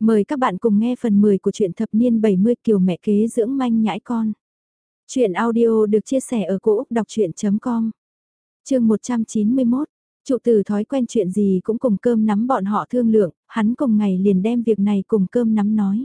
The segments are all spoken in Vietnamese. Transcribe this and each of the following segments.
Mời các bạn cùng nghe phần 10 của truyện thập niên 70 kiều mẹ kế dưỡng manh nhãi con. Chuyện audio được chia sẻ ở cỗ đọc chuyện.com Trường 191, trụ tử thói quen chuyện gì cũng cùng cơm nắm bọn họ thương lượng, hắn cùng ngày liền đem việc này cùng cơm nắm nói.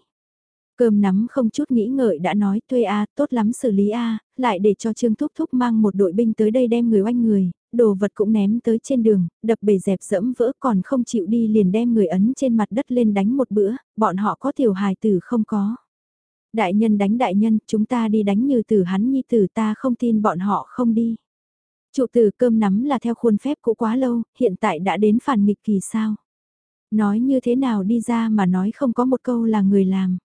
Cơm nắm không chút nghĩ ngợi đã nói thuê A, tốt lắm xử lý A, lại để cho Trương Thúc Thúc mang một đội binh tới đây đem người oanh người, đồ vật cũng ném tới trên đường, đập bể dẹp dẫm vỡ còn không chịu đi liền đem người ấn trên mặt đất lên đánh một bữa, bọn họ có tiểu hài tử không có. Đại nhân đánh đại nhân, chúng ta đi đánh như tử hắn nhi tử ta không tin bọn họ không đi. Trụ tử cơm nắm là theo khuôn phép cũ quá lâu, hiện tại đã đến phản nghịch kỳ sao. Nói như thế nào đi ra mà nói không có một câu là người làm.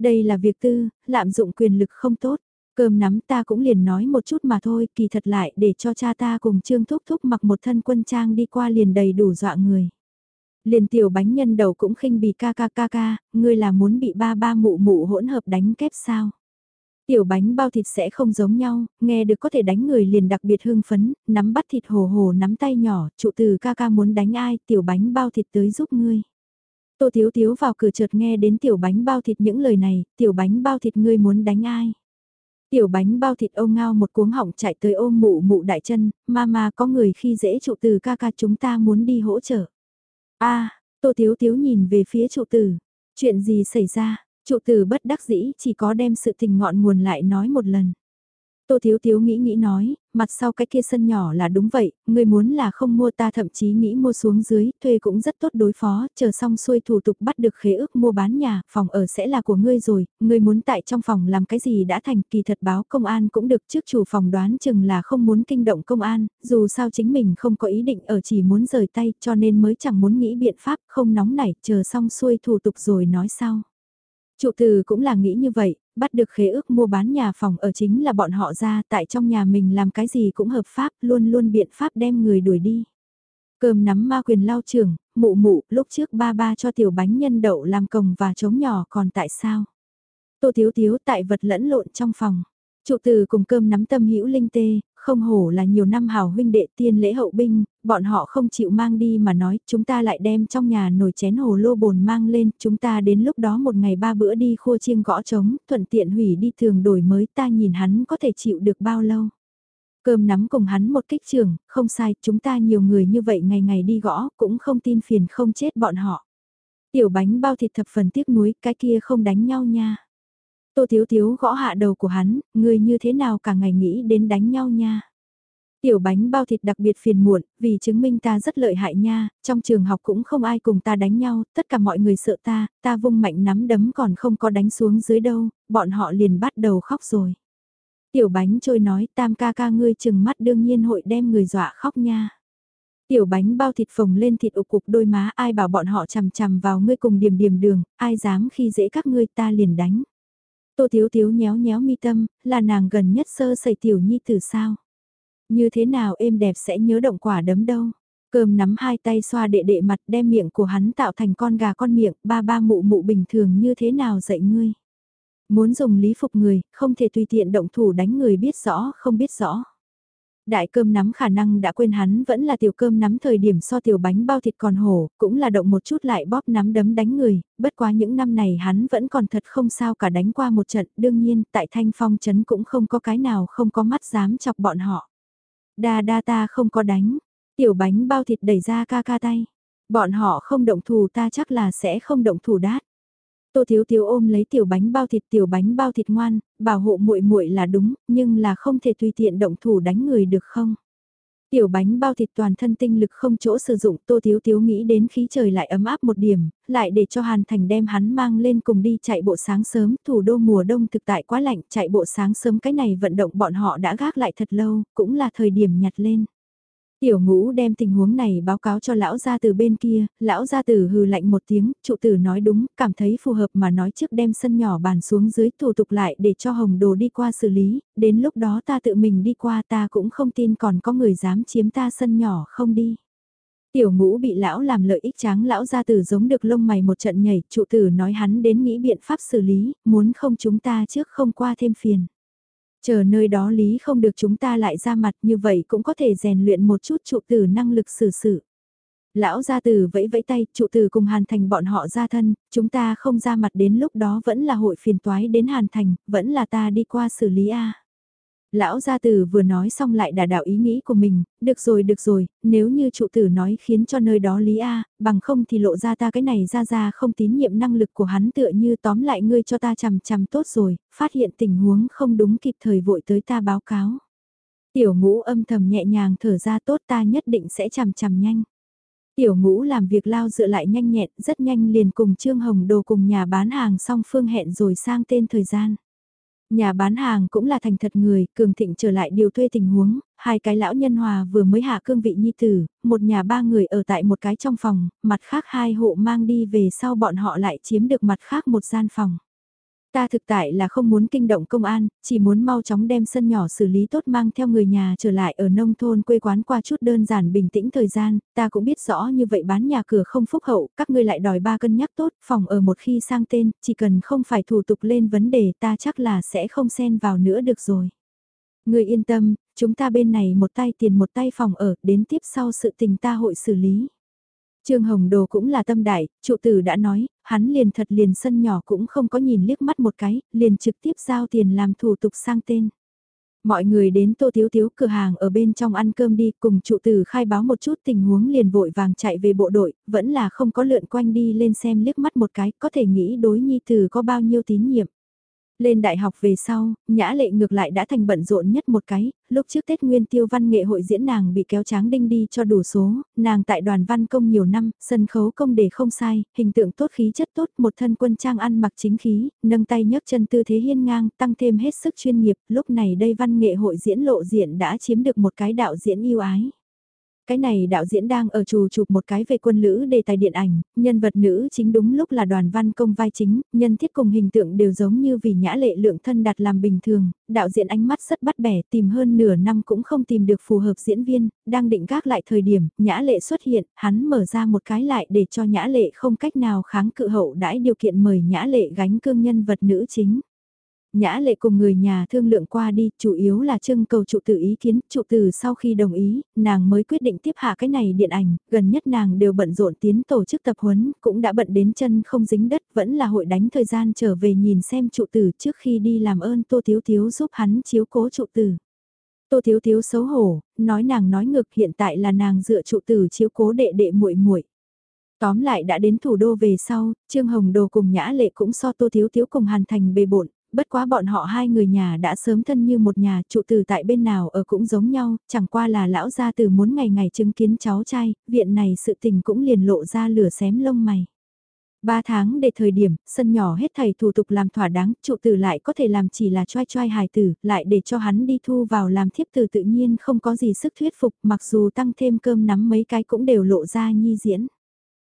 Đây là việc tư, lạm dụng quyền lực không tốt. Cơm nắm ta cũng liền nói một chút mà thôi, kỳ thật lại để cho cha ta cùng Trương Thúc Thúc mặc một thân quân trang đi qua liền đầy đủ dọa người. Liền tiểu bánh nhân đầu cũng khinh bì ca ca ca ca, ngươi là muốn bị ba ba mụ mụ hỗn hợp đánh kép sao? Tiểu bánh bao thịt sẽ không giống nhau, nghe được có thể đánh người liền đặc biệt hưng phấn, nắm bắt thịt hồ hồ nắm tay nhỏ, trụ từ ca ca muốn đánh ai, tiểu bánh bao thịt tới giúp ngươi. Tô Thiếu Thiếu vào cửa chợt nghe đến tiểu bánh bao thịt những lời này, tiểu bánh bao thịt ngươi muốn đánh ai. Tiểu bánh bao thịt ông ngao một cuống họng chạy tới ôm mụ mụ đại chân, mama có người khi dễ trụ từ ca ca chúng ta muốn đi hỗ trợ. a Tô Thiếu Thiếu nhìn về phía trụ tử, chuyện gì xảy ra, trụ tử bất đắc dĩ chỉ có đem sự tình ngọn nguồn lại nói một lần. Tô Thiếu Thiếu nghĩ nghĩ nói, mặt sau cái kia sân nhỏ là đúng vậy, người muốn là không mua ta thậm chí nghĩ mua xuống dưới, thuê cũng rất tốt đối phó, chờ xong xuôi thủ tục bắt được khế ước mua bán nhà, phòng ở sẽ là của ngươi rồi, ngươi muốn tại trong phòng làm cái gì đã thành kỳ thật báo công an cũng được trước chủ phòng đoán chừng là không muốn kinh động công an, dù sao chính mình không có ý định ở chỉ muốn rời tay cho nên mới chẳng muốn nghĩ biện pháp không nóng nảy, chờ xong xuôi thủ tục rồi nói sau. Trụ từ cũng là nghĩ như vậy, bắt được khế ước mua bán nhà phòng ở chính là bọn họ ra tại trong nhà mình làm cái gì cũng hợp pháp, luôn luôn biện pháp đem người đuổi đi. Cơm nắm ma quyền lao trưởng, mụ mụ, lúc trước ba ba cho tiểu bánh nhân đậu làm cồng và trống nhỏ còn tại sao? Tô thiếu thiếu tại vật lẫn lộn trong phòng. Trụ từ cùng cơm nắm tâm hữu linh tê, không hổ là nhiều năm hào huynh đệ tiên lễ hậu binh, bọn họ không chịu mang đi mà nói chúng ta lại đem trong nhà nồi chén hồ lô bồn mang lên, chúng ta đến lúc đó một ngày ba bữa đi khua chiêng gõ trống, thuận tiện hủy đi thường đổi mới ta nhìn hắn có thể chịu được bao lâu. Cơm nắm cùng hắn một kích trường, không sai, chúng ta nhiều người như vậy ngày ngày đi gõ, cũng không tin phiền không chết bọn họ. Tiểu bánh bao thịt thập phần tiếc nuối, cái kia không đánh nhau nha. Tô Thiếu Thiếu gõ hạ đầu của hắn, người như thế nào cả ngày nghĩ đến đánh nhau nha. Tiểu bánh bao thịt đặc biệt phiền muộn, vì chứng minh ta rất lợi hại nha, trong trường học cũng không ai cùng ta đánh nhau, tất cả mọi người sợ ta, ta vung mạnh nắm đấm còn không có đánh xuống dưới đâu, bọn họ liền bắt đầu khóc rồi. Tiểu bánh trôi nói tam ca ca ngươi chừng mắt đương nhiên hội đem người dọa khóc nha. Tiểu bánh bao thịt phồng lên thịt ục cục đôi má ai bảo bọn họ chằm chằm vào ngươi cùng điểm điểm đường, ai dám khi dễ các ngươi ta liền đánh. Tô Thiếu Thiếu nhéo nhéo mi tâm, là nàng gần nhất sơ sẩy tiểu nhi từ sao. Như thế nào êm đẹp sẽ nhớ động quả đấm đâu. Cơm nắm hai tay xoa đệ đệ mặt đem miệng của hắn tạo thành con gà con miệng, ba ba mụ mụ bình thường như thế nào dạy ngươi. Muốn dùng lý phục người, không thể tùy tiện động thủ đánh người biết rõ không biết rõ. Đại cơm nắm khả năng đã quên hắn vẫn là tiểu cơm nắm thời điểm so tiểu bánh bao thịt còn hổ, cũng là động một chút lại bóp nắm đấm đánh người, bất quá những năm này hắn vẫn còn thật không sao cả đánh qua một trận, đương nhiên tại thanh phong chấn cũng không có cái nào không có mắt dám chọc bọn họ. Đa đa ta không có đánh, tiểu bánh bao thịt đẩy ra ca ca tay, bọn họ không động thủ ta chắc là sẽ không động thủ đát. Tô Thiếu Thiếu ôm lấy tiểu bánh bao thịt tiểu bánh bao thịt ngoan, bảo hộ muội muội là đúng, nhưng là không thể tùy tiện động thủ đánh người được không? Tiểu bánh bao thịt toàn thân tinh lực không chỗ sử dụng Tô Thiếu Thiếu nghĩ đến khí trời lại ấm áp một điểm, lại để cho Hàn Thành đem hắn mang lên cùng đi chạy bộ sáng sớm, thủ đô mùa đông thực tại quá lạnh, chạy bộ sáng sớm cái này vận động bọn họ đã gác lại thật lâu, cũng là thời điểm nhặt lên. Tiểu ngũ đem tình huống này báo cáo cho lão gia từ bên kia, lão gia tử hừ lạnh một tiếng, trụ tử nói đúng, cảm thấy phù hợp mà nói trước đem sân nhỏ bàn xuống dưới thủ tục lại để cho hồng đồ đi qua xử lý, đến lúc đó ta tự mình đi qua ta cũng không tin còn có người dám chiếm ta sân nhỏ không đi. Tiểu ngũ bị lão làm lợi ích tráng lão gia tử giống được lông mày một trận nhảy, trụ tử nói hắn đến nghĩ biện pháp xử lý, muốn không chúng ta trước không qua thêm phiền. Chờ nơi đó lý không được chúng ta lại ra mặt như vậy cũng có thể rèn luyện một chút trụ tử năng lực xử sự. Lão gia tử vẫy vẫy tay, trụ tử cùng Hàn Thành bọn họ ra thân, chúng ta không ra mặt đến lúc đó vẫn là hội phiền toái đến Hàn Thành, vẫn là ta đi qua xử lý a. Lão gia tử vừa nói xong lại đả đạo ý nghĩ của mình, được rồi được rồi, nếu như trụ tử nói khiến cho nơi đó lý a, bằng không thì lộ ra ta cái này ra ra không tín nhiệm năng lực của hắn tựa như tóm lại ngươi cho ta chằm chằm tốt rồi, phát hiện tình huống không đúng kịp thời vội tới ta báo cáo. Tiểu ngũ âm thầm nhẹ nhàng thở ra tốt ta nhất định sẽ chằm chằm nhanh. Tiểu ngũ làm việc lao dựa lại nhanh nhẹn, rất nhanh liền cùng Trương Hồng Đồ cùng nhà bán hàng song phương hẹn rồi sang tên thời gian. Nhà bán hàng cũng là thành thật người, cường thịnh trở lại điều thuê tình huống, hai cái lão nhân hòa vừa mới hạ cương vị nhi tử, một nhà ba người ở tại một cái trong phòng, mặt khác hai hộ mang đi về sau bọn họ lại chiếm được mặt khác một gian phòng. Ta thực tại là không muốn kinh động công an, chỉ muốn mau chóng đem sân nhỏ xử lý tốt mang theo người nhà trở lại ở nông thôn quê quán qua chút đơn giản bình tĩnh thời gian, ta cũng biết rõ như vậy bán nhà cửa không phúc hậu, các ngươi lại đòi ba cân nhắc tốt, phòng ở một khi sang tên, chỉ cần không phải thủ tục lên vấn đề ta chắc là sẽ không xen vào nữa được rồi. Người yên tâm, chúng ta bên này một tay tiền một tay phòng ở, đến tiếp sau sự tình ta hội xử lý. Trương Hồng Đồ cũng là tâm đại, trụ tử đã nói, hắn liền thật liền sân nhỏ cũng không có nhìn liếc mắt một cái, liền trực tiếp giao tiền làm thủ tục sang tên. Mọi người đến tô thiếu thiếu cửa hàng ở bên trong ăn cơm đi cùng trụ tử khai báo một chút tình huống liền vội vàng chạy về bộ đội, vẫn là không có lượn quanh đi lên xem liếc mắt một cái, có thể nghĩ đối nhi tử có bao nhiêu tín nhiệm. Lên đại học về sau, Nhã Lệ ngược lại đã thành bận rộn nhất một cái, lúc trước Tết Nguyên Tiêu văn nghệ hội diễn nàng bị kéo tráng đinh đi cho đủ số, nàng tại đoàn văn công nhiều năm, sân khấu công để không sai, hình tượng tốt khí chất tốt, một thân quân trang ăn mặc chính khí, nâng tay nhấc chân tư thế hiên ngang, tăng thêm hết sức chuyên nghiệp, lúc này đây văn nghệ hội diễn lộ diện đã chiếm được một cái đạo diễn yêu ái. Cái này đạo diễn đang ở trù chụp một cái về quân lữ đề tài điện ảnh, nhân vật nữ chính đúng lúc là đoàn văn công vai chính, nhân thiết cùng hình tượng đều giống như vì nhã lệ lượng thân đặt làm bình thường, đạo diễn ánh mắt rất bắt bẻ tìm hơn nửa năm cũng không tìm được phù hợp diễn viên, đang định gác lại thời điểm, nhã lệ xuất hiện, hắn mở ra một cái lại để cho nhã lệ không cách nào kháng cự hậu đãi điều kiện mời nhã lệ gánh cương nhân vật nữ chính. Nhã lệ cùng người nhà thương lượng qua đi, chủ yếu là trưng cầu trụ tử ý kiến, trụ tử sau khi đồng ý, nàng mới quyết định tiếp hạ cái này điện ảnh, gần nhất nàng đều bận rộn tiến tổ chức tập huấn, cũng đã bận đến chân không dính đất, vẫn là hội đánh thời gian trở về nhìn xem trụ tử trước khi đi làm ơn Tô Thiếu Thiếu giúp hắn chiếu cố trụ tử. Tô Thiếu Thiếu xấu hổ, nói nàng nói ngược hiện tại là nàng dựa trụ tử chiếu cố đệ đệ muội muội. Tóm lại đã đến thủ đô về sau, Trương Hồng Đồ cùng Nhã Lệ cũng so Tô Thiếu Thiếu cùng Hàn Thành bề bộn, bất quá bọn họ hai người nhà đã sớm thân như một nhà, trụ từ tại bên nào ở cũng giống nhau, chẳng qua là lão gia từ muốn ngày ngày chứng kiến cháu trai, viện này sự tình cũng liền lộ ra lửa xém lông mày. Ba tháng để thời điểm, sân nhỏ hết thầy thủ tục làm thỏa đáng, trụ tử lại có thể làm chỉ là choai choai hài tử, lại để cho hắn đi thu vào làm thiếp tử tự nhiên không có gì sức thuyết phục, mặc dù tăng thêm cơm nắm mấy cái cũng đều lộ ra nhi diễn.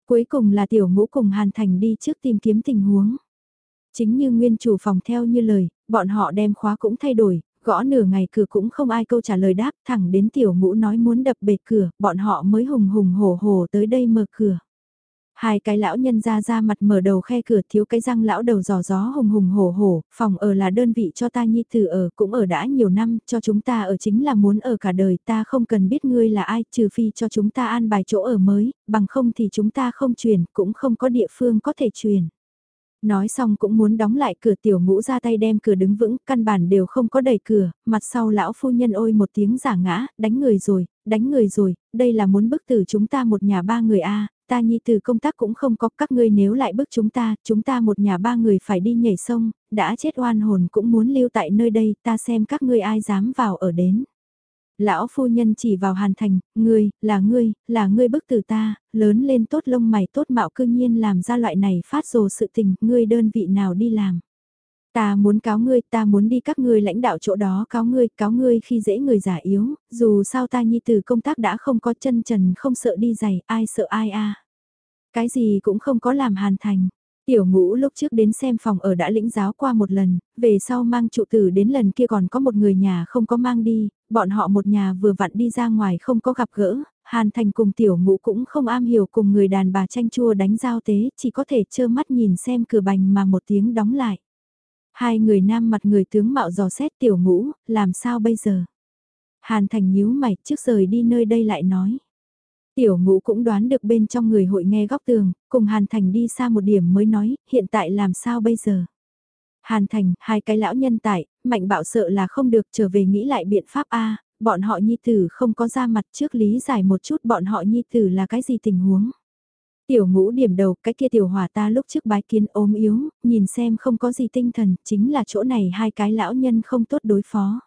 Cuối cùng là tiểu ngũ cùng Hàn Thành đi trước tìm kiếm tình huống. Chính như nguyên chủ phòng theo như lời, bọn họ đem khóa cũng thay đổi, gõ nửa ngày cửa cũng không ai câu trả lời đáp, thẳng đến tiểu ngũ nói muốn đập bể cửa, bọn họ mới hùng hùng hổ hổ tới đây mở cửa. Hai cái lão nhân ra ra mặt mở đầu khe cửa thiếu cái răng lão đầu giò gió hùng hùng hổ hổ, phòng ở là đơn vị cho ta nhi tử ở cũng ở đã nhiều năm, cho chúng ta ở chính là muốn ở cả đời ta không cần biết ngươi là ai trừ phi cho chúng ta an bài chỗ ở mới, bằng không thì chúng ta không truyền, cũng không có địa phương có thể truyền. Nói xong cũng muốn đóng lại cửa tiểu ngũ ra tay đem cửa đứng vững, căn bản đều không có đẩy cửa, mặt sau lão phu nhân ôi một tiếng giả ngã, đánh người rồi, đánh người rồi, đây là muốn bức tử chúng ta một nhà ba người a ta nhi từ công tác cũng không có các ngươi nếu lại bức chúng ta, chúng ta một nhà ba người phải đi nhảy sông, đã chết oan hồn cũng muốn lưu tại nơi đây, ta xem các ngươi ai dám vào ở đến. Lão phu nhân chỉ vào Hàn Thành, ngươi, là ngươi, là ngươi bức tử ta, lớn lên tốt lông mày tốt mạo cương nhiên làm ra loại này phát rồ sự tình, ngươi đơn vị nào đi làm. Ta muốn cáo ngươi, ta muốn đi các ngươi lãnh đạo chỗ đó cáo ngươi, cáo ngươi khi dễ người giả yếu, dù sao ta nhi từ công tác đã không có chân trần không sợ đi giày, ai sợ ai a Cái gì cũng không có làm Hàn Thành. Tiểu ngũ lúc trước đến xem phòng ở đã lĩnh giáo qua một lần, về sau mang trụ tử đến lần kia còn có một người nhà không có mang đi, bọn họ một nhà vừa vặn đi ra ngoài không có gặp gỡ, Hàn Thành cùng tiểu ngũ cũng không am hiểu cùng người đàn bà tranh chua đánh giao tế, chỉ có thể trơ mắt nhìn xem cửa bành mà một tiếng đóng lại. Hai người nam mặt người tướng mạo dò xét tiểu ngũ, làm sao bây giờ? Hàn Thành nhíu mày trước rời đi nơi đây lại nói. Tiểu ngũ cũng đoán được bên trong người hội nghe góc tường, cùng Hàn Thành đi xa một điểm mới nói, hiện tại làm sao bây giờ? Hàn Thành, hai cái lão nhân tại, mạnh bạo sợ là không được trở về nghĩ lại biện pháp A, bọn họ nhi tử không có ra mặt trước lý giải một chút bọn họ nhi tử là cái gì tình huống. Tiểu ngũ điểm đầu, cái kia tiểu hòa ta lúc trước bái kiến ốm yếu, nhìn xem không có gì tinh thần, chính là chỗ này hai cái lão nhân không tốt đối phó.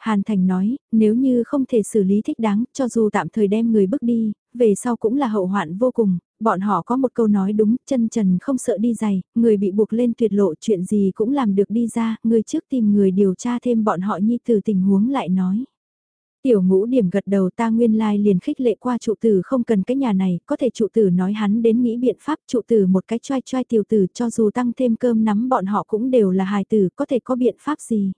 Hàn Thành nói, nếu như không thể xử lý thích đáng, cho dù tạm thời đem người bước đi, về sau cũng là hậu hoạn vô cùng, bọn họ có một câu nói đúng, chân trần không sợ đi giày, người bị buộc lên tuyệt lộ chuyện gì cũng làm được đi ra, người trước tìm người điều tra thêm bọn họ nhi từ tình huống lại nói. Tiểu ngũ điểm gật đầu ta nguyên lai like liền khích lệ qua trụ tử không cần cái nhà này, có thể trụ tử nói hắn đến nghĩ biện pháp trụ tử một cái choai choai tiểu tử cho dù tăng thêm cơm nắm bọn họ cũng đều là hài tử, có thể có biện pháp gì.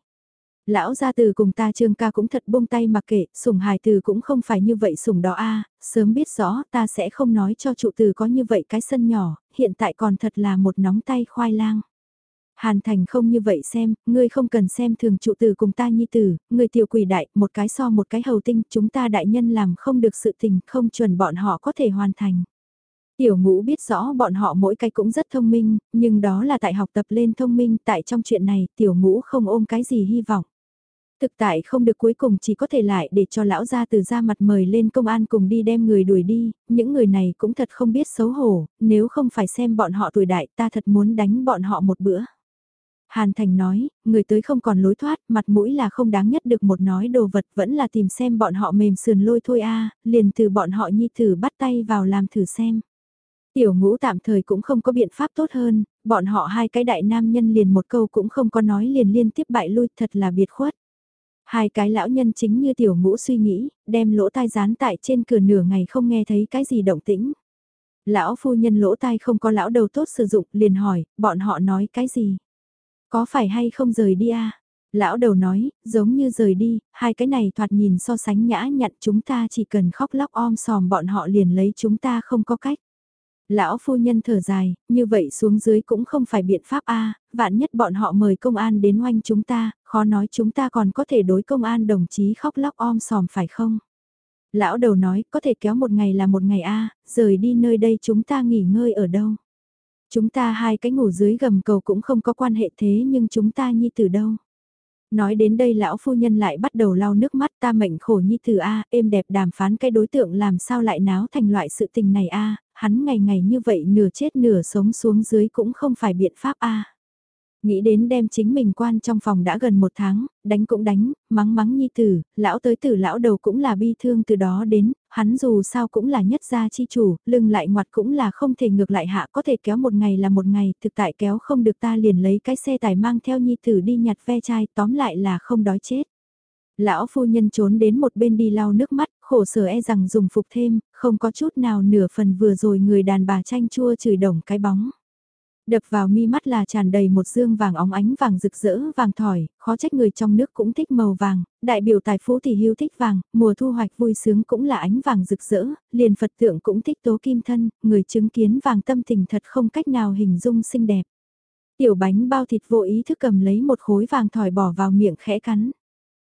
Lão gia từ cùng ta trương ca cũng thật buông tay mặc kệ, sủng hài từ cũng không phải như vậy sủng đó a sớm biết rõ ta sẽ không nói cho trụ từ có như vậy cái sân nhỏ, hiện tại còn thật là một nóng tay khoai lang. Hàn Thành không như vậy xem, ngươi không cần xem thường trụ tử cùng ta nhi tử, người tiểu quỷ đại, một cái so một cái hầu tinh, chúng ta đại nhân làm không được sự tình, không chuẩn bọn họ có thể hoàn thành. Tiểu ngũ biết rõ bọn họ mỗi cái cũng rất thông minh, nhưng đó là tại học tập lên thông minh, tại trong chuyện này tiểu ngũ không ôm cái gì hy vọng. Thực tại không được cuối cùng chỉ có thể lại để cho lão gia từ ra mặt mời lên công an cùng đi đem người đuổi đi, những người này cũng thật không biết xấu hổ, nếu không phải xem bọn họ tuổi đại ta thật muốn đánh bọn họ một bữa. Hàn Thành nói, người tới không còn lối thoát, mặt mũi là không đáng nhất được một nói đồ vật vẫn là tìm xem bọn họ mềm sườn lôi thôi a liền từ bọn họ nhi thử bắt tay vào làm thử xem. Tiểu ngũ tạm thời cũng không có biện pháp tốt hơn, bọn họ hai cái đại nam nhân liền một câu cũng không có nói liền liên tiếp bại lui thật là biệt khuất. Hai cái lão nhân chính như tiểu ngũ suy nghĩ, đem lỗ tai dán tại trên cửa nửa ngày không nghe thấy cái gì động tĩnh. Lão phu nhân lỗ tai không có lão đầu tốt sử dụng, liền hỏi, bọn họ nói cái gì? Có phải hay không rời đi à? Lão đầu nói, giống như rời đi, hai cái này thoạt nhìn so sánh nhã nhặn chúng ta chỉ cần khóc lóc om sòm bọn họ liền lấy chúng ta không có cách. Lão phu nhân thở dài, như vậy xuống dưới cũng không phải biện pháp a vạn nhất bọn họ mời công an đến oanh chúng ta, khó nói chúng ta còn có thể đối công an đồng chí khóc lóc om sòm phải không? Lão đầu nói, có thể kéo một ngày là một ngày a rời đi nơi đây chúng ta nghỉ ngơi ở đâu? Chúng ta hai cái ngủ dưới gầm cầu cũng không có quan hệ thế nhưng chúng ta nhi từ đâu? Nói đến đây lão phu nhân lại bắt đầu lau nước mắt ta mệnh khổ nhi từ A, êm đẹp đàm phán cái đối tượng làm sao lại náo thành loại sự tình này A, hắn ngày ngày như vậy nửa chết nửa sống xuống dưới cũng không phải biện pháp A. Nghĩ đến đem chính mình quan trong phòng đã gần một tháng, đánh cũng đánh, mắng mắng nhi tử, lão tới tử lão đầu cũng là bi thương từ đó đến, hắn dù sao cũng là nhất gia chi chủ, lưng lại ngoặt cũng là không thể ngược lại hạ có thể kéo một ngày là một ngày, thực tại kéo không được ta liền lấy cái xe tải mang theo nhi tử đi nhặt ve chai, tóm lại là không đói chết. Lão phu nhân trốn đến một bên đi lau nước mắt, khổ sở e rằng dùng phục thêm, không có chút nào nửa phần vừa rồi người đàn bà chanh chua chửi đồng cái bóng. Đập vào mi mắt là tràn đầy một dương vàng óng ánh vàng rực rỡ vàng thỏi, khó trách người trong nước cũng thích màu vàng, đại biểu tài phú thì hưu thích vàng, mùa thu hoạch vui sướng cũng là ánh vàng rực rỡ, liền Phật tượng cũng thích tố kim thân, người chứng kiến vàng tâm tình thật không cách nào hình dung xinh đẹp. Tiểu bánh bao thịt vô ý thức cầm lấy một khối vàng thỏi bỏ vào miệng khẽ cắn.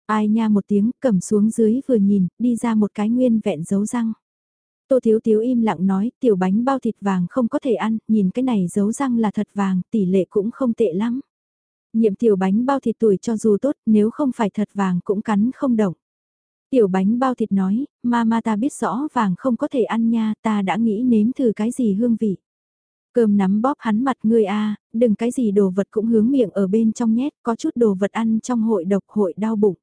Ai nha một tiếng cầm xuống dưới vừa nhìn, đi ra một cái nguyên vẹn dấu răng. Tô Thiếu Thiếu im lặng nói, tiểu bánh bao thịt vàng không có thể ăn, nhìn cái này giấu răng là thật vàng, tỷ lệ cũng không tệ lắm. Nhiệm tiểu bánh bao thịt tuổi cho dù tốt, nếu không phải thật vàng cũng cắn không động. Tiểu bánh bao thịt nói, mama ta biết rõ vàng không có thể ăn nha, ta đã nghĩ nếm thử cái gì hương vị. Cơm nắm bóp hắn mặt ngươi a đừng cái gì đồ vật cũng hướng miệng ở bên trong nhét, có chút đồ vật ăn trong hội độc hội đau bụng.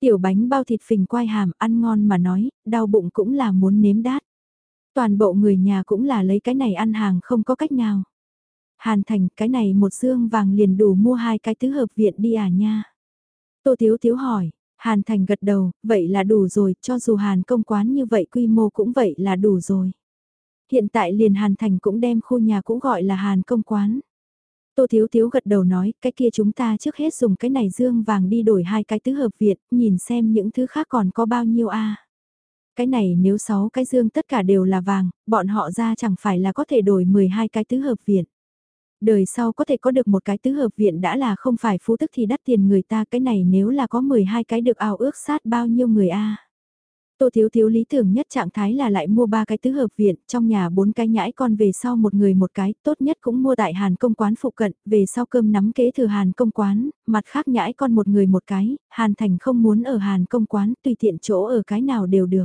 Tiểu bánh bao thịt phình quai hàm ăn ngon mà nói, đau bụng cũng là muốn nếm đát. Toàn bộ người nhà cũng là lấy cái này ăn hàng không có cách nào. Hàn thành cái này một dương vàng liền đủ mua hai cái tứ hợp viện đi à nha. Tô Thiếu Thiếu hỏi, Hàn thành gật đầu, vậy là đủ rồi, cho dù Hàn công quán như vậy quy mô cũng vậy là đủ rồi. Hiện tại liền Hàn thành cũng đem khu nhà cũng gọi là Hàn công quán. Tô Thiếu Thiếu gật đầu nói, cái kia chúng ta trước hết dùng cái này dương vàng đi đổi hai cái tứ hợp viện, nhìn xem những thứ khác còn có bao nhiêu a. Cái này nếu 6 cái dương tất cả đều là vàng, bọn họ ra chẳng phải là có thể đổi 12 cái tứ hợp viện. Đời sau có thể có được một cái tứ hợp viện đã là không phải phú tức thì đắt tiền người ta cái này nếu là có 12 cái được ao ước sát bao nhiêu người a Tô Thiếu Thiếu lý tưởng nhất trạng thái là lại mua ba cái tứ hợp viện, trong nhà bốn cái nhãi con về sau một người một cái, tốt nhất cũng mua tại Hàn công quán phụ cận, về sau cơm nắm kế thừa Hàn công quán, mặt khác nhãi con một người một cái, Hàn Thành không muốn ở Hàn công quán, tùy tiện chỗ ở cái nào đều được.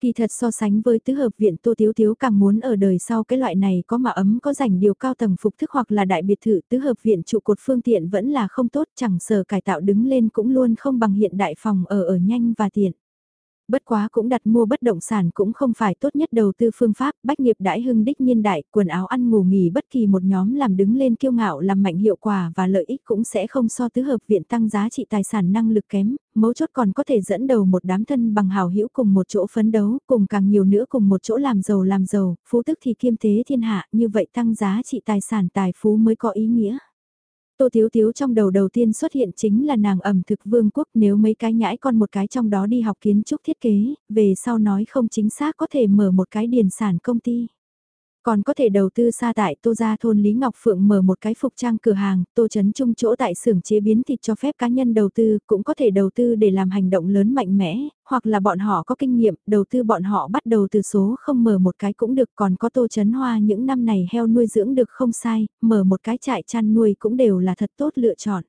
Kỳ thật so sánh với tứ hợp viện Tô Thiếu Thiếu càng muốn ở đời sau cái loại này có mà ấm có rảnh điều cao tầng phục thức hoặc là đại biệt thự tứ hợp viện trụ cột phương tiện vẫn là không tốt chẳng sở cải tạo đứng lên cũng luôn không bằng hiện đại phòng ở ở nhanh và tiện. Bất quá cũng đặt mua bất động sản cũng không phải tốt nhất đầu tư phương pháp, bách nghiệp đãi hưng đích nhiên đại, quần áo ăn ngủ nghỉ bất kỳ một nhóm làm đứng lên kiêu ngạo làm mạnh hiệu quả và lợi ích cũng sẽ không so tứ hợp viện tăng giá trị tài sản năng lực kém, mấu chốt còn có thể dẫn đầu một đám thân bằng hào hữu cùng một chỗ phấn đấu, cùng càng nhiều nữa cùng một chỗ làm giàu làm giàu, phú tức thì kiêm tế thiên hạ, như vậy tăng giá trị tài sản tài phú mới có ý nghĩa. Tô Thiếu Thiếu trong đầu đầu tiên xuất hiện chính là nàng ẩm thực vương quốc nếu mấy cái nhãi con một cái trong đó đi học kiến trúc thiết kế, về sau nói không chính xác có thể mở một cái điền sản công ty. Còn có thể đầu tư xa tại Tô Gia thôn Lý Ngọc Phượng mở một cái phục trang cửa hàng, Tô Trấn Trung chỗ tại xưởng chế biến thịt cho phép cá nhân đầu tư, cũng có thể đầu tư để làm hành động lớn mạnh mẽ, hoặc là bọn họ có kinh nghiệm, đầu tư bọn họ bắt đầu từ số không mở một cái cũng được, còn có Tô Trấn Hoa những năm này heo nuôi dưỡng được không sai, mở một cái trại chăn nuôi cũng đều là thật tốt lựa chọn.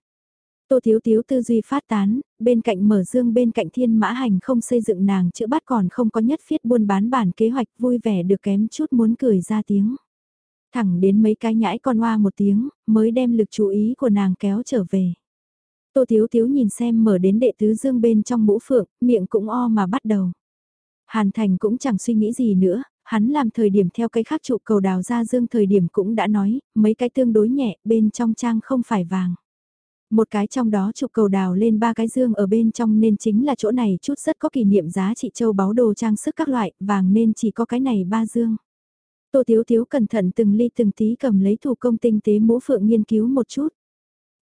Tô Thiếu Thiếu tư duy phát tán, bên cạnh mở dương bên cạnh thiên mã hành không xây dựng nàng chữa bắt còn không có nhất phiết buôn bán bản kế hoạch vui vẻ được kém chút muốn cười ra tiếng. Thẳng đến mấy cái nhãi con hoa một tiếng, mới đem lực chú ý của nàng kéo trở về. Tô Thiếu Thiếu nhìn xem mở đến đệ tứ dương bên trong mũ phượng, miệng cũng o mà bắt đầu. Hàn Thành cũng chẳng suy nghĩ gì nữa, hắn làm thời điểm theo cái khác trụ cầu đào ra dương thời điểm cũng đã nói, mấy cái tương đối nhẹ, bên trong trang không phải vàng. Một cái trong đó chụp cầu đào lên ba cái dương ở bên trong nên chính là chỗ này chút rất có kỷ niệm giá trị châu báu đồ trang sức các loại, vàng nên chỉ có cái này ba dương. Tô Thiếu Thiếu cẩn thận từng ly từng tí cầm lấy thủ công tinh tế mũ phượng nghiên cứu một chút.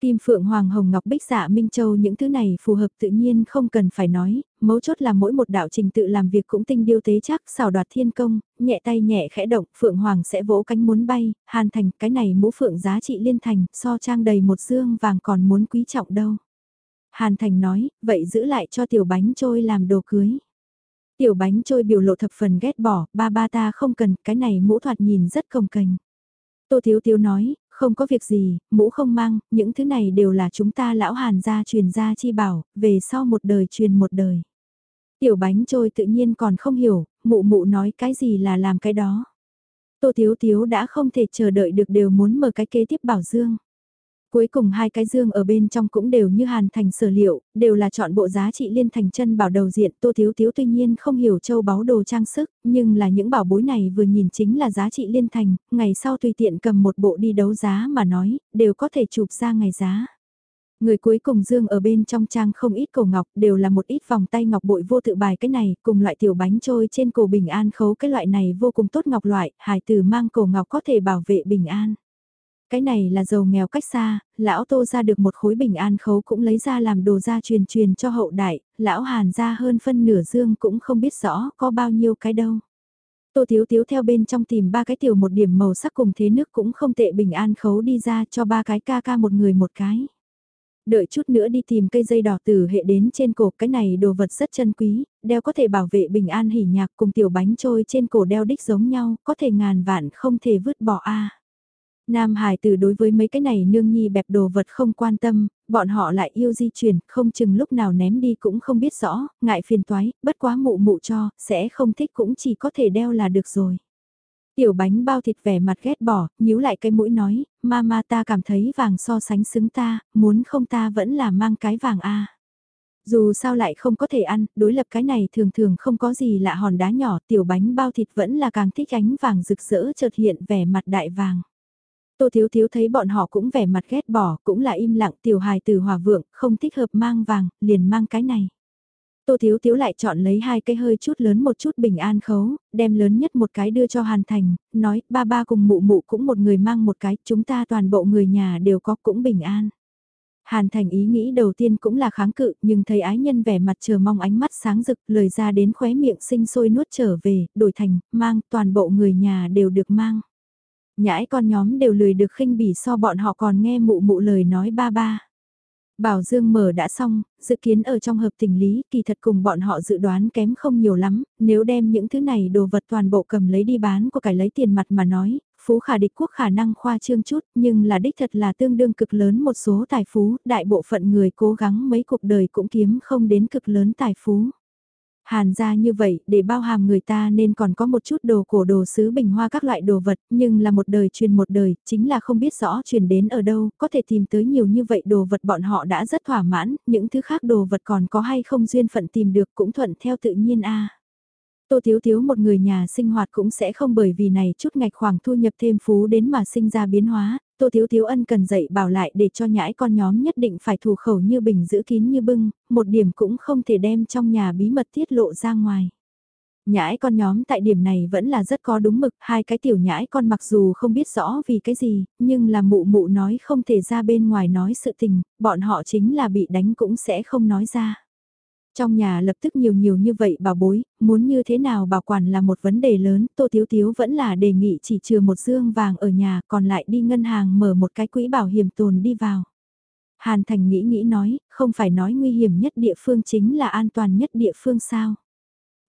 Kim Phượng Hoàng Hồng Ngọc Bích Dạ Minh Châu những thứ này phù hợp tự nhiên không cần phải nói, mấu chốt là mỗi một đạo trình tự làm việc cũng tinh điêu tế chắc, xảo đoạt thiên công, nhẹ tay nhẹ khẽ động, Phượng Hoàng sẽ vỗ cánh muốn bay, hàn thành cái này mũ Phượng giá trị liên thành, so trang đầy một dương vàng còn muốn quý trọng đâu. Hàn Thành nói, vậy giữ lại cho tiểu bánh trôi làm đồ cưới. Tiểu bánh trôi biểu lộ thập phần ghét bỏ, ba ba ta không cần, cái này mũ thoạt nhìn rất công cành. Tô Thiếu Thiếu nói, không có việc gì, mũ không mang, những thứ này đều là chúng ta lão hàn gia truyền gia chi bảo, về sau một đời truyền một đời. Tiểu bánh trôi tự nhiên còn không hiểu, mụ mụ nói cái gì là làm cái đó. Tô Thiếu Thiếu đã không thể chờ đợi được đều muốn mở cái kế tiếp bảo dương. Cuối cùng hai cái dương ở bên trong cũng đều như hàn thành sở liệu, đều là chọn bộ giá trị liên thành chân bảo đầu diện. Tô Thiếu Thiếu tuy nhiên không hiểu châu báu đồ trang sức, nhưng là những bảo bối này vừa nhìn chính là giá trị liên thành, ngày sau tùy tiện cầm một bộ đi đấu giá mà nói, đều có thể chụp ra ngày giá. Người cuối cùng dương ở bên trong trang không ít cổ ngọc, đều là một ít vòng tay ngọc bội vô tự bài cái này, cùng loại tiểu bánh trôi trên cổ bình an khấu cái loại này vô cùng tốt ngọc loại, hải tử mang cổ ngọc có thể bảo vệ bình an. Cái này là giàu nghèo cách xa, lão tô ra được một khối bình an khấu cũng lấy ra làm đồ gia truyền truyền cho hậu đại, lão hàn ra hơn phân nửa dương cũng không biết rõ có bao nhiêu cái đâu. Tô Thiếu Thiếu theo bên trong tìm ba cái tiểu một điểm màu sắc cùng thế nước cũng không tệ bình an khấu đi ra cho ba cái ca ca một người một cái. Đợi chút nữa đi tìm cây dây đỏ từ hệ đến trên cổ cái này đồ vật rất chân quý, đeo có thể bảo vệ bình an hỉ nhạc cùng tiểu bánh trôi trên cổ đeo đích giống nhau, có thể ngàn vạn không thể vứt bỏ a. Nam Hải tử đối với mấy cái này nương nhi bẹp đồ vật không quan tâm, bọn họ lại yêu di chuyển, không chừng lúc nào ném đi cũng không biết rõ, ngại phiền toái, bất quá mụ mụ cho, sẽ không thích cũng chỉ có thể đeo là được rồi. Tiểu bánh bao thịt vẻ mặt ghét bỏ, nhíu lại cái mũi nói, mama ta cảm thấy vàng so sánh xứng ta, muốn không ta vẫn là mang cái vàng a. Dù sao lại không có thể ăn, đối lập cái này thường thường không có gì lạ hòn đá nhỏ, tiểu bánh bao thịt vẫn là càng thích ánh vàng rực rỡ chợt hiện vẻ mặt đại vàng. Tô Thiếu Thiếu thấy bọn họ cũng vẻ mặt ghét bỏ, cũng là im lặng tiểu hài từ hòa vượng, không thích hợp mang vàng, liền mang cái này. Tô Thiếu Thiếu lại chọn lấy hai cái hơi chút lớn một chút bình an khấu, đem lớn nhất một cái đưa cho Hàn Thành, nói ba ba cùng mụ mụ cũng một người mang một cái, chúng ta toàn bộ người nhà đều có cũng bình an. Hàn Thành ý nghĩ đầu tiên cũng là kháng cự, nhưng thấy ái nhân vẻ mặt chờ mong ánh mắt sáng rực, lời ra đến khóe miệng sinh sôi nuốt trở về, đổi thành, mang, toàn bộ người nhà đều được mang. Nhãi con nhóm đều lười được khinh bỉ so bọn họ còn nghe mụ mụ lời nói ba ba. Bảo Dương mở đã xong, dự kiến ở trong hợp tình lý, kỳ thật cùng bọn họ dự đoán kém không nhiều lắm, nếu đem những thứ này đồ vật toàn bộ cầm lấy đi bán của cải lấy tiền mặt mà nói, phú khả địch quốc khả năng khoa trương chút, nhưng là đích thật là tương đương cực lớn một số tài phú, đại bộ phận người cố gắng mấy cuộc đời cũng kiếm không đến cực lớn tài phú. Hàn ra như vậy, để bao hàm người ta nên còn có một chút đồ cổ đồ sứ bình hoa các loại đồ vật, nhưng là một đời truyền một đời, chính là không biết rõ truyền đến ở đâu, có thể tìm tới nhiều như vậy đồ vật bọn họ đã rất thỏa mãn, những thứ khác đồ vật còn có hay không duyên phận tìm được cũng thuận theo tự nhiên a. Tô Thiếu Thiếu một người nhà sinh hoạt cũng sẽ không bởi vì này chút ngạch khoảng thu nhập thêm phú đến mà sinh ra biến hóa, Tô Thiếu Thiếu ân cần dạy bảo lại để cho nhãi con nhóm nhất định phải thủ khẩu như bình giữ kín như bưng, một điểm cũng không thể đem trong nhà bí mật tiết lộ ra ngoài. Nhãi con nhóm tại điểm này vẫn là rất có đúng mực, hai cái tiểu nhãi con mặc dù không biết rõ vì cái gì, nhưng là mụ mụ nói không thể ra bên ngoài nói sự tình, bọn họ chính là bị đánh cũng sẽ không nói ra. Trong nhà lập tức nhiều nhiều như vậy bảo bối, muốn như thế nào bảo quản là một vấn đề lớn, Tô Tiếu Tiếu vẫn là đề nghị chỉ trừ một dương vàng ở nhà còn lại đi ngân hàng mở một cái quỹ bảo hiểm tồn đi vào. Hàn Thành nghĩ nghĩ nói, không phải nói nguy hiểm nhất địa phương chính là an toàn nhất địa phương sao.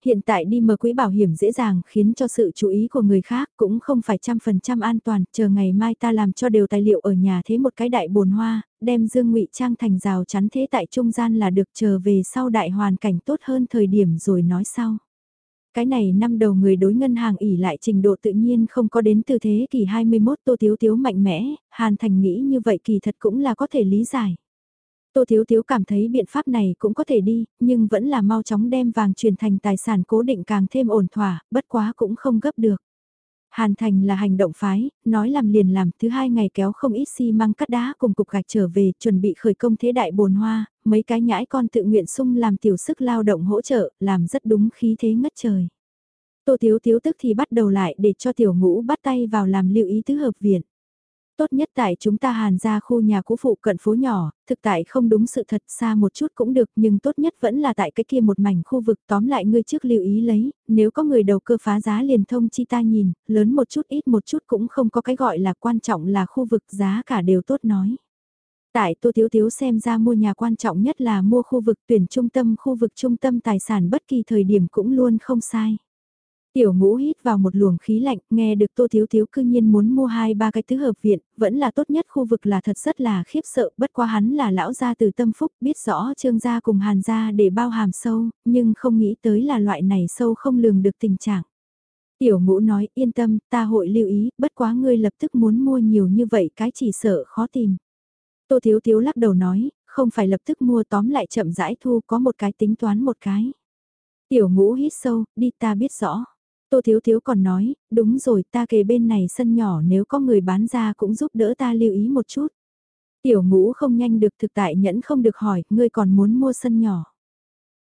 Hiện tại đi mở quỹ bảo hiểm dễ dàng khiến cho sự chú ý của người khác cũng không phải trăm phần trăm an toàn, chờ ngày mai ta làm cho đều tài liệu ở nhà thế một cái đại bồn hoa, đem dương ngụy trang thành rào chắn thế tại trung gian là được chờ về sau đại hoàn cảnh tốt hơn thời điểm rồi nói sau. Cái này năm đầu người đối ngân hàng ỉ lại trình độ tự nhiên không có đến từ thế kỷ 21 tô thiếu thiếu mạnh mẽ, Hàn Thành nghĩ như vậy kỳ thật cũng là có thể lý giải. Tô Thiếu Thiếu cảm thấy biện pháp này cũng có thể đi, nhưng vẫn là mau chóng đem vàng truyền thành tài sản cố định càng thêm ổn thỏa, bất quá cũng không gấp được. Hàn Thành là hành động phái, nói làm liền làm, thứ hai ngày kéo không ít xi măng cắt đá cùng cục gạch trở về, chuẩn bị khởi công thế đại bồn hoa, mấy cái nhãi con tự nguyện sung làm tiểu sức lao động hỗ trợ, làm rất đúng khí thế ngất trời. Tô Thiếu Thiếu tức thì bắt đầu lại để cho tiểu ngũ bắt tay vào làm lưu ý tứ hợp viện. Tốt nhất tại chúng ta hàn ra khu nhà cũ phụ cận phố nhỏ, thực tại không đúng sự thật xa một chút cũng được nhưng tốt nhất vẫn là tại cái kia một mảnh khu vực tóm lại ngươi trước lưu ý lấy, nếu có người đầu cơ phá giá liền thông chi ta nhìn, lớn một chút ít một chút cũng không có cái gọi là quan trọng là khu vực giá cả đều tốt nói. Tại Tô Thiếu Thiếu xem ra mua nhà quan trọng nhất là mua khu vực tuyển trung tâm khu vực trung tâm tài sản bất kỳ thời điểm cũng luôn không sai. Tiểu ngũ hít vào một luồng khí lạnh, nghe được Tô Thiếu Thiếu cư nhiên muốn mua hai ba cái tứ hợp viện, vẫn là tốt nhất khu vực là thật rất là khiếp sợ, bất quá hắn là lão gia từ tâm phúc, biết rõ trương gia cùng hàn gia để bao hàm sâu, nhưng không nghĩ tới là loại này sâu không lường được tình trạng. Tiểu ngũ nói yên tâm, ta hội lưu ý, bất quá ngươi lập tức muốn mua nhiều như vậy cái chỉ sợ khó tìm. Tô Thiếu Thiếu lắc đầu nói, không phải lập tức mua tóm lại chậm rãi thu có một cái tính toán một cái. Tiểu ngũ hít sâu, đi ta biết rõ. Tô Thiếu Thiếu còn nói, đúng rồi ta kề bên này sân nhỏ nếu có người bán ra cũng giúp đỡ ta lưu ý một chút. Tiểu ngũ không nhanh được thực tại nhẫn không được hỏi, ngươi còn muốn mua sân nhỏ.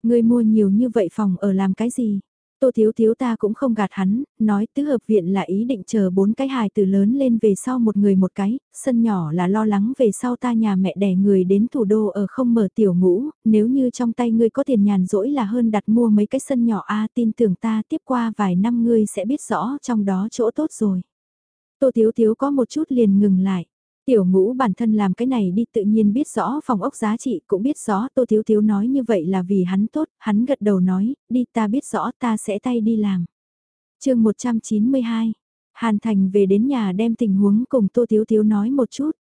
Ngươi mua nhiều như vậy phòng ở làm cái gì? Tô Thiếu Thiếu ta cũng không gạt hắn, nói tứ hợp viện là ý định chờ bốn cái hài từ lớn lên về sau một người một cái, sân nhỏ là lo lắng về sau ta nhà mẹ đẻ người đến thủ đô ở không mở tiểu ngũ, nếu như trong tay ngươi có tiền nhàn rỗi là hơn đặt mua mấy cái sân nhỏ a tin tưởng ta tiếp qua vài năm ngươi sẽ biết rõ trong đó chỗ tốt rồi. Tô Thiếu Thiếu có một chút liền ngừng lại. Tiểu ngũ bản thân làm cái này đi tự nhiên biết rõ phòng ốc giá trị cũng biết rõ Tô Thiếu Thiếu nói như vậy là vì hắn tốt, hắn gật đầu nói, đi ta biết rõ ta sẽ tay đi làm. chương 192, Hàn Thành về đến nhà đem tình huống cùng Tô Thiếu Thiếu nói một chút.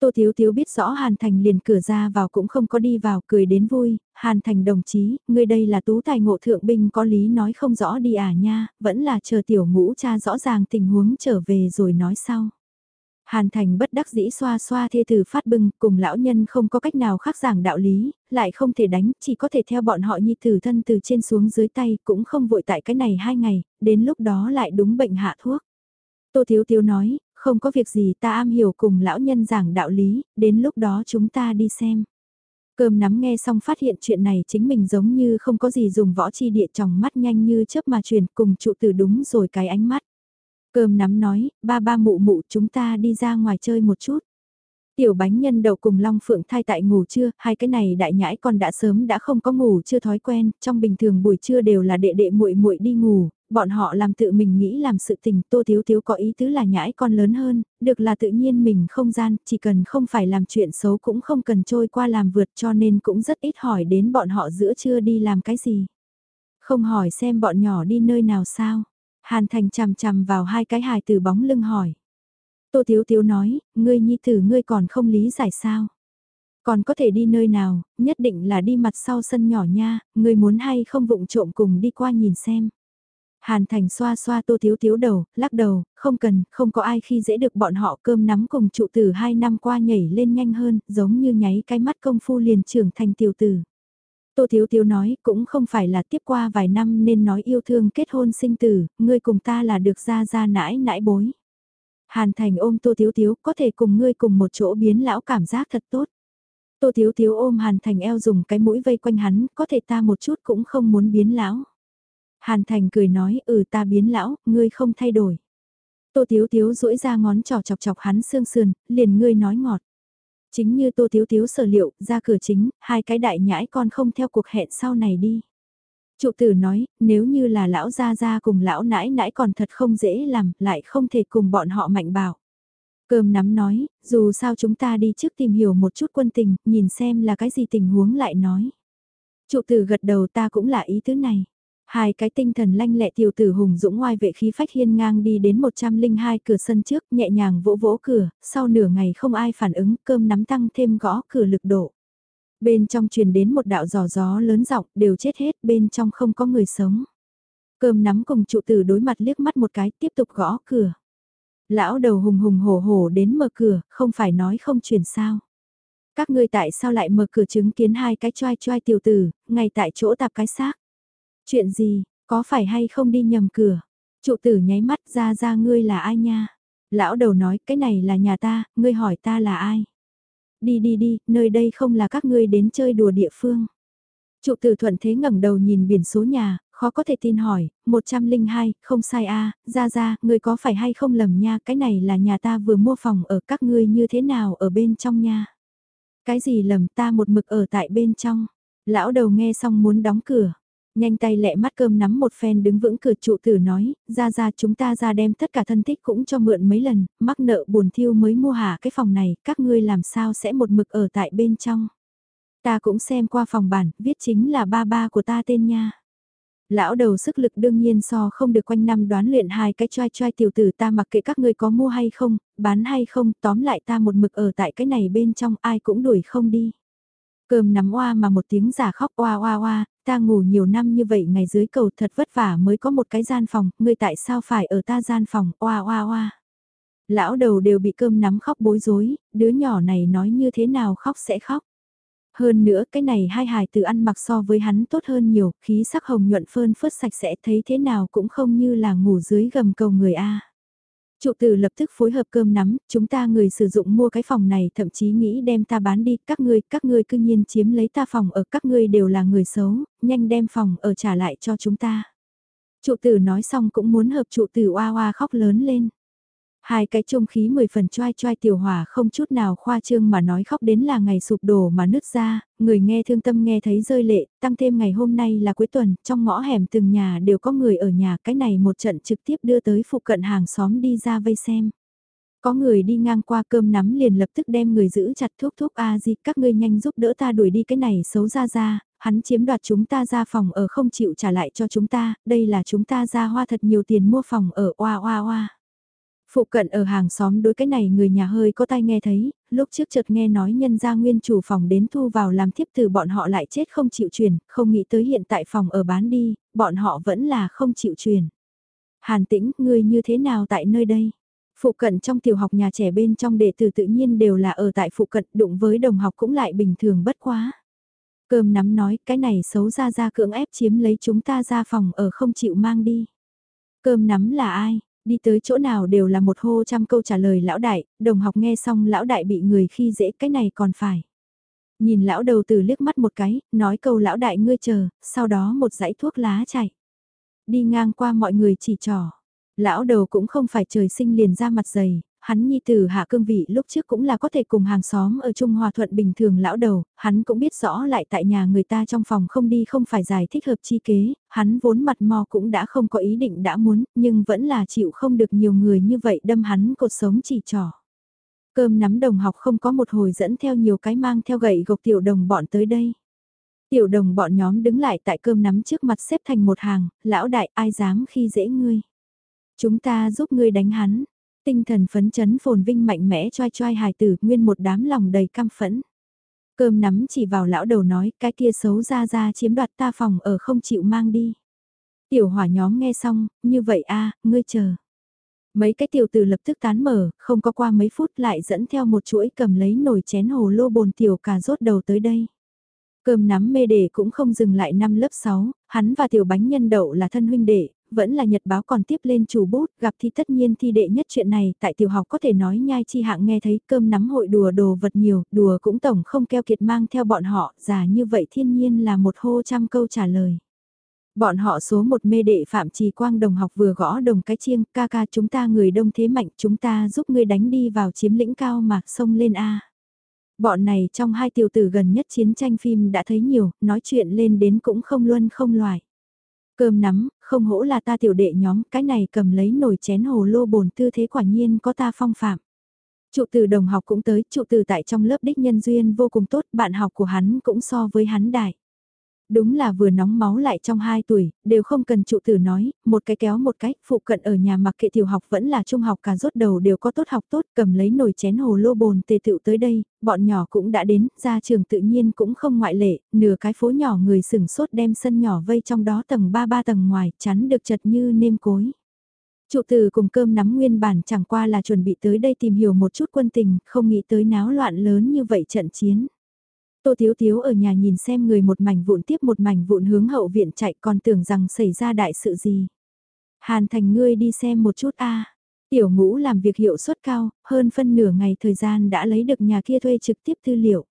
Tô Thiếu Thiếu biết rõ Hàn Thành liền cửa ra vào cũng không có đi vào cười đến vui, Hàn Thành đồng chí, ngươi đây là tú tài ngộ thượng binh có lý nói không rõ đi à nha, vẫn là chờ tiểu ngũ cha rõ ràng tình huống trở về rồi nói sau. Hàn Thành bất đắc dĩ xoa xoa thê tử phát bưng, cùng lão nhân không có cách nào khác giảng đạo lý, lại không thể đánh, chỉ có thể theo bọn họ nhi tử thân từ trên xuống dưới tay, cũng không vội tại cái này hai ngày, đến lúc đó lại đúng bệnh hạ thuốc. Tô Thiếu Thiếu nói, không có việc gì ta am hiểu cùng lão nhân giảng đạo lý, đến lúc đó chúng ta đi xem. Cơm nắm nghe xong phát hiện chuyện này chính mình giống như không có gì dùng võ chi địa trong mắt nhanh như chớp mà truyền cùng trụ tử đúng rồi cái ánh mắt. Cơm nắm nói, ba ba mụ mụ chúng ta đi ra ngoài chơi một chút. Tiểu bánh nhân đậu cùng Long Phượng thai tại ngủ trưa, hai cái này đại nhãi con đã sớm đã không có ngủ chưa thói quen, trong bình thường buổi trưa đều là đệ đệ muội muội đi ngủ, bọn họ làm tự mình nghĩ làm sự tình, Tô Thiếu Thiếu có ý tứ là nhãi con lớn hơn, được là tự nhiên mình không gian, chỉ cần không phải làm chuyện xấu cũng không cần trôi qua làm vượt cho nên cũng rất ít hỏi đến bọn họ giữa trưa đi làm cái gì. Không hỏi xem bọn nhỏ đi nơi nào sao. Hàn Thành chằm chằm vào hai cái hài từ bóng lưng hỏi. Tô Thiếu Thiếu nói, ngươi nhi tử ngươi còn không lý giải sao. Còn có thể đi nơi nào, nhất định là đi mặt sau sân nhỏ nha, ngươi muốn hay không vụng trộm cùng đi qua nhìn xem. Hàn Thành xoa xoa tô thiếu thiếu đầu, lắc đầu, không cần, không có ai khi dễ được bọn họ cơm nắm cùng trụ tử hai năm qua nhảy lên nhanh hơn, giống như nháy cái mắt công phu liền trưởng thành tiểu tử. Tô Thiếu Thiếu nói cũng không phải là tiếp qua vài năm nên nói yêu thương kết hôn sinh tử, ngươi cùng ta là được ra ra nãi nãi bối. Hàn Thành ôm Tô Thiếu Thiếu có thể cùng ngươi cùng một chỗ biến lão cảm giác thật tốt. Tô Thiếu Thiếu ôm Hàn Thành eo dùng cái mũi vây quanh hắn, có thể ta một chút cũng không muốn biến lão. Hàn Thành cười nói, ừ ta biến lão, ngươi không thay đổi. Tô Thiếu Thiếu duỗi ra ngón trỏ chọc chọc hắn sương sườn, liền ngươi nói ngọt. Chính như Tô Thiếu Thiếu sở liệu, ra cửa chính, hai cái đại nhãi con không theo cuộc hẹn sau này đi. Trụ tử nói, nếu như là lão gia gia cùng lão nãi nãi còn thật không dễ làm, lại không thể cùng bọn họ mạnh bảo. Cơm nắm nói, dù sao chúng ta đi trước tìm hiểu một chút quân tình, nhìn xem là cái gì tình huống lại nói. Trụ tử gật đầu ta cũng là ý thứ này. Hai cái tinh thần lanh lẹ tiểu tử hùng dũng ngoài vệ khí phách hiên ngang đi đến 102 cửa sân trước nhẹ nhàng vỗ vỗ cửa, sau nửa ngày không ai phản ứng cơm nắm tăng thêm gõ cửa lực độ. Bên trong truyền đến một đạo giò gió lớn giọng đều chết hết bên trong không có người sống. Cơm nắm cùng trụ tử đối mặt liếc mắt một cái tiếp tục gõ cửa. Lão đầu hùng hùng hổ hổ đến mở cửa, không phải nói không truyền sao. Các ngươi tại sao lại mở cửa chứng kiến hai cái choai choai tiểu tử, ngay tại chỗ tạp cái xác. Chuyện gì, có phải hay không đi nhầm cửa? Trụ tử nháy mắt ra ra ngươi là ai nha? Lão đầu nói cái này là nhà ta, ngươi hỏi ta là ai? Đi đi đi, nơi đây không là các ngươi đến chơi đùa địa phương. Trụ tử thuận thế ngẩng đầu nhìn biển số nhà, khó có thể tin hỏi, 102, không sai a ra ra, ngươi có phải hay không lầm nha, cái này là nhà ta vừa mua phòng ở các ngươi như thế nào ở bên trong nha. Cái gì lầm ta một mực ở tại bên trong. Lão đầu nghe xong muốn đóng cửa. Nhanh tay lẹ mắt cơm nắm một phen đứng vững cửa trụ tử nói, ra ra chúng ta ra đem tất cả thân thích cũng cho mượn mấy lần, mắc nợ buồn thiêu mới mua hả cái phòng này, các ngươi làm sao sẽ một mực ở tại bên trong. Ta cũng xem qua phòng bản, viết chính là ba ba của ta tên nha. Lão đầu sức lực đương nhiên so không được quanh năm đoán luyện hai cái choai choai tiểu tử ta mặc kệ các ngươi có mua hay không, bán hay không, tóm lại ta một mực ở tại cái này bên trong ai cũng đuổi không đi. Cơm nắm oa mà một tiếng giả khóc oa oa oa, ta ngủ nhiều năm như vậy ngày dưới cầu thật vất vả mới có một cái gian phòng, ngươi tại sao phải ở ta gian phòng, oa oa oa. Lão đầu đều bị cơm nắm khóc bối rối, đứa nhỏ này nói như thế nào khóc sẽ khóc. Hơn nữa cái này hai hài từ ăn mặc so với hắn tốt hơn nhiều, khí sắc hồng nhuận phơn phớt sạch sẽ thấy thế nào cũng không như là ngủ dưới gầm cầu người A. Trụ tử lập tức phối hợp cơm nắm, chúng ta người sử dụng mua cái phòng này thậm chí nghĩ đem ta bán đi, các ngươi, các ngươi cư nhiên chiếm lấy ta phòng ở các ngươi đều là người xấu, nhanh đem phòng ở trả lại cho chúng ta. Trụ tử nói xong cũng muốn hợp trụ tử oa oa khóc lớn lên. Hai cái trung khí mười phần choai choai tiểu hỏa không chút nào khoa trương mà nói khóc đến là ngày sụp đổ mà nứt ra, người nghe thương tâm nghe thấy rơi lệ, tăng thêm ngày hôm nay là cuối tuần, trong ngõ hẻm từng nhà đều có người ở nhà, cái này một trận trực tiếp đưa tới phụ cận hàng xóm đi ra vây xem. Có người đi ngang qua cơm nắm liền lập tức đem người giữ chặt thuốc thuốc a di các ngươi nhanh giúp đỡ ta đuổi đi cái này xấu ra ra, hắn chiếm đoạt chúng ta ra phòng ở không chịu trả lại cho chúng ta, đây là chúng ta ra hoa thật nhiều tiền mua phòng ở oa oa oa. Phụ cận ở hàng xóm đối cái này người nhà hơi có tai nghe thấy, lúc trước chợt nghe nói nhân gia nguyên chủ phòng đến thu vào làm thiếp từ bọn họ lại chết không chịu truyền, không nghĩ tới hiện tại phòng ở bán đi, bọn họ vẫn là không chịu truyền. Hàn tĩnh, người như thế nào tại nơi đây? Phụ cận trong tiểu học nhà trẻ bên trong đệ tử tự nhiên đều là ở tại phụ cận đụng với đồng học cũng lại bình thường bất quá. Cơm nắm nói cái này xấu ra ra cưỡng ép chiếm lấy chúng ta ra phòng ở không chịu mang đi. Cơm nắm là ai? Đi tới chỗ nào đều là một hô trăm câu trả lời lão đại, đồng học nghe xong lão đại bị người khi dễ cái này còn phải. Nhìn lão đầu từ liếc mắt một cái, nói câu lão đại ngươi chờ, sau đó một dãy thuốc lá chạy. Đi ngang qua mọi người chỉ trỏ. Lão đầu cũng không phải trời sinh liền ra mặt dày, hắn nhi tử hạ cương vị lúc trước cũng là có thể cùng hàng xóm ở Trung Hòa Thuận bình thường lão đầu, hắn cũng biết rõ lại tại nhà người ta trong phòng không đi không phải giải thích hợp chi kế, hắn vốn mặt mò cũng đã không có ý định đã muốn, nhưng vẫn là chịu không được nhiều người như vậy đâm hắn cột sống chỉ trỏ. Cơm nắm đồng học không có một hồi dẫn theo nhiều cái mang theo gậy gộc tiểu đồng bọn tới đây. Tiểu đồng bọn nhóm đứng lại tại cơm nắm trước mặt xếp thành một hàng, lão đại ai dám khi dễ ngươi. Chúng ta giúp ngươi đánh hắn, tinh thần phấn chấn phồn vinh mạnh mẽ choai choai hài tử nguyên một đám lòng đầy căm phẫn. Cơm nắm chỉ vào lão đầu nói cái kia xấu ra ra chiếm đoạt ta phòng ở không chịu mang đi. Tiểu hỏa nhóm nghe xong, như vậy a ngươi chờ. Mấy cái tiểu tử lập tức tán mở, không có qua mấy phút lại dẫn theo một chuỗi cầm lấy nồi chén hồ lô bồn tiểu cà rốt đầu tới đây. Cơm nắm mê đề cũng không dừng lại năm lớp 6, hắn và tiểu bánh nhân đậu là thân huynh đệ, vẫn là nhật báo còn tiếp lên chủ bút, gặp thi tất nhiên thi đệ nhất chuyện này, tại tiểu học có thể nói nhai chi hạng nghe thấy cơm nắm hội đùa đồ vật nhiều, đùa cũng tổng không keo kiệt mang theo bọn họ, giả như vậy thiên nhiên là một hô trăm câu trả lời. Bọn họ số một mê đệ Phạm Trì Quang đồng học vừa gõ đồng cái chiêng, ca ca chúng ta người đông thế mạnh, chúng ta giúp ngươi đánh đi vào chiếm lĩnh cao mạc sông lên A. Bọn này trong hai tiểu tử gần nhất chiến tranh phim đã thấy nhiều, nói chuyện lên đến cũng không luân không loài. Cơm nắm, không hỗ là ta tiểu đệ nhóm, cái này cầm lấy nồi chén hồ lô bồn tư thế quả nhiên có ta phong phạm. Trụ từ đồng học cũng tới, trụ từ tại trong lớp đích nhân duyên vô cùng tốt, bạn học của hắn cũng so với hắn đại. Đúng là vừa nóng máu lại trong 2 tuổi, đều không cần trụ tử nói, một cái kéo một cái, phụ cận ở nhà mặc kệ tiểu học vẫn là trung học cả rốt đầu đều có tốt học tốt, cầm lấy nồi chén hồ lô bồn tề tựu tới đây, bọn nhỏ cũng đã đến, ra trường tự nhiên cũng không ngoại lệ, nửa cái phố nhỏ người sửng sốt đem sân nhỏ vây trong đó tầng 3 ba tầng ngoài, chắn được chật như nêm cối. Trụ tử cùng cơm nắm nguyên bản chẳng qua là chuẩn bị tới đây tìm hiểu một chút quân tình, không nghĩ tới náo loạn lớn như vậy trận chiến. Tô Thiếu Thiếu ở nhà nhìn xem người một mảnh vụn tiếp một mảnh vụn hướng hậu viện chạy còn tưởng rằng xảy ra đại sự gì. Hàn thành ngươi đi xem một chút a Tiểu ngũ làm việc hiệu suất cao, hơn phân nửa ngày thời gian đã lấy được nhà kia thuê trực tiếp tư liệu.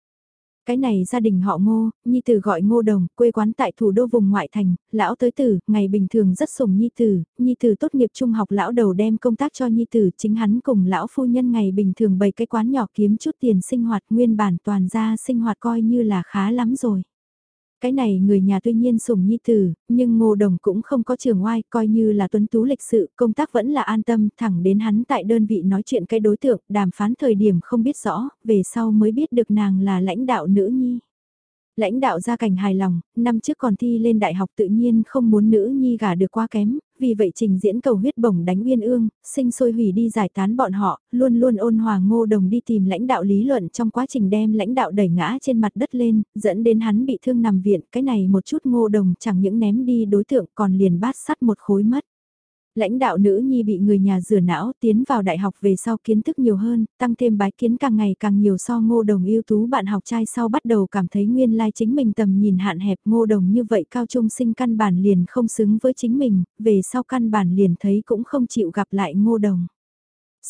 Cái này gia đình họ ngô, nhi tử gọi ngô đồng, quê quán tại thủ đô vùng ngoại thành, lão tới tử, ngày bình thường rất sủng nhi tử, nhi tử tốt nghiệp trung học lão đầu đem công tác cho nhi tử, chính hắn cùng lão phu nhân ngày bình thường bày cái quán nhỏ kiếm chút tiền sinh hoạt nguyên bản toàn gia sinh hoạt coi như là khá lắm rồi. Cái này người nhà tuy nhiên sủng nhi tử, nhưng ngô đồng cũng không có trường oai, coi như là tuấn tú lịch sự, công tác vẫn là an tâm, thẳng đến hắn tại đơn vị nói chuyện cái đối tượng, đàm phán thời điểm không biết rõ, về sau mới biết được nàng là lãnh đạo nữ nhi. Lãnh đạo gia cảnh hài lòng, năm trước còn thi lên đại học tự nhiên không muốn nữ nhi gả được quá kém, vì vậy trình diễn cầu huyết bổng đánh uyên ương, sinh sôi hủy đi giải tán bọn họ, luôn luôn ôn hòa ngô đồng đi tìm lãnh đạo lý luận trong quá trình đem lãnh đạo đẩy ngã trên mặt đất lên, dẫn đến hắn bị thương nằm viện, cái này một chút ngô đồng chẳng những ném đi đối tượng còn liền bát sắt một khối mất lãnh đạo nữ nhi bị người nhà rửa não tiến vào đại học về sau kiến thức nhiều hơn, tăng thêm bái kiến càng ngày càng nhiều so ngô đồng ưu tú bạn học trai sau bắt đầu cảm thấy nguyên lai chính mình tầm nhìn hạn hẹp ngô đồng như vậy cao trung sinh căn bản liền không xứng với chính mình, về sau căn bản liền thấy cũng không chịu gặp lại ngô đồng.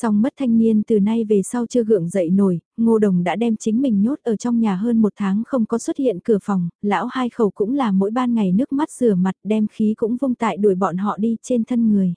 Song mất thanh niên từ nay về sau chưa gượng dậy nổi, ngô đồng đã đem chính mình nhốt ở trong nhà hơn một tháng không có xuất hiện cửa phòng, lão hai khẩu cũng là mỗi ban ngày nước mắt rửa mặt đem khí cũng vung tại đuổi bọn họ đi trên thân người.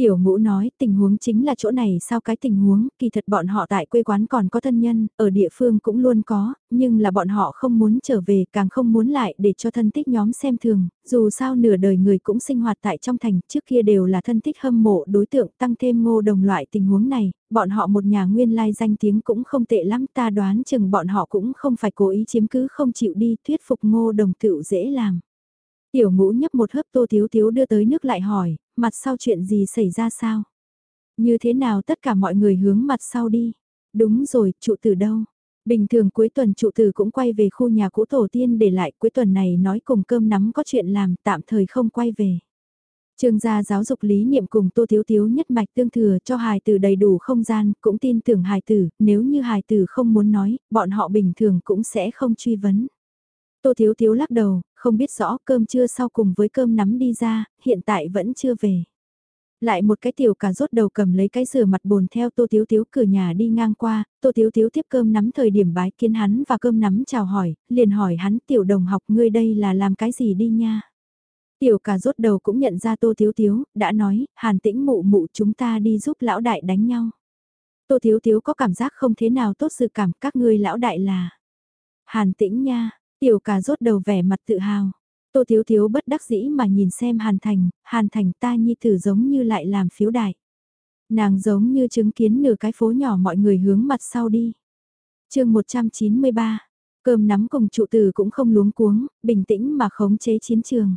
Tiểu ngũ nói tình huống chính là chỗ này sao cái tình huống, kỳ thật bọn họ tại quê quán còn có thân nhân, ở địa phương cũng luôn có, nhưng là bọn họ không muốn trở về, càng không muốn lại để cho thân tích nhóm xem thường, dù sao nửa đời người cũng sinh hoạt tại trong thành, trước kia đều là thân tích hâm mộ đối tượng tăng thêm ngô đồng loại tình huống này, bọn họ một nhà nguyên lai danh tiếng cũng không tệ lắm ta đoán chừng bọn họ cũng không phải cố ý chiếm cứ không chịu đi thuyết phục ngô đồng tựu dễ làm. Tiểu ngũ nhấp một hớp tô thiếu thiếu đưa tới nước lại hỏi, mặt sau chuyện gì xảy ra sao? Như thế nào tất cả mọi người hướng mặt sau đi? Đúng rồi, trụ tử đâu? Bình thường cuối tuần trụ tử cũng quay về khu nhà cũ tổ tiên để lại cuối tuần này nói cùng cơm nắm có chuyện làm tạm thời không quay về. Trường gia giáo dục lý niệm cùng tô thiếu thiếu nhất mạch tương thừa cho hài tử đầy đủ không gian, cũng tin tưởng hài tử, nếu như hài tử không muốn nói, bọn họ bình thường cũng sẽ không truy vấn. Tô thiếu thiếu lắc đầu, không biết rõ cơm trưa sau cùng với cơm nắm đi ra, hiện tại vẫn chưa về. Lại một cái tiểu cà rốt đầu cầm lấy cái rửa mặt bồn theo tô tiếu tiếu cửa nhà đi ngang qua, tô tiếu tiếu tiếp cơm nắm thời điểm bái kiến hắn và cơm nắm chào hỏi, liền hỏi hắn tiểu đồng học ngươi đây là làm cái gì đi nha. Tiểu cà rốt đầu cũng nhận ra tô tiếu tiếu, đã nói, hàn tĩnh mụ mụ chúng ta đi giúp lão đại đánh nhau. Tô Thiếu Thiếu có cảm giác không thế nào tốt sự cảm các ngươi lão đại là. Hàn tĩnh nha, tiểu cà rốt đầu vẻ mặt tự hào. Tô Thiếu Thiếu bất đắc dĩ mà nhìn xem Hàn Thành, Hàn Thành ta nhi tử giống như lại làm phiếu đại. Nàng giống như chứng kiến nửa cái phố nhỏ mọi người hướng mặt sau đi. chương 193, cơm nắm cùng trụ tử cũng không luống cuống, bình tĩnh mà khống chế chiến trường.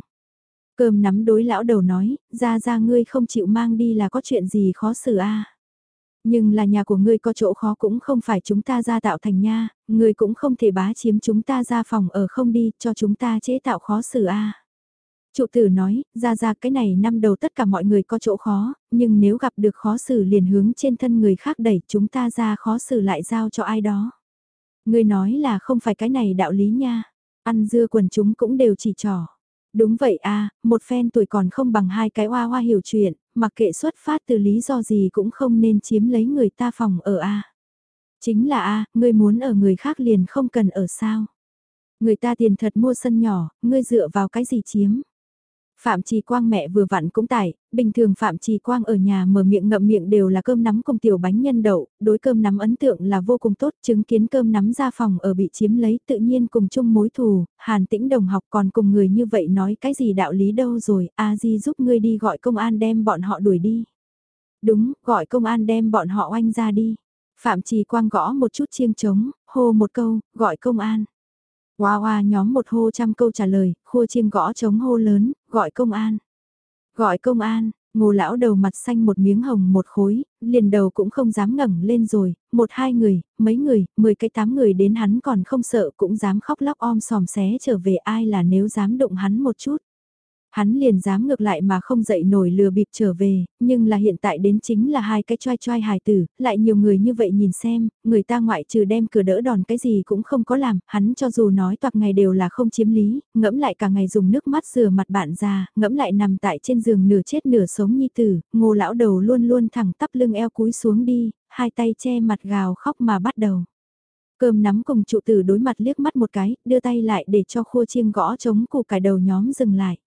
Cơm nắm đối lão đầu nói, ra ra ngươi không chịu mang đi là có chuyện gì khó xử a nhưng là nhà của ngươi có chỗ khó cũng không phải chúng ta ra tạo thành nha, ngươi cũng không thể bá chiếm chúng ta ra phòng ở không đi cho chúng ta chế tạo khó xử a. Trụ tử nói, ra ra cái này năm đầu tất cả mọi người có chỗ khó, nhưng nếu gặp được khó xử liền hướng trên thân người khác đẩy chúng ta ra khó xử lại giao cho ai đó. Ngươi nói là không phải cái này đạo lý nha, ăn dưa quần chúng cũng đều chỉ trò Đúng vậy a một phen tuổi còn không bằng hai cái hoa hoa hiểu chuyện, mặc kệ xuất phát từ lý do gì cũng không nên chiếm lấy người ta phòng ở a Chính là a ngươi muốn ở người khác liền không cần ở sao. Người ta tiền thật mua sân nhỏ, ngươi dựa vào cái gì chiếm. Phạm Trì Quang mẹ vừa vặn cũng tải, bình thường Phạm Trì Quang ở nhà mở miệng ngậm miệng đều là cơm nắm cùng tiểu bánh nhân đậu, đối cơm nắm ấn tượng là vô cùng tốt, chứng kiến cơm nắm ra phòng ở bị chiếm lấy tự nhiên cùng chung mối thù, hàn tĩnh đồng học còn cùng người như vậy nói cái gì đạo lý đâu rồi, a di giúp ngươi đi gọi công an đem bọn họ đuổi đi. Đúng, gọi công an đem bọn họ oanh ra đi. Phạm Trì Quang gõ một chút chiêng trống, hô một câu, gọi công an. Hoa hoa nhóm một hô trăm câu trả lời, khua chiêng gõ chống hô lớn, gọi công an. Gọi công an, ngô lão đầu mặt xanh một miếng hồng một khối, liền đầu cũng không dám ngẩng lên rồi, một hai người, mấy người, mười cái tám người đến hắn còn không sợ cũng dám khóc lóc om sòm xé trở về ai là nếu dám động hắn một chút. Hắn liền dám ngược lại mà không dậy nổi lừa bịp trở về, nhưng là hiện tại đến chính là hai cái choai choai hài tử, lại nhiều người như vậy nhìn xem, người ta ngoại trừ đem cửa đỡ đòn cái gì cũng không có làm, hắn cho dù nói toạc ngày đều là không chiếm lý, ngẫm lại cả ngày dùng nước mắt rửa mặt bạn già, ngẫm lại nằm tại trên giường nửa chết nửa sống nhi tử, ngô lão đầu luôn luôn thẳng tắp lưng eo cúi xuống đi, hai tay che mặt gào khóc mà bắt đầu. Cơm nắm cùng trụ tử đối mặt liếc mắt một cái, đưa tay lại để cho khua chiêng gõ chống củ cải đầu nhóm dừng lại.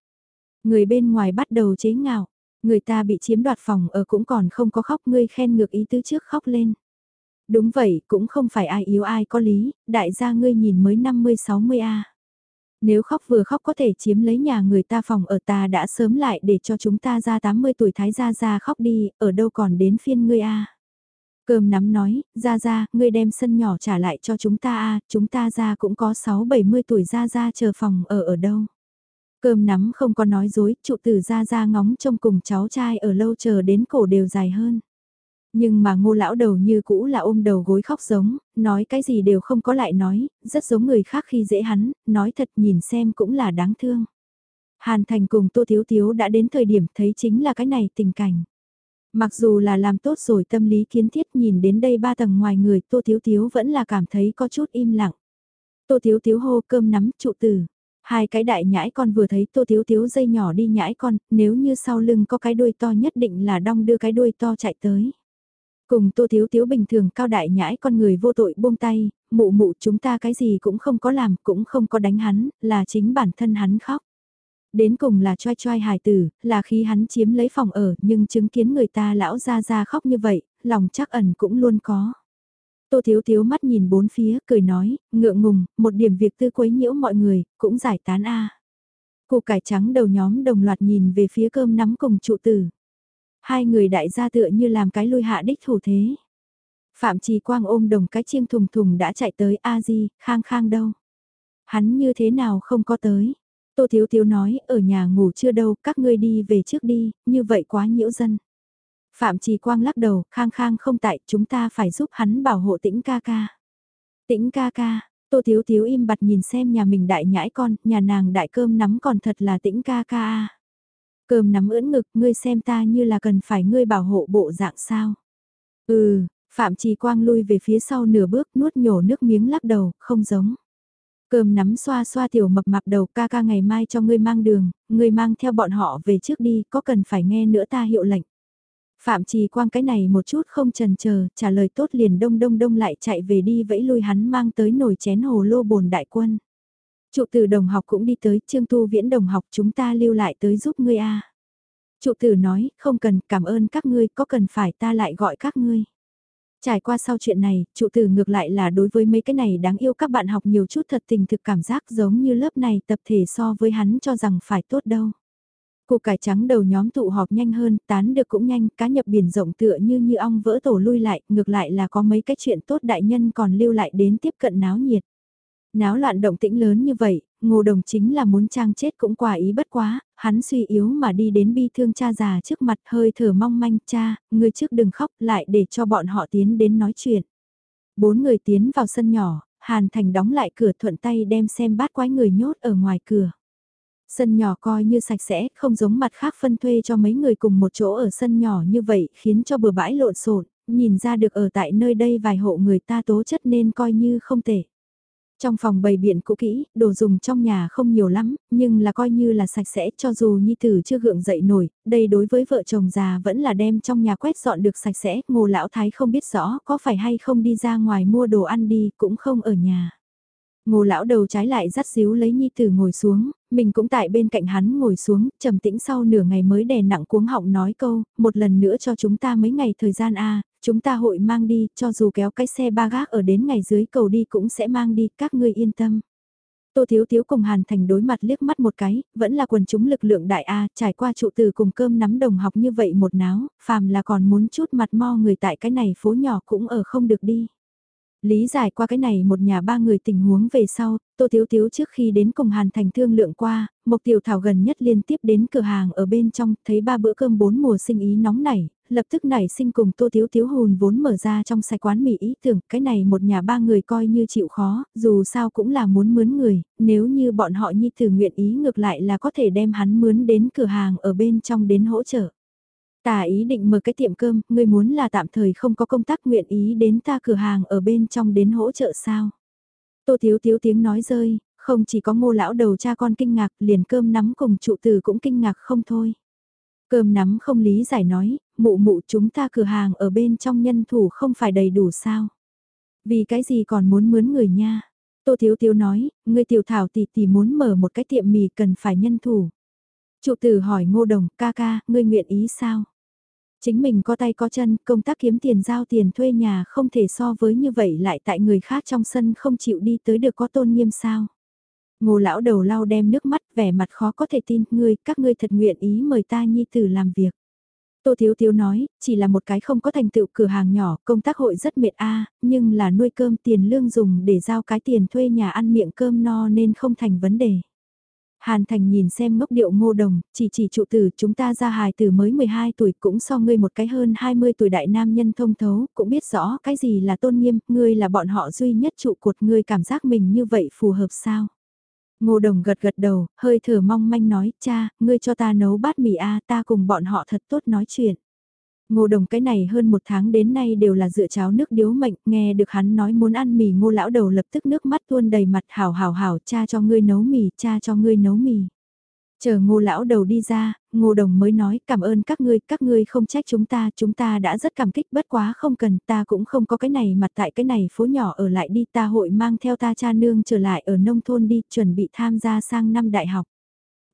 Người bên ngoài bắt đầu chế ngạo, người ta bị chiếm đoạt phòng ở cũng còn không có khóc ngươi khen ngược ý tứ trước khóc lên. Đúng vậy, cũng không phải ai yếu ai có lý, đại gia ngươi nhìn mới 50-60 a. Nếu khóc vừa khóc có thể chiếm lấy nhà người ta phòng ở ta đã sớm lại để cho chúng ta ra 80 tuổi thái gia ra khóc đi, ở đâu còn đến phiên ngươi a. Cơm nắm nói, ra ra, ngươi đem sân nhỏ trả lại cho chúng ta a, chúng ta ra cũng có 6-70 tuổi ra ra chờ phòng ở ở đâu. Cơm nắm không có nói dối, trụ tử ra ra ngóng trông cùng cháu trai ở lâu chờ đến cổ đều dài hơn. Nhưng mà ngô lão đầu như cũ là ôm đầu gối khóc giống, nói cái gì đều không có lại nói, rất giống người khác khi dễ hắn, nói thật nhìn xem cũng là đáng thương. Hàn Thành cùng Tô Thiếu Thiếu đã đến thời điểm thấy chính là cái này tình cảnh. Mặc dù là làm tốt rồi tâm lý kiến thiết nhìn đến đây ba tầng ngoài người Tô Thiếu Thiếu vẫn là cảm thấy có chút im lặng. Tô Thiếu Thiếu hô cơm nắm trụ tử, Hai cái đại nhãi con vừa thấy tô thiếu thiếu dây nhỏ đi nhãi con, nếu như sau lưng có cái đuôi to nhất định là đong đưa cái đuôi to chạy tới. Cùng tô thiếu thiếu bình thường cao đại nhãi con người vô tội buông tay, mụ mụ chúng ta cái gì cũng không có làm, cũng không có đánh hắn, là chính bản thân hắn khóc. Đến cùng là choai choai hài tử, là khi hắn chiếm lấy phòng ở nhưng chứng kiến người ta lão ra ra khóc như vậy, lòng chắc ẩn cũng luôn có. Tô Thiếu Thiếu mắt nhìn bốn phía, cười nói, ngượng ngùng, một điểm việc tư quấy nhiễu mọi người, cũng giải tán a. À. Củ cải trắng đầu nhóm đồng loạt nhìn về phía cơm nắm cùng trụ tử. Hai người đại gia tựa như làm cái lui hạ đích thủ thế. Phạm Trì Quang ôm đồng cái chiêng thùng thùng đã chạy tới A Di, khang khang đâu. Hắn như thế nào không có tới. Tô Thiếu Thiếu nói, ở nhà ngủ chưa đâu, các ngươi đi về trước đi, như vậy quá nhiễu dân. Phạm Trì Quang lắc đầu, khang khang không tại, chúng ta phải giúp hắn bảo hộ tĩnh ca ca. Tĩnh ca ca, Tô Thiếu Thiếu im bặt nhìn xem nhà mình đại nhãi con, nhà nàng đại cơm nắm còn thật là tĩnh ca ca. Cơm nắm ưỡn ngực, ngươi xem ta như là cần phải ngươi bảo hộ bộ dạng sao. Ừ, Phạm Trì Quang lui về phía sau nửa bước nuốt nhổ nước miếng lắc đầu, không giống. Cơm nắm xoa xoa tiểu mập mạp đầu ca ca ngày mai cho ngươi mang đường, ngươi mang theo bọn họ về trước đi, có cần phải nghe nữa ta hiệu lệnh. Phạm Trì Quang cái này một chút không trần chờ trả lời tốt liền đông đông đông lại chạy về đi vẫy lui hắn mang tới nồi chén hồ lô bồn đại quân. Trụ tử đồng học cũng đi tới, Trương Tu Viễn đồng học chúng ta lưu lại tới giúp ngươi a. Trụ tử nói, không cần, cảm ơn các ngươi, có cần phải ta lại gọi các ngươi. Trải qua sau chuyện này, trụ tử ngược lại là đối với mấy cái này đáng yêu các bạn học nhiều chút thật tình thực cảm giác giống như lớp này tập thể so với hắn cho rằng phải tốt đâu. Củ cải trắng đầu nhóm tụ họp nhanh hơn, tán được cũng nhanh, cá nhập biển rộng tựa như như ong vỡ tổ lui lại, ngược lại là có mấy cái chuyện tốt đại nhân còn lưu lại đến tiếp cận náo nhiệt. Náo loạn động tĩnh lớn như vậy, ngô đồng chính là muốn trang chết cũng quả ý bất quá, hắn suy yếu mà đi đến bi thương cha già trước mặt hơi thở mong manh cha, người trước đừng khóc lại để cho bọn họ tiến đến nói chuyện. Bốn người tiến vào sân nhỏ, Hàn Thành đóng lại cửa thuận tay đem xem bát quái người nhốt ở ngoài cửa. Sân nhỏ coi như sạch sẽ, không giống mặt khác phân thuê cho mấy người cùng một chỗ ở sân nhỏ như vậy khiến cho bừa bãi lộn xộn nhìn ra được ở tại nơi đây vài hộ người ta tố chất nên coi như không tệ. Trong phòng bày biện cũ kỹ, đồ dùng trong nhà không nhiều lắm, nhưng là coi như là sạch sẽ cho dù nhi tử chưa gượng dậy nổi, đây đối với vợ chồng già vẫn là đem trong nhà quét dọn được sạch sẽ, ngô lão thái không biết rõ có phải hay không đi ra ngoài mua đồ ăn đi, cũng không ở nhà. Ngô lão đầu trái lại dắt xíu lấy nhi tử ngồi xuống, mình cũng tại bên cạnh hắn ngồi xuống, trầm tĩnh sau nửa ngày mới đè nặng cuống họng nói câu, một lần nữa cho chúng ta mấy ngày thời gian a chúng ta hội mang đi, cho dù kéo cái xe ba gác ở đến ngày dưới cầu đi cũng sẽ mang đi, các ngươi yên tâm. Tô Thiếu Thiếu cùng Hàn Thành đối mặt liếc mắt một cái, vẫn là quần chúng lực lượng đại A, trải qua trụ từ cùng cơm nắm đồng học như vậy một náo, phàm là còn muốn chút mặt mo người tại cái này phố nhỏ cũng ở không được đi. Lý giải qua cái này một nhà ba người tình huống về sau, Tô Thiếu Thiếu trước khi đến cùng Hàn Thành thương lượng qua, Mộc Tiểu Thảo gần nhất liên tiếp đến cửa hàng ở bên trong, thấy ba bữa cơm bốn mùa sinh ý nóng nảy, lập tức nảy sinh cùng Tô Thiếu Thiếu hùn vốn mở ra trong sạch quán mì ý tưởng, cái này một nhà ba người coi như chịu khó, dù sao cũng là muốn mướn người, nếu như bọn họ nhi thử nguyện ý ngược lại là có thể đem hắn mướn đến cửa hàng ở bên trong đến hỗ trợ. Ta ý định mở cái tiệm cơm, ngươi muốn là tạm thời không có công tác nguyện ý đến ta cửa hàng ở bên trong đến hỗ trợ sao? Tô Thiếu Thiếu tiếng nói rơi, không chỉ có ngô lão đầu cha con kinh ngạc, liền cơm nắm cùng trụ tử cũng kinh ngạc không thôi. Cơm nắm không lý giải nói, mụ mụ chúng ta cửa hàng ở bên trong nhân thủ không phải đầy đủ sao? Vì cái gì còn muốn mướn người nha? Tô Thiếu Thiếu nói, người tiểu thảo tỷ tỷ muốn mở một cái tiệm mì cần phải nhân thủ. Trụ tử hỏi ngô đồng, ca ca, ngươi nguyện ý sao? Chính mình có tay có chân, công tác kiếm tiền giao tiền thuê nhà không thể so với như vậy lại tại người khác trong sân không chịu đi tới được có tôn nghiêm sao. Ngô lão đầu lau đem nước mắt vẻ mặt khó có thể tin, ngươi, các ngươi thật nguyện ý mời ta nhi tử làm việc. Tô Thiếu Thiếu nói, chỉ là một cái không có thành tựu cửa hàng nhỏ, công tác hội rất mệt a à, nhưng là nuôi cơm tiền lương dùng để giao cái tiền thuê nhà ăn miệng cơm no nên không thành vấn đề. Hàn Thành nhìn xem ngốc điệu ngô đồng, chỉ chỉ trụ tử chúng ta ra hài từ mới 12 tuổi cũng so ngươi một cái hơn 20 tuổi đại nam nhân thông thấu, cũng biết rõ cái gì là tôn nghiêm, ngươi là bọn họ duy nhất trụ cột ngươi cảm giác mình như vậy phù hợp sao. Ngô đồng gật gật đầu, hơi thở mong manh nói, cha, ngươi cho ta nấu bát mì a ta cùng bọn họ thật tốt nói chuyện. Ngô đồng cái này hơn một tháng đến nay đều là dựa cháo nước điếu mệnh, nghe được hắn nói muốn ăn mì ngô lão đầu lập tức nước mắt tuôn đầy mặt hảo hảo hảo cha cho ngươi nấu mì, cha cho ngươi nấu mì. Chờ ngô lão đầu đi ra, ngô đồng mới nói cảm ơn các ngươi, các ngươi không trách chúng ta, chúng ta đã rất cảm kích bất quá không cần, ta cũng không có cái này mặt tại cái này phố nhỏ ở lại đi, ta hội mang theo ta cha nương trở lại ở nông thôn đi, chuẩn bị tham gia sang năm đại học.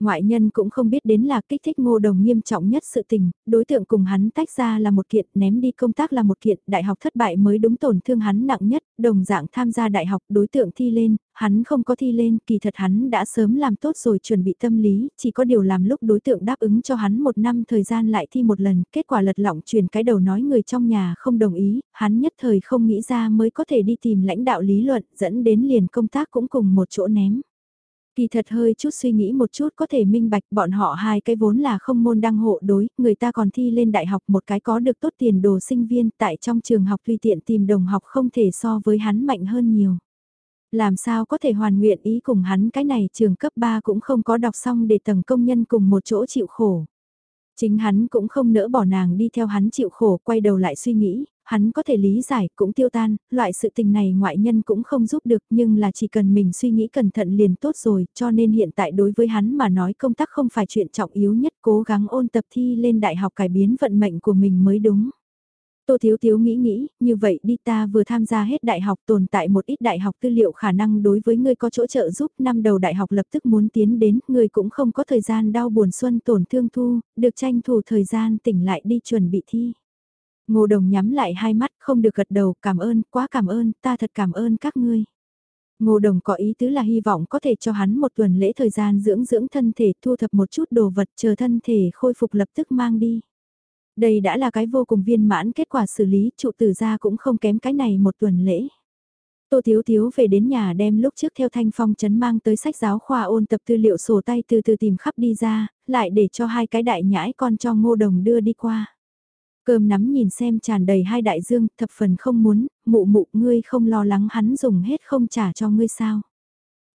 Ngoại nhân cũng không biết đến là kích thích ngô đồng nghiêm trọng nhất sự tình, đối tượng cùng hắn tách ra là một kiện, ném đi công tác là một kiện, đại học thất bại mới đúng tổn thương hắn nặng nhất, đồng dạng tham gia đại học đối tượng thi lên, hắn không có thi lên, kỳ thật hắn đã sớm làm tốt rồi chuẩn bị tâm lý, chỉ có điều làm lúc đối tượng đáp ứng cho hắn một năm thời gian lại thi một lần, kết quả lật lọng truyền cái đầu nói người trong nhà không đồng ý, hắn nhất thời không nghĩ ra mới có thể đi tìm lãnh đạo lý luận, dẫn đến liền công tác cũng cùng một chỗ ném. Kỳ thật hơi chút suy nghĩ một chút có thể minh bạch bọn họ hai cái vốn là không môn đăng hộ đối, người ta còn thi lên đại học một cái có được tốt tiền đồ sinh viên tại trong trường học tùy tiện tìm đồng học không thể so với hắn mạnh hơn nhiều. Làm sao có thể hoàn nguyện ý cùng hắn cái này trường cấp 3 cũng không có đọc xong để tầng công nhân cùng một chỗ chịu khổ. Chính hắn cũng không nỡ bỏ nàng đi theo hắn chịu khổ, quay đầu lại suy nghĩ, hắn có thể lý giải, cũng tiêu tan, loại sự tình này ngoại nhân cũng không giúp được nhưng là chỉ cần mình suy nghĩ cẩn thận liền tốt rồi, cho nên hiện tại đối với hắn mà nói công tác không phải chuyện trọng yếu nhất, cố gắng ôn tập thi lên đại học cải biến vận mệnh của mình mới đúng. Tô Thiếu Thiếu nghĩ nghĩ, như vậy đi ta vừa tham gia hết đại học tồn tại một ít đại học tư liệu khả năng đối với ngươi có chỗ trợ giúp năm đầu đại học lập tức muốn tiến đến, ngươi cũng không có thời gian đau buồn xuân tổn thương thu, được tranh thủ thời gian tỉnh lại đi chuẩn bị thi. Ngô Đồng nhắm lại hai mắt không được gật đầu cảm ơn, quá cảm ơn, ta thật cảm ơn các ngươi. Ngô Đồng có ý tứ là hy vọng có thể cho hắn một tuần lễ thời gian dưỡng dưỡng thân thể thu thập một chút đồ vật chờ thân thể khôi phục lập tức mang đi. Đây đã là cái vô cùng viên mãn kết quả xử lý, trụ tử gia cũng không kém cái này một tuần lễ. Tô Thiếu Thiếu về đến nhà đem lúc trước theo Thanh Phong chấn mang tới sách giáo khoa ôn tập tư liệu sổ tay từ từ tìm khắp đi ra, lại để cho hai cái đại nhãi con cho ngô đồng đưa đi qua. Cơm nắm nhìn xem tràn đầy hai đại dương, thập phần không muốn, mụ mụ ngươi không lo lắng hắn dùng hết không trả cho ngươi sao.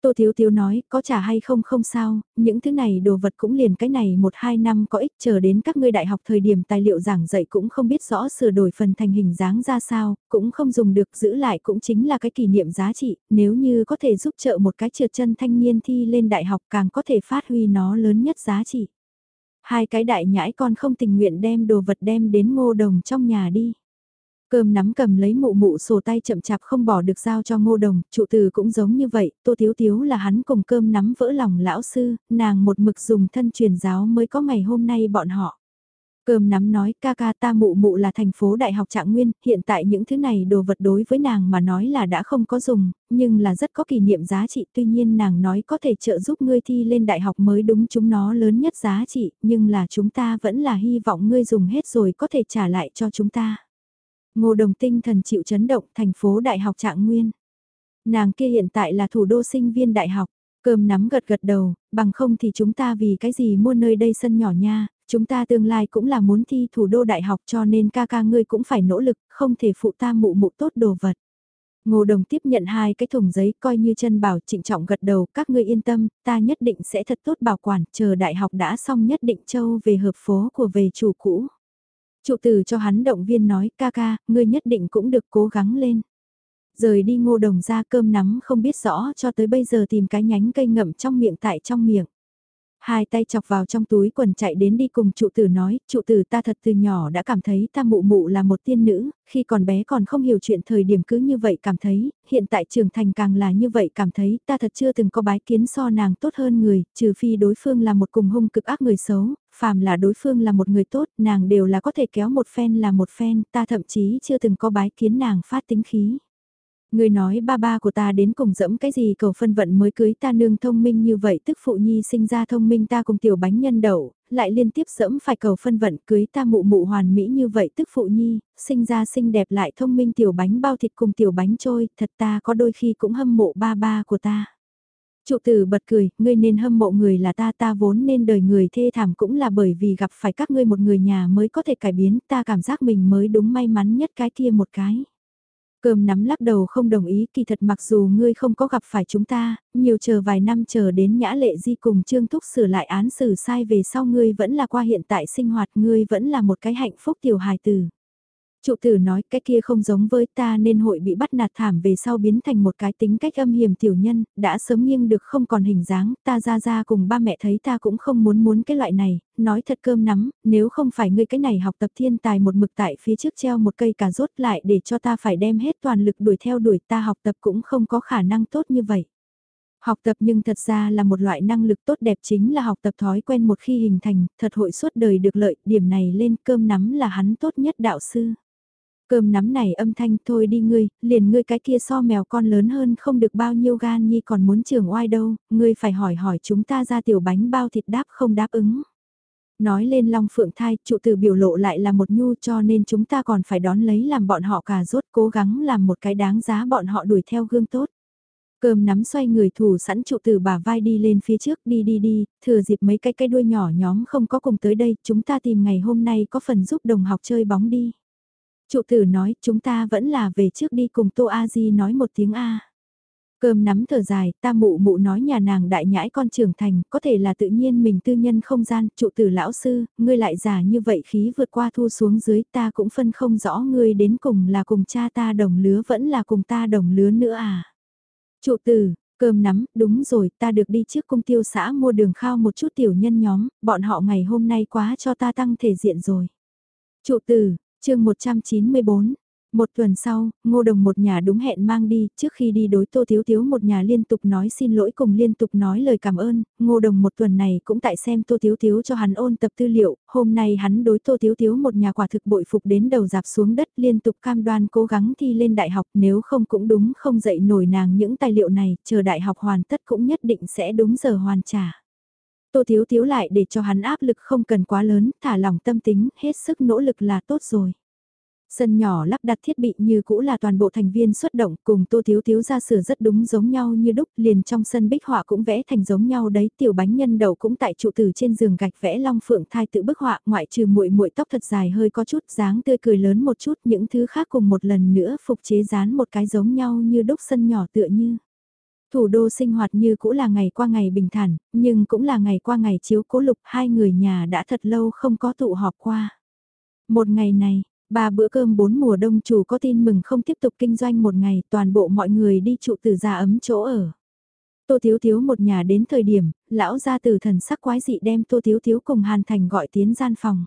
Tô Thiếu Thiếu nói, có trả hay không không sao, những thứ này đồ vật cũng liền cái này một hai năm có ích chờ đến các ngươi đại học thời điểm tài liệu giảng dạy cũng không biết rõ sửa đổi phần thành hình dáng ra sao, cũng không dùng được giữ lại cũng chính là cái kỷ niệm giá trị, nếu như có thể giúp trợ một cái trượt chân thanh niên thi lên đại học càng có thể phát huy nó lớn nhất giá trị. Hai cái đại nhãi con không tình nguyện đem đồ vật đem đến ngô đồng trong nhà đi. Cơm nắm cầm lấy mụ mụ sổ tay chậm chạp không bỏ được giao cho ngô đồng, trụ từ cũng giống như vậy, tô thiếu thiếu là hắn cùng cơm nắm vỡ lòng lão sư, nàng một mực dùng thân truyền giáo mới có ngày hôm nay bọn họ. Cơm nắm nói ca ca ta mụ mụ là thành phố đại học trạng nguyên, hiện tại những thứ này đồ vật đối với nàng mà nói là đã không có dùng, nhưng là rất có kỷ niệm giá trị tuy nhiên nàng nói có thể trợ giúp ngươi thi lên đại học mới đúng chúng nó lớn nhất giá trị, nhưng là chúng ta vẫn là hy vọng ngươi dùng hết rồi có thể trả lại cho chúng ta. Ngô Đồng tinh thần chịu chấn động thành phố đại học trạng nguyên. Nàng kia hiện tại là thủ đô sinh viên đại học, cơm nắm gật gật đầu, bằng không thì chúng ta vì cái gì mua nơi đây sân nhỏ nha, chúng ta tương lai cũng là muốn thi thủ đô đại học cho nên ca ca ngươi cũng phải nỗ lực, không thể phụ ta mụ mụ tốt đồ vật. Ngô Đồng tiếp nhận hai cái thùng giấy coi như chân bảo trịnh trọng gật đầu, các ngươi yên tâm, ta nhất định sẽ thật tốt bảo quản, chờ đại học đã xong nhất định châu về hợp phố của về chủ cũ. Trụ tử cho hắn động viên nói, ca ca, ngươi nhất định cũng được cố gắng lên. Rời đi ngô đồng ra cơm nắm không biết rõ cho tới bây giờ tìm cái nhánh cây ngậm trong miệng tại trong miệng. Hai tay chọc vào trong túi quần chạy đến đi cùng trụ tử nói, trụ tử ta thật từ nhỏ đã cảm thấy ta mụ mụ là một tiên nữ, khi còn bé còn không hiểu chuyện thời điểm cứ như vậy cảm thấy, hiện tại trưởng thành càng là như vậy cảm thấy ta thật chưa từng có bái kiến so nàng tốt hơn người, trừ phi đối phương là một cùng hung cực ác người xấu, phàm là đối phương là một người tốt, nàng đều là có thể kéo một phen là một phen, ta thậm chí chưa từng có bái kiến nàng phát tính khí. Người nói ba ba của ta đến cùng dẫm cái gì cầu phân vận mới cưới ta nương thông minh như vậy tức phụ nhi sinh ra thông minh ta cùng tiểu bánh nhân đậu, lại liên tiếp dẫm phải cầu phân vận cưới ta mụ mụ hoàn mỹ như vậy tức phụ nhi, sinh ra xinh đẹp lại thông minh tiểu bánh bao thịt cùng tiểu bánh trôi, thật ta có đôi khi cũng hâm mộ ba ba của ta. Trụ tử bật cười, ngươi nên hâm mộ người là ta ta vốn nên đời người thê thảm cũng là bởi vì gặp phải các ngươi một người nhà mới có thể cải biến ta cảm giác mình mới đúng may mắn nhất cái kia một cái. Cơm nắm lắc đầu không đồng ý kỳ thật mặc dù ngươi không có gặp phải chúng ta, nhiều chờ vài năm chờ đến nhã lệ di cùng Trương Thúc sửa lại án xử sai về sau ngươi vẫn là qua hiện tại sinh hoạt ngươi vẫn là một cái hạnh phúc tiểu hài tử. Trụ tử nói cái kia không giống với ta nên hội bị bắt nạt thảm về sau biến thành một cái tính cách âm hiểm tiểu nhân, đã sớm nghiêng được không còn hình dáng, ta ra ra cùng ba mẹ thấy ta cũng không muốn muốn cái loại này, nói thật cơm nắm, nếu không phải ngươi cái này học tập thiên tài một mực tại phía trước treo một cây cà rốt lại để cho ta phải đem hết toàn lực đuổi theo đuổi ta học tập cũng không có khả năng tốt như vậy. Học tập nhưng thật ra là một loại năng lực tốt đẹp chính là học tập thói quen một khi hình thành, thật hội suốt đời được lợi, điểm này lên cơm nắm là hắn tốt nhất đạo sư. Cơm nắm này âm thanh thôi đi ngươi, liền ngươi cái kia so mèo con lớn hơn không được bao nhiêu gan nhi còn muốn trường oai đâu, ngươi phải hỏi hỏi chúng ta ra tiểu bánh bao thịt đáp không đáp ứng. Nói lên Long Phượng thai, trụ từ biểu lộ lại là một nhu cho nên chúng ta còn phải đón lấy làm bọn họ cả rốt cố gắng làm một cái đáng giá bọn họ đuổi theo gương tốt. Cơm nắm xoay người thủ sẵn trụ từ bà vai đi lên phía trước đi đi đi, thừa dịp mấy cái cái đuôi nhỏ nhóm không có cùng tới đây, chúng ta tìm ngày hôm nay có phần giúp đồng học chơi bóng đi. Trụ tử nói chúng ta vẫn là về trước đi cùng Tô A Di nói một tiếng A. Cơm nắm thở dài, ta mụ mụ nói nhà nàng đại nhãi con trưởng thành, có thể là tự nhiên mình tư nhân không gian, trụ tử lão sư, ngươi lại giả như vậy khí vượt qua thu xuống dưới ta cũng phân không rõ ngươi đến cùng là cùng cha ta đồng lứa vẫn là cùng ta đồng lứa nữa à. Trụ tử, cơm nắm, đúng rồi, ta được đi trước công tiêu xã mua đường khao một chút tiểu nhân nhóm, bọn họ ngày hôm nay quá cho ta tăng thể diện rồi. Trụ tử, chương 194, Một tuần sau, ngô đồng một nhà đúng hẹn mang đi, trước khi đi đối tô thiếu thiếu một nhà liên tục nói xin lỗi cùng liên tục nói lời cảm ơn, ngô đồng một tuần này cũng tại xem tô thiếu thiếu cho hắn ôn tập tư liệu, hôm nay hắn đối tô thiếu thiếu một nhà quả thực bội phục đến đầu dạp xuống đất liên tục cam đoan cố gắng thi lên đại học nếu không cũng đúng không dạy nổi nàng những tài liệu này, chờ đại học hoàn tất cũng nhất định sẽ đúng giờ hoàn trả. Tô thiếu thiếu lại để cho hắn áp lực không cần quá lớn, thả lỏng tâm tính, hết sức nỗ lực là tốt rồi. Sân nhỏ lắp đặt thiết bị như cũ là toàn bộ thành viên xuất động cùng tô thiếu thiếu ra sửa rất đúng giống nhau như đúc liền trong sân bích họa cũng vẽ thành giống nhau đấy tiểu bánh nhân đầu cũng tại trụ tử trên giường gạch vẽ long phượng thai tự bức họa ngoại trừ muội muội tóc thật dài hơi có chút dáng tươi cười lớn một chút những thứ khác cùng một lần nữa phục chế dán một cái giống nhau như đúc sân nhỏ tựa như. Thủ đô sinh hoạt như cũ là ngày qua ngày bình thản, nhưng cũng là ngày qua ngày chiếu cố lục hai người nhà đã thật lâu không có tụ họp qua. Một ngày này, Ba bữa cơm bốn mùa đông chủ có tin mừng không tiếp tục kinh doanh một ngày, toàn bộ mọi người đi trụ từ già ấm chỗ ở. Tô Thiếu Thiếu một nhà đến thời điểm, lão gia tử thần sắc quái dị đem Tô Thiếu Thiếu cùng Hàn Thành gọi tiến gian phòng.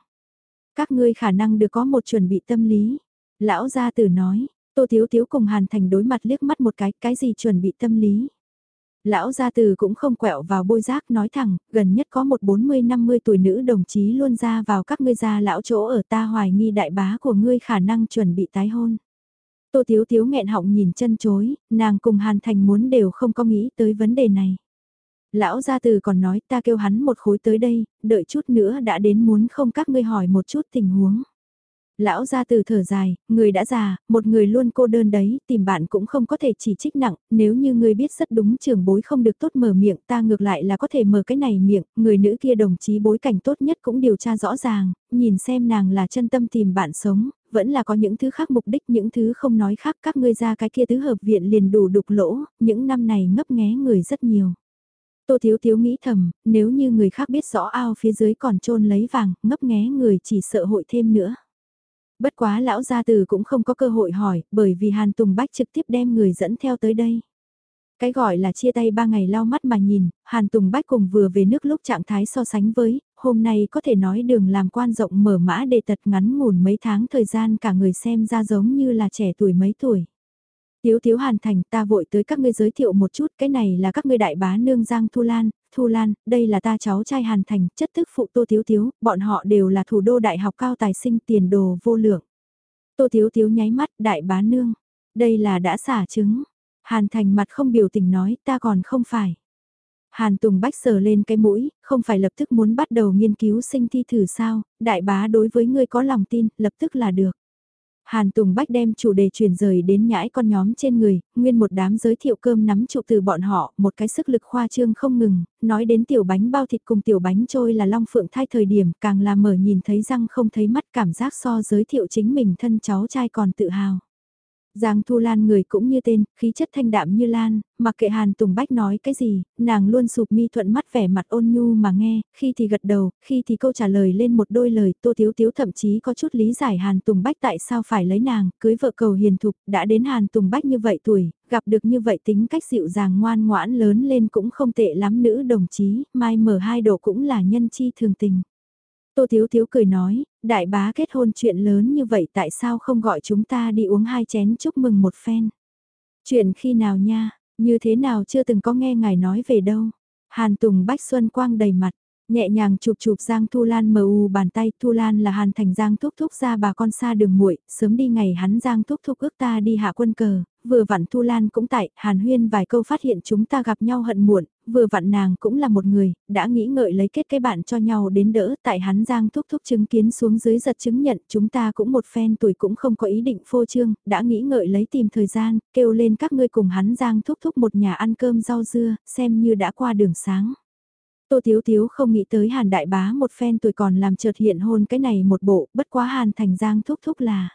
Các ngươi khả năng được có một chuẩn bị tâm lý. Lão gia tử nói, Tô Thiếu Thiếu cùng Hàn Thành đối mặt liếc mắt một cái, cái gì chuẩn bị tâm lý. Lão gia từ cũng không quẹo vào bôi rác nói thẳng, gần nhất có một 40-50 tuổi nữ đồng chí luôn ra vào các ngươi gia lão chỗ ở ta hoài nghi đại bá của ngươi khả năng chuẩn bị tái hôn. Tô thiếu thiếu nghẹn họng nhìn chân chối, nàng cùng Hàn Thành muốn đều không có nghĩ tới vấn đề này. Lão gia từ còn nói ta kêu hắn một khối tới đây, đợi chút nữa đã đến muốn không các ngươi hỏi một chút tình huống. Lão gia từ thở dài, người đã già, một người luôn cô đơn đấy, tìm bạn cũng không có thể chỉ trích nặng, nếu như người biết rất đúng trường bối không được tốt mở miệng ta ngược lại là có thể mở cái này miệng, người nữ kia đồng chí bối cảnh tốt nhất cũng điều tra rõ ràng, nhìn xem nàng là chân tâm tìm bạn sống, vẫn là có những thứ khác mục đích những thứ không nói khác các ngươi ra cái kia tứ hợp viện liền đủ đục lỗ, những năm này ngấp nghé người rất nhiều. Tô Thiếu Thiếu nghĩ thầm, nếu như người khác biết rõ ao phía dưới còn trôn lấy vàng, ngấp nghé người chỉ sợ hội thêm nữa. Bất quá lão gia từ cũng không có cơ hội hỏi, bởi vì Hàn Tùng Bách trực tiếp đem người dẫn theo tới đây. Cái gọi là chia tay ba ngày lau mắt mà nhìn, Hàn Tùng Bách cùng vừa về nước lúc trạng thái so sánh với, hôm nay có thể nói đường làm quan rộng mở mã đề tật ngắn ngủn mấy tháng thời gian cả người xem ra giống như là trẻ tuổi mấy tuổi. Tiếu Tiếu Hàn Thành ta vội tới các ngươi giới thiệu một chút, cái này là các ngươi đại bá nương Giang Thu Lan, Thu Lan, đây là ta cháu trai Hàn Thành, chất thức phụ Tô Tiếu Tiếu, bọn họ đều là thủ đô đại học cao tài sinh tiền đồ vô lượng. Tô Tiếu Tiếu nháy mắt, đại bá nương, đây là đã xả trứng. Hàn Thành mặt không biểu tình nói, ta còn không phải. Hàn Tùng Bách sờ lên cái mũi, không phải lập tức muốn bắt đầu nghiên cứu sinh thi thử sao, đại bá đối với ngươi có lòng tin, lập tức là được. Hàn Tùng Bách đem chủ đề chuyển rời đến nhãi con nhóm trên người, nguyên một đám giới thiệu cơm nắm trụ từ bọn họ, một cái sức lực khoa trương không ngừng, nói đến tiểu bánh bao thịt cùng tiểu bánh trôi là long phượng thai thời điểm càng là mở nhìn thấy răng không thấy mắt cảm giác so giới thiệu chính mình thân cháu trai còn tự hào. Giang Thu Lan người cũng như tên, khí chất thanh đạm như Lan, mặc kệ Hàn Tùng Bách nói cái gì, nàng luôn sụp mi thuận mắt vẻ mặt ôn nhu mà nghe, khi thì gật đầu, khi thì câu trả lời lên một đôi lời, Tô Thiếu Thiếu thậm chí có chút lý giải Hàn Tùng Bách tại sao phải lấy nàng, cưới vợ cầu hiền thục, đã đến Hàn Tùng Bách như vậy tuổi, gặp được như vậy tính cách dịu dàng ngoan ngoãn lớn lên cũng không tệ lắm nữ đồng chí, mai mở hai độ cũng là nhân chi thường tình. Tô Thiếu Thiếu cười nói, đại bá kết hôn chuyện lớn như vậy tại sao không gọi chúng ta đi uống hai chén chúc mừng một phen. Chuyện khi nào nha, như thế nào chưa từng có nghe ngài nói về đâu. Hàn Tùng Bách Xuân Quang đầy mặt, nhẹ nhàng chụp chụp Giang Thu Lan mờ u bàn tay, Thu Lan là Hàn Thành Giang thúc thúc ra bà con xa đường muội, sớm đi ngày hắn Giang thúc thúc ước ta đi hạ quân cờ, vừa vặn Thu Lan cũng tại, Hàn Huyên vài câu phát hiện chúng ta gặp nhau hận muộn, vừa vặn nàng cũng là một người, đã nghĩ ngợi lấy kết cái bạn cho nhau đến đỡ, tại hắn Giang thúc thúc chứng kiến xuống dưới giật chứng nhận, chúng ta cũng một phen tuổi cũng không có ý định phô trương, đã nghĩ ngợi lấy tìm thời gian, kêu lên các ngươi cùng hắn Giang thúc thúc một nhà ăn cơm rau dưa, xem như đã qua đường sáng. Tô Thiếu Thiếu không nghĩ tới Hàn Đại Bá một phen tuổi còn làm chợt hiện hôn cái này một bộ, bất quá Hàn Thành Giang thúc thúc là.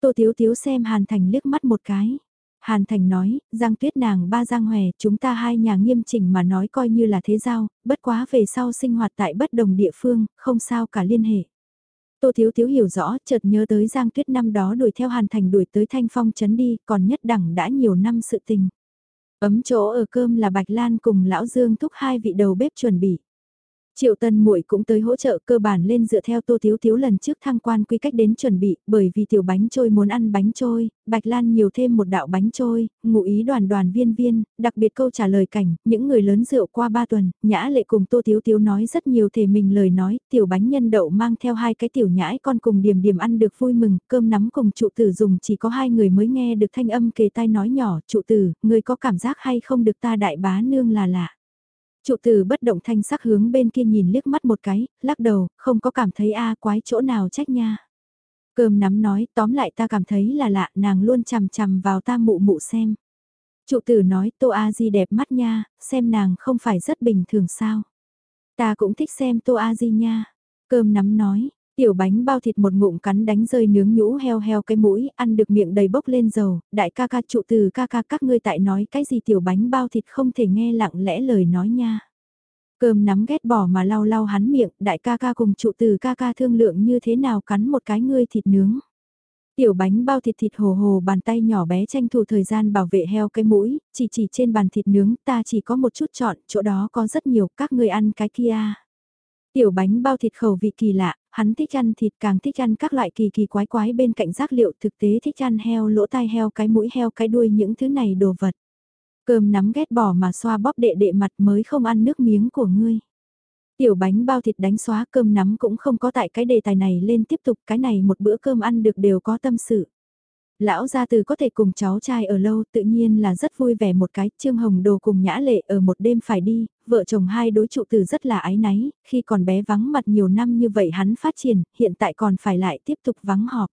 Tô Thiếu Thiếu xem Hàn Thành liếc mắt một cái. Hàn Thành nói, Giang Tuyết nàng ba Giang Hòe, chúng ta hai nhà nghiêm chỉnh mà nói coi như là thế giao, bất quá về sau sinh hoạt tại bất đồng địa phương, không sao cả liên hệ. Tô Thiếu Thiếu hiểu rõ, chợt nhớ tới Giang Tuyết năm đó đuổi theo Hàn Thành đuổi tới Thanh Phong Trấn đi, còn nhất đẳng đã nhiều năm sự tình. Ấm chỗ ở cơm là Bạch Lan cùng Lão Dương thúc hai vị đầu bếp chuẩn bị. Triệu Tân Muội cũng tới hỗ trợ cơ bản lên dựa theo Tô Thiếu Thiếu lần trước thăng quan quy cách đến chuẩn bị, bởi vì tiểu bánh trôi muốn ăn bánh trôi, Bạch Lan nhiều thêm một đạo bánh trôi, ngụ ý đoàn đoàn viên viên, đặc biệt câu trả lời cảnh, những người lớn rượu qua ba tuần, Nhã Lệ cùng Tô Thiếu Thiếu nói rất nhiều thể mình lời nói, tiểu bánh nhân đậu mang theo hai cái tiểu nhãi con cùng điểm điểm ăn được vui mừng, cơm nắm cùng trụ tử dùng chỉ có hai người mới nghe được thanh âm kề tai nói nhỏ, trụ tử, người có cảm giác hay không được ta đại bá nương là lạ. Trụ tử bất động thanh sắc hướng bên kia nhìn liếc mắt một cái, lắc đầu, không có cảm thấy a quái chỗ nào trách nha. Cơm nắm nói, tóm lại ta cảm thấy là lạ, nàng luôn chằm chằm vào ta mụ mụ xem. Trụ tử nói, Tô A Di đẹp mắt nha, xem nàng không phải rất bình thường sao. Ta cũng thích xem Tô A Di nha. Cơm nắm nói, tiểu bánh bao thịt một ngụm cắn đánh rơi nướng nhũ heo heo cái mũi, ăn được miệng đầy bốc lên dầu, đại ca ca trụ từ ca ca các ngươi tại nói cái gì tiểu bánh bao thịt không thể nghe lặng lẽ lời nói nha. Cơm nắm ghét bỏ mà lau lau hắn miệng, đại ca ca cùng trụ từ ca ca thương lượng như thế nào cắn một cái ngươi thịt nướng. Tiểu bánh bao thịt thịt hồ hồ bàn tay nhỏ bé tranh thủ thời gian bảo vệ heo cái mũi, chỉ chỉ trên bàn thịt nướng ta chỉ có một chút chọn, chỗ đó có rất nhiều các ngươi ăn cái kia. Tiểu bánh bao thịt khẩu vị kỳ lạ, hắn thích ăn thịt càng thích ăn các loại kỳ kỳ quái quái bên cạnh giác liệu thực tế thích ăn heo lỗ tai heo cái mũi heo cái đuôi những thứ này đồ vật. Cơm nắm ghét bỏ mà xoa bóp đệ đệ mặt mới không ăn nước miếng của ngươi. Tiểu bánh bao thịt đánh xóa cơm nắm cũng không có tại cái đề tài này lên tiếp tục cái này một bữa cơm ăn được đều có tâm sự. Lão gia từ có thể cùng cháu trai ở lâu tự nhiên là rất vui vẻ một cái, Trương Hồng Đồ cùng Nhã Lệ ở một đêm phải đi, vợ chồng hai đối trụ từ rất là ái náy, khi còn bé vắng mặt nhiều năm như vậy hắn phát triển, hiện tại còn phải lại tiếp tục vắng họp.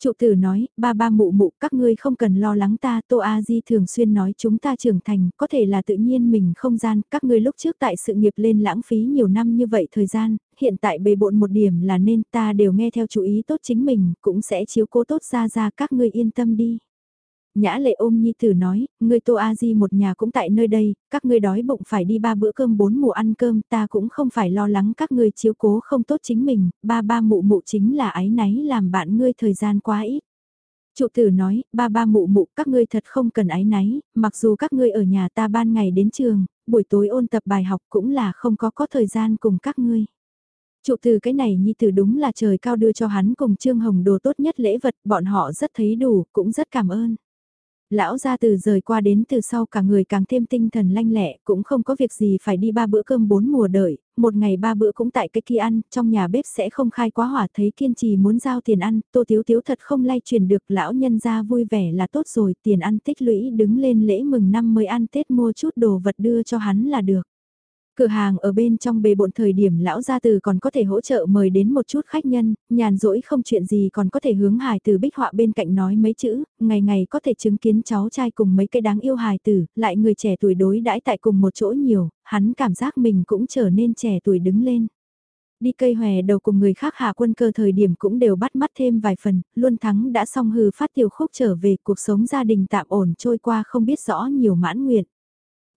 Trụ tử nói, ba ba mụ mụ các ngươi không cần lo lắng ta, Tô A Di thường xuyên nói chúng ta trưởng thành, có thể là tự nhiên mình không gian, các ngươi lúc trước tại sự nghiệp lên lãng phí nhiều năm như vậy thời gian, hiện tại bề bộn một điểm là nên ta đều nghe theo chú ý tốt chính mình, cũng sẽ chiếu cố tốt ra ra các ngươi yên tâm đi. Nhã lệ ôm nhi tử nói, ngươi Tô A Di một nhà cũng tại nơi đây, các ngươi đói bụng phải đi ba bữa cơm bốn mùa ăn cơm, ta cũng không phải lo lắng các ngươi chiếu cố không tốt chính mình, ba ba mụ mụ chính là ái náy làm bạn ngươi thời gian quá ít. Trụ tử nói, ba ba mụ mụ các ngươi thật không cần ái náy, mặc dù các ngươi ở nhà ta ban ngày đến trường, buổi tối ôn tập bài học cũng là không có có thời gian cùng các ngươi. Trụ từ cái này nhi từ đúng là trời cao đưa cho hắn cùng Trương Hồng đồ tốt nhất lễ vật, bọn họ rất thấy đủ, cũng rất cảm ơn. Lão gia từ rời qua đến từ sau cả người càng thêm tinh thần lanh lẹ, cũng không có việc gì phải đi ba bữa cơm bốn mùa đợi, một ngày ba bữa cũng tại cái kia ăn, trong nhà bếp sẽ không khai quá hỏa thấy kiên trì muốn giao tiền ăn, tô thiếu thiếu thật không lay truyền được lão nhân ra vui vẻ là tốt rồi, tiền ăn tích lũy đứng lên lễ mừng năm mới ăn Tết mua chút đồ vật đưa cho hắn là được. Cửa hàng ở bên trong bề bộn thời điểm lão gia từ còn có thể hỗ trợ mời đến một chút khách nhân, nhàn rỗi không chuyện gì còn có thể hướng hài từ bích họa bên cạnh nói mấy chữ, ngày ngày có thể chứng kiến cháu trai cùng mấy cái đáng yêu hài tử, lại người trẻ tuổi đối đãi tại cùng một chỗ nhiều, hắn cảm giác mình cũng trở nên trẻ tuổi đứng lên. Đi cây hòe đầu cùng người khác hạ quân cơ thời điểm cũng đều bắt mắt thêm vài phần, luôn thắng đã xong hư phát tiểu khúc trở về cuộc sống gia đình tạm ổn trôi qua không biết rõ nhiều mãn nguyện.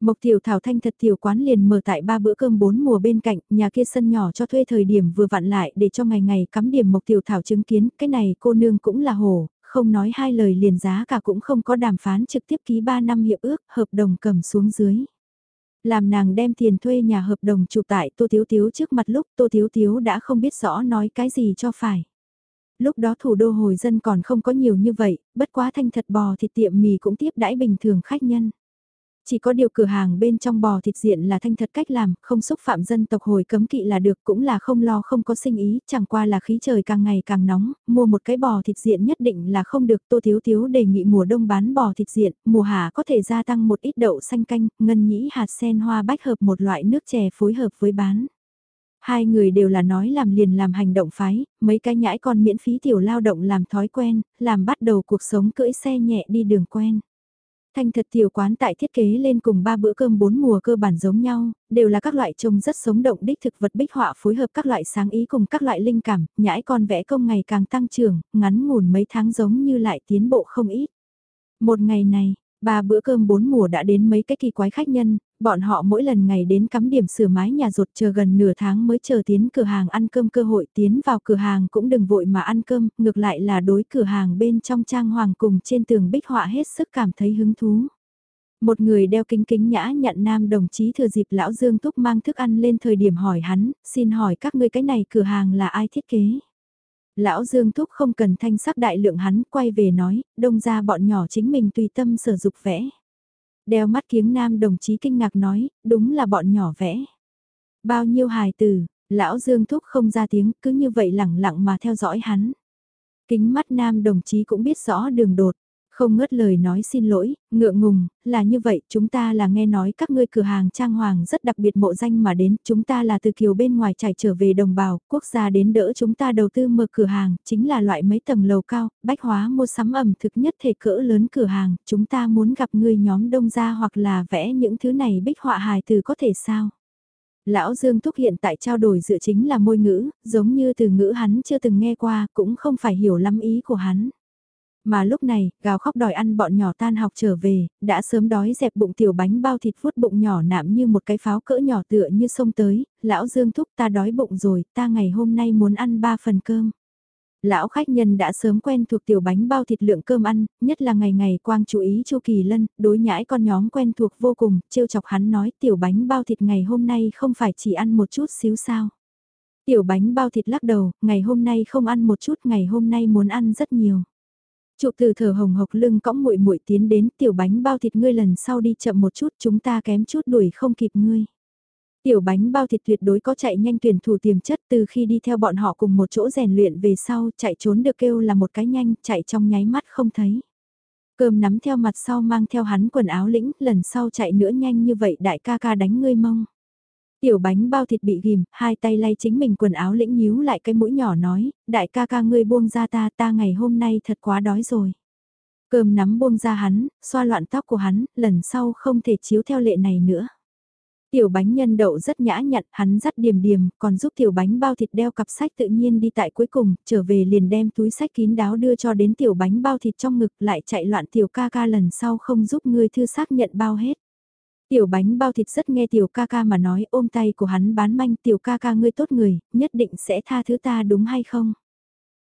Mộc Tiểu Thảo Thanh thật tiểu quán liền mở tại ba bữa cơm bốn mùa bên cạnh, nhà kia sân nhỏ cho thuê thời điểm vừa vặn lại để cho ngày ngày cắm điểm Mộc Tiểu Thảo chứng kiến, cái này cô nương cũng là hồ, không nói hai lời liền giá cả cũng không có đàm phán trực tiếp ký 3 năm hiệp ước, hợp đồng cầm xuống dưới. Làm nàng đem tiền thuê nhà hợp đồng chụp tại Tô Thiếu Thiếu trước mặt lúc Tô Thiếu Thiếu đã không biết rõ nói cái gì cho phải. Lúc đó thủ đô hồi dân còn không có nhiều như vậy, bất quá thanh thật bò thịt tiệm mì cũng tiếp đãi bình thường khách nhân. Chỉ có điều cửa hàng bên trong bò thịt diện là thanh thật cách làm, không xúc phạm dân tộc hồi cấm kỵ là được cũng là không lo không có sinh ý, chẳng qua là khí trời càng ngày càng nóng, mua một cái bò thịt diện nhất định là không được. Tô Thiếu Thiếu đề nghị mùa đông bán bò thịt diện, mùa hạ có thể gia tăng một ít đậu xanh canh, ngân nhĩ hạt sen hoa bách hợp một loại nước chè phối hợp với bán. Hai người đều là nói làm liền làm hành động phái, mấy cái nhãi con miễn phí tiểu lao động làm thói quen, làm bắt đầu cuộc sống cưỡi xe nhẹ đi đường quen. Thanh thật tiểu quán tại thiết kế lên cùng ba bữa cơm bốn mùa cơ bản giống nhau, đều là các loại trông rất sống động đích thực vật bích họa phối hợp các loại sáng ý cùng các loại linh cảm, nhãi con vẽ công ngày càng tăng trưởng, ngắn ngủn mấy tháng giống như lại tiến bộ không ít. Một ngày này, Ba bữa cơm bốn mùa đã đến mấy cái kỳ quái khách nhân, bọn họ mỗi lần ngày đến cắm điểm sửa mái nhà rột chờ gần nửa tháng mới chờ tiến cửa hàng ăn cơm cơ hội tiến vào cửa hàng cũng đừng vội mà ăn cơm, ngược lại là đối cửa hàng bên trong trang hoàng cùng trên tường bích họa hết sức cảm thấy hứng thú. Một người đeo kính kính nhã nhận nam đồng chí thừa dịp lão Dương Túc mang thức ăn lên thời điểm hỏi hắn, xin hỏi các ngươi cái này cửa hàng là ai thiết kế? Lão Dương Thúc không cần thanh sắc đại lượng hắn quay về nói, đông ra bọn nhỏ chính mình tùy tâm sở dục vẽ. Đeo mắt kiếng nam đồng chí kinh ngạc nói, đúng là bọn nhỏ vẽ. Bao nhiêu hài từ, lão Dương Thúc không ra tiếng, cứ như vậy lẳng lặng mà theo dõi hắn. Kính mắt nam đồng chí cũng biết rõ đường đột, không ngớt lời nói xin lỗi, ngượng ngùng, là như vậy, chúng ta là nghe nói các ngươi cửa hàng trang hoàng rất đặc biệt mộ danh mà đến, chúng ta là từ kiều bên ngoài trải trở về đồng bào, quốc gia đến đỡ chúng ta đầu tư mở cửa hàng, chính là loại mấy tầng lầu cao, bách hóa mua sắm ẩm thực nhất thể cỡ lớn cửa hàng, chúng ta muốn gặp ngươi nhóm đông gia hoặc là vẽ những thứ này bích họa hài từ có thể sao? Lão Dương Thúc hiện tại trao đổi dựa chính là môi ngữ, giống như từ ngữ hắn chưa từng nghe qua, cũng không phải hiểu lắm ý của hắn. Mà lúc này, gào khóc đòi ăn bọn nhỏ tan học trở về, đã sớm đói dẹp bụng tiểu bánh bao thịt vuốt bụng nhỏ nạm như một cái pháo cỡ nhỏ tựa như sông tới, lão Dương thúc ta đói bụng rồi, ta ngày hôm nay muốn ăn ba phần cơm. Lão khách nhân đã sớm quen thuộc tiểu bánh bao thịt lượng cơm ăn, nhất là ngày ngày quang chú ý Chu Kỳ Lân, đối nhãi con nhóm quen thuộc vô cùng, trêu chọc hắn nói tiểu bánh bao thịt ngày hôm nay không phải chỉ ăn một chút xíu sao. Tiểu bánh bao thịt lắc đầu, ngày hôm nay không ăn một chút, ngày hôm nay muốn ăn rất nhiều. Trụ từ thở hồng hộc lưng cõng muội muội tiến đến, tiểu bánh, bao thịt ngươi lần sau đi chậm một chút, chúng ta kém chút đuổi không kịp ngươi. Tiểu bánh, bao thịt tuyệt đối có chạy nhanh tuyển thủ tiềm chất, từ khi đi theo bọn họ cùng một chỗ rèn luyện về sau, chạy trốn được kêu là một cái nhanh, chạy trong nháy mắt không thấy. Cơm nắm theo mặt sau mang theo hắn quần áo lĩnh, lần sau chạy nữa nhanh như vậy, đại ca ca đánh ngươi mông. Tiểu bánh bao thịt bị ghim, hai tay lay chính mình quần áo lĩnh nhíu lại cái mũi nhỏ nói, đại ca ca ngươi buông ra ta ta ngày hôm nay thật quá đói rồi. Cơm nắm buông ra hắn, xoa loạn tóc của hắn, lần sau không thể chiếu theo lệ này nữa. Tiểu bánh nhân đậu rất nhã nhặn, hắn dắt điềm điềm, còn giúp tiểu bánh bao thịt đeo cặp sách tự nhiên đi tại cuối cùng, trở về liền đem túi sách kín đáo đưa cho đến tiểu bánh bao thịt trong ngực lại chạy loạn tiểu ca ca lần sau không giúp ngươi thư xác nhận bao hết. Tiểu bánh bao thịt rất nghe tiểu ca ca mà nói ôm tay của hắn bán manh tiểu ca ca ngươi tốt người, nhất định sẽ tha thứ ta đúng hay không?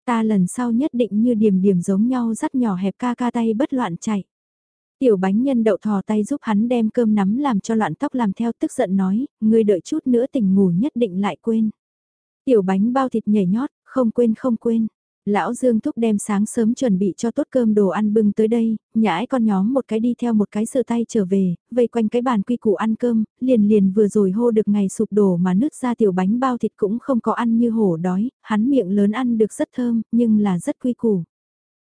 Ta lần sau nhất định như điểm điểm giống nhau dắt nhỏ hẹp ca ca tay bất loạn chạy. Tiểu bánh nhân đậu thò tay giúp hắn đem cơm nắm làm cho loạn tóc làm theo tức giận nói, ngươi đợi chút nữa tỉnh ngủ nhất định lại quên. Tiểu bánh bao thịt nhảy nhót, không quên không quên. Lão Dương Thúc đem sáng sớm chuẩn bị cho tốt cơm đồ ăn bưng tới đây, nhãi con nhóm một cái đi theo một cái sửa tay trở về, vây quanh cái bàn quy củ ăn cơm, liền liền vừa rồi hô được ngày sụp đổ mà nứt ra tiểu bánh bao thịt cũng không có ăn như hổ đói, hắn miệng lớn ăn được rất thơm, nhưng là rất quy củ.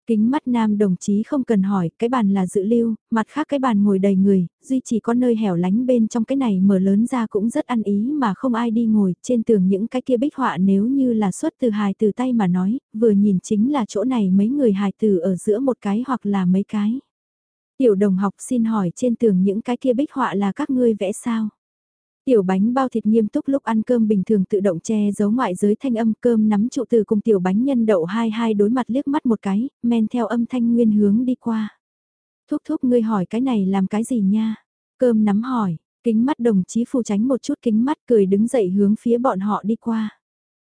Kính mắt nam đồng chí không cần hỏi, cái bàn là dự lưu, mặt khác cái bàn ngồi đầy người, duy chỉ có nơi hẻo lánh bên trong cái này mở lớn ra cũng rất ăn ý mà không ai đi ngồi, trên tường những cái kia bích họa nếu như là xuất từ hài từ tay mà nói, vừa nhìn chính là chỗ này mấy người hài từ ở giữa một cái hoặc là mấy cái. Tiểu đồng học xin hỏi trên tường những cái kia bích họa là các ngươi vẽ sao? Tiểu bánh bao thịt nghiêm túc lúc ăn cơm bình thường tự động che giấu ngoại giới thanh âm cơm nắm trụ từ cùng tiểu bánh nhân đậu hai hai đối mặt liếc mắt một cái, men theo âm thanh nguyên hướng đi qua. Thúc thúc ngươi hỏi cái này làm cái gì nha? Cơm nắm hỏi, kính mắt đồng chí phù tránh một chút kính mắt cười đứng dậy hướng phía bọn họ đi qua.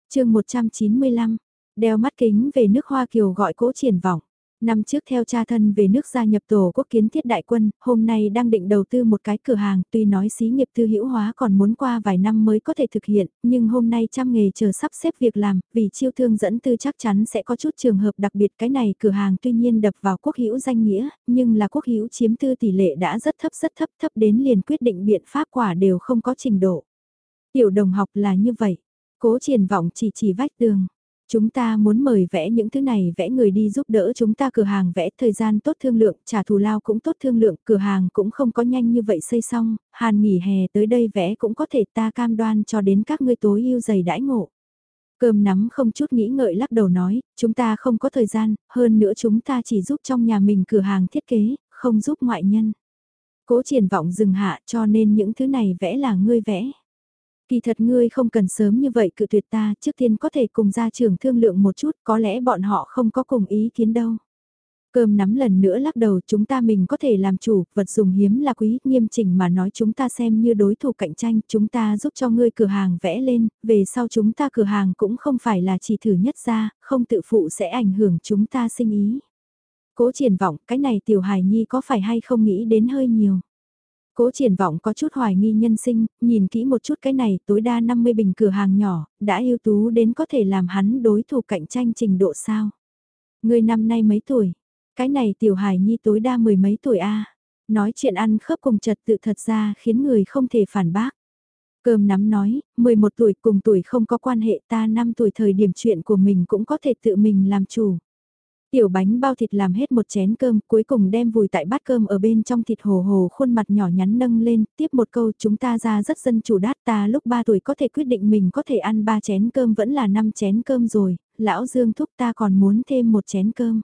chương 195, đeo mắt kính về nước Hoa Kiều gọi cố triển vọng. Năm trước theo cha thân về nước gia nhập tổ quốc kiến thiết đại quân, hôm nay đang định đầu tư một cái cửa hàng, tuy nói xí nghiệp tư hữu hóa còn muốn qua vài năm mới có thể thực hiện, nhưng hôm nay trăm nghề chờ sắp xếp việc làm, vì chiêu thương dẫn tư chắc chắn sẽ có chút trường hợp đặc biệt cái này cửa hàng tuy nhiên đập vào quốc hữu danh nghĩa, nhưng là quốc hữu chiếm tư tỷ lệ đã rất thấp rất thấp thấp đến liền quyết định biện pháp quả đều không có trình độ. Tiểu đồng học là như vậy, cố triển vọng chỉ chỉ vách tường. Chúng ta muốn mời vẽ những thứ này vẽ người đi giúp đỡ chúng ta cửa hàng vẽ thời gian tốt thương lượng, trả thù lao cũng tốt thương lượng, cửa hàng cũng không có nhanh như vậy xây xong, hàn nghỉ hè tới đây vẽ cũng có thể ta cam đoan cho đến các ngươi tối yêu dày đãi ngộ. Cơm nắm không chút nghĩ ngợi lắc đầu nói, chúng ta không có thời gian, hơn nữa chúng ta chỉ giúp trong nhà mình cửa hàng thiết kế, không giúp ngoại nhân. Cố triển vọng dừng hạ cho nên những thứ này vẽ là ngươi vẽ. Kỳ thật ngươi không cần sớm như vậy cự tuyệt ta, trước tiên có thể cùng gia trưởng thương lượng một chút, có lẽ bọn họ không có cùng ý kiến đâu. Cơm nắm lần nữa lắc đầu chúng ta mình có thể làm chủ, vật dùng hiếm là quý, nghiêm chỉnh mà nói chúng ta xem như đối thủ cạnh tranh, chúng ta giúp cho ngươi cửa hàng vẽ lên, về sau chúng ta cửa hàng cũng không phải là chỉ thử nhất ra, không tự phụ sẽ ảnh hưởng chúng ta sinh ý. Cố triển vọng, cái này tiểu hài nhi có phải hay không nghĩ đến hơi nhiều. Cố triển vọng có chút hoài nghi nhân sinh, nhìn kỹ một chút cái này tối đa 50 bình cửa hàng nhỏ, đã ưu tú đến có thể làm hắn đối thủ cạnh tranh trình độ sao. Người năm nay mấy tuổi? Cái này tiểu hài nhi tối đa mười mấy tuổi a Nói chuyện ăn khớp cùng trật tự thật ra khiến người không thể phản bác. Cơm nắm nói, 11 tuổi cùng tuổi không có quan hệ ta 5 tuổi thời điểm chuyện của mình cũng có thể tự mình làm chủ. Tiểu bánh bao thịt làm hết một chén cơm, cuối cùng đem vùi tại bát cơm ở bên trong thịt hồ hồ khuôn mặt nhỏ nhắn nâng lên, tiếp một câu chúng ta ra rất dân chủ đát ta lúc 3 tuổi có thể quyết định mình có thể ăn 3 chén cơm vẫn là 5 chén cơm rồi, lão Dương thúc ta còn muốn thêm một chén cơm.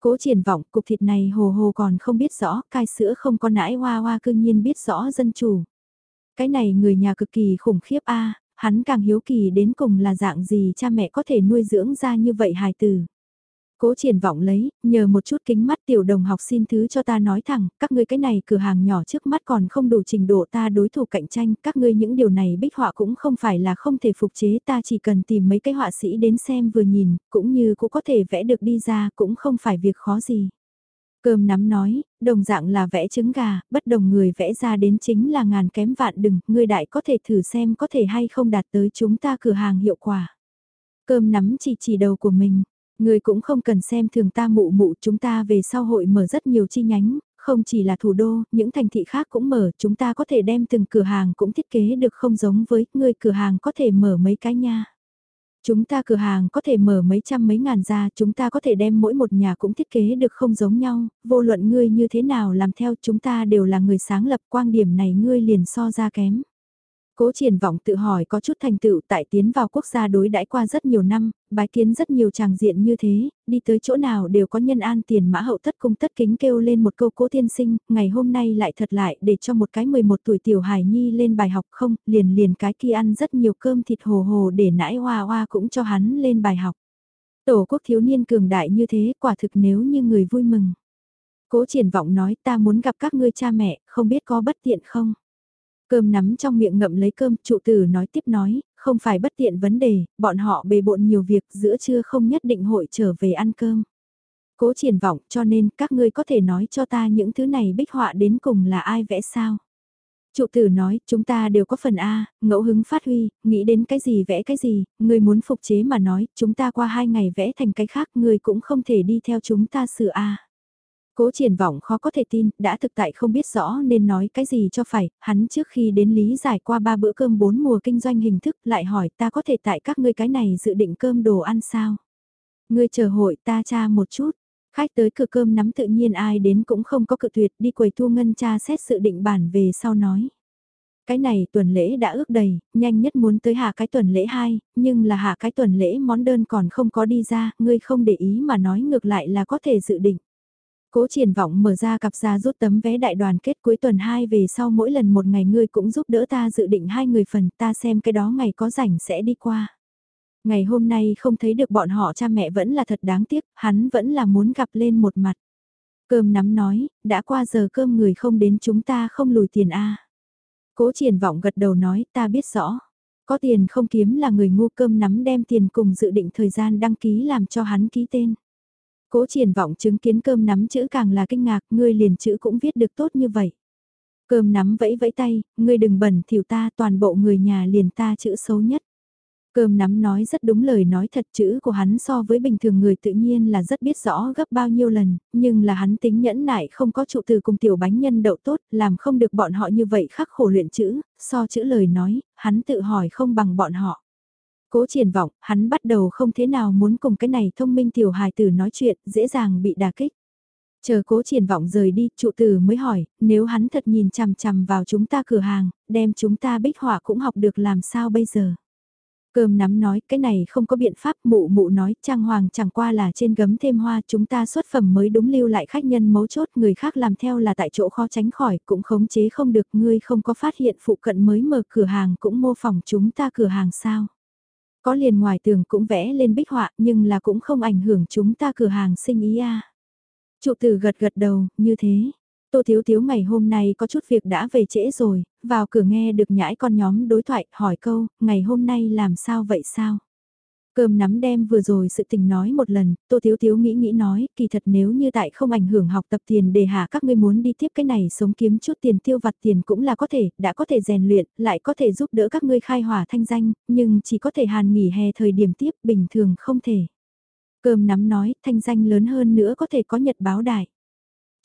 Cố triển vọng, cục thịt này hồ hồ còn không biết rõ, cai sữa không có nãi hoa hoa cương nhiên biết rõ dân chủ. Cái này người nhà cực kỳ khủng khiếp a hắn càng hiếu kỳ đến cùng là dạng gì cha mẹ có thể nuôi dưỡng ra như vậy hài tử. Cố triển vọng lấy, nhờ một chút kính mắt tiểu đồng học xin thứ cho ta nói thẳng, các ngươi cái này cửa hàng nhỏ trước mắt còn không đủ trình độ ta đối thủ cạnh tranh, các ngươi những điều này bích họa cũng không phải là không thể phục chế ta chỉ cần tìm mấy cái họa sĩ đến xem vừa nhìn, cũng như cũng có thể vẽ được đi ra, cũng không phải việc khó gì. Cơm nắm nói, đồng dạng là vẽ trứng gà, bất đồng người vẽ ra đến chính là ngàn kém vạn đừng, ngươi đại có thể thử xem có thể hay không đạt tới chúng ta cửa hàng hiệu quả. Cơm nắm chỉ chỉ đầu của mình, Người cũng không cần xem thường ta mụ mụ chúng ta về sau hội mở rất nhiều chi nhánh, không chỉ là thủ đô, những thành thị khác cũng mở, chúng ta có thể đem từng cửa hàng cũng thiết kế được không giống với người cửa hàng có thể mở mấy cái nha. Chúng ta cửa hàng có thể mở mấy trăm mấy ngàn ra, chúng ta có thể đem mỗi một nhà cũng thiết kế được không giống nhau, vô luận ngươi như thế nào làm theo chúng ta đều là người sáng lập quan điểm này ngươi liền so ra kém. Cố triển vọng tự hỏi có chút thành tựu tại tiến vào quốc gia đối đãi qua rất nhiều năm, bái kiến rất nhiều tràng diện như thế, đi tới chỗ nào đều có nhân an tiền mã hậu tất cung tất kính kêu lên một câu cố tiên sinh, ngày hôm nay lại thật lại để cho một cái 11 tuổi tiểu hài nhi lên bài học không, liền liền cái kia ăn rất nhiều cơm thịt hồ hồ để nãi hoa hoa cũng cho hắn lên bài học. Tổ quốc thiếu niên cường đại như thế quả thực nếu như người vui mừng. Cố triển vọng nói ta muốn gặp các ngươi cha mẹ, không biết có bất tiện không? Cơm nắm trong miệng ngậm lấy cơm, trụ tử nói tiếp nói, không phải bất tiện vấn đề, bọn họ bề bộn nhiều việc giữa trưa không nhất định hội trở về ăn cơm. Cố triển vọng cho nên các ngươi có thể nói cho ta những thứ này bích họa đến cùng là ai vẽ sao. Trụ tử nói, chúng ta đều có phần A, ngẫu hứng phát huy, nghĩ đến cái gì vẽ cái gì, người muốn phục chế mà nói, chúng ta qua hai ngày vẽ thành cái khác, người cũng không thể đi theo chúng ta sửa A. Cố triển vọng khó có thể tin, đã thực tại không biết rõ nên nói cái gì cho phải, hắn trước khi đến lý giải qua ba bữa cơm bốn mùa kinh doanh hình thức lại hỏi ta có thể tại các ngươi cái này dự định cơm đồ ăn sao. Ngươi chờ hội ta cha một chút, khách tới cửa cơm nắm tự nhiên ai đến cũng không có cự tuyệt đi quầy thu ngân cha xét sự định bản về sau nói. Cái này tuần lễ đã ước đầy, nhanh nhất muốn tới hạ cái tuần lễ 2, nhưng là hạ cái tuần lễ món đơn còn không có đi ra, ngươi không để ý mà nói ngược lại là có thể dự định. Cố triển vọng mở ra cặp ra rút tấm vé đại đoàn kết cuối tuần 2 về sau mỗi lần một ngày ngươi cũng giúp đỡ ta dự định hai người phần ta xem cái đó ngày có rảnh sẽ đi qua. Ngày hôm nay không thấy được bọn họ cha mẹ vẫn là thật đáng tiếc, hắn vẫn là muốn gặp lên một mặt. Cơm nắm nói, đã qua giờ cơm người không đến chúng ta không lùi tiền A. Cố triển vọng gật đầu nói ta biết rõ. Có tiền không kiếm là người ngu cơm nắm đem tiền cùng dự định thời gian đăng ký làm cho hắn ký tên. Cố triển vọng chứng kiến cơm nắm chữ càng là kinh ngạc, ngươi liền chữ cũng viết được tốt như vậy. Cơm nắm vẫy vẫy tay, ngươi đừng bẩn thiểu ta toàn bộ người nhà liền ta chữ xấu nhất. Cơm nắm nói rất đúng lời nói thật chữ của hắn so với bình thường người tự nhiên là rất biết rõ gấp bao nhiêu lần, nhưng là hắn tính nhẫn nại không có trụ từ cùng tiểu bánh nhân đậu tốt, làm không được bọn họ như vậy khắc khổ luyện chữ, so chữ lời nói, hắn tự hỏi không bằng bọn họ. Cố triển vọng, hắn bắt đầu không thế nào muốn cùng cái này thông minh tiểu hài tử nói chuyện, dễ dàng bị đà kích. Chờ cố triển vọng rời đi, trụ tử mới hỏi, nếu hắn thật nhìn chằm chằm vào chúng ta cửa hàng, đem chúng ta bích họa cũng học được làm sao bây giờ. Cơm nắm nói, cái này không có biện pháp, mụ mụ nói, trang hoàng chẳng qua là trên gấm thêm hoa, chúng ta xuất phẩm mới đúng lưu lại khách nhân mấu chốt, người khác làm theo là tại chỗ khó tránh khỏi, cũng khống chế không được, ngươi không có phát hiện phụ cận mới mở cửa hàng cũng mô phỏng chúng ta cửa hàng sao. Có liền ngoài tường cũng vẽ lên bích họa nhưng là cũng không ảnh hưởng chúng ta cửa hàng sinh ý a. À. Trụ tử gật gật đầu, như thế. Tô Thiếu Thiếu ngày hôm nay có chút việc đã về trễ rồi, vào cửa nghe được nhãi con nhóm đối thoại, hỏi câu, ngày hôm nay làm sao vậy sao? Cơm nắm đem vừa rồi sự tình nói một lần, Tô Thiếu Thiếu nghĩ nghĩ nói, kỳ thật nếu như tại không ảnh hưởng học tập tiền để hạ các ngươi muốn đi tiếp cái này sống kiếm chút tiền tiêu vặt tiền cũng là có thể, đã có thể rèn luyện, lại có thể giúp đỡ các ngươi khai hỏa thanh danh, nhưng chỉ có thể hàn nghỉ hè thời điểm tiếp, bình thường không thể. Cơm nắm nói, thanh danh lớn hơn nữa có thể có nhật báo đại.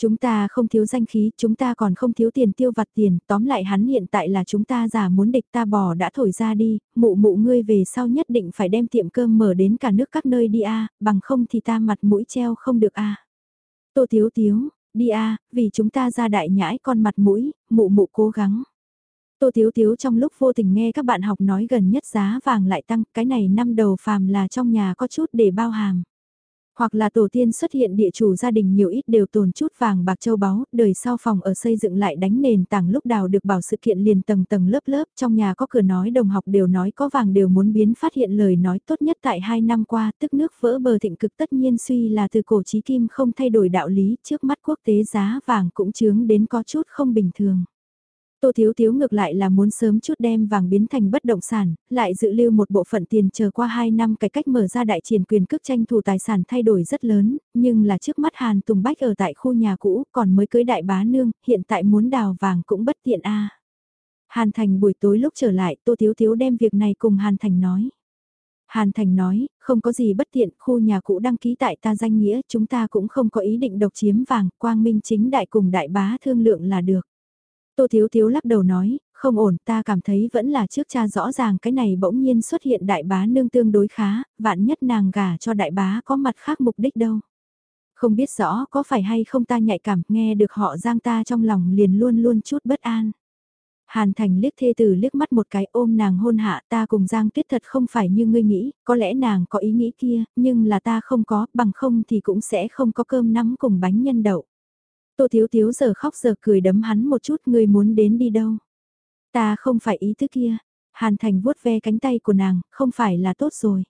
Chúng ta không thiếu danh khí, chúng ta còn không thiếu tiền tiêu vặt tiền, tóm lại hắn hiện tại là chúng ta giả muốn địch ta bỏ đã thổi ra đi, mụ mụ ngươi về sau nhất định phải đem tiệm cơm mở đến cả nước các nơi đi a bằng không thì ta mặt mũi treo không được a Tô thiếu thiếu, đi a vì chúng ta ra đại nhãi con mặt mũi, mụ mụ cố gắng. Tô thiếu thiếu trong lúc vô tình nghe các bạn học nói gần nhất giá vàng lại tăng, cái này năm đầu phàm là trong nhà có chút để bao hàng. Hoặc là tổ tiên xuất hiện địa chủ gia đình nhiều ít đều tồn chút vàng bạc châu báu, đời sau phòng ở xây dựng lại đánh nền tảng lúc đào được bảo sự kiện liền tầng tầng lớp lớp, trong nhà có cửa nói đồng học đều nói có vàng đều muốn biến phát hiện lời nói tốt nhất tại hai năm qua, tức nước vỡ bờ thịnh cực tất nhiên suy là từ cổ chí kim không thay đổi đạo lý, trước mắt quốc tế giá vàng cũng chướng đến có chút không bình thường. Tô Thiếu Thiếu ngược lại là muốn sớm chút đem vàng biến thành bất động sản, lại dự lưu một bộ phận tiền chờ qua 2 năm cái cách mở ra đại triển quyền cước tranh thủ tài sản thay đổi rất lớn, nhưng là trước mắt Hàn Tùng Bách ở tại khu nhà cũ còn mới cưới đại bá nương, hiện tại muốn đào vàng cũng bất tiện a. Hàn Thành buổi tối lúc trở lại Tô Thiếu Thiếu đem việc này cùng Hàn Thành nói. Hàn Thành nói, không có gì bất tiện, khu nhà cũ đăng ký tại ta danh nghĩa, chúng ta cũng không có ý định độc chiếm vàng, quang minh chính đại cùng đại bá thương lượng là được. Tô Thiếu Thiếu lắc đầu nói, không ổn ta cảm thấy vẫn là trước cha rõ ràng cái này bỗng nhiên xuất hiện đại bá nương tương đối khá, vạn nhất nàng gả cho đại bá có mặt khác mục đích đâu. Không biết rõ có phải hay không ta nhạy cảm nghe được họ giang ta trong lòng liền luôn luôn chút bất an. Hàn Thành liếc thê tử liếc mắt một cái ôm nàng hôn hạ ta cùng Giang Tuyết thật không phải như ngươi nghĩ, có lẽ nàng có ý nghĩ kia, nhưng là ta không có, bằng không thì cũng sẽ không có cơm nắm cùng bánh nhân đậu. Tô Thiếu Thiếu giờ khóc giờ cười đấm hắn một chút người muốn đến đi đâu. Ta không phải ý thức kia. Hàn Thành vuốt ve cánh tay của nàng, không phải là tốt rồi.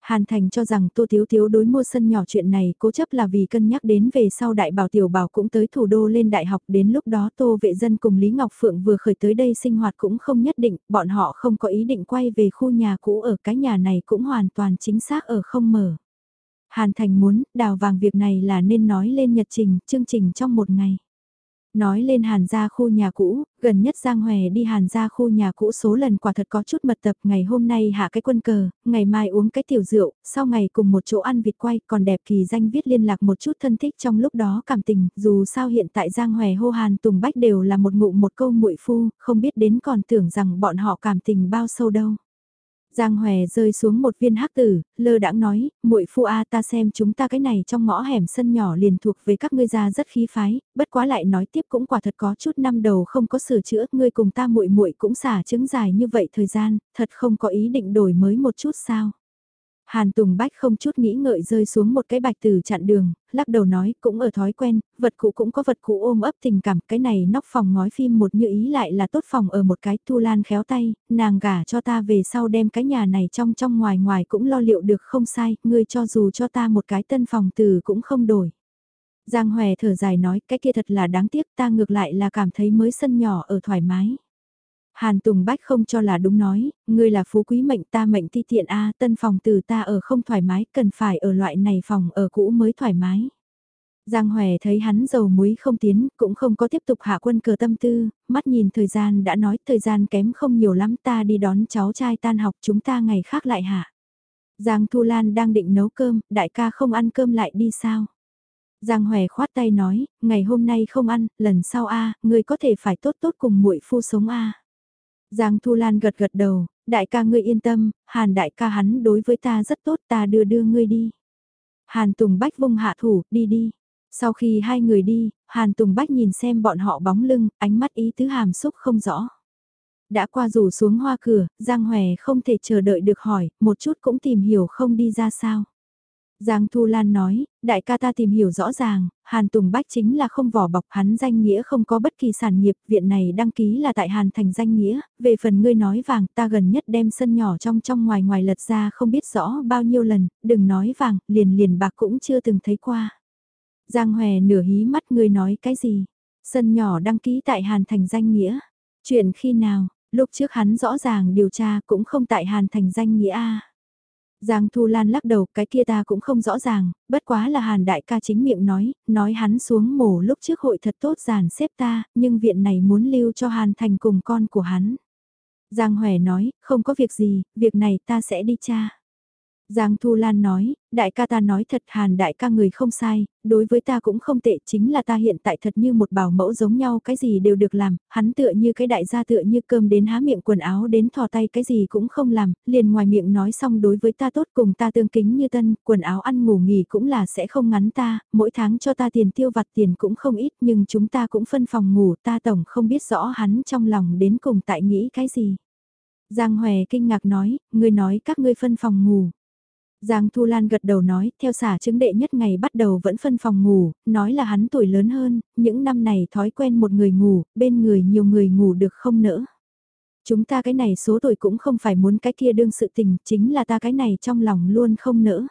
Hàn Thành cho rằng Tô Thiếu Thiếu đối mua sân nhỏ chuyện này cố chấp là vì cân nhắc đến về sau đại bảo tiểu bảo cũng tới thủ đô lên đại học đến lúc đó Tô Vệ Dân cùng Lý Ngọc Phượng vừa khởi tới đây sinh hoạt cũng không nhất định, bọn họ không có ý định quay về khu nhà cũ ở cái nhà này cũng hoàn toàn chính xác ở không mở. Hàn Thành muốn, đào vàng việc này là nên nói lên nhật trình, chương trình trong một ngày. Nói lên Hàn gia khu nhà cũ, gần nhất Giang Hòe đi Hàn gia khu nhà cũ số lần quả thật có chút mật tập, ngày hôm nay hạ cái quân cờ, ngày mai uống cái tiểu rượu, sau ngày cùng một chỗ ăn vịt quay, còn đẹp kỳ danh viết liên lạc một chút thân thích trong lúc đó cảm tình, dù sao hiện tại Giang Hòe hô Hàn Tùng Bách đều là một ngụ một câu muội phu, không biết đến còn tưởng rằng bọn họ cảm tình bao sâu đâu. Giang hoè rơi xuống một viên hắc tử, lơ đãng nói, muội phu a ta xem chúng ta cái này trong ngõ hẻm sân nhỏ liền thuộc về các ngươi gia rất khí phái, bất quá lại nói tiếp cũng quả thật có chút năm đầu không có sửa chữa, ngươi cùng ta muội muội cũng xả trứng dài như vậy thời gian, thật không có ý định đổi mới một chút sao? Hàn Tùng Bách không chút nghĩ ngợi rơi xuống một cái bạch từ chặn đường, lắc đầu nói cũng ở thói quen, vật cũ cũng có vật cũ ôm ấp tình cảm, cái này nóc phòng ngói phim một như ý lại là tốt phòng ở một cái thu lan khéo tay, nàng gả cho ta về sau đem cái nhà này trong trong ngoài ngoài cũng lo liệu được không sai, ngươi cho dù cho ta một cái tân phòng từ cũng không đổi. Giang Hòe thở dài nói cái kia thật là đáng tiếc ta ngược lại là cảm thấy mới sân nhỏ ở thoải mái. Hàn Tùng Bách không cho là đúng nói, ngươi là phú quý mệnh ta mệnh ti tiện A tân phòng từ ta ở không thoải mái, cần phải ở loại này phòng ở cũ mới thoải mái. Giang Hòe thấy hắn dầu muối không tiến, cũng không có tiếp tục hạ quân cờ tâm tư, mắt nhìn thời gian đã nói thời gian kém không nhiều lắm ta đi đón cháu trai tan học chúng ta ngày khác lại hạ. Giang Thu Lan đang định nấu cơm, đại ca không ăn cơm lại đi sao? Giang Hòe khoát tay nói, ngày hôm nay không ăn, lần sau a, người có thể phải tốt tốt cùng muội phu sống a. Giang Thu Lan gật gật đầu, đại ca ngươi yên tâm, Hàn đại ca hắn đối với ta rất tốt ta đưa đưa ngươi đi. Hàn Tùng Bách vung hạ thủ, đi đi. Sau khi hai người đi, Hàn Tùng Bách nhìn xem bọn họ bóng lưng, ánh mắt ý tứ hàm xúc không rõ. Đã qua rủ xuống hoa cửa, Giang Hòe không thể chờ đợi được hỏi, một chút cũng tìm hiểu không đi ra sao. Giang Thu Lan nói, đại ca ta tìm hiểu rõ ràng, Hàn Tùng Bách chính là không vỏ bọc hắn danh nghĩa không có bất kỳ sản nghiệp, viện này đăng ký là tại Hàn thành danh nghĩa, về phần ngươi nói vàng ta gần nhất đem sân nhỏ trong trong ngoài ngoài lật ra không biết rõ bao nhiêu lần, đừng nói vàng, liền liền bạc cũng chưa từng thấy qua. Giang Hòe nửa hí mắt ngươi nói cái gì? Sân nhỏ đăng ký tại Hàn thành danh nghĩa. Chuyện khi nào, lúc trước hắn rõ ràng điều tra cũng không tại Hàn thành danh nghĩa A. Giang Thu Lan lắc đầu, cái kia ta cũng không rõ ràng, bất quá là Hàn đại ca chính miệng nói, nói hắn xuống mổ lúc trước hội thật tốt giàn xếp ta, nhưng viện này muốn lưu cho Hàn Thành cùng con của hắn. Giang Hòe nói, không có việc gì, việc này ta sẽ đi cha. Giang Thu Lan nói, đại ca ta nói thật hàn đại ca người không sai, đối với ta cũng không tệ chính là ta hiện tại thật như một bảo mẫu giống nhau cái gì đều được làm, hắn tựa như cái đại gia tựa như cơm đến há miệng quần áo đến thò tay cái gì cũng không làm, liền ngoài miệng nói xong đối với ta tốt cùng ta tương kính như tân, quần áo ăn ngủ nghỉ cũng là sẽ không ngắn ta, mỗi tháng cho ta tiền tiêu vặt tiền cũng không ít nhưng chúng ta cũng phân phòng ngủ ta tổng không biết rõ hắn trong lòng đến cùng tại nghĩ cái gì. Giang Hòe kinh ngạc nói, ngươi nói các ngươi phân phòng ngủ. Giang Thu Lan gật đầu nói, theo xả chứng đệ nhất ngày bắt đầu vẫn phân phòng ngủ, nói là hắn tuổi lớn hơn, những năm này thói quen một người ngủ, bên người nhiều người ngủ được không nỡ. Chúng ta cái này số tuổi cũng không phải muốn cái kia đương sự tình, chính là ta cái này trong lòng luôn không nỡ.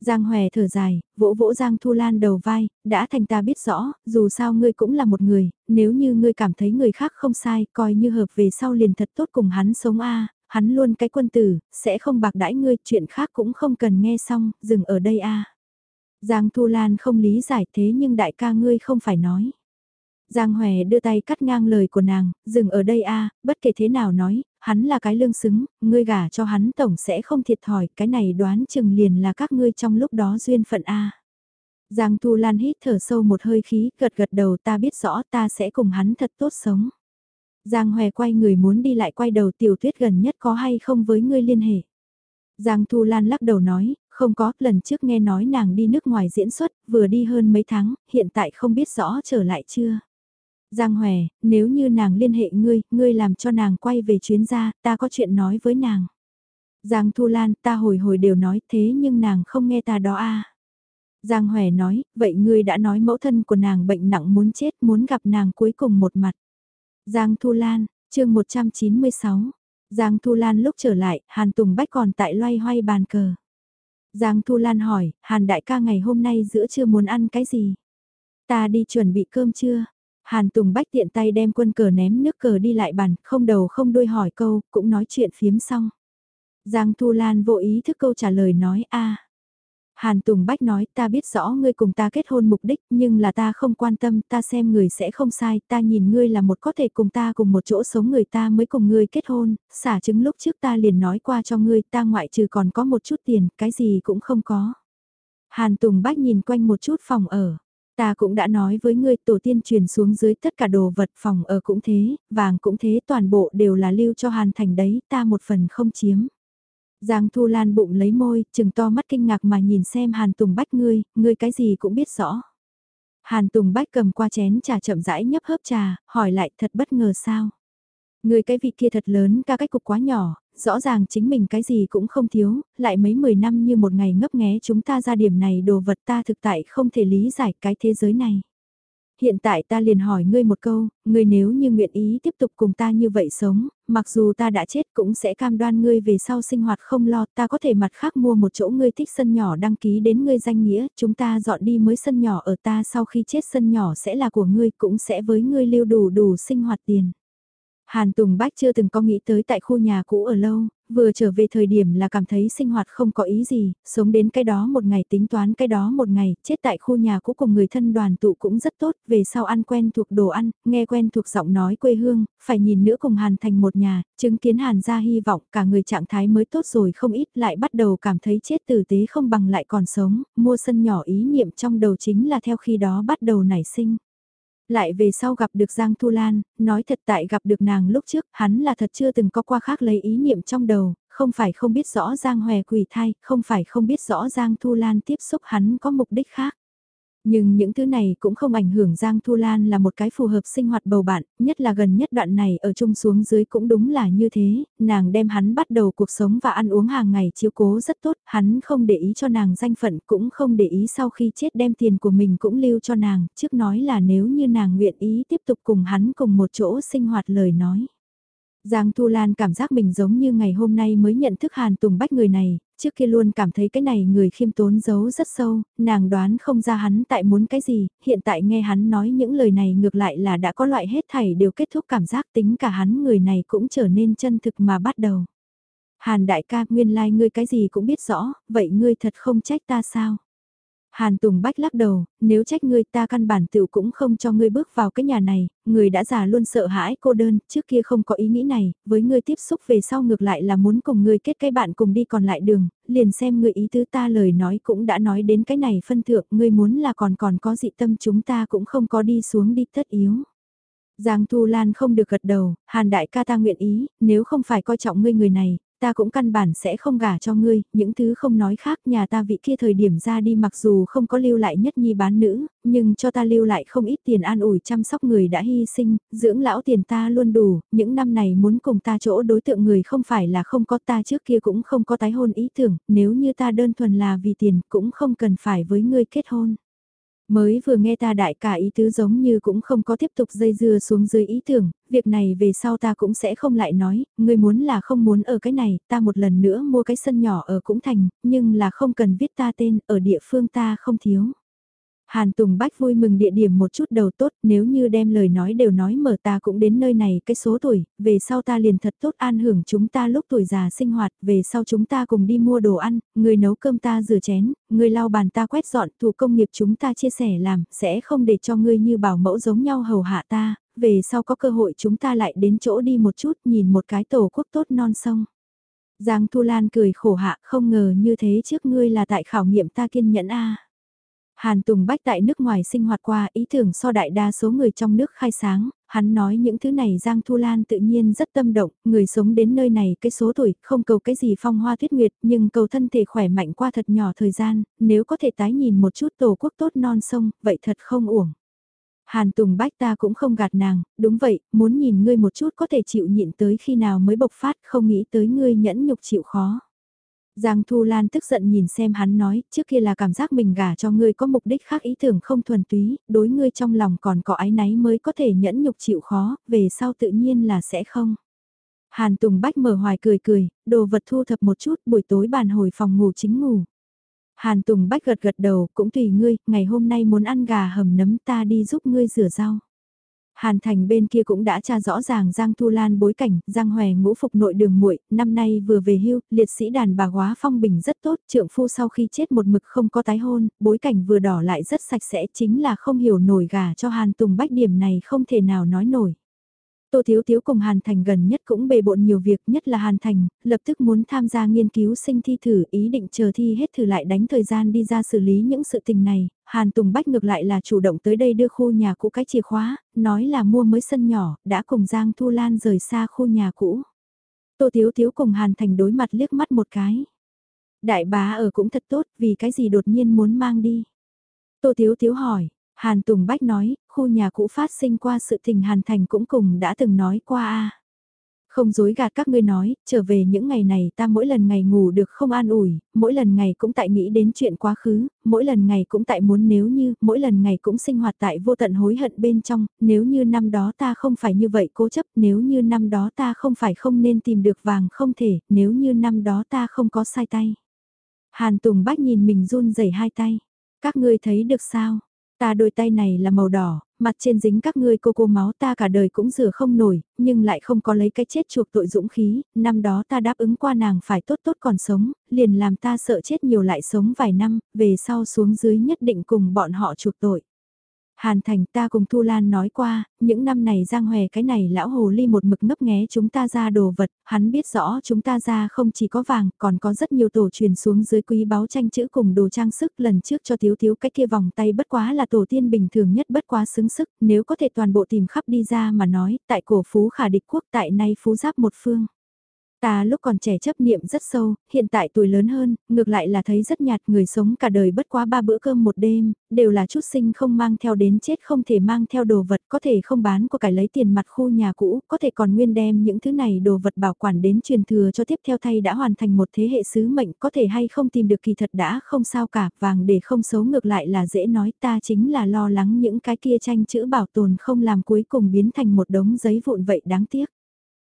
Giang Hòe thở dài, vỗ vỗ Giang Thu Lan đầu vai, đã thành ta biết rõ, dù sao ngươi cũng là một người, nếu như ngươi cảm thấy người khác không sai, coi như hợp về sau liền thật tốt cùng hắn sống a hắn luôn cái quân tử, sẽ không bạc đãi ngươi, chuyện khác cũng không cần nghe xong, dừng ở đây a. Giang Thu Lan không lý giải thế nhưng đại ca ngươi không phải nói. Giang Hòe đưa tay cắt ngang lời của nàng, dừng ở đây a, bất kể thế nào nói, hắn là cái lương xứng, ngươi gả cho hắn tổng sẽ không thiệt thòi, cái này đoán chừng liền là các ngươi trong lúc đó duyên phận a. Giang Thu Lan hít thở sâu một hơi khí, gật gật đầu ta biết rõ ta sẽ cùng hắn thật tốt sống. Giang Hoè quay người muốn đi lại quay đầu tiểu tuyết gần nhất có hay không với ngươi liên hệ. Giang Thu Lan lắc đầu nói, không có, lần trước nghe nói nàng đi nước ngoài diễn xuất, vừa đi hơn mấy tháng, hiện tại không biết rõ trở lại chưa. Giang Hoè nếu như nàng liên hệ ngươi, ngươi làm cho nàng quay về chuyến ra, ta có chuyện nói với nàng. Giang Thu Lan, ta hồi hồi đều nói thế nhưng nàng không nghe ta đó a. Giang Hoè nói, vậy ngươi đã nói mẫu thân của nàng bệnh nặng muốn chết muốn gặp nàng cuối cùng một mặt. Giang Thu Lan, chương 196. Giang Thu Lan lúc trở lại, Hàn Tùng Bách còn tại loay hoay bàn cờ. Giang Thu Lan hỏi, Hàn đại ca ngày hôm nay giữa trưa muốn ăn cái gì? Ta đi chuẩn bị cơm chưa? Hàn Tùng Bách tiện tay đem quân cờ ném nước cờ đi lại bàn, không đầu không đuôi hỏi câu, cũng nói chuyện phiếm xong. Giang Thu Lan vô ý thức câu trả lời nói a Hàn Tùng Bách nói ta biết rõ ngươi cùng ta kết hôn mục đích nhưng là ta không quan tâm ta xem người sẽ không sai ta nhìn ngươi là một có thể cùng ta cùng một chỗ sống người ta mới cùng ngươi kết hôn, xả chứng lúc trước ta liền nói qua cho ngươi ta ngoại trừ còn có một chút tiền cái gì cũng không có. Hàn Tùng Bách nhìn quanh một chút phòng ở. Ta cũng đã nói với ngươi tổ tiên truyền xuống dưới tất cả đồ vật phòng ở cũng thế, vàng cũng thế toàn bộ đều là lưu cho Hàn Thành đấy ta một phần không chiếm. Giang Thu Lan bụng lấy môi, chừng to mắt kinh ngạc mà nhìn xem Hàn Tùng Bách ngươi, ngươi cái gì cũng biết rõ. Hàn Tùng Bách cầm qua chén trà chậm rãi nhấp hớp trà, hỏi lại thật bất ngờ sao. Ngươi cái vị kia thật lớn ca cách cục quá nhỏ, rõ ràng chính mình cái gì cũng không thiếu, lại mấy mười năm như một ngày ngấp nghé chúng ta ra điểm này đồ vật ta thực tại không thể lý giải cái thế giới này. Hiện tại ta liền hỏi ngươi một câu, ngươi nếu như nguyện ý tiếp tục cùng ta như vậy sống, mặc dù ta đã chết cũng sẽ cam đoan ngươi về sau sinh hoạt không lo, ta có thể mặt khác mua một chỗ ngươi thích sân nhỏ đăng ký đến ngươi danh nghĩa, chúng ta dọn đi mới sân nhỏ ở ta sau khi chết sân nhỏ sẽ là của ngươi cũng sẽ với ngươi lưu đủ đủ sinh hoạt tiền. Hàn Tùng Bách chưa từng có nghĩ tới tại khu nhà cũ ở lâu, vừa trở về thời điểm là cảm thấy sinh hoạt không có ý gì, sống đến cái đó một ngày tính toán cái đó một ngày, chết tại khu nhà cũ cùng người thân đoàn tụ cũng rất tốt, về sau ăn quen thuộc đồ ăn, nghe quen thuộc giọng nói quê hương, phải nhìn nữa cùng Hàn thành một nhà, chứng kiến Hàn ra hy vọng cả người trạng thái mới tốt rồi không ít lại bắt đầu cảm thấy chết tử tế không bằng lại còn sống, mua sân nhỏ ý niệm trong đầu chính là theo khi đó bắt đầu nảy sinh. Lại về sau gặp được Giang Thu Lan, nói thật tại gặp được nàng lúc trước, hắn là thật chưa từng có qua khác lấy ý niệm trong đầu, không phải không biết rõ Giang Hòe quỷ thai, không phải không biết rõ Giang Thu Lan tiếp xúc hắn có mục đích khác. Nhưng những thứ này cũng không ảnh hưởng Giang Thu Lan là một cái phù hợp sinh hoạt bầu bạn, nhất là gần nhất đoạn này ở chung xuống dưới cũng đúng là như thế, nàng đem hắn bắt đầu cuộc sống và ăn uống hàng ngày chiếu cố rất tốt, hắn không để ý cho nàng danh phận cũng không để ý sau khi chết đem tiền của mình cũng lưu cho nàng, trước nói là nếu như nàng nguyện ý tiếp tục cùng hắn cùng một chỗ sinh hoạt lời nói. Giang Thu Lan cảm giác mình giống như ngày hôm nay mới nhận thức Hàn Tùng Bách người này, trước kia luôn cảm thấy cái này người khiêm tốn giấu rất sâu, nàng đoán không ra hắn tại muốn cái gì, hiện tại nghe hắn nói những lời này ngược lại là đã có loại hết thảy đều kết thúc cảm giác tính cả hắn người này cũng trở nên chân thực mà bắt đầu. Hàn đại ca, nguyên lai like ngươi cái gì cũng biết rõ, vậy ngươi thật không trách ta sao? Hàn Tùng Bách lắc đầu, nếu trách ngươi ta căn bản tiểu cũng không cho ngươi bước vào cái nhà này, người đã già luôn sợ hãi cô đơn, trước kia không có ý nghĩ này, với ngươi tiếp xúc về sau ngược lại là muốn cùng ngươi kết cái bạn cùng đi còn lại đường, liền xem ngươi ý tứ ta lời nói cũng đã nói đến cái này phân thượng, ngươi muốn là còn còn có dị tâm chúng ta cũng không có đi xuống đi tất yếu. Giang Thu Lan không được gật đầu, Hàn đại ca ta nguyện ý, nếu không phải coi trọng ngươi người này, ta cũng căn bản sẽ không gả cho ngươi, những thứ không nói khác nhà ta vị kia thời điểm ra đi mặc dù không có lưu lại nhất nhi bán nữ, nhưng cho ta lưu lại không ít tiền an ủi chăm sóc người đã hy sinh, dưỡng lão tiền ta luôn đủ, những năm này muốn cùng ta chỗ đối tượng người không phải là không có ta trước kia cũng không có tái hôn ý tưởng, nếu như ta đơn thuần là vì tiền cũng không cần phải với ngươi kết hôn. Mới vừa nghe ta đại cả ý tứ giống như cũng không có tiếp tục dây dưa xuống dưới ý tưởng, việc này về sau ta cũng sẽ không lại nói, ngươi muốn là không muốn ở cái này, ta một lần nữa mua cái sân nhỏ ở cũng thành, nhưng là không cần viết ta tên, ở địa phương ta không thiếu. Hàn Tùng Bách vui mừng địa điểm một chút đầu tốt nếu như đem lời nói đều nói mở ta cũng đến nơi này cái số tuổi, về sau ta liền thật tốt an hưởng chúng ta lúc tuổi già sinh hoạt, về sau chúng ta cùng đi mua đồ ăn, người nấu cơm ta rửa chén, người lau bàn ta quét dọn, thủ công nghiệp chúng ta chia sẻ làm, sẽ không để cho ngươi như bảo mẫu giống nhau hầu hạ ta, về sau có cơ hội chúng ta lại đến chỗ đi một chút nhìn một cái tổ quốc tốt non sông. Giang Thu Lan cười khổ hạ không ngờ như thế trước ngươi là tại khảo nghiệm ta kiên nhẫn a Hàn Tùng Bách tại nước ngoài sinh hoạt qua ý tưởng so đại đa số người trong nước khai sáng, hắn nói những thứ này Giang Thu Lan tự nhiên rất tâm động, người sống đến nơi này cái số tuổi không cầu cái gì phong hoa thuyết nguyệt nhưng cầu thân thể khỏe mạnh qua thật nhỏ thời gian, nếu có thể tái nhìn một chút tổ quốc tốt non sông, vậy thật không uổng. Hàn Tùng Bách ta cũng không gạt nàng, đúng vậy, muốn nhìn ngươi một chút có thể chịu nhịn tới khi nào mới bộc phát, không nghĩ tới ngươi nhẫn nhục chịu khó. Giang Thu Lan tức giận nhìn xem hắn nói, trước kia là cảm giác mình gả cho ngươi có mục đích khác ý tưởng không thuần túy, đối ngươi trong lòng còn có ái náy mới có thể nhẫn nhục chịu khó, về sau tự nhiên là sẽ không. Hàn Tùng Bách mở hoài cười cười, đồ vật thu thập một chút buổi tối bàn hồi phòng ngủ chính ngủ. Hàn Tùng Bách gật gật đầu, cũng tùy ngươi, ngày hôm nay muốn ăn gà hầm nấm ta đi giúp ngươi rửa rau. Hàn Thành bên kia cũng đã tra rõ ràng Giang Thu Lan bối cảnh, Giang Hoè ngũ phục nội đường muội năm nay vừa về hưu, liệt sĩ đàn bà hóa phong bình rất tốt, trượng phu sau khi chết một mực không có tái hôn, bối cảnh vừa đỏ lại rất sạch sẽ chính là không hiểu nổi gà cho Hàn Tùng Bách điểm này không thể nào nói nổi. Tô Thiếu Thiếu cùng Hàn Thành gần nhất cũng bề bộn nhiều việc nhất là Hàn Thành, lập tức muốn tham gia nghiên cứu sinh thi thử ý định chờ thi hết thử lại đánh thời gian đi ra xử lý những sự tình này. Hàn Tùng Bách ngược lại là chủ động tới đây đưa khu nhà cũ cái chìa khóa, nói là mua mới sân nhỏ, đã cùng Giang Thu Lan rời xa khu nhà cũ. Tô Thiếu Thiếu cùng Hàn Thành đối mặt liếc mắt một cái. Đại bá ở cũng thật tốt, vì cái gì đột nhiên muốn mang đi. Tô Thiếu Thiếu hỏi, Hàn Tùng Bách nói, khu nhà cũ phát sinh qua sự tình Hàn Thành cũng cùng đã từng nói qua a. Không dối gạt các ngươi nói, trở về những ngày này ta mỗi lần ngày ngủ được không an ủi, mỗi lần ngày cũng tại nghĩ đến chuyện quá khứ, mỗi lần ngày cũng tại muốn nếu như, mỗi lần ngày cũng sinh hoạt tại vô tận hối hận bên trong, nếu như năm đó ta không phải như vậy cố chấp, nếu như năm đó ta không phải không nên tìm được vàng không thể, nếu như năm đó ta không có sai tay. Hàn Tùng Bách nhìn mình run rẩy hai tay, các ngươi thấy được sao? Ta đôi tay này là màu đỏ, mặt trên dính các ngươi cô cô máu ta cả đời cũng rửa không nổi, nhưng lại không có lấy cái chết chuộc tội dũng khí, năm đó ta đáp ứng qua nàng phải tốt tốt còn sống, liền làm ta sợ chết nhiều lại sống vài năm, về sau xuống dưới nhất định cùng bọn họ chuộc tội. Hàn Thành ta cùng Thu Lan nói qua, những năm này Giang Hòe cái này lão hồ ly một mực ngấp nghé chúng ta ra đồ vật, hắn biết rõ chúng ta ra không chỉ có vàng, còn có rất nhiều tổ truyền xuống dưới quý báo tranh chữ cùng đồ trang sức lần trước cho thiếu thiếu cái kia vòng tay bất quá là tổ tiên bình thường nhất bất quá xứng sức, nếu có thể toàn bộ tìm khắp đi ra mà nói, tại cổ phú khả địch quốc tại nay phú giáp một phương. Ta lúc còn trẻ chấp niệm rất sâu, hiện tại tuổi lớn hơn, ngược lại là thấy rất nhạt người sống cả đời bất quá ba bữa cơm một đêm, đều là chút sinh không mang theo đến chết không thể mang theo đồ vật, có thể không bán của cải lấy tiền mặt khu nhà cũ, có thể còn nguyên đem những thứ này đồ vật bảo quản đến truyền thừa cho tiếp theo thay đã hoàn thành một thế hệ sứ mệnh, có thể hay không tìm được kỳ thật đã không sao cả, vàng để không xấu ngược lại là dễ nói ta chính là lo lắng những cái kia tranh chữ bảo tồn không làm cuối cùng biến thành một đống giấy vụn vậy đáng tiếc.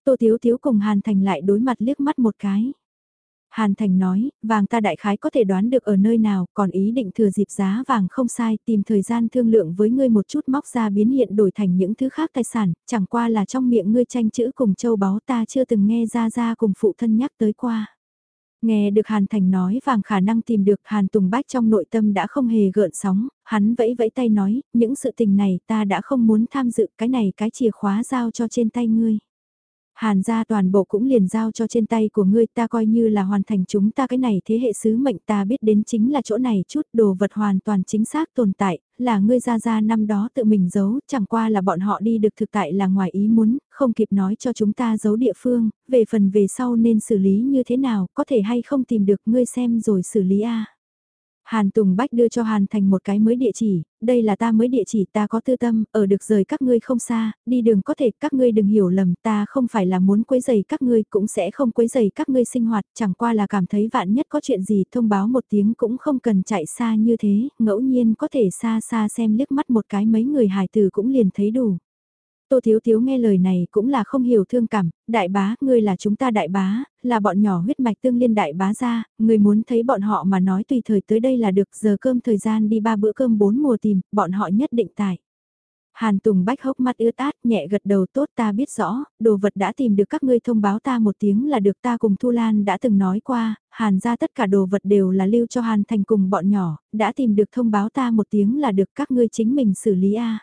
Tô Thiếu Thiếu cùng Hàn Thành lại đối mặt liếc mắt một cái. Hàn Thành nói, vàng ta đại khái có thể đoán được ở nơi nào, còn ý định thừa dịp giá vàng không sai, tìm thời gian thương lượng với ngươi một chút móc ra biến hiện đổi thành những thứ khác tài sản, chẳng qua là trong miệng ngươi tranh chữ cùng châu báu ta chưa từng nghe ra ra cùng phụ thân nhắc tới qua. Nghe được Hàn Thành nói vàng khả năng tìm được Hàn Tùng Bách trong nội tâm đã không hề gợn sóng, hắn vẫy vẫy tay nói, những sự tình này ta đã không muốn tham dự cái này cái chìa khóa giao cho trên tay ngươi. Hàn gia toàn bộ cũng liền giao cho trên tay của ngươi ta coi như là hoàn thành chúng ta cái này thế hệ sứ mệnh ta biết đến chính là chỗ này chút đồ vật hoàn toàn chính xác tồn tại, là ngươi ra ra năm đó tự mình giấu, chẳng qua là bọn họ đi được thực tại là ngoài ý muốn, không kịp nói cho chúng ta giấu địa phương, về phần về sau nên xử lý như thế nào, có thể hay không tìm được ngươi xem rồi xử lý a. Hàn Tùng Bách đưa cho Hàn Thành một cái mới địa chỉ, đây là ta mới địa chỉ ta có tư tâm, ở được rời các ngươi không xa, đi đường có thể các ngươi đừng hiểu lầm ta không phải là muốn quấy giày các ngươi cũng sẽ không quấy giày các ngươi sinh hoạt, chẳng qua là cảm thấy vạn nhất có chuyện gì thông báo một tiếng cũng không cần chạy xa như thế, ngẫu nhiên có thể xa xa xem liếc mắt một cái mấy người hài tử cũng liền thấy đủ. Tô Thiếu Thiếu nghe lời này cũng là không hiểu thương cảm, đại bá, ngươi là chúng ta đại bá, là bọn nhỏ huyết mạch tương liên đại bá ra, ngươi muốn thấy bọn họ mà nói tùy thời tới đây là được giờ cơm thời gian đi ba bữa cơm bốn mùa tìm, bọn họ nhất định tại. Hàn Tùng Bách hốc mắt ướt át, nhẹ gật đầu tốt ta biết rõ, đồ vật đã tìm được các ngươi thông báo ta một tiếng là được ta cùng Thu Lan đã từng nói qua, Hàn ra tất cả đồ vật đều là lưu cho Hàn thành cùng bọn nhỏ, đã tìm được thông báo ta một tiếng là được các ngươi chính mình xử lý a.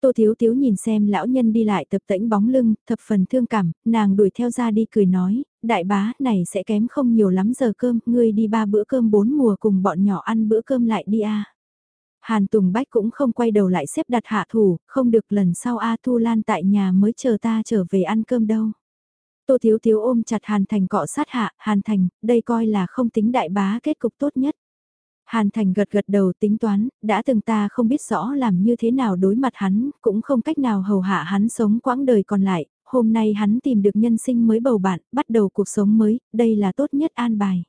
Tô Thiếu Thiếu nhìn xem lão nhân đi lại tập tễnh bóng lưng, thập phần thương cảm, nàng đuổi theo ra đi cười nói, đại bá này sẽ kém không nhiều lắm giờ cơm, ngươi đi ba bữa cơm bốn mùa cùng bọn nhỏ ăn bữa cơm lại đi a. Hàn Tùng Bách cũng không quay đầu lại xếp đặt hạ thủ, không được lần sau A Thu Lan tại nhà mới chờ ta trở về ăn cơm đâu. Tô Thiếu Thiếu ôm chặt Hàn Thành cọ sát hạ, Hàn Thành, đây coi là không tính đại bá kết cục tốt nhất. Hàn Thành gật gật đầu tính toán, đã từng ta không biết rõ làm như thế nào đối mặt hắn, cũng không cách nào hầu hạ hắn sống quãng đời còn lại, hôm nay hắn tìm được nhân sinh mới bầu bạn, bắt đầu cuộc sống mới, đây là tốt nhất an bài.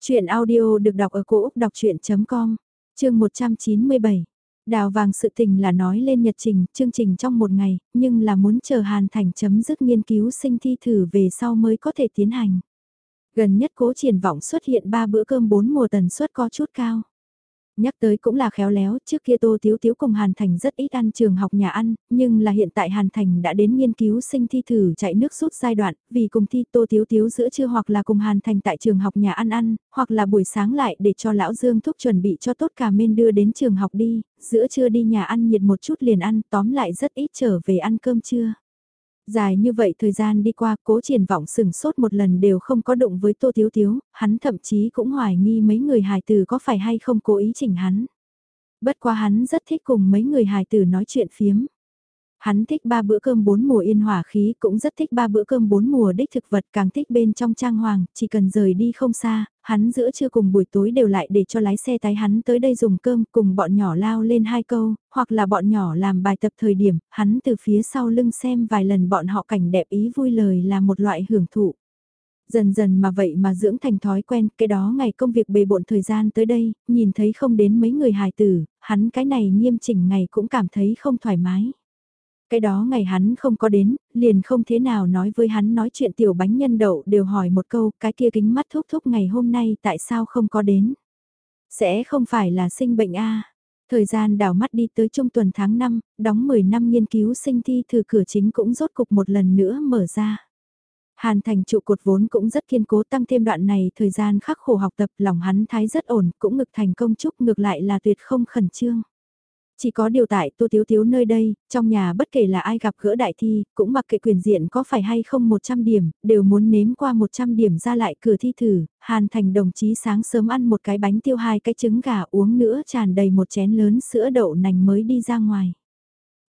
Chuyện audio được đọc ở cổ Úc đọc chuyện.com, chương 197. Đào vàng sự tình là nói lên nhật trình, chương trình trong một ngày, nhưng là muốn chờ Hàn Thành chấm dứt nghiên cứu sinh thi thử về sau mới có thể tiến hành. Gần nhất cố triển vọng xuất hiện ba bữa cơm bốn mùa tần suất có chút cao. Nhắc tới cũng là khéo léo, trước kia Tô Tiếu Tiếu cùng Hàn Thành rất ít ăn trường học nhà ăn, nhưng là hiện tại Hàn Thành đã đến nghiên cứu sinh thi thử chạy nước rút giai đoạn, vì cùng thi Tô Tiếu Tiếu giữa trưa hoặc là cùng Hàn Thành tại trường học nhà ăn ăn, hoặc là buổi sáng lại để cho Lão Dương thúc chuẩn bị cho tốt cả men đưa đến trường học đi, giữa trưa đi nhà ăn nhiệt một chút liền ăn, tóm lại rất ít trở về ăn cơm trưa. Dài như vậy thời gian đi qua cố triển vọng sừng sốt một lần đều không có đụng với Tô Tiếu Tiếu, hắn thậm chí cũng hoài nghi mấy người hài tử có phải hay không cố ý chỉnh hắn. Bất quá hắn rất thích cùng mấy người hài tử nói chuyện phiếm. Hắn thích ba bữa cơm bốn mùa yên hỏa khí, cũng rất thích ba bữa cơm bốn mùa đích thực vật, càng thích bên trong trang hoàng, chỉ cần rời đi không xa, hắn giữa trưa cùng buổi tối đều lại để cho lái xe tái hắn tới đây dùng cơm cùng bọn nhỏ lao lên hai câu, hoặc là bọn nhỏ làm bài tập thời điểm, hắn từ phía sau lưng xem vài lần bọn họ cảnh đẹp ý vui lời là một loại hưởng thụ. Dần dần mà vậy mà dưỡng thành thói quen, cái đó ngày công việc bề bộn thời gian tới đây, nhìn thấy không đến mấy người hài tử, hắn cái này nghiêm chỉnh ngày cũng cảm thấy không thoải mái. Cái đó ngày hắn không có đến, liền không thế nào nói với hắn nói chuyện tiểu bánh nhân đậu đều hỏi một câu, cái kia kính mắt thúc thúc ngày hôm nay tại sao không có đến. Sẽ không phải là sinh bệnh a Thời gian đảo mắt đi tới trung tuần tháng 5, đóng 10 năm nghiên cứu sinh thi thử cửa chính cũng rốt cục một lần nữa mở ra. Hàn thành trụ cột vốn cũng rất kiên cố tăng thêm đoạn này thời gian khắc khổ học tập lòng hắn thái rất ổn cũng ngực thành công chúc ngược lại là tuyệt không khẩn trương. Chỉ có điều tại Tô Tiếu Tiếu nơi đây, trong nhà bất kể là ai gặp gỡ đại thi, cũng mặc kệ quyền diện có phải hay không 100 điểm, đều muốn nếm qua 100 điểm ra lại cửa thi thử, Hàn Thành đồng chí sáng sớm ăn một cái bánh tiêu hai cái trứng gà uống nữa tràn đầy một chén lớn sữa đậu nành mới đi ra ngoài.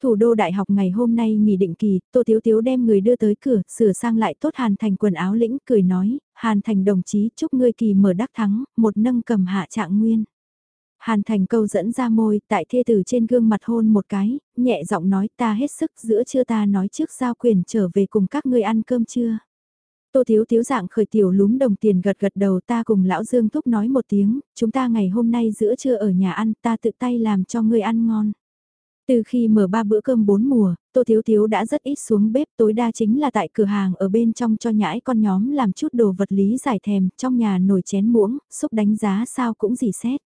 Thủ đô đại học ngày hôm nay nghỉ định kỳ, Tô Tiếu Tiếu đem người đưa tới cửa, sửa sang lại tốt Hàn Thành quần áo lĩnh, cười nói, Hàn Thành đồng chí chúc ngươi kỳ mở đắc thắng, một nâng cầm hạ trạng nguyên. Hàn thành câu dẫn ra môi, tại thê tử trên gương mặt hôn một cái, nhẹ giọng nói ta hết sức giữa chưa ta nói trước giao quyền trở về cùng các ngươi ăn cơm trưa. Tô thiếu thiếu dạng khởi tiểu lúm đồng tiền gật gật đầu ta cùng lão Dương Thúc nói một tiếng, chúng ta ngày hôm nay giữa trưa ở nhà ăn ta tự tay làm cho ngươi ăn ngon. Từ khi mở ba bữa cơm bốn mùa, Tô Thiếu Thiếu đã rất ít xuống bếp tối đa chính là tại cửa hàng ở bên trong cho nhãi con nhóm làm chút đồ vật lý giải thèm trong nhà nồi chén muỗng, xúc đánh giá sao cũng dì xét.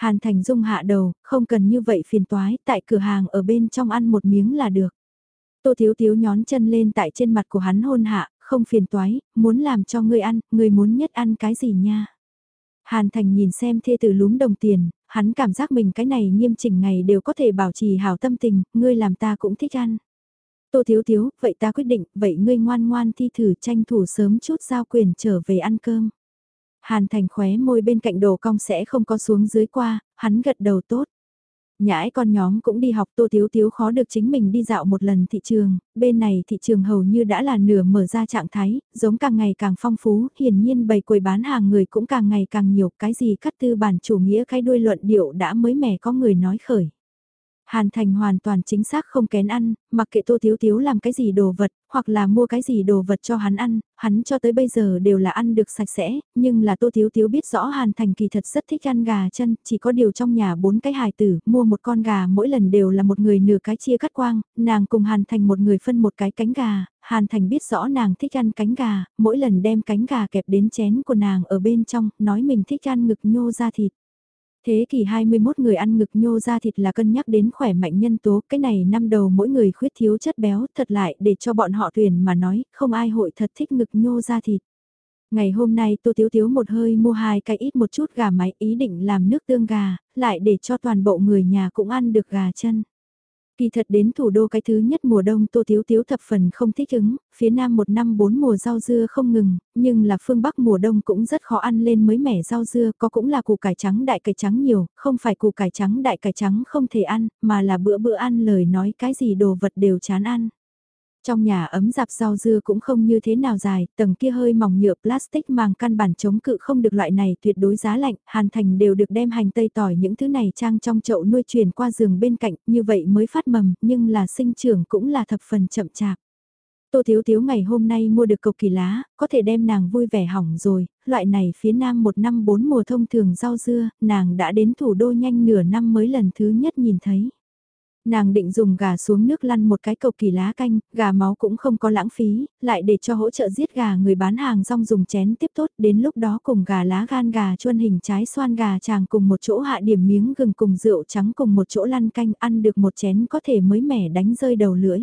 Hàn Thành Dung hạ đầu, không cần như vậy phiền toái, tại cửa hàng ở bên trong ăn một miếng là được. Tô Thiếu Thiếu nhón chân lên tại trên mặt của hắn hôn hạ, không phiền toái, muốn làm cho ngươi ăn, ngươi muốn nhất ăn cái gì nha. Hàn Thành nhìn xem thê tử lúm đồng tiền, hắn cảm giác mình cái này nghiêm chỉnh ngày đều có thể bảo trì hảo tâm tình, ngươi làm ta cũng thích ăn. Tô Thiếu Thiếu, vậy ta quyết định, vậy ngươi ngoan ngoan thi thử tranh thủ sớm chút giao quyền trở về ăn cơm. Hàn Thành khóe môi bên cạnh đồ cong sẽ không có xuống dưới qua, hắn gật đầu tốt. Nhãi con nhóm cũng đi học Tô Tiếu Tiếu khó được chính mình đi dạo một lần thị trường, bên này thị trường hầu như đã là nửa mở ra trạng thái, giống càng ngày càng phong phú, hiển nhiên bày quầy bán hàng người cũng càng ngày càng nhiều, cái gì cắt tư bản chủ nghĩa cái đuôi luận điệu đã mới mẻ có người nói khởi. Hàn Thành hoàn toàn chính xác không kén ăn, mặc kệ Tô Thiếu Thiếu làm cái gì đồ vật, hoặc là mua cái gì đồ vật cho hắn ăn, hắn cho tới bây giờ đều là ăn được sạch sẽ, nhưng là Tô Thiếu Thiếu biết rõ Hàn Thành kỳ thật rất thích ăn gà chân, chỉ có điều trong nhà bốn cái hài tử, mua một con gà mỗi lần đều là một người nửa cái chia cắt quang, nàng cùng Hàn Thành một người phân một cái cánh gà, Hàn Thành biết rõ nàng thích ăn cánh gà, mỗi lần đem cánh gà kẹp đến chén của nàng ở bên trong, nói mình thích ăn ngực nhô ra thịt. Thế kỷ 21 người ăn ngực nhô ra thịt là cân nhắc đến khỏe mạnh nhân tố, cái này năm đầu mỗi người khuyết thiếu chất béo, thật lại để cho bọn họ tuyển mà nói, không ai hội thật thích ngực nhô ra thịt. Ngày hôm nay Tô Tiếu Tiếu một hơi mua hai cái ít một chút gà mái ý định làm nước tương gà, lại để cho toàn bộ người nhà cũng ăn được gà chân. Kỳ thật đến thủ đô cái thứ nhất mùa đông Tô Tiếu Tiếu thập phần không thích ứng, phía nam một năm bốn mùa rau dưa không ngừng, nhưng là phương bắc mùa đông cũng rất khó ăn lên mới mẻ rau dưa, có cũng là củ cải trắng đại cải trắng nhiều, không phải củ cải trắng đại cải trắng không thể ăn, mà là bữa bữa ăn lời nói cái gì đồ vật đều chán ăn. Trong nhà ấm dạp rau dưa cũng không như thế nào dài, tầng kia hơi mỏng nhựa plastic màng căn bản chống cự không được loại này tuyệt đối giá lạnh, hàn thành đều được đem hành tây tỏi những thứ này trang trong chậu nuôi truyền qua giường bên cạnh, như vậy mới phát mầm, nhưng là sinh trưởng cũng là thập phần chậm chạp. Tô Thiếu Thiếu ngày hôm nay mua được cầu kỳ lá, có thể đem nàng vui vẻ hỏng rồi, loại này phía nam một năm bốn mùa thông thường rau dưa, nàng đã đến thủ đô nhanh nửa năm mới lần thứ nhất nhìn thấy. Nàng định dùng gà xuống nước lăn một cái cầu kỳ lá canh, gà máu cũng không có lãng phí, lại để cho hỗ trợ giết gà người bán hàng rong dùng chén tiếp tốt, đến lúc đó cùng gà lá gan gà chuân hình trái xoan gà chàng cùng một chỗ hạ điểm miếng gừng cùng rượu trắng cùng một chỗ lăn canh ăn được một chén có thể mới mẻ đánh rơi đầu lưỡi.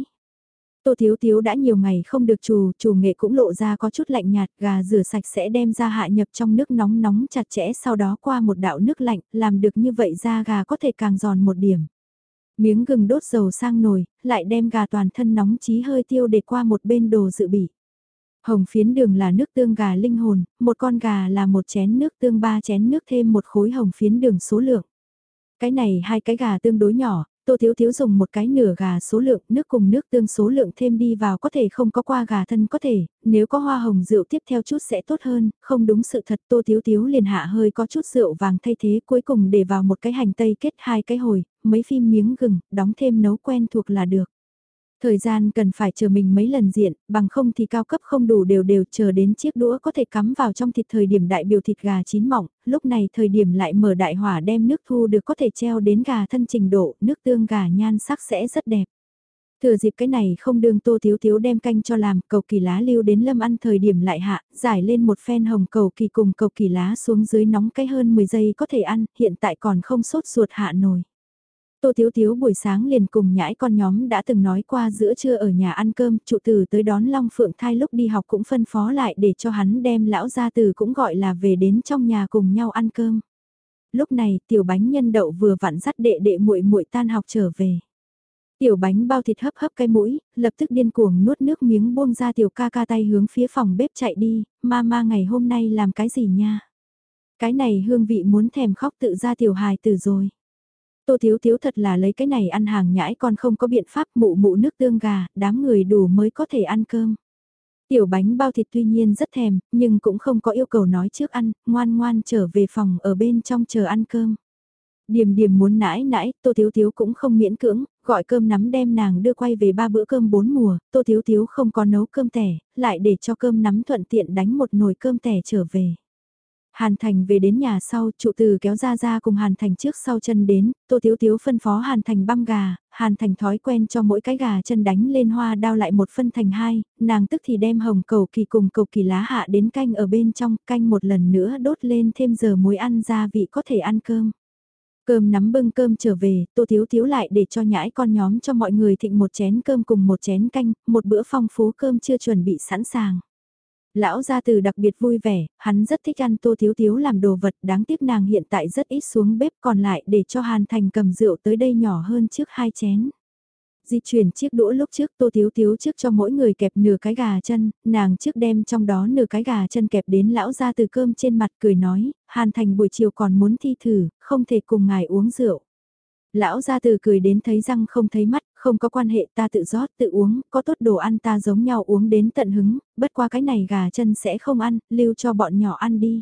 Tô Thiếu Thiếu đã nhiều ngày không được chủ, chủ nghệ cũng lộ ra có chút lạnh nhạt, gà rửa sạch sẽ đem ra hạ nhập trong nước nóng nóng chặt chẽ sau đó qua một đạo nước lạnh, làm được như vậy da gà có thể càng giòn một điểm. Miếng gừng đốt dầu sang nồi, lại đem gà toàn thân nóng chí hơi tiêu để qua một bên đồ dự bị. Hồng phiến đường là nước tương gà linh hồn, một con gà là một chén nước tương ba chén nước thêm một khối hồng phiến đường số lượng. Cái này hai cái gà tương đối nhỏ, Tô Thiếu Thiếu dùng một cái nửa gà số lượng nước cùng nước tương số lượng thêm đi vào có thể không có qua gà thân có thể, nếu có hoa hồng rượu tiếp theo chút sẽ tốt hơn, không đúng sự thật Tô Thiếu Thiếu liền hạ hơi có chút rượu vàng thay thế cuối cùng để vào một cái hành tây kết hai cái hồi, mấy phim miếng gừng, đóng thêm nấu quen thuộc là được. Thời gian cần phải chờ mình mấy lần diện, bằng không thì cao cấp không đủ đều đều chờ đến chiếc đũa có thể cắm vào trong thịt thời điểm đại biểu thịt gà chín mỏng, lúc này thời điểm lại mở đại hỏa đem nước thu được có thể treo đến gà thân trình độ, nước tương gà nhan sắc sẽ rất đẹp. Thừa dịp cái này không đương tô thiếu thiếu đem canh cho làm, cầu kỳ lá lưu đến lâm ăn thời điểm lại hạ, giải lên một phen hồng cầu kỳ cùng cầu kỳ lá xuống dưới nóng cái hơn 10 giây có thể ăn, hiện tại còn không sốt ruột hạ nồi. Tô Thiếu Thiếu buổi sáng liền cùng nhãi con nhóm đã từng nói qua giữa trưa ở nhà ăn cơm, trụ tử tới đón Long Phượng thai lúc đi học cũng phân phó lại để cho hắn đem lão gia tử cũng gọi là về đến trong nhà cùng nhau ăn cơm. Lúc này tiểu bánh nhân đậu vừa vặn dắt đệ đệ muội muội tan học trở về. Tiểu bánh bao thịt hấp hấp cái mũi, lập tức điên cuồng nuốt nước miếng buông ra tiểu ca ca tay hướng phía phòng bếp chạy đi, mama ngày hôm nay làm cái gì nha? Cái này hương vị muốn thèm khóc tự ra tiểu hài tử rồi. Tô Thiếu Thiếu thật là lấy cái này ăn hàng nhãi con không có biện pháp mụ mụ nước tương gà, đám người đủ mới có thể ăn cơm. Tiểu bánh bao thịt tuy nhiên rất thèm, nhưng cũng không có yêu cầu nói trước ăn, ngoan ngoan trở về phòng ở bên trong chờ ăn cơm. Điềm điềm muốn nãi nãi, Tô Thiếu Thiếu cũng không miễn cưỡng, gọi cơm nắm đem nàng đưa quay về ba bữa cơm bốn mùa, Tô Thiếu Thiếu không có nấu cơm tẻ, lại để cho cơm nắm thuận tiện đánh một nồi cơm tẻ trở về. Hàn Thành về đến nhà sau, trụ từ kéo ra ra cùng Hàn Thành trước sau chân đến, Tô Tiếu Tiếu phân phó Hàn Thành băm gà, Hàn Thành thói quen cho mỗi cái gà chân đánh lên hoa đao lại một phân thành hai, nàng tức thì đem hồng cầu kỳ cùng cầu kỳ lá hạ đến canh ở bên trong, canh một lần nữa đốt lên thêm giờ muối ăn gia vị có thể ăn cơm. Cơm nắm bưng cơm trở về, Tô Tiếu Tiếu lại để cho nhãi con nhóm cho mọi người thịnh một chén cơm cùng một chén canh, một bữa phong phú cơm chưa chuẩn bị sẵn sàng. Lão gia từ đặc biệt vui vẻ, hắn rất thích ăn tô thiếu thiếu làm đồ vật đáng tiếc nàng hiện tại rất ít xuống bếp còn lại để cho Hàn Thành cầm rượu tới đây nhỏ hơn trước hai chén. Di chuyển chiếc đũa lúc trước tô thiếu thiếu trước cho mỗi người kẹp nửa cái gà chân, nàng trước đem trong đó nửa cái gà chân kẹp đến lão gia từ cơm trên mặt cười nói, Hàn Thành buổi chiều còn muốn thi thử, không thể cùng ngài uống rượu. Lão gia từ cười đến thấy răng không thấy mắt, không có quan hệ ta tự rót tự uống, có tốt đồ ăn ta giống nhau uống đến tận hứng, bất qua cái này gà chân sẽ không ăn, lưu cho bọn nhỏ ăn đi.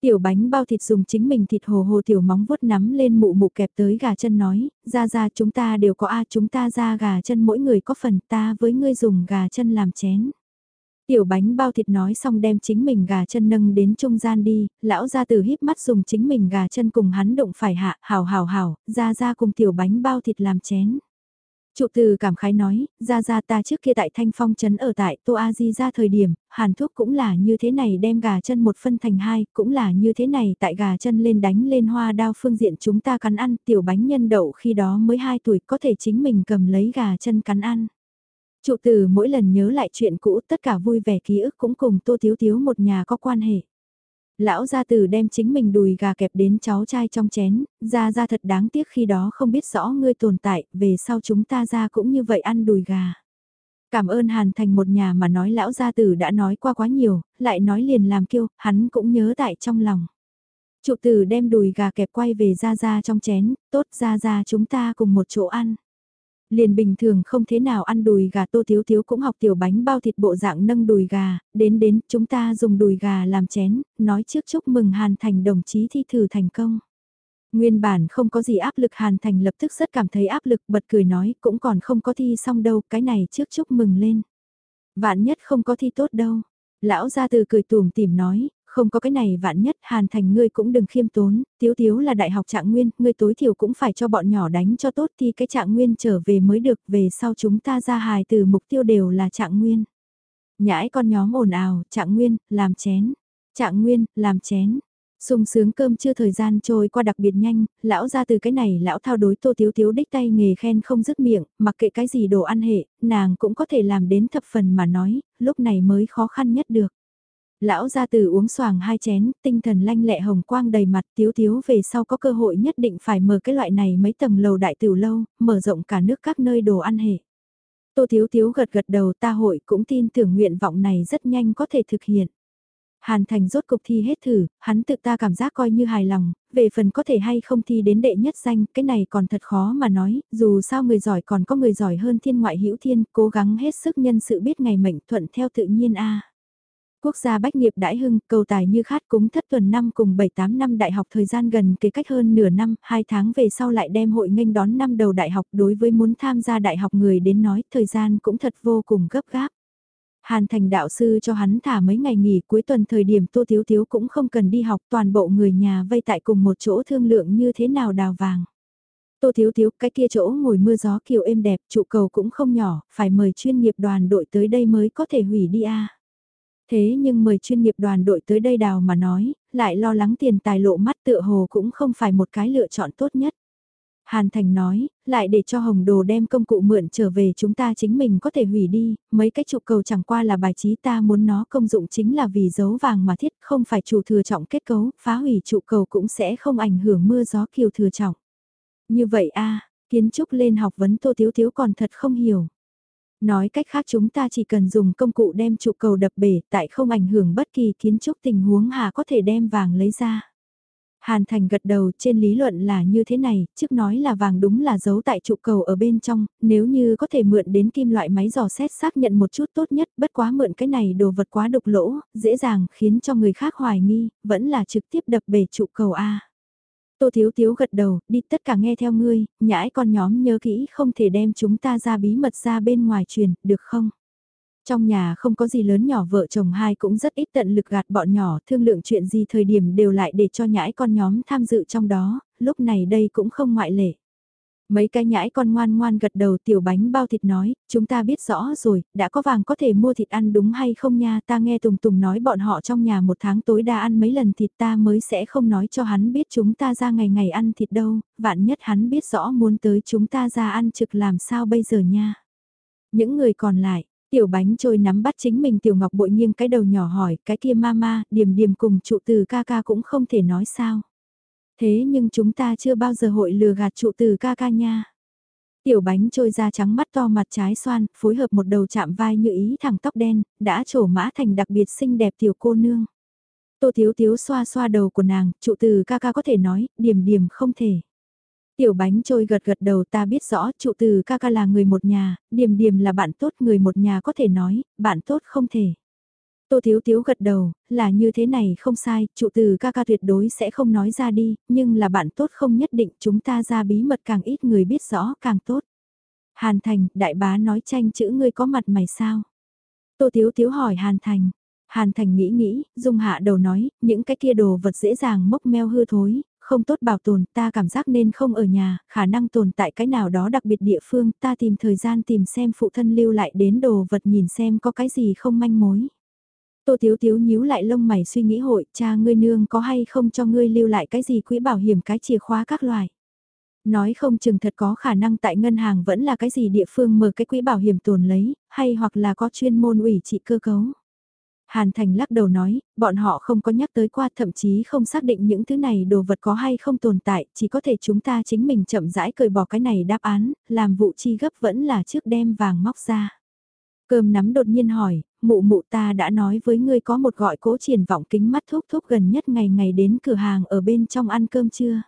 Tiểu bánh bao thịt dùng chính mình thịt hồ hồ tiểu móng vuốt nắm lên mụ mụ kẹp tới gà chân nói, ra ra chúng ta đều có a chúng ta ra gà chân mỗi người có phần ta với ngươi dùng gà chân làm chén. Tiểu bánh bao thịt nói xong đem chính mình gà chân nâng đến trung gian đi, lão ra từ híp mắt dùng chính mình gà chân cùng hắn đụng phải hạ, hào hào hào, ra ra cùng tiểu bánh bao thịt làm chén. Trụ từ cảm khái nói, ra ra ta trước kia tại Thanh Phong Trấn ở tại Tô A Di ra thời điểm, hàn thuốc cũng là như thế này đem gà chân một phân thành hai, cũng là như thế này tại gà chân lên đánh lên hoa đao phương diện chúng ta cắn ăn, tiểu bánh nhân đậu khi đó mới 2 tuổi có thể chính mình cầm lấy gà chân cắn ăn. Trụ từ mỗi lần nhớ lại chuyện cũ tất cả vui vẻ ký ức cũng cùng Tô Thiếu Thiếu một nhà có quan hệ. Lão gia tử đem chính mình đùi gà kẹp đến cháu trai trong chén, ra ra thật đáng tiếc khi đó không biết rõ ngươi tồn tại, về sau chúng ta ra cũng như vậy ăn đùi gà. Cảm ơn Hàn Thành một nhà mà nói lão gia tử đã nói qua quá nhiều, lại nói liền làm kêu, hắn cũng nhớ tại trong lòng. Trụ tử đem đùi gà kẹp quay về ra ra trong chén, tốt ra ra chúng ta cùng một chỗ ăn liền bình thường không thế nào ăn đùi gà tô thiếu thiếu cũng học tiểu bánh bao thịt bộ dạng nâng đùi gà, đến đến chúng ta dùng đùi gà làm chén, nói trước chúc mừng Hàn Thành đồng chí thi thử thành công. Nguyên bản không có gì áp lực Hàn Thành lập tức rất cảm thấy áp lực bật cười nói cũng còn không có thi xong đâu cái này trước chúc mừng lên. Vạn nhất không có thi tốt đâu. Lão ra từ cười tùm tìm nói, không có cái này vạn nhất hàn thành ngươi cũng đừng khiêm tốn, tiếu tiếu là đại học trạng nguyên, ngươi tối thiểu cũng phải cho bọn nhỏ đánh cho tốt thì cái trạng nguyên trở về mới được, về sau chúng ta ra hài từ mục tiêu đều là trạng nguyên. Nhãi con nhóm ồn ào, trạng nguyên, làm chén, trạng nguyên, làm chén. sung sướng cơm chưa thời gian trôi qua đặc biệt nhanh, lão ra từ cái này lão thao đối tô tiếu tiếu đích tay nghề khen không dứt miệng, mặc kệ cái gì đồ ăn hệ, nàng cũng có thể làm đến thập phần mà nói, lúc này mới khó khăn nhất được. Lão gia tử uống xoàng hai chén, tinh thần lanh lẹ hồng quang đầy mặt tiếu tiếu về sau có cơ hội nhất định phải mở cái loại này mấy tầng lầu đại tiểu lâu, mở rộng cả nước các nơi đồ ăn hệ. Tô thiếu thiếu gật gật đầu ta hội cũng tin tưởng nguyện vọng này rất nhanh có thể thực hiện. Hàn Thành rốt cục thi hết thử, hắn tự ta cảm giác coi như hài lòng, về phần có thể hay không thi đến đệ nhất danh, cái này còn thật khó mà nói, dù sao người giỏi còn có người giỏi hơn thiên ngoại hữu thiên, cố gắng hết sức nhân sự biết ngày mệnh thuận theo tự nhiên a. Quốc gia bách nghiệp đãi hưng, cầu tài như khát cúng thất tuần năm cùng 7-8 năm đại học thời gian gần kế cách hơn nửa năm, 2 tháng về sau lại đem hội nghênh đón năm đầu đại học đối với muốn tham gia đại học người đến nói thời gian cũng thật vô cùng gấp gáp. Hàn thành đạo sư cho hắn thả mấy ngày nghỉ cuối tuần thời điểm Tô thiếu thiếu cũng không cần đi học toàn bộ người nhà vây tại cùng một chỗ thương lượng như thế nào đào vàng. Tô Thiếu Thiếu cái kia chỗ ngồi mưa gió kiều êm đẹp trụ cầu cũng không nhỏ, phải mời chuyên nghiệp đoàn đội tới đây mới có thể hủy đi a Thế nhưng mời chuyên nghiệp đoàn đội tới đây đào mà nói, lại lo lắng tiền tài lộ mắt tựa hồ cũng không phải một cái lựa chọn tốt nhất. Hàn Thành nói, lại để cho Hồng Đồ đem công cụ mượn trở về chúng ta chính mình có thể hủy đi, mấy cái trụ cầu chẳng qua là bài trí ta muốn nó công dụng chính là vì dấu vàng mà thiết không phải chủ thừa trọng kết cấu, phá hủy trụ cầu cũng sẽ không ảnh hưởng mưa gió kiều thừa trọng. Như vậy a kiến trúc lên học vấn tô thiếu thiếu còn thật không hiểu. Nói cách khác chúng ta chỉ cần dùng công cụ đem trụ cầu đập bể tại không ảnh hưởng bất kỳ kiến trúc tình huống hà có thể đem vàng lấy ra. Hàn Thành gật đầu trên lý luận là như thế này, trước nói là vàng đúng là giấu tại trụ cầu ở bên trong, nếu như có thể mượn đến kim loại máy dò xét xác nhận một chút tốt nhất, bất quá mượn cái này đồ vật quá độc lỗ, dễ dàng khiến cho người khác hoài nghi, vẫn là trực tiếp đập bể trụ cầu A. Tô Thiếu Thiếu gật đầu, đi tất cả nghe theo ngươi, nhãi con nhóm nhớ kỹ không thể đem chúng ta ra bí mật ra bên ngoài truyền, được không? Trong nhà không có gì lớn nhỏ vợ chồng hai cũng rất ít tận lực gạt bọn nhỏ thương lượng chuyện gì thời điểm đều lại để cho nhãi con nhóm tham dự trong đó, lúc này đây cũng không ngoại lệ. Mấy cái nhãi con ngoan ngoan gật đầu tiểu bánh bao thịt nói, chúng ta biết rõ rồi, đã có vàng có thể mua thịt ăn đúng hay không nha, ta nghe Tùng Tùng nói bọn họ trong nhà một tháng tối đa ăn mấy lần thịt ta mới sẽ không nói cho hắn biết chúng ta ra ngày ngày ăn thịt đâu, vạn nhất hắn biết rõ muốn tới chúng ta ra ăn trực làm sao bây giờ nha. Những người còn lại, tiểu bánh trôi nắm bắt chính mình tiểu ngọc bội nghiêng cái đầu nhỏ hỏi, cái kia mama, điểm điểm cùng trụ từ ca ca cũng không thể nói sao. Thế nhưng chúng ta chưa bao giờ hội lừa gạt trụ từ ca ca nha. Tiểu bánh trôi ra trắng mắt to mặt trái xoan, phối hợp một đầu chạm vai như ý thẳng tóc đen, đã trổ mã thành đặc biệt xinh đẹp tiểu cô nương. Tô Thiếu Thiếu xoa xoa đầu của nàng, trụ từ ca ca có thể nói, điểm điểm không thể. Tiểu bánh trôi gật gật đầu ta biết rõ trụ từ ca ca là người một nhà, điểm điểm là bạn tốt người một nhà có thể nói, bạn tốt không thể. Tô Thiếu Thiếu gật đầu, là như thế này không sai, trụ từ ca ca tuyệt đối sẽ không nói ra đi, nhưng là bạn tốt không nhất định chúng ta ra bí mật càng ít người biết rõ càng tốt. Hàn Thành, đại bá nói tranh chữ ngươi có mặt mày sao? Tô Thiếu Thiếu hỏi Hàn Thành. Hàn Thành nghĩ nghĩ, dung hạ đầu nói, những cái kia đồ vật dễ dàng mốc meo hư thối, không tốt bảo tồn, ta cảm giác nên không ở nhà, khả năng tồn tại cái nào đó đặc biệt địa phương, ta tìm thời gian tìm xem phụ thân lưu lại đến đồ vật nhìn xem có cái gì không manh mối. Tô Tiếu Tiếu nhíu lại lông mày suy nghĩ hội, cha ngươi nương có hay không cho ngươi lưu lại cái gì quỹ bảo hiểm cái chìa khóa các loại. Nói không chừng thật có khả năng tại ngân hàng vẫn là cái gì địa phương mở cái quỹ bảo hiểm tồn lấy, hay hoặc là có chuyên môn ủy trị cơ cấu. Hàn Thành lắc đầu nói, bọn họ không có nhắc tới qua thậm chí không xác định những thứ này đồ vật có hay không tồn tại, chỉ có thể chúng ta chính mình chậm rãi cởi bỏ cái này đáp án, làm vụ chi gấp vẫn là trước đem vàng móc ra. Cơm nắm đột nhiên hỏi, mụ mụ ta đã nói với ngươi có một gọi cố triển vọng kính mắt thúc thúc gần nhất ngày ngày đến cửa hàng ở bên trong ăn cơm chưa?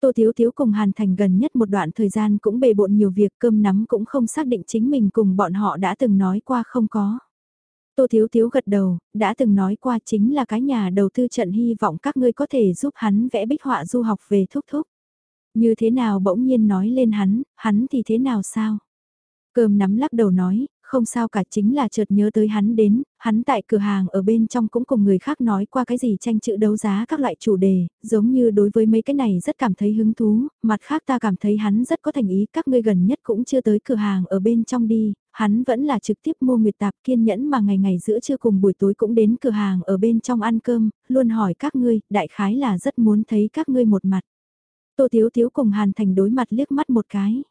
Tô Thiếu Thiếu cùng Hàn Thành gần nhất một đoạn thời gian cũng bề bộn nhiều việc cơm nắm cũng không xác định chính mình cùng bọn họ đã từng nói qua không có. Tô Thiếu Thiếu gật đầu, đã từng nói qua chính là cái nhà đầu tư trận hy vọng các ngươi có thể giúp hắn vẽ bích họa du học về thúc thúc. Như thế nào bỗng nhiên nói lên hắn, hắn thì thế nào sao? Cơm nắm lắc đầu nói, không sao cả chính là chợt nhớ tới hắn đến, hắn tại cửa hàng ở bên trong cũng cùng người khác nói qua cái gì tranh chữ đấu giá các loại chủ đề, giống như đối với mấy cái này rất cảm thấy hứng thú, mặt khác ta cảm thấy hắn rất có thành ý, các ngươi gần nhất cũng chưa tới cửa hàng ở bên trong đi, hắn vẫn là trực tiếp mua nguyệt tạp kiên nhẫn mà ngày ngày giữa trưa cùng buổi tối cũng đến cửa hàng ở bên trong ăn cơm, luôn hỏi các ngươi, đại khái là rất muốn thấy các ngươi một mặt. Tô Thiếu Thiếu cùng Hàn Thành đối mặt liếc mắt một cái.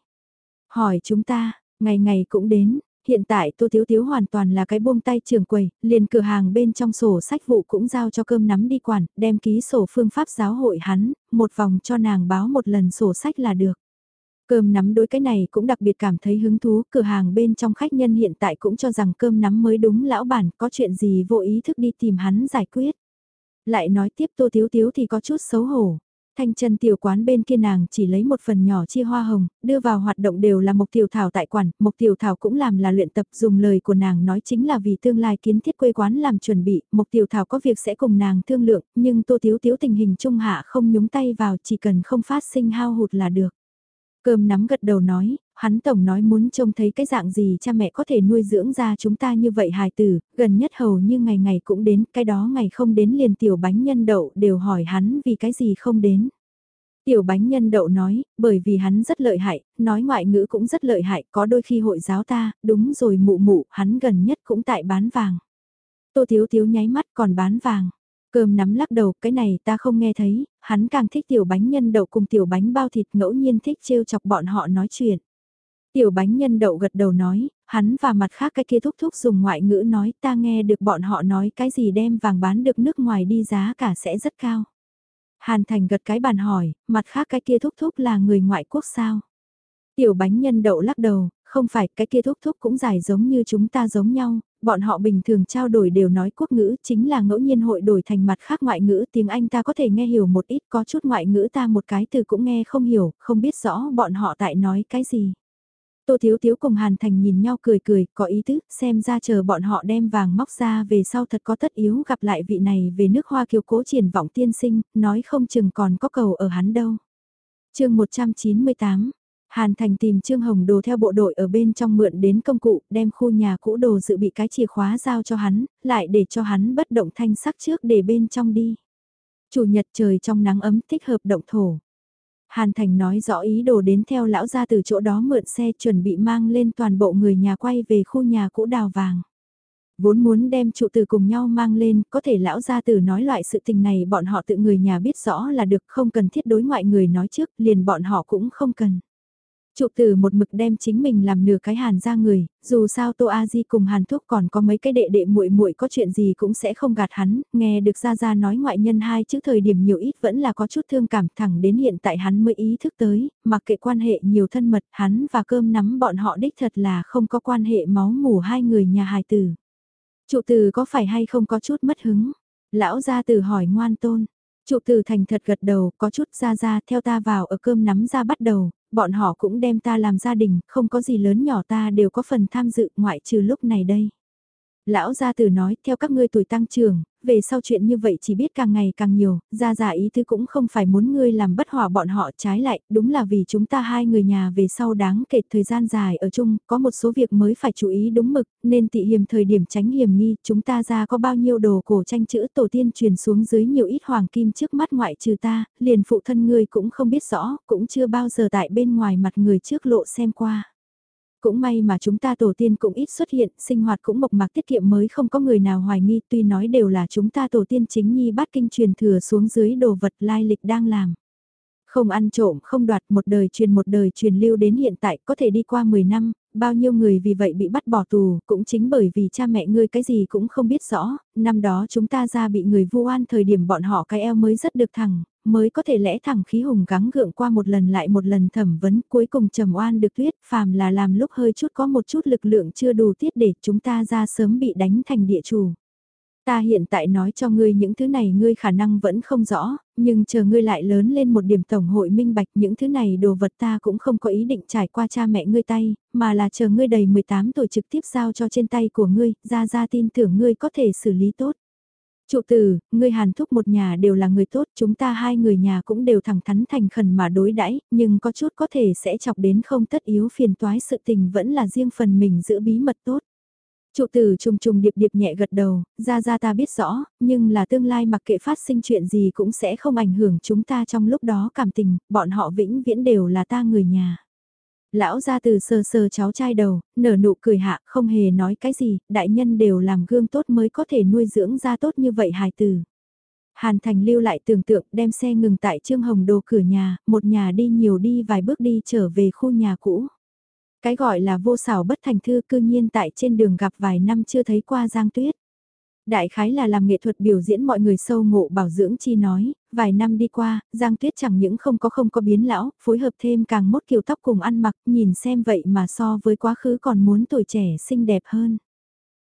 Hỏi chúng ta, ngày ngày cũng đến, Hiện tại Tô Thiếu Thiếu hoàn toàn là cái buông tay trường quầy, liền cửa hàng bên trong sổ sách vụ cũng giao cho cơm nắm đi quản, đem ký sổ phương pháp giáo hội hắn, một vòng cho nàng báo một lần sổ sách là được. Cơm nắm đối cái này cũng đặc biệt cảm thấy hứng thú, cửa hàng bên trong khách nhân hiện tại cũng cho rằng cơm nắm mới đúng lão bản, có chuyện gì vô ý thức đi tìm hắn giải quyết. Lại nói tiếp Tô Thiếu Thiếu thì có chút xấu hổ. Thanh chân tiểu quán bên kia nàng chỉ lấy một phần nhỏ chia hoa hồng, đưa vào hoạt động đều là Mộc Tiểu Thảo tại quản, Mộc Tiểu Thảo cũng làm là luyện tập dùng lời của nàng nói chính là vì tương lai kiến thiết quê quán làm chuẩn bị, Mộc Tiểu Thảo có việc sẽ cùng nàng thương lượng, nhưng Tô Tiếu Tiếu tình hình trung hạ không nhúng tay vào chỉ cần không phát sinh hao hụt là được. Cơm nắm gật đầu nói, hắn tổng nói muốn trông thấy cái dạng gì cha mẹ có thể nuôi dưỡng ra chúng ta như vậy hài tử, gần nhất hầu như ngày ngày cũng đến, cái đó ngày không đến liền tiểu bánh nhân đậu đều hỏi hắn vì cái gì không đến. Tiểu bánh nhân đậu nói, bởi vì hắn rất lợi hại, nói ngoại ngữ cũng rất lợi hại, có đôi khi hội giáo ta, đúng rồi mụ mụ, hắn gần nhất cũng tại bán vàng. Tô Thiếu Thiếu nháy mắt còn bán vàng. Cơm nắm lắc đầu, cái này ta không nghe thấy, hắn càng thích tiểu bánh nhân đậu cùng tiểu bánh bao thịt ngẫu nhiên thích trêu chọc bọn họ nói chuyện. Tiểu bánh nhân đậu gật đầu nói, hắn và mặt khác cái kia thúc thúc dùng ngoại ngữ nói ta nghe được bọn họ nói cái gì đem vàng bán được nước ngoài đi giá cả sẽ rất cao. Hàn Thành gật cái bàn hỏi, mặt khác cái kia thúc thúc là người ngoại quốc sao? Tiểu bánh nhân đậu lắc đầu, không phải cái kia thúc thúc cũng dài giống như chúng ta giống nhau, bọn họ bình thường trao đổi đều nói quốc ngữ chính là ngẫu nhiên hội đổi thành mặt khác ngoại ngữ tiếng Anh ta có thể nghe hiểu một ít có chút ngoại ngữ ta một cái từ cũng nghe không hiểu, không biết rõ bọn họ tại nói cái gì. Tô Thiếu Thiếu cùng Hàn Thành nhìn nhau cười cười, có ý tứ, xem ra chờ bọn họ đem vàng móc ra về sau thật có tất yếu gặp lại vị này về nước hoa kiều cố triển vọng tiên sinh, nói không chừng còn có cầu ở hắn đâu. chương 198 Hàn Thành tìm Trương Hồng Đồ theo bộ đội ở bên trong mượn đến công cụ, đem khu nhà cũ đồ dự bị cái chìa khóa giao cho hắn, lại để cho hắn bất động thanh sắc trước để bên trong đi. Chủ nhật trời trong nắng ấm thích hợp động thổ. Hàn Thành nói rõ ý đồ đến theo lão ra từ chỗ đó mượn xe chuẩn bị mang lên toàn bộ người nhà quay về khu nhà cũ đào vàng. Vốn muốn đem trụ từ cùng nhau mang lên, có thể lão gia tử nói loại sự tình này bọn họ tự người nhà biết rõ là được không cần thiết đối ngoại người nói trước, liền bọn họ cũng không cần. Trụ tử một mực đem chính mình làm nửa cái hàn ra người, dù sao Tô A Di cùng hàn thuốc còn có mấy cái đệ đệ muội muội có chuyện gì cũng sẽ không gạt hắn, nghe được ra ra nói ngoại nhân hai chữ thời điểm nhiều ít vẫn là có chút thương cảm thẳng đến hiện tại hắn mới ý thức tới, mặc kệ quan hệ nhiều thân mật hắn và cơm nắm bọn họ đích thật là không có quan hệ máu mủ hai người nhà hài tử. Trụ tử có phải hay không có chút mất hứng? Lão gia tử hỏi ngoan tôn. Trụ tử thành thật gật đầu, có chút ra ra theo ta vào ở cơm nắm ra bắt đầu, bọn họ cũng đem ta làm gia đình, không có gì lớn nhỏ ta đều có phần tham dự ngoại trừ lúc này đây. Lão gia tử nói, theo các ngươi tuổi tăng trưởng, về sau chuyện như vậy chỉ biết càng ngày càng nhiều, gia giả ý thứ cũng không phải muốn ngươi làm bất hòa bọn họ trái lại, đúng là vì chúng ta hai người nhà về sau đáng kể thời gian dài ở chung, có một số việc mới phải chú ý đúng mực, nên tị hiểm thời điểm tránh hiểm nghi, chúng ta ra có bao nhiêu đồ cổ tranh chữ tổ tiên truyền xuống dưới nhiều ít hoàng kim trước mắt ngoại trừ ta, liền phụ thân ngươi cũng không biết rõ, cũng chưa bao giờ tại bên ngoài mặt người trước lộ xem qua. Cũng may mà chúng ta tổ tiên cũng ít xuất hiện, sinh hoạt cũng mộc mạc tiết kiệm mới không có người nào hoài nghi tuy nói đều là chúng ta tổ tiên chính nhi bát kinh truyền thừa xuống dưới đồ vật lai lịch đang làm. Không ăn trộm, không đoạt một đời truyền một đời truyền lưu đến hiện tại có thể đi qua 10 năm, bao nhiêu người vì vậy bị bắt bỏ tù, cũng chính bởi vì cha mẹ ngươi cái gì cũng không biết rõ, năm đó chúng ta ra bị người vu oan thời điểm bọn họ cái eo mới rất được thẳng, mới có thể lẽ thẳng khí hùng gắng gượng qua một lần lại một lần thẩm vấn cuối cùng trầm oan được tuyết phàm là làm lúc hơi chút có một chút lực lượng chưa đủ tiết để chúng ta ra sớm bị đánh thành địa chủ. Ta hiện tại nói cho ngươi những thứ này ngươi khả năng vẫn không rõ, nhưng chờ ngươi lại lớn lên một điểm tổng hội minh bạch những thứ này đồ vật ta cũng không có ý định trải qua cha mẹ ngươi tay, mà là chờ ngươi đầy 18 tuổi trực tiếp giao cho trên tay của ngươi, ra ra tin tưởng ngươi có thể xử lý tốt. Chủ tử, ngươi hàn thúc một nhà đều là người tốt, chúng ta hai người nhà cũng đều thẳng thắn thành khẩn mà đối đãi nhưng có chút có thể sẽ chọc đến không tất yếu phiền toái sự tình vẫn là riêng phần mình giữ bí mật tốt. Chủ tử trùng trùng điệp điệp nhẹ gật đầu, ra ra ta biết rõ, nhưng là tương lai mặc kệ phát sinh chuyện gì cũng sẽ không ảnh hưởng chúng ta trong lúc đó cảm tình, bọn họ vĩnh viễn đều là ta người nhà. Lão ra từ sờ sờ cháu trai đầu, nở nụ cười hạ, không hề nói cái gì, đại nhân đều làm gương tốt mới có thể nuôi dưỡng ra tốt như vậy hài tử. Hàn Thành lưu lại tưởng tượng đem xe ngừng tại Trương Hồng Đồ cửa nhà, một nhà đi nhiều đi vài bước đi trở về khu nhà cũ. Cái gọi là vô xảo bất thành thư cư nhiên tại trên đường gặp vài năm chưa thấy qua Giang Tuyết. Đại khái là làm nghệ thuật biểu diễn mọi người sâu ngộ bảo dưỡng chi nói, vài năm đi qua, Giang Tuyết chẳng những không có không có biến lão, phối hợp thêm càng mốt kiểu tóc cùng ăn mặc, nhìn xem vậy mà so với quá khứ còn muốn tuổi trẻ xinh đẹp hơn.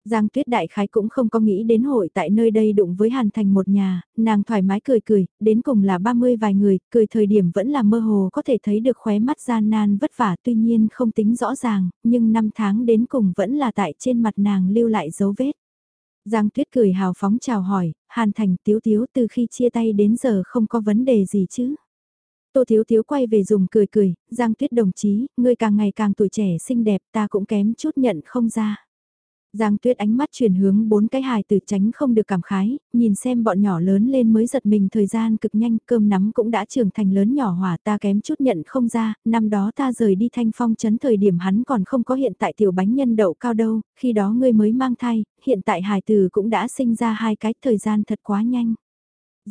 Giang Tuyết Đại Khái cũng không có nghĩ đến hội tại nơi đây đụng với Hàn Thành một nhà, nàng thoải mái cười cười, đến cùng là 30 vài người, cười thời điểm vẫn là mơ hồ có thể thấy được khóe mắt gian nan vất vả tuy nhiên không tính rõ ràng, nhưng năm tháng đến cùng vẫn là tại trên mặt nàng lưu lại dấu vết. Giang Tuyết cười hào phóng chào hỏi, Hàn Thành Tiếu Tiếu từ khi chia tay đến giờ không có vấn đề gì chứ. Tô Tiếu Tiếu quay về dùng cười cười, Giang Tuyết đồng chí, ngươi càng ngày càng tuổi trẻ xinh đẹp ta cũng kém chút nhận không ra. Giang Tuyết ánh mắt chuyển hướng bốn cái hài tử tránh không được cảm khái, nhìn xem bọn nhỏ lớn lên mới giật mình thời gian cực nhanh, cơm nắm cũng đã trưởng thành lớn nhỏ hỏa ta kém chút nhận không ra, năm đó ta rời đi thanh phong chấn thời điểm hắn còn không có hiện tại tiểu bánh nhân đậu cao đâu, khi đó ngươi mới mang thai, hiện tại hài tử cũng đã sinh ra hai cái thời gian thật quá nhanh.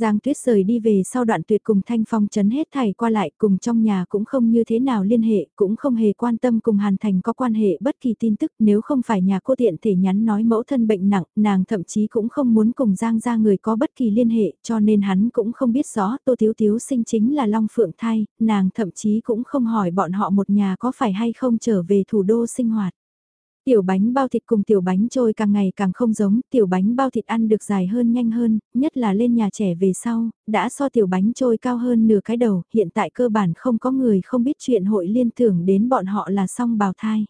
Giang Tuyết rời đi về sau đoạn tuyệt cùng Thanh Phong chấn hết thảy qua lại cùng trong nhà cũng không như thế nào liên hệ, cũng không hề quan tâm cùng Hàn Thành có quan hệ bất kỳ tin tức nếu không phải nhà cô tiện thể nhắn nói mẫu thân bệnh nặng, nàng thậm chí cũng không muốn cùng Giang ra người có bất kỳ liên hệ cho nên hắn cũng không biết rõ Tô Thiếu Thiếu sinh chính là Long Phượng Thai, nàng thậm chí cũng không hỏi bọn họ một nhà có phải hay không trở về thủ đô sinh hoạt. Tiểu bánh bao thịt cùng tiểu bánh trôi càng ngày càng không giống, tiểu bánh bao thịt ăn được dài hơn nhanh hơn, nhất là lên nhà trẻ về sau, đã so tiểu bánh trôi cao hơn nửa cái đầu, hiện tại cơ bản không có người không biết chuyện hội liên tưởng đến bọn họ là song bào thai.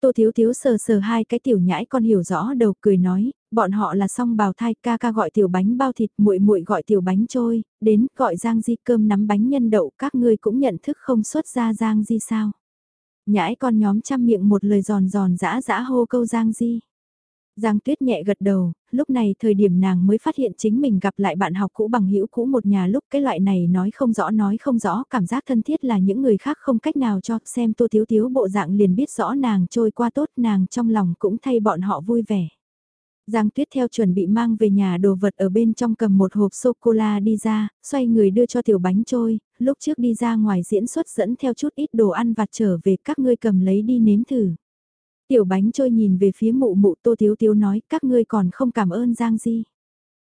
Tô Thiếu Thiếu sờ sờ hai cái tiểu nhãi con hiểu rõ đầu cười nói, bọn họ là song bào thai ca ca gọi tiểu bánh bao thịt muội muội gọi tiểu bánh trôi, đến gọi Giang Di cơm nắm bánh nhân đậu các ngươi cũng nhận thức không xuất ra Giang Di sao. Nhãi con nhóm chăm miệng một lời giòn giòn dã dã hô câu Giang Di. Giang Tuyết nhẹ gật đầu, lúc này thời điểm nàng mới phát hiện chính mình gặp lại bạn học cũ bằng hữu cũ một nhà lúc cái loại này nói không rõ nói không rõ cảm giác thân thiết là những người khác không cách nào cho xem tô thiếu thiếu bộ dạng liền biết rõ nàng trôi qua tốt nàng trong lòng cũng thay bọn họ vui vẻ. Giang Tuyết theo chuẩn bị mang về nhà đồ vật ở bên trong cầm một hộp sô-cô-la đi ra, xoay người đưa cho tiểu bánh trôi, lúc trước đi ra ngoài diễn xuất dẫn theo chút ít đồ ăn vặt trở về các ngươi cầm lấy đi nếm thử. Tiểu bánh trôi nhìn về phía mụ mụ tô thiếu thiếu nói các ngươi còn không cảm ơn Giang Di.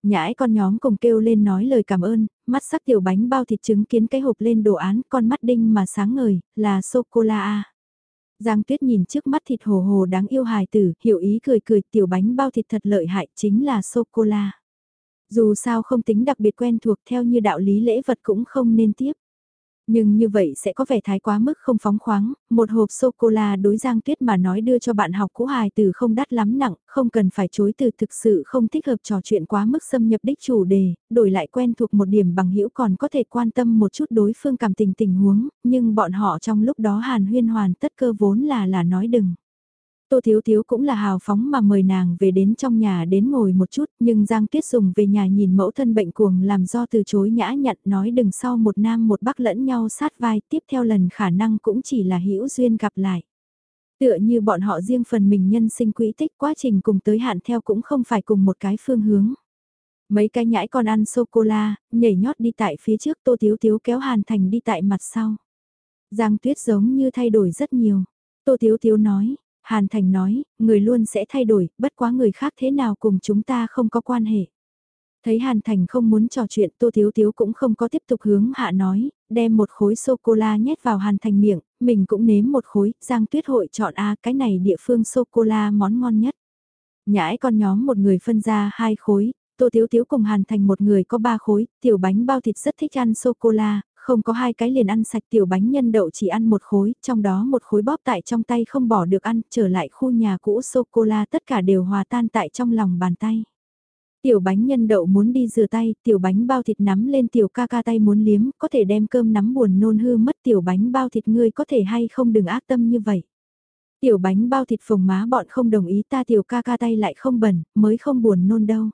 Nhãi con nhóm cùng kêu lên nói lời cảm ơn, mắt sắc tiểu bánh bao thịt trứng kiến cái hộp lên đồ án con mắt đinh mà sáng ngời, là sô-cô-la à. Giang Tuyết nhìn trước mắt thịt hồ hồ đáng yêu hài tử, hiểu ý cười cười tiểu bánh bao thịt thật lợi hại chính là sô-cô-la. Dù sao không tính đặc biệt quen thuộc theo như đạo lý lễ vật cũng không nên tiếp. Nhưng như vậy sẽ có vẻ thái quá mức không phóng khoáng, một hộp sô-cô-la đối Giang Tuyết mà nói đưa cho bạn học cũ hài từ không đắt lắm nặng, không cần phải chối từ thực sự không thích hợp trò chuyện quá mức xâm nhập đích chủ đề, đổi lại quen thuộc một điểm bằng hữu còn có thể quan tâm một chút đối phương cảm tình tình huống, nhưng bọn họ trong lúc đó hàn huyên hoàn tất cơ vốn là là nói đừng. Tô Thiếu Thiếu cũng là hào phóng mà mời nàng về đến trong nhà đến ngồi một chút, nhưng Giang Tuyết dùng về nhà nhìn mẫu thân bệnh cuồng làm do từ chối nhã nhặn nói đừng sau một nam một bắc lẫn nhau sát vai, tiếp theo lần khả năng cũng chỉ là hữu duyên gặp lại. Tựa như bọn họ riêng phần mình nhân sinh quỹ tích quá trình cùng tới hạn theo cũng không phải cùng một cái phương hướng. Mấy cái nhãi con ăn sô-cô-la, nhảy nhót đi tại phía trước Tô Thiếu Thiếu kéo Hàn Thành đi tại mặt sau. Giang Tuyết giống như thay đổi rất nhiều. Tô Thiếu Thiếu nói, Hàn Thành nói, người luôn sẽ thay đổi, bất quá người khác thế nào cùng chúng ta không có quan hệ. Thấy Hàn Thành không muốn trò chuyện Tô Thiếu Thiếu cũng không có tiếp tục hướng hạ nói, đem một khối sô-cô-la nhét vào Hàn Thành miệng, mình cũng nếm một khối, Giang Tuyết hội chọn A cái này địa phương sô-cô-la món ngon nhất. Nhãi con nhóm một người phân ra hai khối, Tô Thiếu Thiếu cùng Hàn Thành một người có ba khối, tiểu bánh bao thịt rất thích ăn sô-cô-la, không có hai cái liền ăn sạch tiểu bánh nhân đậu chỉ ăn một khối, trong đó một khối bóp tại trong tay không bỏ được ăn, trở lại khu nhà cũ sô-cô-la tất cả đều hòa tan tại trong lòng bàn tay. Tiểu bánh nhân đậu muốn đi rửa tay, tiểu bánh bao thịt nắm lên tiểu ca ca tay muốn liếm, có thể đem cơm nắm buồn nôn hư mất tiểu bánh bao thịt ngươi có thể hay không đừng ác tâm như vậy. Tiểu bánh bao thịt phồng má bọn không đồng ý ta tiểu ca ca tay lại không bẩn, mới không buồn nôn đâu.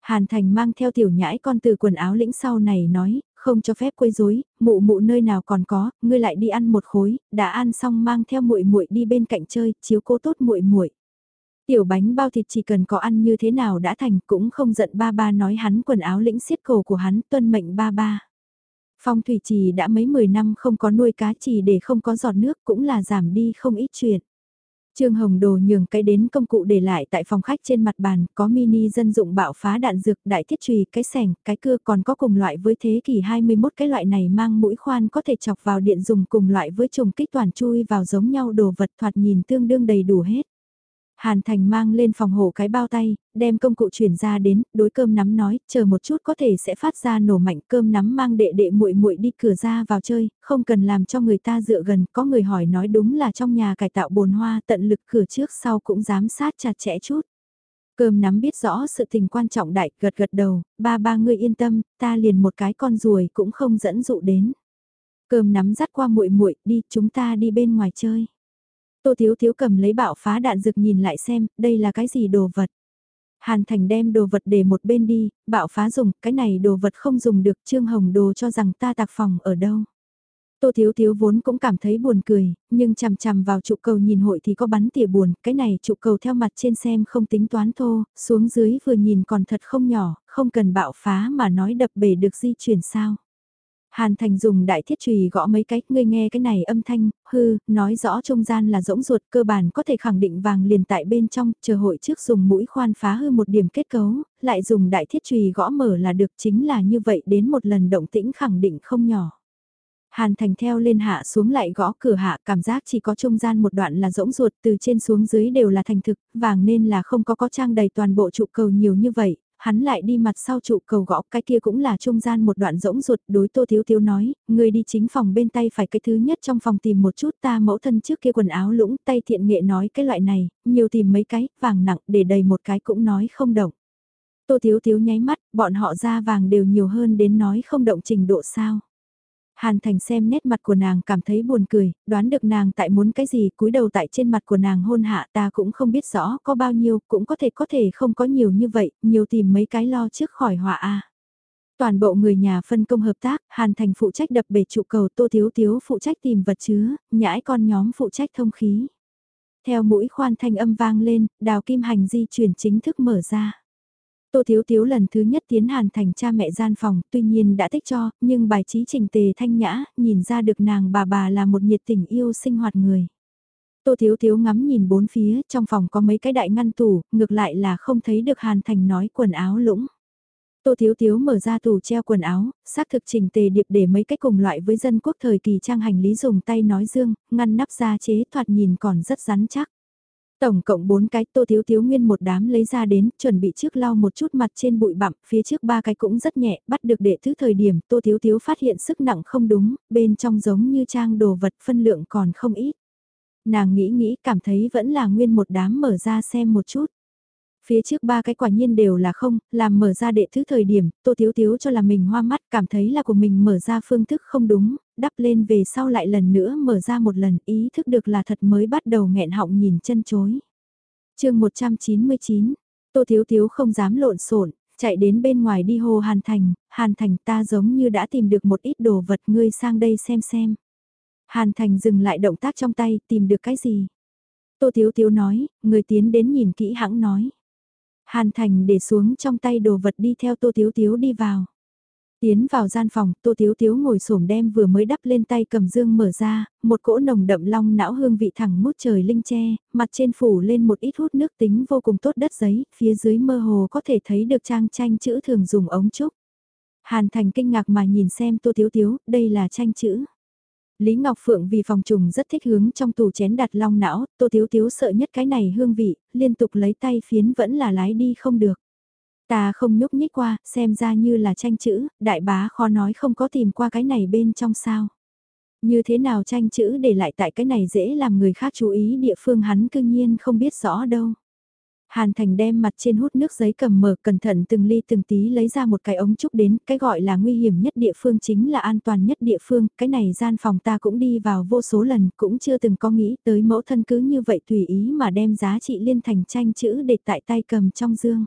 Hàn Thành mang theo tiểu nhãi con từ quần áo lĩnh sau này nói, không cho phép quấy rối, mụ mụ nơi nào còn có, ngươi lại đi ăn một khối, đã ăn xong mang theo muội muội đi bên cạnh chơi, chiếu cố tốt muội muội. Tiểu bánh bao thịt chỉ cần có ăn như thế nào đã thành, cũng không giận ba ba nói hắn quần áo lĩnh xiết cổ của hắn, tuân mệnh ba ba. Phong thủy trì đã mấy mười năm không có nuôi cá trì để không có giọt nước cũng là giảm đi không ít chuyện. Trương Hồng Đồ nhường cái đến công cụ để lại tại phòng khách trên mặt bàn, có mini dân dụng bạo phá đạn dược, đại thiết trùy, cái sẻng, cái cưa còn có cùng loại với thế kỷ 21 cái loại này mang mũi khoan có thể chọc vào điện dùng cùng loại với trùng kích toàn chui vào giống nhau đồ vật thoạt nhìn tương đương đầy đủ hết. Hàn Thành mang lên phòng hộ cái bao tay, đem công cụ chuyển ra đến, đối cơm nắm nói, chờ một chút có thể sẽ phát ra nổ mạnh cơm nắm mang đệ đệ muội muội đi cửa ra vào chơi, không cần làm cho người ta dựa gần, có người hỏi nói đúng là trong nhà cải tạo bồn hoa tận lực cửa trước sau cũng giám sát chặt chẽ chút. Cơm nắm biết rõ sự tình quan trọng đại, gật gật đầu, ba ba người yên tâm, ta liền một cái con ruồi cũng không dẫn dụ đến. Cơm nắm dắt qua muội muội đi, chúng ta đi bên ngoài chơi. Tô Thiếu Thiếu cầm lấy bạo phá đạn dược nhìn lại xem, đây là cái gì đồ vật. Hàn Thành đem đồ vật để một bên đi, bạo phá dùng, cái này đồ vật không dùng được, Trương Hồng Đồ cho rằng ta tạc phòng ở đâu. Tô Thiếu Thiếu vốn cũng cảm thấy buồn cười, nhưng chằm chằm vào trụ cầu nhìn hội thì có bắn tỉa buồn, cái này trụ cầu theo mặt trên xem không tính toán thô, xuống dưới vừa nhìn còn thật không nhỏ, không cần bạo phá mà nói đập bể được di chuyển sao. Hàn Thành dùng đại thiết trùy gõ mấy cái, ngươi nghe cái này âm thanh, hư, nói rõ trung gian là rỗng ruột, cơ bản có thể khẳng định vàng liền tại bên trong, chờ hội trước dùng mũi khoan phá hư một điểm kết cấu, lại dùng đại thiết trùy gõ mở là được chính là như vậy đến một lần động tĩnh khẳng định không nhỏ. Hàn Thành theo lên hạ xuống lại gõ cửa hạ cảm giác chỉ có trung gian một đoạn là rỗng ruột từ trên xuống dưới đều là thành thực, vàng nên là không có có trang đầy toàn bộ trụ cầu nhiều như vậy, hắn lại đi mặt sau trụ cầu gõ, cái kia cũng là trung gian một đoạn rỗng ruột, đối Tô Thiếu Thiếu nói, người đi chính phòng bên tay phải cái thứ nhất trong phòng tìm một chút ta mẫu thân trước kia quần áo lũng, tay thiện nghệ nói cái loại này, nhiều tìm mấy cái, vàng nặng, để đầy một cái cũng nói không động. Tô Thiếu Thiếu nháy mắt, bọn họ ra vàng đều nhiều hơn đến nói không động trình độ sao. Hàn Thành xem nét mặt của nàng cảm thấy buồn cười, đoán được nàng tại muốn cái gì, cúi đầu tại trên mặt của nàng hôn hạ ta cũng không biết rõ có bao nhiêu, cũng có thể có thể không có nhiều như vậy, nhiều tìm mấy cái lo trước khỏi họa a. Toàn bộ người nhà phân công hợp tác, Hàn Thành phụ trách đập bể trụ cầu Tô Thiếu Thiếu phụ trách tìm vật chứa, nhãi con nhóm phụ trách thông khí. Theo mũi khoan thanh âm vang lên, đào kim hành di chuyển chính thức mở ra. Tô Thiếu Thiếu lần thứ nhất tiến hàn thành cha mẹ gian phòng, tuy nhiên đã thích cho, nhưng bài trí trình tề thanh nhã, nhìn ra được nàng bà bà là một nhiệt tình yêu sinh hoạt người. Tô Thiếu Thiếu ngắm nhìn bốn phía, trong phòng có mấy cái đại ngăn tủ, ngược lại là không thấy được hàn thành nói quần áo lũng. Tô Thiếu Thiếu mở ra tủ treo quần áo, xác thực trình tề điệp để mấy cái cùng loại với dân quốc thời kỳ trang hành lý dùng tay nói dương, ngăn nắp ra chế thoạt nhìn còn rất rắn chắc. Tổng cộng 4 cái tô thiếu thiếu nguyên một đám lấy ra đến, chuẩn bị trước lau một chút mặt trên bụi bặm, phía trước ba cái cũng rất nhẹ, bắt được đệ thứ thời điểm tô thiếu thiếu phát hiện sức nặng không đúng, bên trong giống như trang đồ vật phân lượng còn không ít. Nàng nghĩ nghĩ cảm thấy vẫn là nguyên một đám mở ra xem một chút. Phía trước ba cái quả nhiên đều là không, làm mở ra đệ thứ thời điểm, tô thiếu thiếu cho là mình hoa mắt, cảm thấy là của mình mở ra phương thức không đúng, đắp lên về sau lại lần nữa mở ra một lần, ý thức được là thật mới bắt đầu nghẹn họng nhìn chân chối. chương 199, tô thiếu thiếu không dám lộn xộn chạy đến bên ngoài đi hồ Hàn Thành, Hàn Thành ta giống như đã tìm được một ít đồ vật ngươi sang đây xem xem. Hàn Thành dừng lại động tác trong tay, tìm được cái gì? Tô Thiếu Thiếu nói, người tiến đến nhìn kỹ hãng nói. Hàn Thành để xuống trong tay đồ vật đi theo Tô Tiếu Tiếu đi vào. Tiến vào gian phòng, Tô Tiếu Tiếu ngồi xổm đem vừa mới đắp lên tay cầm dương mở ra, một cỗ nồng đậm long não hương vị thẳng mút trời linh tre, mặt trên phủ lên một ít hút nước tính vô cùng tốt đất giấy, phía dưới mơ hồ có thể thấy được trang tranh chữ thường dùng ống trúc. Hàn Thành kinh ngạc mà nhìn xem Tô Tiếu Tiếu, đây là tranh chữ. Lý Ngọc Phượng vì phòng trùng rất thích hướng trong tủ chén đặt long não, Tô Thiếu Thiếu sợ nhất cái này hương vị, liên tục lấy tay phiến vẫn là lái đi không được. Ta không nhúc nhích qua, xem ra như là tranh chữ, đại bá khó nói không có tìm qua cái này bên trong sao. Như thế nào tranh chữ để lại tại cái này dễ làm người khác chú ý địa phương hắn cương nhiên không biết rõ đâu. Hàn Thành đem mặt trên hút nước giấy cầm mở cẩn thận từng ly từng tí lấy ra một cái ống trúc đến, cái gọi là nguy hiểm nhất địa phương chính là an toàn nhất địa phương, cái này gian phòng ta cũng đi vào vô số lần, cũng chưa từng có nghĩ tới mẫu thân cứ như vậy tùy ý mà đem giá trị liên thành tranh chữ để tại tay cầm trong dương.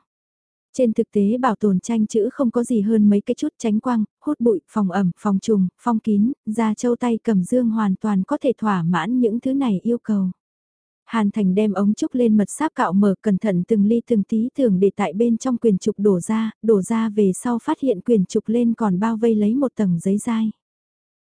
Trên thực tế bảo tồn tranh chữ không có gì hơn mấy cái chút tránh quang, hút bụi, phòng ẩm, phòng trùng, phong kín, da châu tay cầm dương hoàn toàn có thể thỏa mãn những thứ này yêu cầu. Hàn Thành đem ống trúc lên mật sáp cạo mở cẩn thận từng ly từng tí tưởng để tại bên trong quyền trục đổ ra, đổ ra về sau phát hiện quyền trục lên còn bao vây lấy một tầng giấy dai.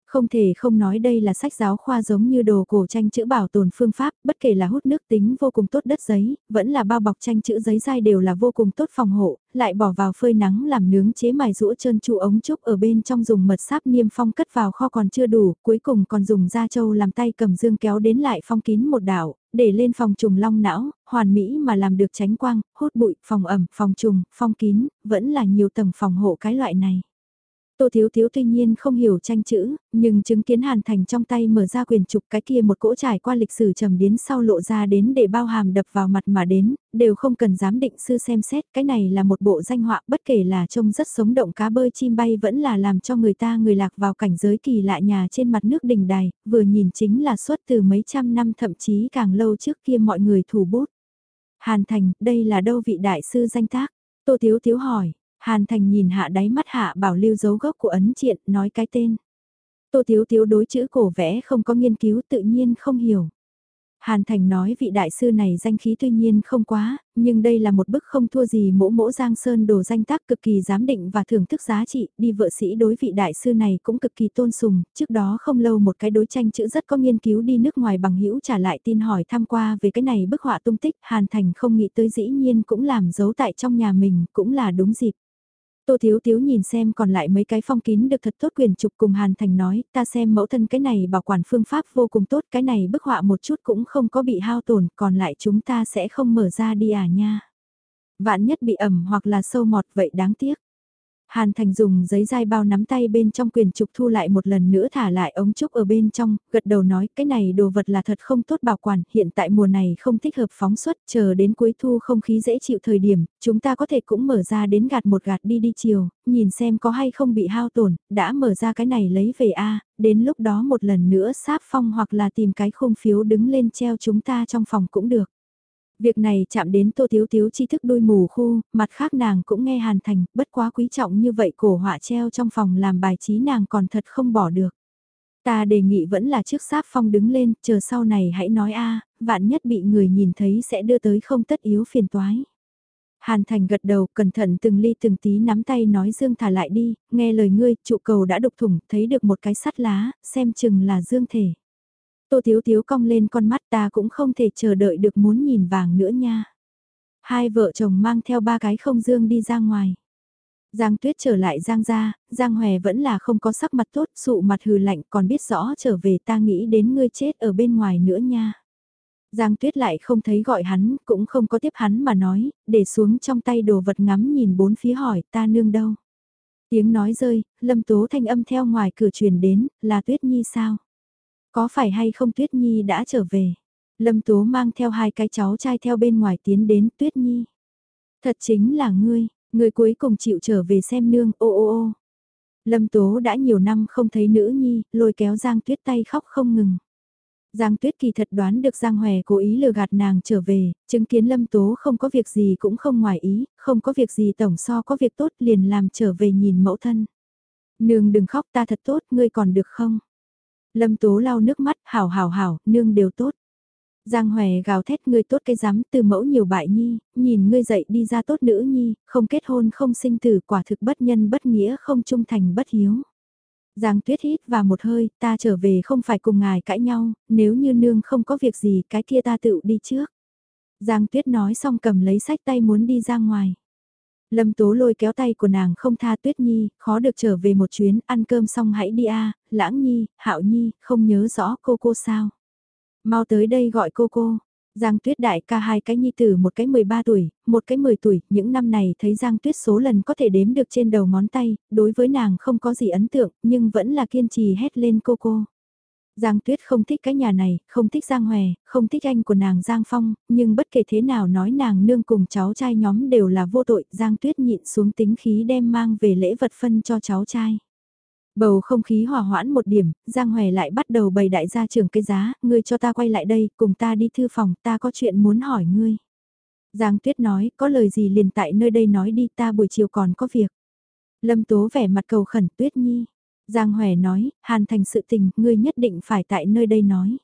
Không thể không nói đây là sách giáo khoa giống như đồ cổ tranh chữ bảo tồn phương pháp, bất kể là hút nước tính vô cùng tốt đất giấy, vẫn là bao bọc tranh chữ giấy dai đều là vô cùng tốt phòng hộ, lại bỏ vào phơi nắng làm nướng chế mài rũa trơn trụ ống trúc ở bên trong dùng mật sáp niêm phong cất vào kho còn chưa đủ, cuối cùng còn dùng da trâu làm tay cầm dương kéo đến lại phong kín một đảo, để lên phòng trùng long não, hoàn mỹ mà làm được tránh quang, hút bụi, phòng ẩm, phòng trùng, phong kín, vẫn là nhiều tầng phòng hộ cái loại này. Tô Thiếu Thiếu tuy nhiên không hiểu tranh chữ, nhưng chứng kiến Hàn Thành trong tay mở ra quyền trục cái kia một cỗ trải qua lịch sử trầm đến sau lộ ra đến để bao hàm đập vào mặt mà đến, đều không cần giám định sư xem xét, cái này là một bộ danh họa bất kể là trông rất sống động cá bơi chim bay vẫn là làm cho người ta người lạc vào cảnh giới kỳ lạ nhà trên mặt nước đình đài, vừa nhìn chính là suốt từ mấy trăm năm thậm chí càng lâu trước kia mọi người thủ bút. Hàn Thành, đây là đâu vị đại sư danh tác? Tô Thiếu Thiếu hỏi, Hàn Thành nhìn hạ đáy mắt hạ bảo lưu dấu gốc của ấn triện, nói cái tên. Tô Tiếu Tiếu đối chữ cổ vẽ không có nghiên cứu tự nhiên không hiểu. Hàn Thành nói vị đại sư này danh khí tuy nhiên không quá, nhưng đây là một bức không thua gì mỗ mỗ Giang Sơn đồ danh tác cực kỳ giám định và thưởng thức giá trị, đi vợ sĩ đối vị đại sư này cũng cực kỳ tôn sùng, trước đó không lâu một cái đối tranh chữ rất có nghiên cứu đi nước ngoài bằng hữu trả lại tin hỏi tham qua về cái này bức họa tung tích, Hàn Thành không nghĩ tới dĩ nhiên cũng làm giấu tại trong nhà mình, cũng là đúng dịp. Tô Thiếu Thiếu nhìn xem còn lại mấy cái phong kín được thật tốt quyền trục cùng Hàn Thành nói, ta xem mẫu thân cái này bảo quản phương pháp vô cùng tốt, cái này bức họa một chút cũng không có bị hao tổn, còn lại chúng ta sẽ không mở ra đi à nha. Vạn nhất bị ẩm hoặc là sâu mọt vậy đáng tiếc. Hàn Thành dùng giấy dai bao nắm tay bên trong quyền trục thu lại một lần nữa thả lại ống trúc ở bên trong, gật đầu nói cái này đồ vật là thật không tốt bảo quản, hiện tại mùa này không thích hợp phóng xuất, chờ đến cuối thu không khí dễ chịu thời điểm, chúng ta có thể cũng mở ra đến gạt một gạt đi đi chiều, nhìn xem có hay không bị hao tổn, đã mở ra cái này lấy về A, đến lúc đó một lần nữa sáp phong hoặc là tìm cái khung phiếu đứng lên treo chúng ta trong phòng cũng được. Việc này chạm đến Tô Thiếu Thiếu tri thức đôi mù khu, mặt khác nàng cũng nghe Hàn Thành, bất quá quý trọng như vậy cổ họa treo trong phòng làm bài trí nàng còn thật không bỏ được. Ta đề nghị vẫn là trước sáp phong đứng lên, chờ sau này hãy nói a vạn nhất bị người nhìn thấy sẽ đưa tới không tất yếu phiền toái. Hàn Thành gật đầu, cẩn thận từng ly từng tí nắm tay nói Dương thả lại đi, nghe lời ngươi, trụ cầu đã đục thủng, thấy được một cái sắt lá, xem chừng là Dương thể. Tô Thiếu Thiếu cong lên con mắt ta cũng không thể chờ đợi được muốn nhìn vàng nữa nha. Hai vợ chồng mang theo ba cái không dương đi ra ngoài. Giang Tuyết trở lại Giang gia, Giang Hòe vẫn là không có sắc mặt tốt, sụ mặt hừ lạnh còn biết rõ trở về ta nghĩ đến ngươi chết ở bên ngoài nữa nha. Giang Tuyết lại không thấy gọi hắn, cũng không có tiếp hắn mà nói, để xuống trong tay đồ vật ngắm nhìn bốn phía hỏi ta nương đâu. Tiếng nói rơi, lâm tố thanh âm theo ngoài cửa truyền đến, là Tuyết Nhi sao? Có phải hay không Tuyết Nhi đã trở về? Lâm Tố mang theo hai cái cháu trai theo bên ngoài tiến đến Tuyết Nhi. Thật chính là ngươi, ngươi cuối cùng chịu trở về xem nương, ô ô ô. Lâm Tố đã nhiều năm không thấy nữ nhi, lôi kéo Giang Tuyết tay khóc không ngừng. Giang Tuyết kỳ thật đoán được Giang Hòe cố ý lừa gạt nàng trở về, chứng kiến Lâm Tố không có việc gì cũng không ngoài ý, không có việc gì tổng so có việc tốt liền làm trở về nhìn mẫu thân. Nương đừng khóc ta thật tốt, ngươi còn được không? Lâm Tố lau nước mắt, hảo hảo hảo, nương đều tốt. Giang hoè gào thét ngươi tốt cái dám từ mẫu nhiều bại nhi, nhìn ngươi dậy đi ra tốt nữ nhi, không kết hôn không sinh tử quả thực bất nhân bất nghĩa không trung thành bất hiếu. Giang Tuyết hít và một hơi, ta trở về không phải cùng ngài cãi nhau, nếu như nương không có việc gì cái kia ta tự đi trước. Giang Tuyết nói xong cầm lấy sách tay muốn đi ra ngoài. Lâm Tố lôi kéo tay của nàng không tha Tuyết Nhi, khó được trở về một chuyến, ăn cơm xong hãy đi a Lãng Nhi, Hạo Nhi, không nhớ rõ cô cô sao. Mau tới đây gọi cô cô. Giang Tuyết đại ca hai cái nhi tử một cái 13 tuổi, một cái 10 tuổi, những năm này thấy Giang Tuyết số lần có thể đếm được trên đầu ngón tay, đối với nàng không có gì ấn tượng, nhưng vẫn là kiên trì hét lên cô cô. Giang Tuyết không thích cái nhà này, không thích Giang Hòe, không thích anh của nàng Giang Phong, nhưng bất kể thế nào nói nàng nương cùng cháu trai nhóm đều là vô tội, Giang Tuyết nhịn xuống tính khí đem mang về lễ vật phân cho cháu trai. Bầu không khí hòa hoãn một điểm, Giang Hòe lại bắt đầu bày đại gia trưởng cái giá, ngươi cho ta quay lại đây, cùng ta đi thư phòng, ta có chuyện muốn hỏi ngươi. Giang Tuyết nói, có lời gì liền tại nơi đây nói đi ta buổi chiều còn có việc. Lâm Tố vẻ mặt cầu khẩn Tuyết Nhi. Giang Hoè nói, Hàn Thành sự tình, ngươi nhất định phải tại nơi đây nói.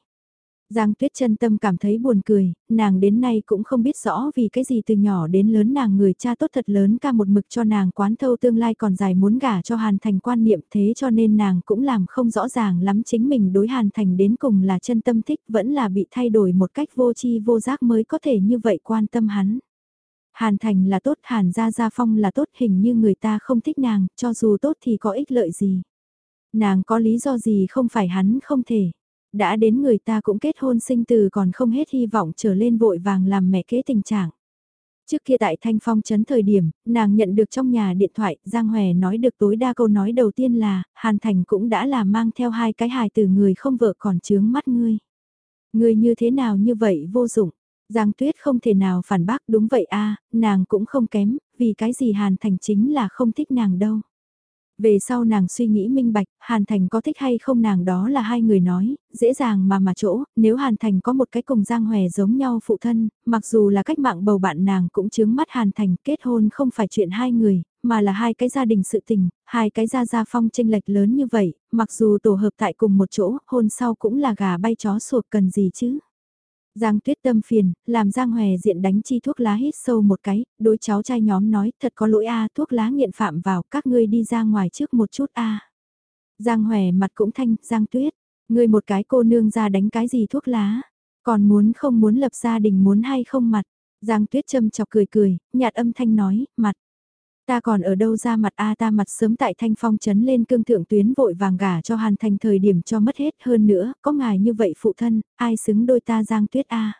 Giang Tuyết chân tâm cảm thấy buồn cười, nàng đến nay cũng không biết rõ vì cái gì từ nhỏ đến lớn nàng người cha tốt thật lớn ca một mực cho nàng quán thâu tương lai còn dài muốn gả cho Hàn Thành quan niệm thế cho nên nàng cũng làm không rõ ràng lắm chính mình đối Hàn Thành đến cùng là chân tâm thích vẫn là bị thay đổi một cách vô chi vô giác mới có thể như vậy quan tâm hắn. Hàn Thành là tốt, Hàn Gia Gia Phong là tốt hình như người ta không thích nàng, cho dù tốt thì có ích lợi gì. Nàng có lý do gì không phải hắn không thể. Đã đến người ta cũng kết hôn sinh từ còn không hết hy vọng trở lên vội vàng làm mẹ kế tình trạng. Trước kia tại Thanh Phong chấn thời điểm, nàng nhận được trong nhà điện thoại, Giang Hòe nói được tối đa câu nói đầu tiên là, Hàn Thành cũng đã là mang theo hai cái hài từ người không vợ còn chướng mắt ngươi. Ngươi như thế nào như vậy vô dụng. Giang Tuyết không thể nào phản bác đúng vậy a nàng cũng không kém, vì cái gì Hàn Thành chính là không thích nàng đâu. Về sau nàng suy nghĩ minh bạch, Hàn Thành có thích hay không nàng đó là hai người nói, dễ dàng mà mà chỗ, nếu Hàn Thành có một cái cùng Giang Hòe giống nhau phụ thân, mặc dù là cách mạng bầu bạn nàng cũng chướng mắt Hàn Thành kết hôn không phải chuyện hai người, mà là hai cái gia đình sự tình, hai cái gia gia phong tranh lệch lớn như vậy, mặc dù tổ hợp tại cùng một chỗ, hôn sau cũng là gà bay chó suộc cần gì chứ. Giang tuyết tâm phiền, làm Giang Hòe diện đánh chi thuốc lá hít sâu một cái, đối cháu trai nhóm nói thật có lỗi a thuốc lá nghiện phạm vào các ngươi đi ra ngoài trước một chút a Giang Hòe mặt cũng thanh, Giang tuyết, ngươi một cái cô nương ra đánh cái gì thuốc lá, còn muốn không muốn lập gia đình muốn hay không mặt. Giang tuyết châm chọc cười cười, nhạt âm thanh nói, mặt. Ta còn ở đâu ra mặt a ta mặt sớm tại thanh phong chấn lên cương thượng tuyến vội vàng gả cho hàn thành thời điểm cho mất hết hơn nữa, có ngài như vậy phụ thân, ai xứng đôi ta giang tuyết a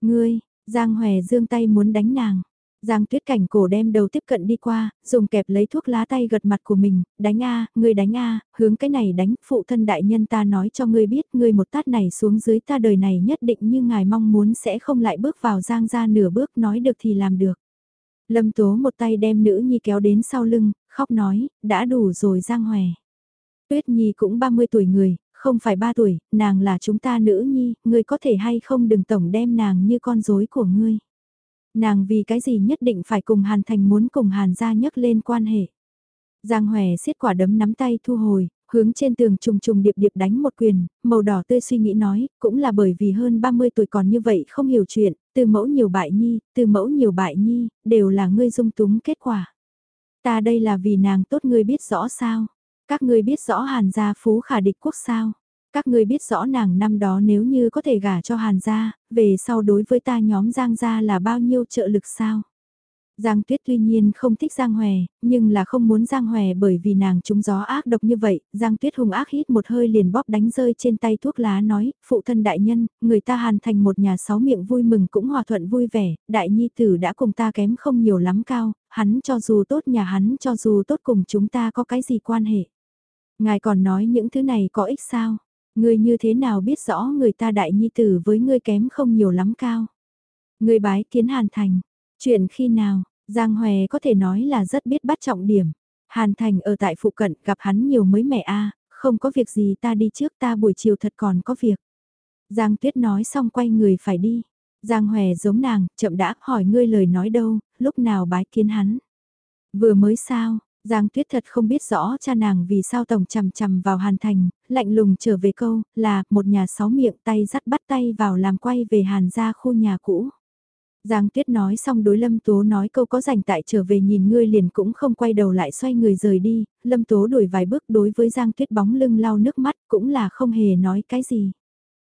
Ngươi, giang hòe dương tay muốn đánh nàng. Giang tuyết cảnh cổ đem đầu tiếp cận đi qua, dùng kẹp lấy thuốc lá tay gật mặt của mình, đánh a, ngươi đánh a, hướng cái này đánh, phụ thân đại nhân ta nói cho ngươi biết, ngươi một tát này xuống dưới ta đời này nhất định như ngài mong muốn sẽ không lại bước vào giang ra nửa bước nói được thì làm được. Lâm tố một tay đem nữ nhi kéo đến sau lưng, khóc nói, đã đủ rồi giang hòe. Tuyết nhi cũng 30 tuổi người, không phải 3 tuổi, nàng là chúng ta nữ nhi, ngươi có thể hay không đừng tổng đem nàng như con rối của ngươi. Nàng vì cái gì nhất định phải cùng Hàn Thành muốn cùng Hàn gia nhấc lên quan hệ. Giang Hòe siết quả đấm nắm tay thu hồi, hướng trên tường trùng trùng điệp điệp đánh một quyền, màu đỏ tươi suy nghĩ nói, cũng là bởi vì hơn 30 tuổi còn như vậy không hiểu chuyện, từ mẫu nhiều bại nhi, từ mẫu nhiều bại nhi, đều là ngươi dung túng kết quả. Ta đây là vì nàng tốt ngươi biết rõ sao, các ngươi biết rõ hàn gia phú khả địch quốc sao. Các ngươi biết rõ nàng năm đó nếu như có thể gả cho Hàn gia, về sau đối với ta nhóm Giang gia là bao nhiêu trợ lực sao? Giang Tuyết tuy nhiên không thích Giang Hòe, nhưng là không muốn Giang Hòe bởi vì nàng trúng gió ác độc như vậy, Giang Tuyết hung ác hít một hơi liền bóp đánh rơi trên tay thuốc lá nói, phụ thân đại nhân, người ta hàn thành một nhà sáu miệng vui mừng cũng hòa thuận vui vẻ, đại nhi tử đã cùng ta kém không nhiều lắm cao, hắn cho dù tốt nhà hắn cho dù tốt cùng chúng ta có cái gì quan hệ. Ngài còn nói những thứ này có ích sao? Ngươi như thế nào biết rõ người ta đại nhi tử với ngươi kém không nhiều lắm cao. Ngươi bái kiến Hàn Thành. Chuyện khi nào, Giang Hòe có thể nói là rất biết bắt trọng điểm. Hàn Thành ở tại phụ cận gặp hắn nhiều mới mẹ a không có việc gì ta đi trước ta buổi chiều thật còn có việc. Giang Tuyết nói xong quay người phải đi. Giang Hòe giống nàng, chậm đã hỏi ngươi lời nói đâu, lúc nào bái kiến hắn. Vừa mới sao, Giang Tuyết thật không biết rõ cha nàng vì sao tổng chằm chằm vào Hàn Thành, lạnh lùng trở về câu, là một nhà sáu miệng tay dắt bắt tay vào làm quay về Hàn ra khu nhà cũ. Giang Tuyết nói xong đối Lâm Tố nói câu có rảnh tại trở về nhìn ngươi liền cũng không quay đầu lại xoay người rời đi, Lâm Tố đuổi vài bước đối với Giang Tuyết bóng lưng lau nước mắt cũng là không hề nói cái gì.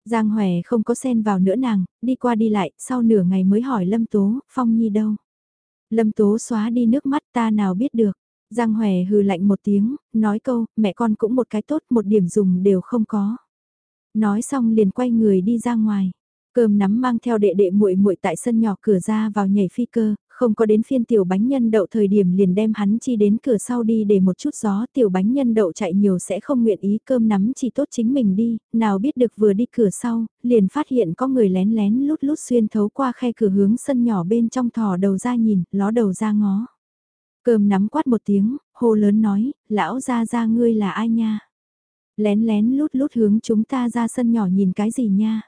Giang Hòe không có xen vào nữa nàng, đi qua đi lại, sau nửa ngày mới hỏi Lâm Tố, Phong Nhi đâu? Lâm Tố xóa đi nước mắt ta nào biết được. Giang Hòe hừ lạnh một tiếng, nói câu, mẹ con cũng một cái tốt, một điểm dùng đều không có. Nói xong liền quay người đi ra ngoài. Cơm nắm mang theo đệ đệ muội muội tại sân nhỏ cửa ra vào nhảy phi cơ, không có đến phiên tiểu bánh nhân đậu thời điểm liền đem hắn chi đến cửa sau đi để một chút gió tiểu bánh nhân đậu chạy nhiều sẽ không nguyện ý cơm nắm chỉ tốt chính mình đi, nào biết được vừa đi cửa sau, liền phát hiện có người lén lén lút lút xuyên thấu qua khe cửa hướng sân nhỏ bên trong thò đầu ra nhìn, ló đầu ra ngó. Cơm nắm quát một tiếng, hô lớn nói, lão ra ra ngươi là ai nha? Lén lén lút lút hướng chúng ta ra sân nhỏ nhìn cái gì nha?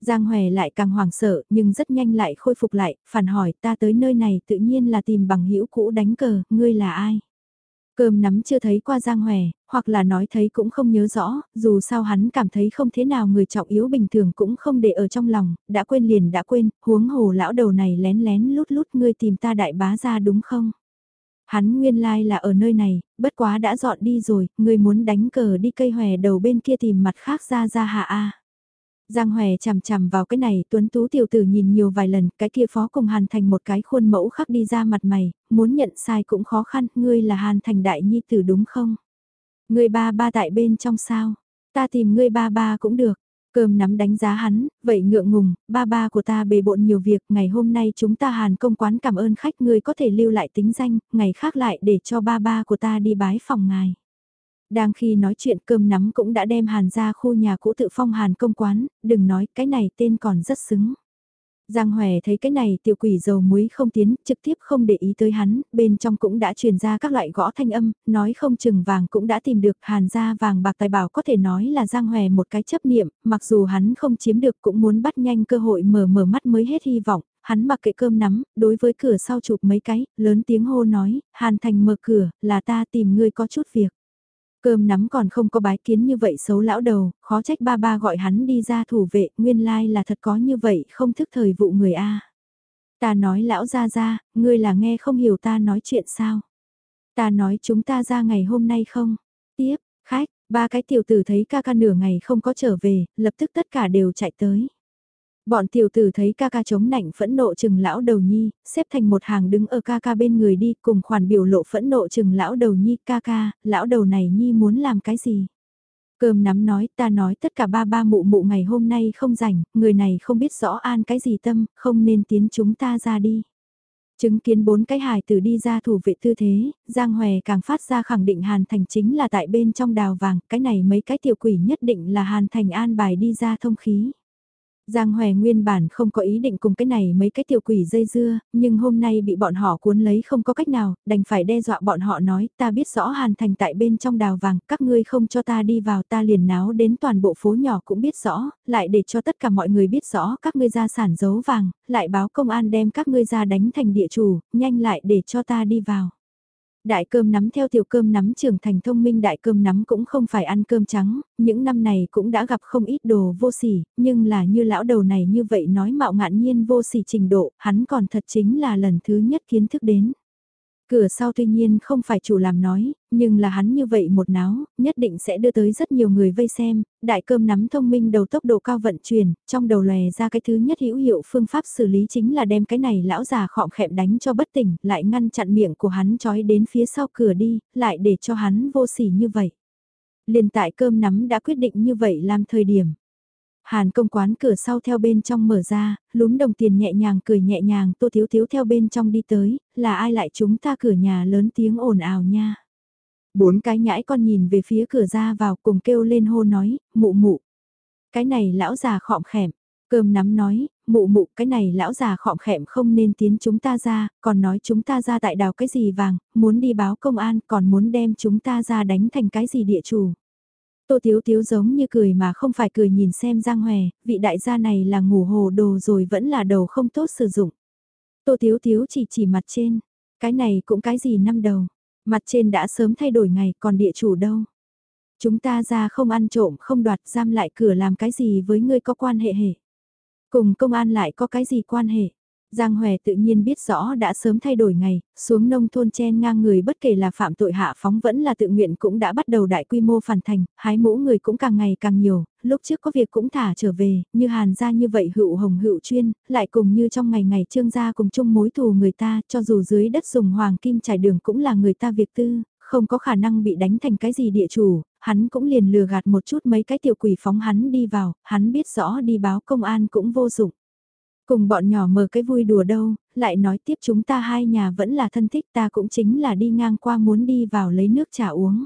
Giang Hòe lại càng hoảng sợ nhưng rất nhanh lại khôi phục lại, phản hỏi ta tới nơi này tự nhiên là tìm bằng hữu cũ đánh cờ, ngươi là ai? Cơm nắm chưa thấy qua Giang Hòe, hoặc là nói thấy cũng không nhớ rõ, dù sao hắn cảm thấy không thế nào người trọng yếu bình thường cũng không để ở trong lòng, đã quên liền đã quên, huống hồ lão đầu này lén lén lút lút ngươi tìm ta đại bá ra đúng không? Hắn nguyên lai like là ở nơi này, bất quá đã dọn đi rồi, ngươi muốn đánh cờ đi cây hòe đầu bên kia tìm mặt khác ra ra hạ a. Giang Hoè chằm chằm vào cái này, tuấn tú tiểu tử nhìn nhiều vài lần, cái kia phó cùng Hàn Thành một cái khuôn mẫu khắc đi ra mặt mày, muốn nhận sai cũng khó khăn, ngươi là Hàn Thành đại nhi tử đúng không? Ngươi ba ba tại bên trong sao? Ta tìm ngươi ba ba cũng được. Cơm nắm đánh giá hắn, vậy ngượng ngùng, ba ba của ta bề bộn nhiều việc, ngày hôm nay chúng ta hàn công quán cảm ơn khách ngươi có thể lưu lại tính danh, ngày khác lại để cho ba ba của ta đi bái phòng ngài. Đang khi nói chuyện cơm nắm cũng đã đem hàn ra khu nhà cũ tự phong hàn công quán, đừng nói cái này tên còn rất xứng. Giang Hòe thấy cái này tiểu quỷ dầu muối không tiến, trực tiếp không để ý tới hắn, bên trong cũng đã truyền ra các loại gõ thanh âm, nói không chừng vàng cũng đã tìm được, hàn ra vàng bạc tài bảo có thể nói là Giang Hòe một cái chấp niệm, mặc dù hắn không chiếm được cũng muốn bắt nhanh cơ hội mở mở mắt mới hết hy vọng, hắn mặc kệ cơm nắm, đối với cửa sau chụp mấy cái, lớn tiếng hô nói, hàn thành mở cửa, là ta tìm ngươi có chút việc. Cơm nắm còn không có bái kiến như vậy xấu lão đầu, khó trách ba ba gọi hắn đi ra thủ vệ, nguyên lai là thật có như vậy, không thức thời vụ người A. Ta nói lão ra ra, ngươi là nghe không hiểu ta nói chuyện sao. Ta nói chúng ta ra ngày hôm nay không. Tiếp, khách, ba cái tiểu tử thấy ca ca nửa ngày không có trở về, lập tức tất cả đều chạy tới. Bọn tiểu tử thấy ca ca chống nạnh phẫn nộ chừng lão đầu nhi, xếp thành một hàng đứng ở ca ca bên người đi cùng khoản biểu lộ phẫn nộ chừng lão đầu nhi ca ca, lão đầu này nhi muốn làm cái gì. Cơm nắm nói ta nói tất cả ba ba mụ mụ ngày hôm nay không rảnh, người này không biết rõ an cái gì tâm, không nên tiến chúng ta ra đi. Chứng kiến bốn cái hài tử đi ra thủ vệ tư thế, Giang Hòe càng phát ra khẳng định Hàn Thành chính là tại bên trong đào vàng, cái này mấy cái tiểu quỷ nhất định là Hàn Thành an bài đi ra thông khí. Giang Hoè nguyên bản không có ý định cùng cái này mấy cái tiểu quỷ dây dưa, nhưng hôm nay bị bọn họ cuốn lấy không có cách nào, đành phải đe dọa bọn họ nói, ta biết rõ Hàn Thành tại bên trong đào vàng, các ngươi không cho ta đi vào ta liền náo đến toàn bộ phố nhỏ cũng biết rõ, lại để cho tất cả mọi người biết rõ các ngươi ra sản giấu vàng, lại báo công an đem các ngươi ra đánh thành địa chủ, nhanh lại để cho ta đi vào. Đại cơm nắm theo tiểu cơm nắm trưởng thành thông minh đại cơm nắm cũng không phải ăn cơm trắng, những năm này cũng đã gặp không ít đồ vô sỉ, nhưng là như lão đầu này như vậy nói mạo ngạn nhiên vô sỉ trình độ, hắn còn thật chính là lần thứ nhất kiến thức đến. Cửa sau tuy nhiên không phải chủ làm nói, nhưng là hắn như vậy một náo, nhất định sẽ đưa tới rất nhiều người vây xem, đại cơm nắm thông minh đầu tốc độ cao vận chuyển, trong đầu lòe ra cái thứ nhất hữu hiệu phương pháp xử lý chính là đem cái này lão già khọm khẹm đánh cho bất tỉnh, lại ngăn chặn miệng của hắn trói đến phía sau cửa đi, lại để cho hắn vô sỉ như vậy. Liền tại cơm nắm đã quyết định như vậy làm thời điểm. Hàn công quán cửa sau theo bên trong mở ra, lúm đồng tiền nhẹ nhàng cười nhẹ nhàng tô thiếu thiếu theo bên trong đi tới, là ai lại chúng ta cửa nhà lớn tiếng ồn ào nha. Bốn cái nhãi con nhìn về phía cửa ra vào cùng kêu lên hô nói, mụ mụ. Cái này lão già khọm khẻm, cơm nắm nói, mụ mụ cái này lão già khọm khẹm không nên tiến chúng ta ra, còn nói chúng ta ra tại đào cái gì vàng, muốn đi báo công an còn muốn đem chúng ta ra đánh thành cái gì địa chủ. Tô Tiếu Tiếu giống như cười mà không phải cười nhìn xem Giang Hòe, vị đại gia này là ngủ hồ đồ rồi vẫn là đầu không tốt sử dụng. Tô Tiếu Tiếu chỉ chỉ mặt trên, cái này cũng cái gì năm đầu, mặt trên đã sớm thay đổi ngày còn địa chủ đâu. Chúng ta ra không ăn trộm không đoạt giam lại cửa làm cái gì với ngươi có quan hệ hệ. Cùng công an lại có cái gì quan hệ. Giang Hòe tự nhiên biết rõ đã sớm thay đổi ngày, xuống nông thôn chen ngang người bất kể là phạm tội hạ phóng vẫn là tự nguyện cũng đã bắt đầu đại quy mô phản thành, hái mũ người cũng càng ngày càng nhiều, lúc trước có việc cũng thả trở về, như hàn gia như vậy hữu hồng hữu chuyên, lại cùng như trong ngày ngày trương gia cùng chung mối thù người ta, cho dù dưới đất dùng hoàng kim trải đường cũng là người ta việc tư, không có khả năng bị đánh thành cái gì địa chủ, hắn cũng liền lừa gạt một chút mấy cái tiểu quỷ phóng hắn đi vào, hắn biết rõ đi báo công an cũng vô dụng. Cùng bọn nhỏ mở cái vui đùa đâu, lại nói tiếp chúng ta hai nhà vẫn là thân thích ta cũng chính là đi ngang qua muốn đi vào lấy nước trà uống.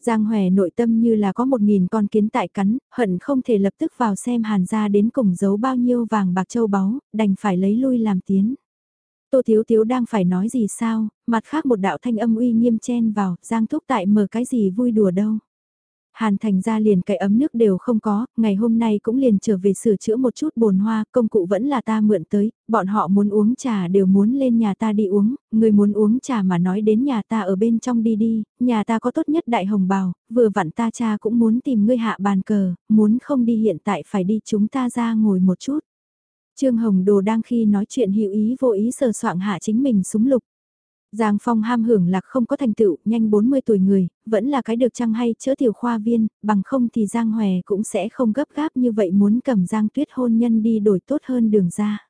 Giang Hòe nội tâm như là có một nghìn con kiến tại cắn, hận không thể lập tức vào xem hàn ra đến cùng giấu bao nhiêu vàng bạc châu báu, đành phải lấy lui làm tiến. Tô Thiếu Thiếu đang phải nói gì sao, mặt khác một đạo thanh âm uy nghiêm chen vào, Giang Thúc tại mở cái gì vui đùa đâu. Hàn thành ra liền cái ấm nước đều không có, ngày hôm nay cũng liền trở về sửa chữa một chút bồn hoa, công cụ vẫn là ta mượn tới, bọn họ muốn uống trà đều muốn lên nhà ta đi uống, người muốn uống trà mà nói đến nhà ta ở bên trong đi đi, nhà ta có tốt nhất đại hồng bào, vừa vặn ta cha cũng muốn tìm ngươi hạ bàn cờ, muốn không đi hiện tại phải đi chúng ta ra ngồi một chút. Trương Hồng Đồ đang khi nói chuyện hữu ý vô ý sờ soạng hạ chính mình súng lục. Giang Phong ham hưởng lạc không có thành tựu, nhanh 40 tuổi người, vẫn là cái được chăng hay chữa tiểu khoa viên, bằng không thì Giang Hòe cũng sẽ không gấp gáp như vậy muốn cầm Giang Tuyết hôn nhân đi đổi tốt hơn đường ra.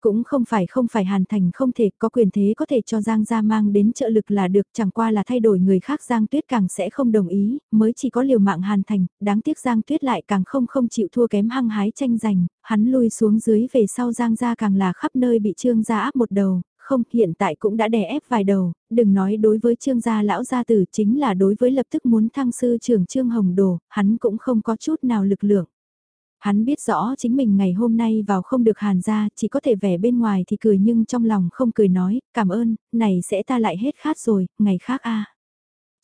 Cũng không phải không phải Hàn Thành không thể có quyền thế có thể cho Giang gia mang đến trợ lực là được chẳng qua là thay đổi người khác Giang Tuyết càng sẽ không đồng ý, mới chỉ có liều mạng Hàn Thành, đáng tiếc Giang Tuyết lại càng không không chịu thua kém hăng hái tranh giành, hắn lui xuống dưới về sau Giang gia càng là khắp nơi bị trương gia áp một đầu, không, hiện tại cũng đã đè ép vài đầu, đừng nói đối với trương gia lão gia tử chính là đối với lập tức muốn thăng sư trưởng trương hồng đồ, hắn cũng không có chút nào lực lượng. Hắn biết rõ chính mình ngày hôm nay vào không được hàn ra, chỉ có thể vẻ bên ngoài thì cười nhưng trong lòng không cười nói, cảm ơn, này sẽ ta lại hết khát rồi, ngày khác a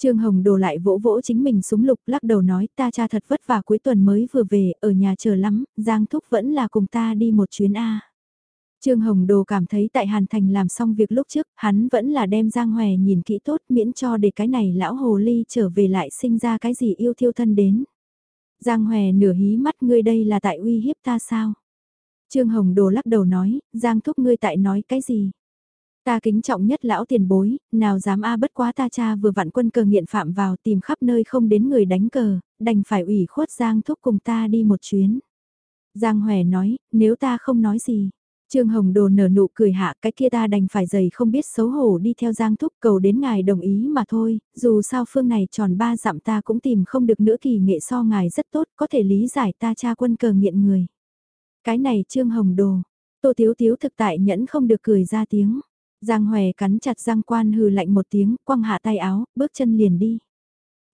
Trương Hồng Đồ lại vỗ vỗ chính mình súng lục lắc đầu nói ta cha thật vất vả cuối tuần mới vừa về, ở nhà chờ lắm, Giang Thúc vẫn là cùng ta đi một chuyến A. Trương Hồng Đồ cảm thấy tại Hàn Thành làm xong việc lúc trước, hắn vẫn là đem Giang Hòe nhìn kỹ tốt miễn cho để cái này lão hồ ly trở về lại sinh ra cái gì yêu thiêu thân đến. Giang Hòe nửa hí mắt ngươi đây là tại uy hiếp ta sao? Trương Hồng Đồ lắc đầu nói, Giang thúc ngươi tại nói cái gì? Ta kính trọng nhất lão tiền bối, nào dám a bất quá ta cha vừa vặn quân cờ nghiện phạm vào tìm khắp nơi không đến người đánh cờ, đành phải ủy khuất Giang thúc cùng ta đi một chuyến. Giang Hòe nói, nếu ta không nói gì, Trương Hồng Đồ nở nụ cười hạ cái kia ta đành phải dày không biết xấu hổ đi theo Giang Thúc cầu đến ngài đồng ý mà thôi, dù sao phương này tròn ba dặm ta cũng tìm không được nữa kỳ nghệ so ngài rất tốt, có thể lý giải ta cha quân cờ nghiện người. Cái này Trương Hồng Đồ, Tô Tiếu Tiếu thực tại nhẫn không được cười ra tiếng. Giang Hòe cắn chặt giang quan hừ lạnh một tiếng, quăng hạ tay áo, bước chân liền đi.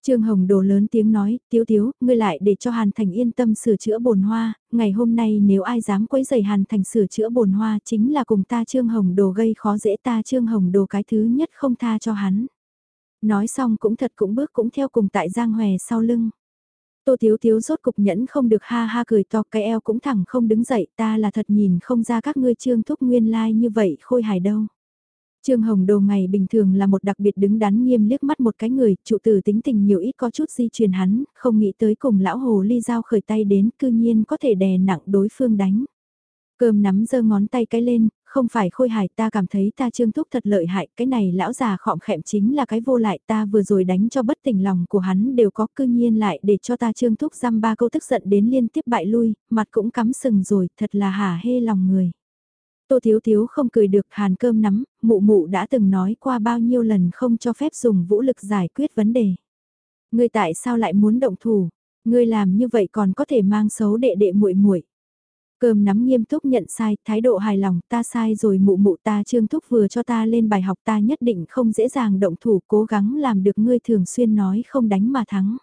Trương Hồng Đồ lớn tiếng nói, tiếu tiếu, ngươi lại để cho Hàn Thành yên tâm sửa chữa bồn hoa, ngày hôm nay nếu ai dám quấy rầy Hàn Thành sửa chữa bồn hoa chính là cùng ta Trương Hồng Đồ gây khó dễ ta Trương Hồng Đồ cái thứ nhất không tha cho hắn. Nói xong cũng thật cũng bước cũng theo cùng tại Giang Hòe sau lưng. Tô Tiếu Tiếu rốt cục nhẫn không được ha ha cười to cái eo cũng thẳng không đứng dậy ta là thật nhìn không ra các ngươi trương thúc nguyên lai like như vậy khôi hài đâu. Trương Hồng Đồ ngày bình thường là một đặc biệt đứng đắn nghiêm liếc mắt một cái người, trụ tử tính tình nhiều ít có chút di truyền hắn, không nghĩ tới cùng lão hồ ly giao khởi tay đến cư nhiên có thể đè nặng đối phương đánh. Cơm nắm giơ ngón tay cái lên, không phải khôi hài ta cảm thấy ta trương thúc thật lợi hại, cái này lão già khọm khẹm chính là cái vô lại ta vừa rồi đánh cho bất tỉnh lòng của hắn đều có cư nhiên lại để cho ta trương thúc giam ba câu tức giận đến liên tiếp bại lui, mặt cũng cắm sừng rồi, thật là hả hê lòng người. Tô Thiếu Thiếu không cười được hàn cơm nắm, mụ mụ đã từng nói qua bao nhiêu lần không cho phép dùng vũ lực giải quyết vấn đề. Ngươi tại sao lại muốn động thủ? Ngươi làm như vậy còn có thể mang xấu đệ đệ muội muội. Cơm nắm nghiêm túc nhận sai, thái độ hài lòng, ta sai rồi mụ mụ ta trương thúc vừa cho ta lên bài học ta nhất định không dễ dàng động thủ cố gắng làm được ngươi thường xuyên nói không đánh mà thắng.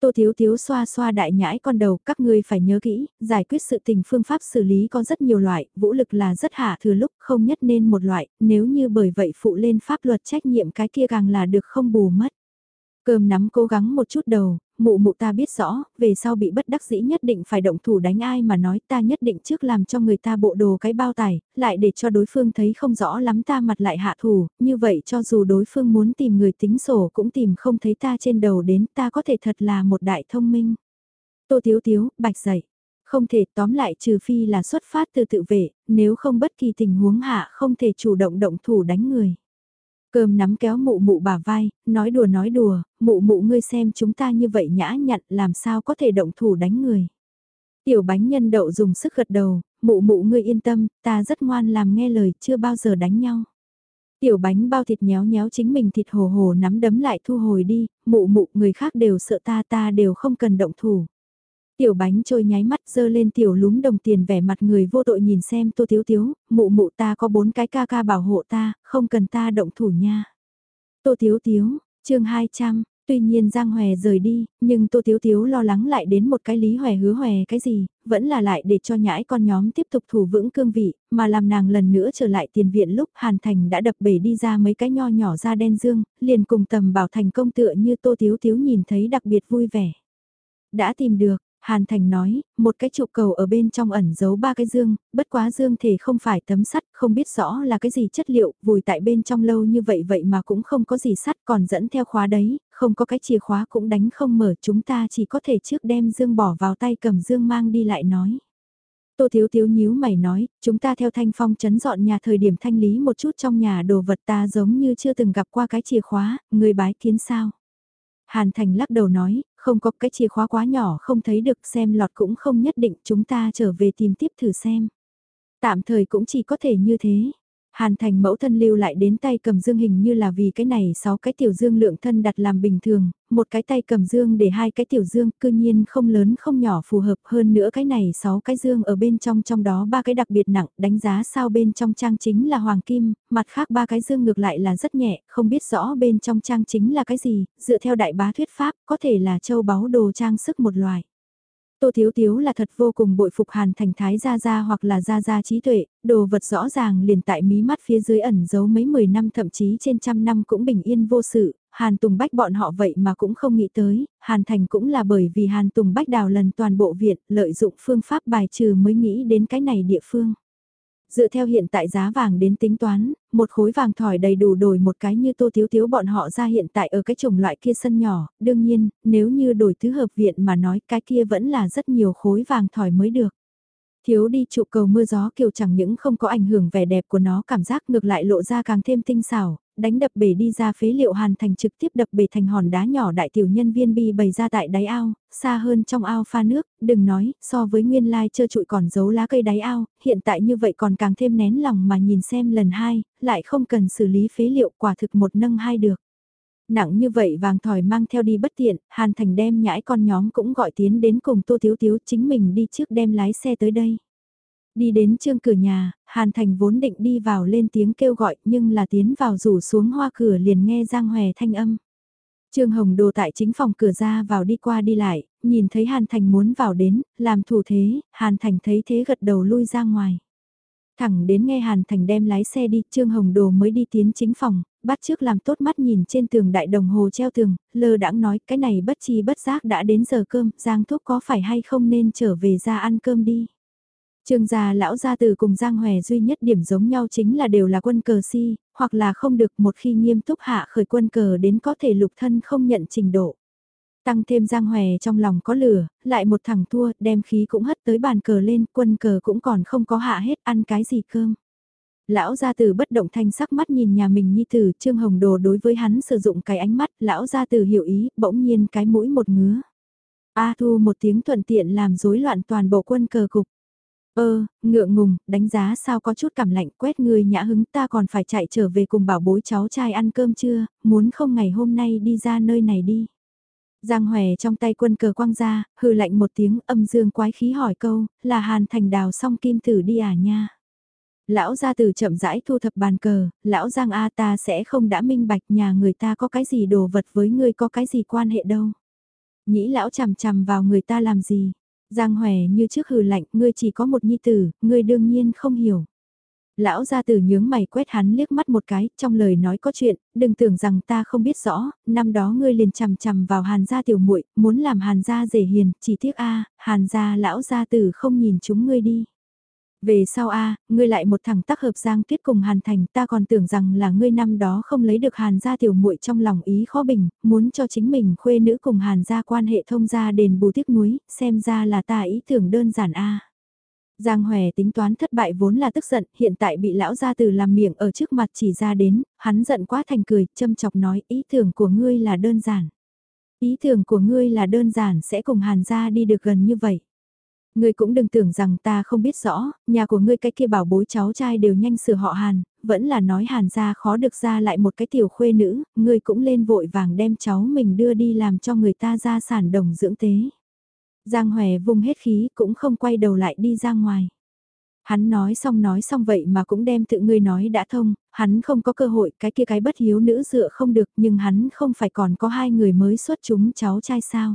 Tô Thiếu Thiếu xoa xoa đại nhãi con đầu, các ngươi phải nhớ kỹ, giải quyết sự tình phương pháp xử lý có rất nhiều loại, vũ lực là rất hạ thừa lúc không nhất nên một loại, nếu như bởi vậy phụ lên pháp luật trách nhiệm cái kia càng là được không bù mất. Cơm nắm cố gắng một chút đầu, mụ mụ ta biết rõ, về sau bị bất đắc dĩ nhất định phải động thủ đánh ai mà nói ta nhất định trước làm cho người ta bộ đồ cái bao tải, lại để cho đối phương thấy không rõ lắm ta mặt lại hạ thủ, như vậy cho dù đối phương muốn tìm người tính sổ cũng tìm không thấy ta trên đầu đến ta có thể thật là một đại thông minh. Tô Tiếu Tiếu, bạch dậy. Không thể tóm lại trừ phi là xuất phát từ tự vệ, nếu không bất kỳ tình huống hạ không thể chủ động động thủ đánh người. Cơm nắm kéo mụ mụ bà vai, nói đùa nói đùa, mụ mụ ngươi xem chúng ta như vậy nhã nhặn làm sao có thể động thủ đánh người. Tiểu bánh nhân đậu dùng sức gật đầu, mụ mụ ngươi yên tâm, ta rất ngoan làm nghe lời, chưa bao giờ đánh nhau. Tiểu bánh bao thịt nhéo nhéo chính mình thịt hồ hồ nắm đấm lại thu hồi đi, mụ mụ người khác đều sợ ta ta đều không cần động thủ. Tiểu bánh trôi nháy mắt dơ lên tiểu lúm đồng tiền vẻ mặt người vô tội nhìn xem tô thiếu thiếu, mụ mụ ta có bốn cái ca ca bảo hộ ta, không cần ta động thủ nha. Tô thiếu thiếu, chương 200, tuy nhiên Giang Hòe rời đi, nhưng Tô Thiếu Thiếu lo lắng lại đến một cái Lý Hòe hứa Hòe cái gì, vẫn là lại để cho nhãi con nhóm tiếp tục thủ vững cương vị, mà làm nàng lần nữa trở lại tiền viện lúc Hàn Thành đã đập bể đi ra mấy cái nho nhỏ ra đen dương, liền cùng tầm bảo thành công tựa như Tô Thiếu Thiếu nhìn thấy đặc biệt vui vẻ. Đã tìm được, Hàn Thành nói, một cái trụ cầu ở bên trong ẩn giấu ba cái dương, bất quá dương thể không phải tấm sắt, không biết rõ là cái gì chất liệu, vùi tại bên trong lâu như vậy vậy mà cũng không có gì sắt còn dẫn theo khóa đấy, không có cái chìa khóa cũng đánh không mở chúng ta chỉ có thể trước đem dương bỏ vào tay cầm dương mang đi lại nói. Tô Thiếu Thiếu nhíu mày nói, chúng ta theo Thanh Phong chấn dọn nhà thời điểm thanh lý một chút trong nhà đồ vật ta giống như chưa từng gặp qua cái chìa khóa, người bái kiến sao. Hàn Thành lắc đầu nói, không có cái chìa khóa quá nhỏ không thấy được xem lọt cũng không nhất định chúng ta trở về tìm tiếp thử xem. Tạm thời cũng chỉ có thể như thế. Hàn thành mẫu thân lưu lại đến tay cầm dương hình như là vì cái này sáu cái tiểu dương lượng thân đặt làm bình thường, một cái tay cầm dương để hai cái tiểu dương cư nhiên không lớn không nhỏ phù hợp hơn nữa cái này sáu cái dương ở bên trong trong đó ba cái đặc biệt nặng đánh giá sao bên trong trang chính là hoàng kim, mặt khác ba cái dương ngược lại là rất nhẹ, không biết rõ bên trong trang chính là cái gì, dựa theo đại bá thuyết pháp có thể là châu báu đồ trang sức một loài. Tô Thiếu Thiếu là thật vô cùng bội phục Hàn Thành Thái Gia Gia hoặc là Gia Gia trí tuệ, đồ vật rõ ràng liền tại mí mắt phía dưới ẩn giấu mấy mười năm thậm chí trên trăm năm cũng bình yên vô sự, Hàn Tùng Bách bọn họ vậy mà cũng không nghĩ tới, Hàn Thành cũng là bởi vì Hàn Tùng Bách đào lần toàn bộ viện lợi dụng phương pháp bài trừ mới nghĩ đến cái này địa phương. Dựa theo hiện tại giá vàng đến tính toán, một khối vàng thỏi đầy đủ đổi một cái như tô thiếu thiếu bọn họ ra hiện tại ở cái chủng loại kia sân nhỏ, đương nhiên, nếu như đổi thứ hợp viện mà nói cái kia vẫn là rất nhiều khối vàng thỏi mới được. Thiếu đi trụ cầu mưa gió kiều chẳng những không có ảnh hưởng vẻ đẹp của nó cảm giác ngược lại lộ ra càng thêm tinh xảo, đánh đập bể đi ra phế liệu hàn thành trực tiếp đập bể thành hòn đá nhỏ đại tiểu nhân viên bi bày ra tại đáy ao, xa hơn trong ao pha nước, đừng nói, so với nguyên lai trơ trụi còn giấu lá cây đáy ao, hiện tại như vậy còn càng thêm nén lòng mà nhìn xem lần hai, lại không cần xử lý phế liệu quả thực một nâng hai được. Nặng như vậy vàng thỏi mang theo đi bất tiện, Hàn Thành đem nhãi con nhóm cũng gọi tiến đến cùng Tô Thiếu Thiếu chính mình đi trước đem lái xe tới đây. Đi đến trương cửa nhà, Hàn Thành vốn định đi vào lên tiếng kêu gọi nhưng là tiến vào rủ xuống hoa cửa liền nghe Giang Hòe thanh âm. Trương Hồng Đồ tại chính phòng cửa ra vào đi qua đi lại, nhìn thấy Hàn Thành muốn vào đến, làm thủ thế, Hàn Thành thấy thế gật đầu lui ra ngoài. Thẳng đến nghe Hàn Thành đem lái xe đi, Trương Hồng Đồ mới đi tiến chính phòng, bắt trước làm tốt mắt nhìn trên tường đại đồng hồ treo tường, lơ đãng nói cái này bất chi bất giác đã đến giờ cơm, Giang Thúc có phải hay không nên trở về ra ăn cơm đi. Trương già lão gia từ cùng Giang Hòe duy nhất điểm giống nhau chính là đều là quân cờ si, hoặc là không được một khi nghiêm túc hạ khởi quân cờ đến có thể lục thân không nhận trình độ. Tăng thêm Giang Hòe trong lòng có lửa, lại một thằng thua, đem khí cũng hất tới bàn cờ lên, quân cờ cũng còn không có hạ hết ăn cái gì cơm. Lão gia tử bất động thanh sắc mắt nhìn nhà mình nhi tử, Trương Hồng Đồ đối với hắn sử dụng cái ánh mắt, lão gia tử hiểu ý, bỗng nhiên cái mũi một ngứa. A thu một tiếng thuận tiện làm rối loạn toàn bộ quân cờ cục. Ơ, ngượng ngùng, đánh giá sao có chút cảm lạnh quét người nhã hứng ta còn phải chạy trở về cùng bảo bối cháu trai ăn cơm trưa, muốn không ngày hôm nay đi ra nơi này đi. Giang Hòe trong tay quân cờ quang ra, hừ lạnh một tiếng âm dương quái khí hỏi câu, là Hàn Thành đào song kim tử đi à nha. Lão gia tử chậm rãi thu thập bàn cờ, lão Giang A ta sẽ không đã minh bạch nhà người ta có cái gì đồ vật với ngươi có cái gì quan hệ đâu. Nhĩ lão chằm chằm vào người ta làm gì, Giang Hòe như trước hừ lạnh, ngươi chỉ có một nhi tử, ngươi đương nhiên không hiểu. Lão gia tử nhướng mày quét hắn liếc mắt một cái, trong lời nói có chuyện, đừng tưởng rằng ta không biết rõ, năm đó ngươi liền chằm chằm vào hàn gia tiểu muội muốn làm hàn gia dễ hiền, chỉ tiếc a hàn gia lão gia tử không nhìn chúng ngươi đi. Về sau a ngươi lại một thằng tác hợp giang tuyết cùng hàn thành ta còn tưởng rằng là ngươi năm đó không lấy được hàn gia tiểu muội trong lòng ý khó bình, muốn cho chính mình khuê nữ cùng hàn gia quan hệ thông gia đền bù tiếc núi, xem ra là ta ý tưởng đơn giản a Giang Hòe tính toán thất bại vốn là tức giận, hiện tại bị lão gia từ làm miệng ở trước mặt chỉ ra đến, hắn giận quá thành cười, châm chọc nói ý tưởng của ngươi là đơn giản. Ý tưởng của ngươi là đơn giản sẽ cùng hàn gia đi được gần như vậy. Ngươi cũng đừng tưởng rằng ta không biết rõ, nhà của ngươi cái kia bảo bối cháu trai đều nhanh sửa họ Hàn, vẫn là nói Hàn ra khó được ra lại một cái tiểu khuê nữ, ngươi cũng lên vội vàng đem cháu mình đưa đi làm cho người ta ra sản đồng dưỡng tế. Giang Hòe vùng hết khí cũng không quay đầu lại đi ra ngoài. Hắn nói xong nói xong vậy mà cũng đem tự ngươi nói đã thông, hắn không có cơ hội cái kia cái bất hiếu nữ dựa không được nhưng hắn không phải còn có hai người mới xuất chúng cháu trai sao.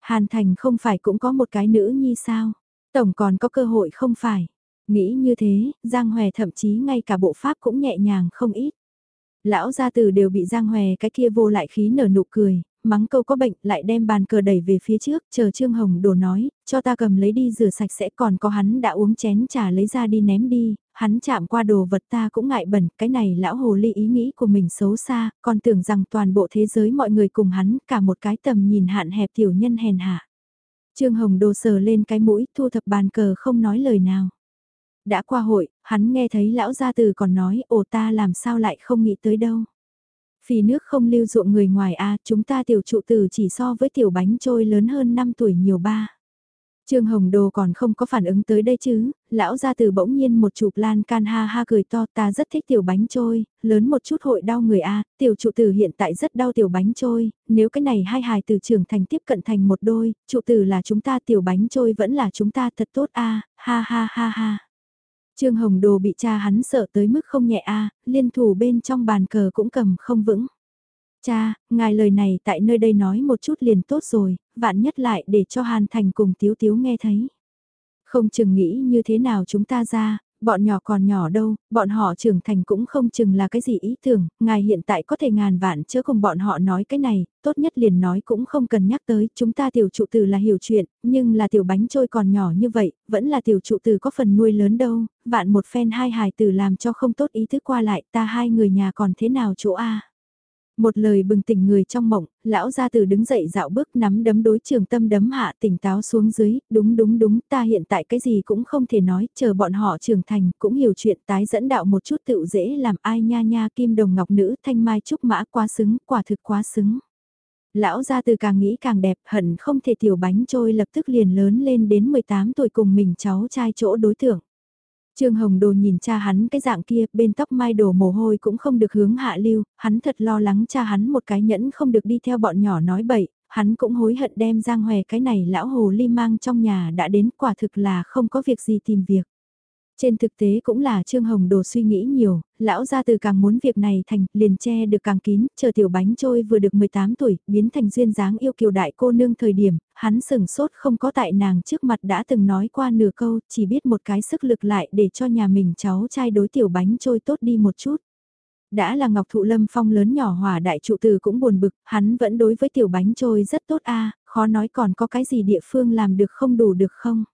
Hàn Thành không phải cũng có một cái nữ nhi sao? Tổng còn có cơ hội không phải? Nghĩ như thế, Giang Hòe thậm chí ngay cả bộ pháp cũng nhẹ nhàng không ít. Lão gia tử đều bị Giang Hòe cái kia vô lại khí nở nụ cười, mắng câu có bệnh lại đem bàn cờ đẩy về phía trước, chờ Trương Hồng đồ nói, cho ta cầm lấy đi rửa sạch sẽ còn có hắn đã uống chén trà lấy ra đi ném đi, hắn chạm qua đồ vật ta cũng ngại bẩn, cái này lão hồ ly ý nghĩ của mình xấu xa, còn tưởng rằng toàn bộ thế giới mọi người cùng hắn cả một cái tầm nhìn hạn hẹp tiểu nhân hèn hạ. Trương Hồng đồ sờ lên cái mũi, thu thập bàn cờ không nói lời nào. Đã qua hội, hắn nghe thấy lão gia từ còn nói, ồ ta làm sao lại không nghĩ tới đâu. Phì nước không lưu ruộng người ngoài a chúng ta tiểu trụ tử chỉ so với tiểu bánh trôi lớn hơn 5 tuổi nhiều ba. Trương Hồng Đồ còn không có phản ứng tới đây chứ, lão ra từ bỗng nhiên một chụp lan can ha ha cười to ta rất thích tiểu bánh trôi, lớn một chút hội đau người a tiểu trụ tử hiện tại rất đau tiểu bánh trôi, nếu cái này hai hài từ trưởng thành tiếp cận thành một đôi, trụ tử là chúng ta tiểu bánh trôi vẫn là chúng ta thật tốt a ha ha ha ha. Trương Hồng Đồ bị cha hắn sợ tới mức không nhẹ a liên thủ bên trong bàn cờ cũng cầm không vững. Cha, ngài lời này tại nơi đây nói một chút liền tốt rồi, vạn nhất lại để cho Hàn Thành cùng Tiếu Tiếu nghe thấy. Không chừng nghĩ như thế nào chúng ta ra, bọn nhỏ còn nhỏ đâu, bọn họ trưởng thành cũng không chừng là cái gì ý tưởng, ngài hiện tại có thể ngàn vạn chớ cùng bọn họ nói cái này, tốt nhất liền nói cũng không cần nhắc tới, chúng ta tiểu trụ tử là hiểu chuyện, nhưng là tiểu bánh trôi còn nhỏ như vậy, vẫn là tiểu trụ tử có phần nuôi lớn đâu, vạn một phen hai hài tử làm cho không tốt ý thức qua lại, ta hai người nhà còn thế nào chỗ A. Một lời bừng tỉnh người trong mộng, lão gia tử đứng dậy dạo bước nắm đấm đối trường tâm đấm hạ tỉnh táo xuống dưới, đúng đúng đúng, ta hiện tại cái gì cũng không thể nói, chờ bọn họ trưởng thành, cũng hiểu chuyện tái dẫn đạo một chút tựu dễ làm ai nha nha kim đồng ngọc nữ thanh mai trúc mã quá xứng, quả thực quá xứng. Lão gia từ càng nghĩ càng đẹp hận không thể tiểu bánh trôi lập tức liền lớn lên đến 18 tuổi cùng mình cháu trai chỗ đối tượng. Trương Hồng Đồ nhìn cha hắn cái dạng kia, bên tóc mai đổ mồ hôi cũng không được hướng hạ lưu, hắn thật lo lắng cha hắn một cái nhẫn không được đi theo bọn nhỏ nói bậy, hắn cũng hối hận đem Giang Hòe cái này lão hồ ly mang trong nhà đã đến quả thực là không có việc gì tìm việc. Trên thực tế cũng là Trương Hồng Đồ suy nghĩ nhiều, lão gia từ càng muốn việc này thành, liền che được càng kín, chờ tiểu bánh trôi vừa được 18 tuổi, biến thành duyên dáng yêu kiều đại cô nương thời điểm, hắn sừng sốt không có tại nàng trước mặt đã từng nói qua nửa câu, chỉ biết một cái sức lực lại để cho nhà mình cháu trai đối tiểu bánh trôi tốt đi một chút. Đã là Ngọc Thụ Lâm Phong lớn nhỏ hòa đại trụ từ cũng buồn bực, hắn vẫn đối với tiểu bánh trôi rất tốt a à, khó nói còn có cái gì địa phương làm được không đủ được không.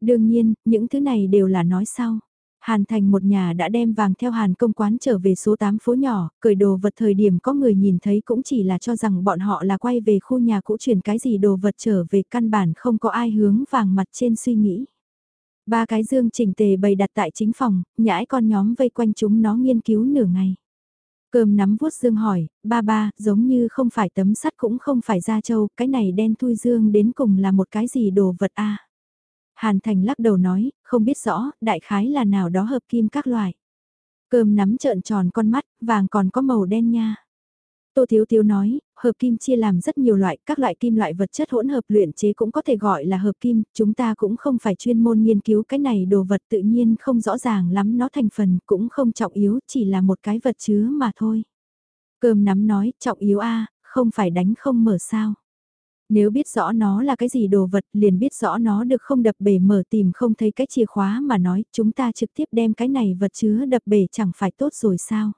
Đương nhiên, những thứ này đều là nói sau. Hàn Thành một nhà đã đem vàng theo Hàn công quán trở về số 8 phố nhỏ, cởi đồ vật thời điểm có người nhìn thấy cũng chỉ là cho rằng bọn họ là quay về khu nhà cũ chuyển cái gì đồ vật trở về căn bản không có ai hướng vàng mặt trên suy nghĩ. Ba cái dương chỉnh tề bày đặt tại chính phòng, nhãi con nhóm vây quanh chúng nó nghiên cứu nửa ngày. Cơm nắm vuốt dương hỏi, ba ba, giống như không phải tấm sắt cũng không phải da trâu, cái này đen thui dương đến cùng là một cái gì đồ vật a Hàn Thành lắc đầu nói, không biết rõ, đại khái là nào đó hợp kim các loại. Cơm nắm trợn tròn con mắt, vàng còn có màu đen nha. Tô Thiếu Thiếu nói, hợp kim chia làm rất nhiều loại, các loại kim loại vật chất hỗn hợp luyện chế cũng có thể gọi là hợp kim, chúng ta cũng không phải chuyên môn nghiên cứu cái này đồ vật tự nhiên không rõ ràng lắm nó thành phần, cũng không trọng yếu, chỉ là một cái vật chứa mà thôi. Cơm nắm nói, trọng yếu a không phải đánh không mở sao. Nếu biết rõ nó là cái gì đồ vật liền biết rõ nó được không đập bể mở tìm không thấy cái chìa khóa mà nói chúng ta trực tiếp đem cái này vật chứa đập bể chẳng phải tốt rồi sao.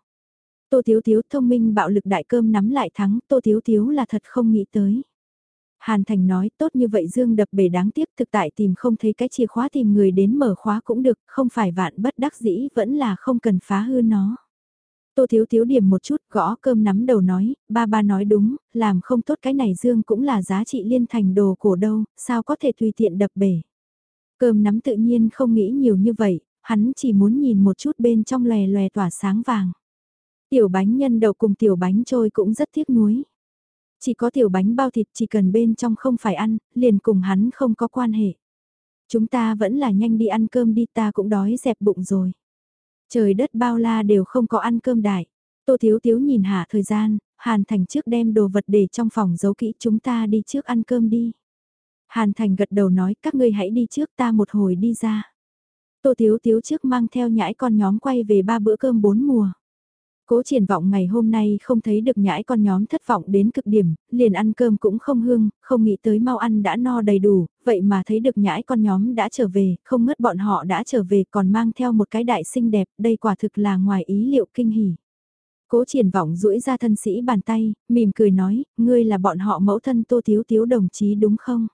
Tô Thiếu Thiếu thông minh bạo lực đại cơm nắm lại thắng Tô Thiếu Thiếu là thật không nghĩ tới. Hàn Thành nói tốt như vậy Dương đập bể đáng tiếc thực tại tìm không thấy cái chìa khóa tìm người đến mở khóa cũng được, không phải vạn bất đắc dĩ vẫn là không cần phá hư nó. Tô Thiếu Thiếu điểm một chút gõ cơm nắm đầu nói, ba ba nói đúng, làm không tốt cái này Dương cũng là giá trị liên thành đồ cổ đâu, sao có thể tùy tiện đập bể. Cơm nắm tự nhiên không nghĩ nhiều như vậy, hắn chỉ muốn nhìn một chút bên trong lòe lòe tỏa sáng vàng. Tiểu bánh nhân đậu cùng tiểu bánh trôi cũng rất tiếc nuối. Chỉ có tiểu bánh bao thịt chỉ cần bên trong không phải ăn, liền cùng hắn không có quan hệ. Chúng ta vẫn là nhanh đi ăn cơm đi ta cũng đói dẹp bụng rồi. Trời đất bao la đều không có ăn cơm đại. Tô Thiếu Thiếu nhìn hạ thời gian, Hàn Thành trước đem đồ vật để trong phòng giấu kỹ chúng ta đi trước ăn cơm đi. Hàn Thành gật đầu nói các ngươi hãy đi trước ta một hồi đi ra. Tô Thiếu Thiếu trước mang theo nhãi con nhóm quay về ba bữa cơm bốn mùa. Cố triển vọng ngày hôm nay không thấy được nhãi con nhóm thất vọng đến cực điểm, liền ăn cơm cũng không hương, không nghĩ tới mau ăn đã no đầy đủ, vậy mà thấy được nhãi con nhóm đã trở về, không ngất bọn họ đã trở về còn mang theo một cái đại xinh đẹp, đây quả thực là ngoài ý liệu kinh hỉ. Cố triển vọng duỗi ra thân sĩ bàn tay, mỉm cười nói, ngươi là bọn họ mẫu thân tô thiếu thiếu đồng chí đúng không?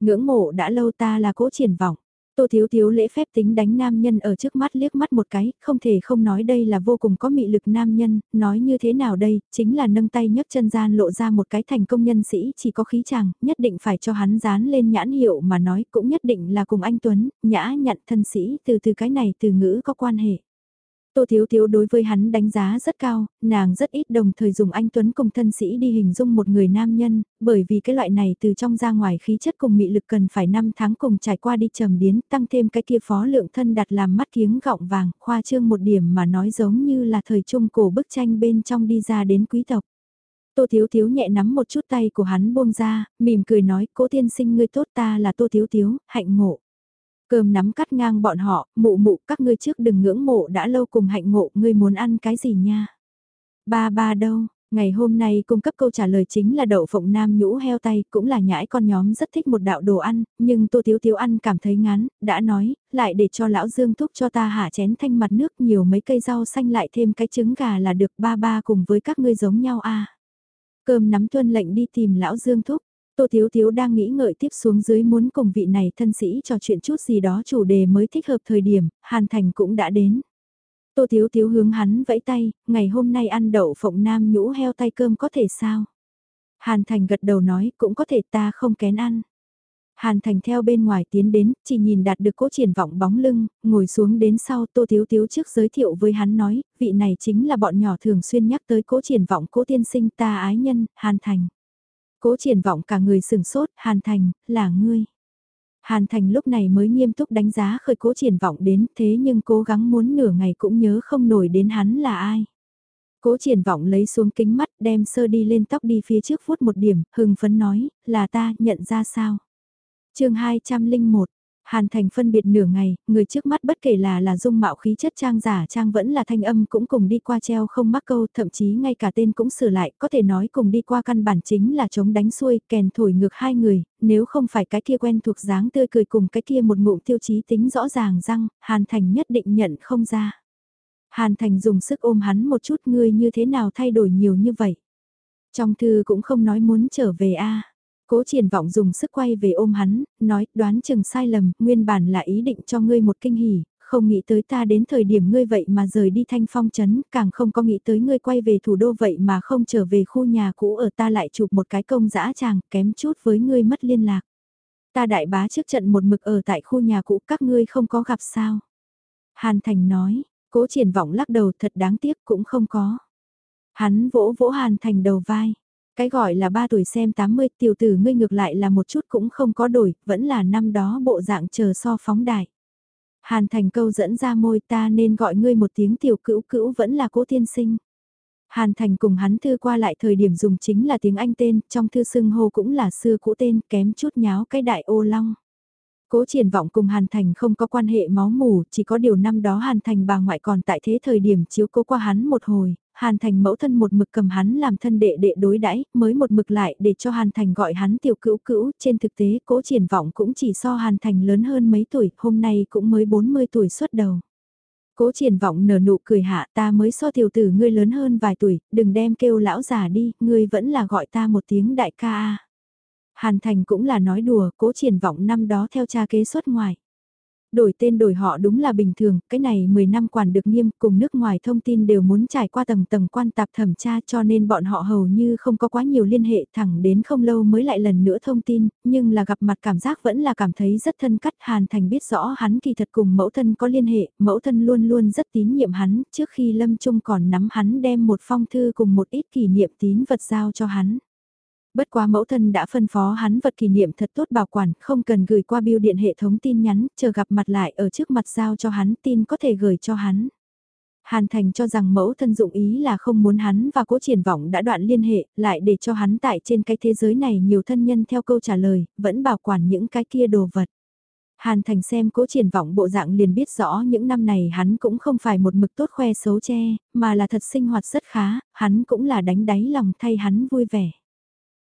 Ngưỡng mộ đã lâu ta là cố triển vọng. Tô Thiếu Thiếu lễ phép tính đánh nam nhân ở trước mắt liếc mắt một cái, không thể không nói đây là vô cùng có mị lực nam nhân, nói như thế nào đây, chính là nâng tay nhấc chân gian lộ ra một cái thành công nhân sĩ chỉ có khí chàng, nhất định phải cho hắn dán lên nhãn hiệu mà nói cũng nhất định là cùng anh Tuấn, nhã nhận thân sĩ từ từ cái này từ ngữ có quan hệ. Tô Thiếu Thiếu đối với hắn đánh giá rất cao, nàng rất ít đồng thời dùng anh Tuấn cùng thân sĩ đi hình dung một người nam nhân, bởi vì cái loại này từ trong ra ngoài khí chất cùng mị lực cần phải 5 tháng cùng trải qua đi trầm điến, tăng thêm cái kia phó lượng thân đặt làm mắt kiếng gọng vàng, khoa trương một điểm mà nói giống như là thời trung cổ bức tranh bên trong đi ra đến quý tộc. Tô Thiếu Thiếu nhẹ nắm một chút tay của hắn buông ra, mỉm cười nói, cố tiên sinh ngươi tốt ta là Tô Thiếu Thiếu, hạnh ngộ. Cơm nắm cắt ngang bọn họ, mụ mụ các ngươi trước đừng ngưỡng mộ đã lâu cùng hạnh ngộ, ngươi muốn ăn cái gì nha? Ba ba đâu? Ngày hôm nay cung cấp câu trả lời chính là đậu phộng nam nhũ heo tay, cũng là nhãi con nhóm rất thích một đạo đồ ăn, nhưng tô thiếu thiếu ăn cảm thấy ngán, đã nói, lại để cho lão Dương thúc cho ta hạ chén thanh mặt nước nhiều mấy cây rau xanh lại thêm cái trứng gà là được ba ba cùng với các ngươi giống nhau a Cơm nắm tuân lệnh đi tìm lão Dương thúc, Tô Thiếu Thiếu đang nghĩ ngợi tiếp xuống dưới muốn cùng vị này thân sĩ trò chuyện chút gì đó chủ đề mới thích hợp thời điểm, Hàn Thành cũng đã đến. Tô Thiếu Thiếu hướng hắn vẫy tay, ngày hôm nay ăn đậu phộng nam nhũ heo tay cơm có thể sao? Hàn Thành gật đầu nói cũng có thể ta không kén ăn. Hàn Thành theo bên ngoài tiến đến, chỉ nhìn đạt được cố triển vọng bóng lưng, ngồi xuống đến sau Tô Thiếu Thiếu trước giới thiệu với hắn nói, vị này chính là bọn nhỏ thường xuyên nhắc tới cố triển vọng cố tiên sinh ta ái nhân, Hàn Thành. Cố triển vọng cả người sừng sốt, Hàn Thành, là ngươi. Hàn Thành lúc này mới nghiêm túc đánh giá khởi cố triển vọng đến thế nhưng cố gắng muốn nửa ngày cũng nhớ không nổi đến hắn là ai. Cố triển vọng lấy xuống kính mắt đem sơ đi lên tóc đi phía trước phút một điểm, hừng phấn nói, là ta, nhận ra sao. chương 201, Hàn Thành phân biệt nửa ngày, người trước mắt bất kể là là dung mạo khí chất trang giả trang vẫn là thanh âm cũng cùng đi qua treo không mắc câu, thậm chí ngay cả tên cũng sửa lại, có thể nói cùng đi qua căn bản chính là chống đánh xuôi, kèn thổi ngược hai người, nếu không phải cái kia quen thuộc dáng tươi cười cùng cái kia một ngụm tiêu chí tính rõ ràng răng, Hàn Thành nhất định nhận không ra. Hàn Thành dùng sức ôm hắn một chút ngươi như thế nào thay đổi nhiều như vậy. Trong thư cũng không nói muốn trở về a Cố triển vọng dùng sức quay về ôm hắn, nói đoán chừng sai lầm, nguyên bản là ý định cho ngươi một kinh hỉ, không nghĩ tới ta đến thời điểm ngươi vậy mà rời đi thanh phong chấn, càng không có nghĩ tới ngươi quay về thủ đô vậy mà không trở về khu nhà cũ ở ta lại chụp một cái công dã chàng, kém chút với ngươi mất liên lạc. Ta đại bá trước trận một mực ở tại khu nhà cũ các ngươi không có gặp sao. Hàn Thành nói, cố triển vọng lắc đầu thật đáng tiếc cũng không có. Hắn vỗ vỗ Hàn Thành đầu vai. Cái gọi là ba tuổi xem 80 tiểu tử ngươi ngược lại là một chút cũng không có đổi, vẫn là năm đó bộ dạng chờ so phóng đại. Hàn thành câu dẫn ra môi ta nên gọi ngươi một tiếng tiểu cữu cữu vẫn là cố tiên sinh. Hàn thành cùng hắn thư qua lại thời điểm dùng chính là tiếng Anh tên, trong thư xưng hô cũng là xưa cũ tên kém chút nháo cái đại ô long. Cố triển vọng cùng Hàn Thành không có quan hệ máu mủ, chỉ có điều năm đó Hàn Thành bà ngoại còn tại thế thời điểm chiếu cố qua hắn một hồi, Hàn Thành mẫu thân một mực cầm hắn làm thân đệ đệ đối đãi, mới một mực lại để cho Hàn Thành gọi hắn tiểu cữu cữu, trên thực tế cố triển vọng cũng chỉ so Hàn Thành lớn hơn mấy tuổi, hôm nay cũng mới 40 tuổi xuất đầu. Cố triển vọng nở nụ cười hạ ta mới so tiểu tử ngươi lớn hơn vài tuổi, đừng đem kêu lão già đi, ngươi vẫn là gọi ta một tiếng đại ca. Hàn Thành cũng là nói đùa, cố triển vọng năm đó theo cha kế xuất ngoài. Đổi tên đổi họ đúng là bình thường, cái này 10 năm quản được nghiêm cùng nước ngoài thông tin đều muốn trải qua tầng tầng quan tạp thẩm tra cho nên bọn họ hầu như không có quá nhiều liên hệ thẳng đến không lâu mới lại lần nữa thông tin, nhưng là gặp mặt cảm giác vẫn là cảm thấy rất thân cắt Hàn Thành biết rõ hắn kỳ thật cùng mẫu thân có liên hệ, mẫu thân luôn luôn rất tín nhiệm hắn, trước khi Lâm Trung còn nắm hắn đem một phong thư cùng một ít kỷ niệm tín vật giao cho hắn. Bất quá mẫu thân đã phân phó hắn vật kỷ niệm thật tốt bảo quản, không cần gửi qua biêu điện hệ thống tin nhắn, chờ gặp mặt lại ở trước mặt giao cho hắn tin có thể gửi cho hắn. Hàn Thành cho rằng mẫu thân dụng ý là không muốn hắn và cố triển vọng đã đoạn liên hệ, lại để cho hắn tại trên cái thế giới này nhiều thân nhân theo câu trả lời, vẫn bảo quản những cái kia đồ vật. Hàn Thành xem cố triển vọng bộ dạng liền biết rõ những năm này hắn cũng không phải một mực tốt khoe xấu che, mà là thật sinh hoạt rất khá, hắn cũng là đánh đáy lòng thay hắn vui vẻ.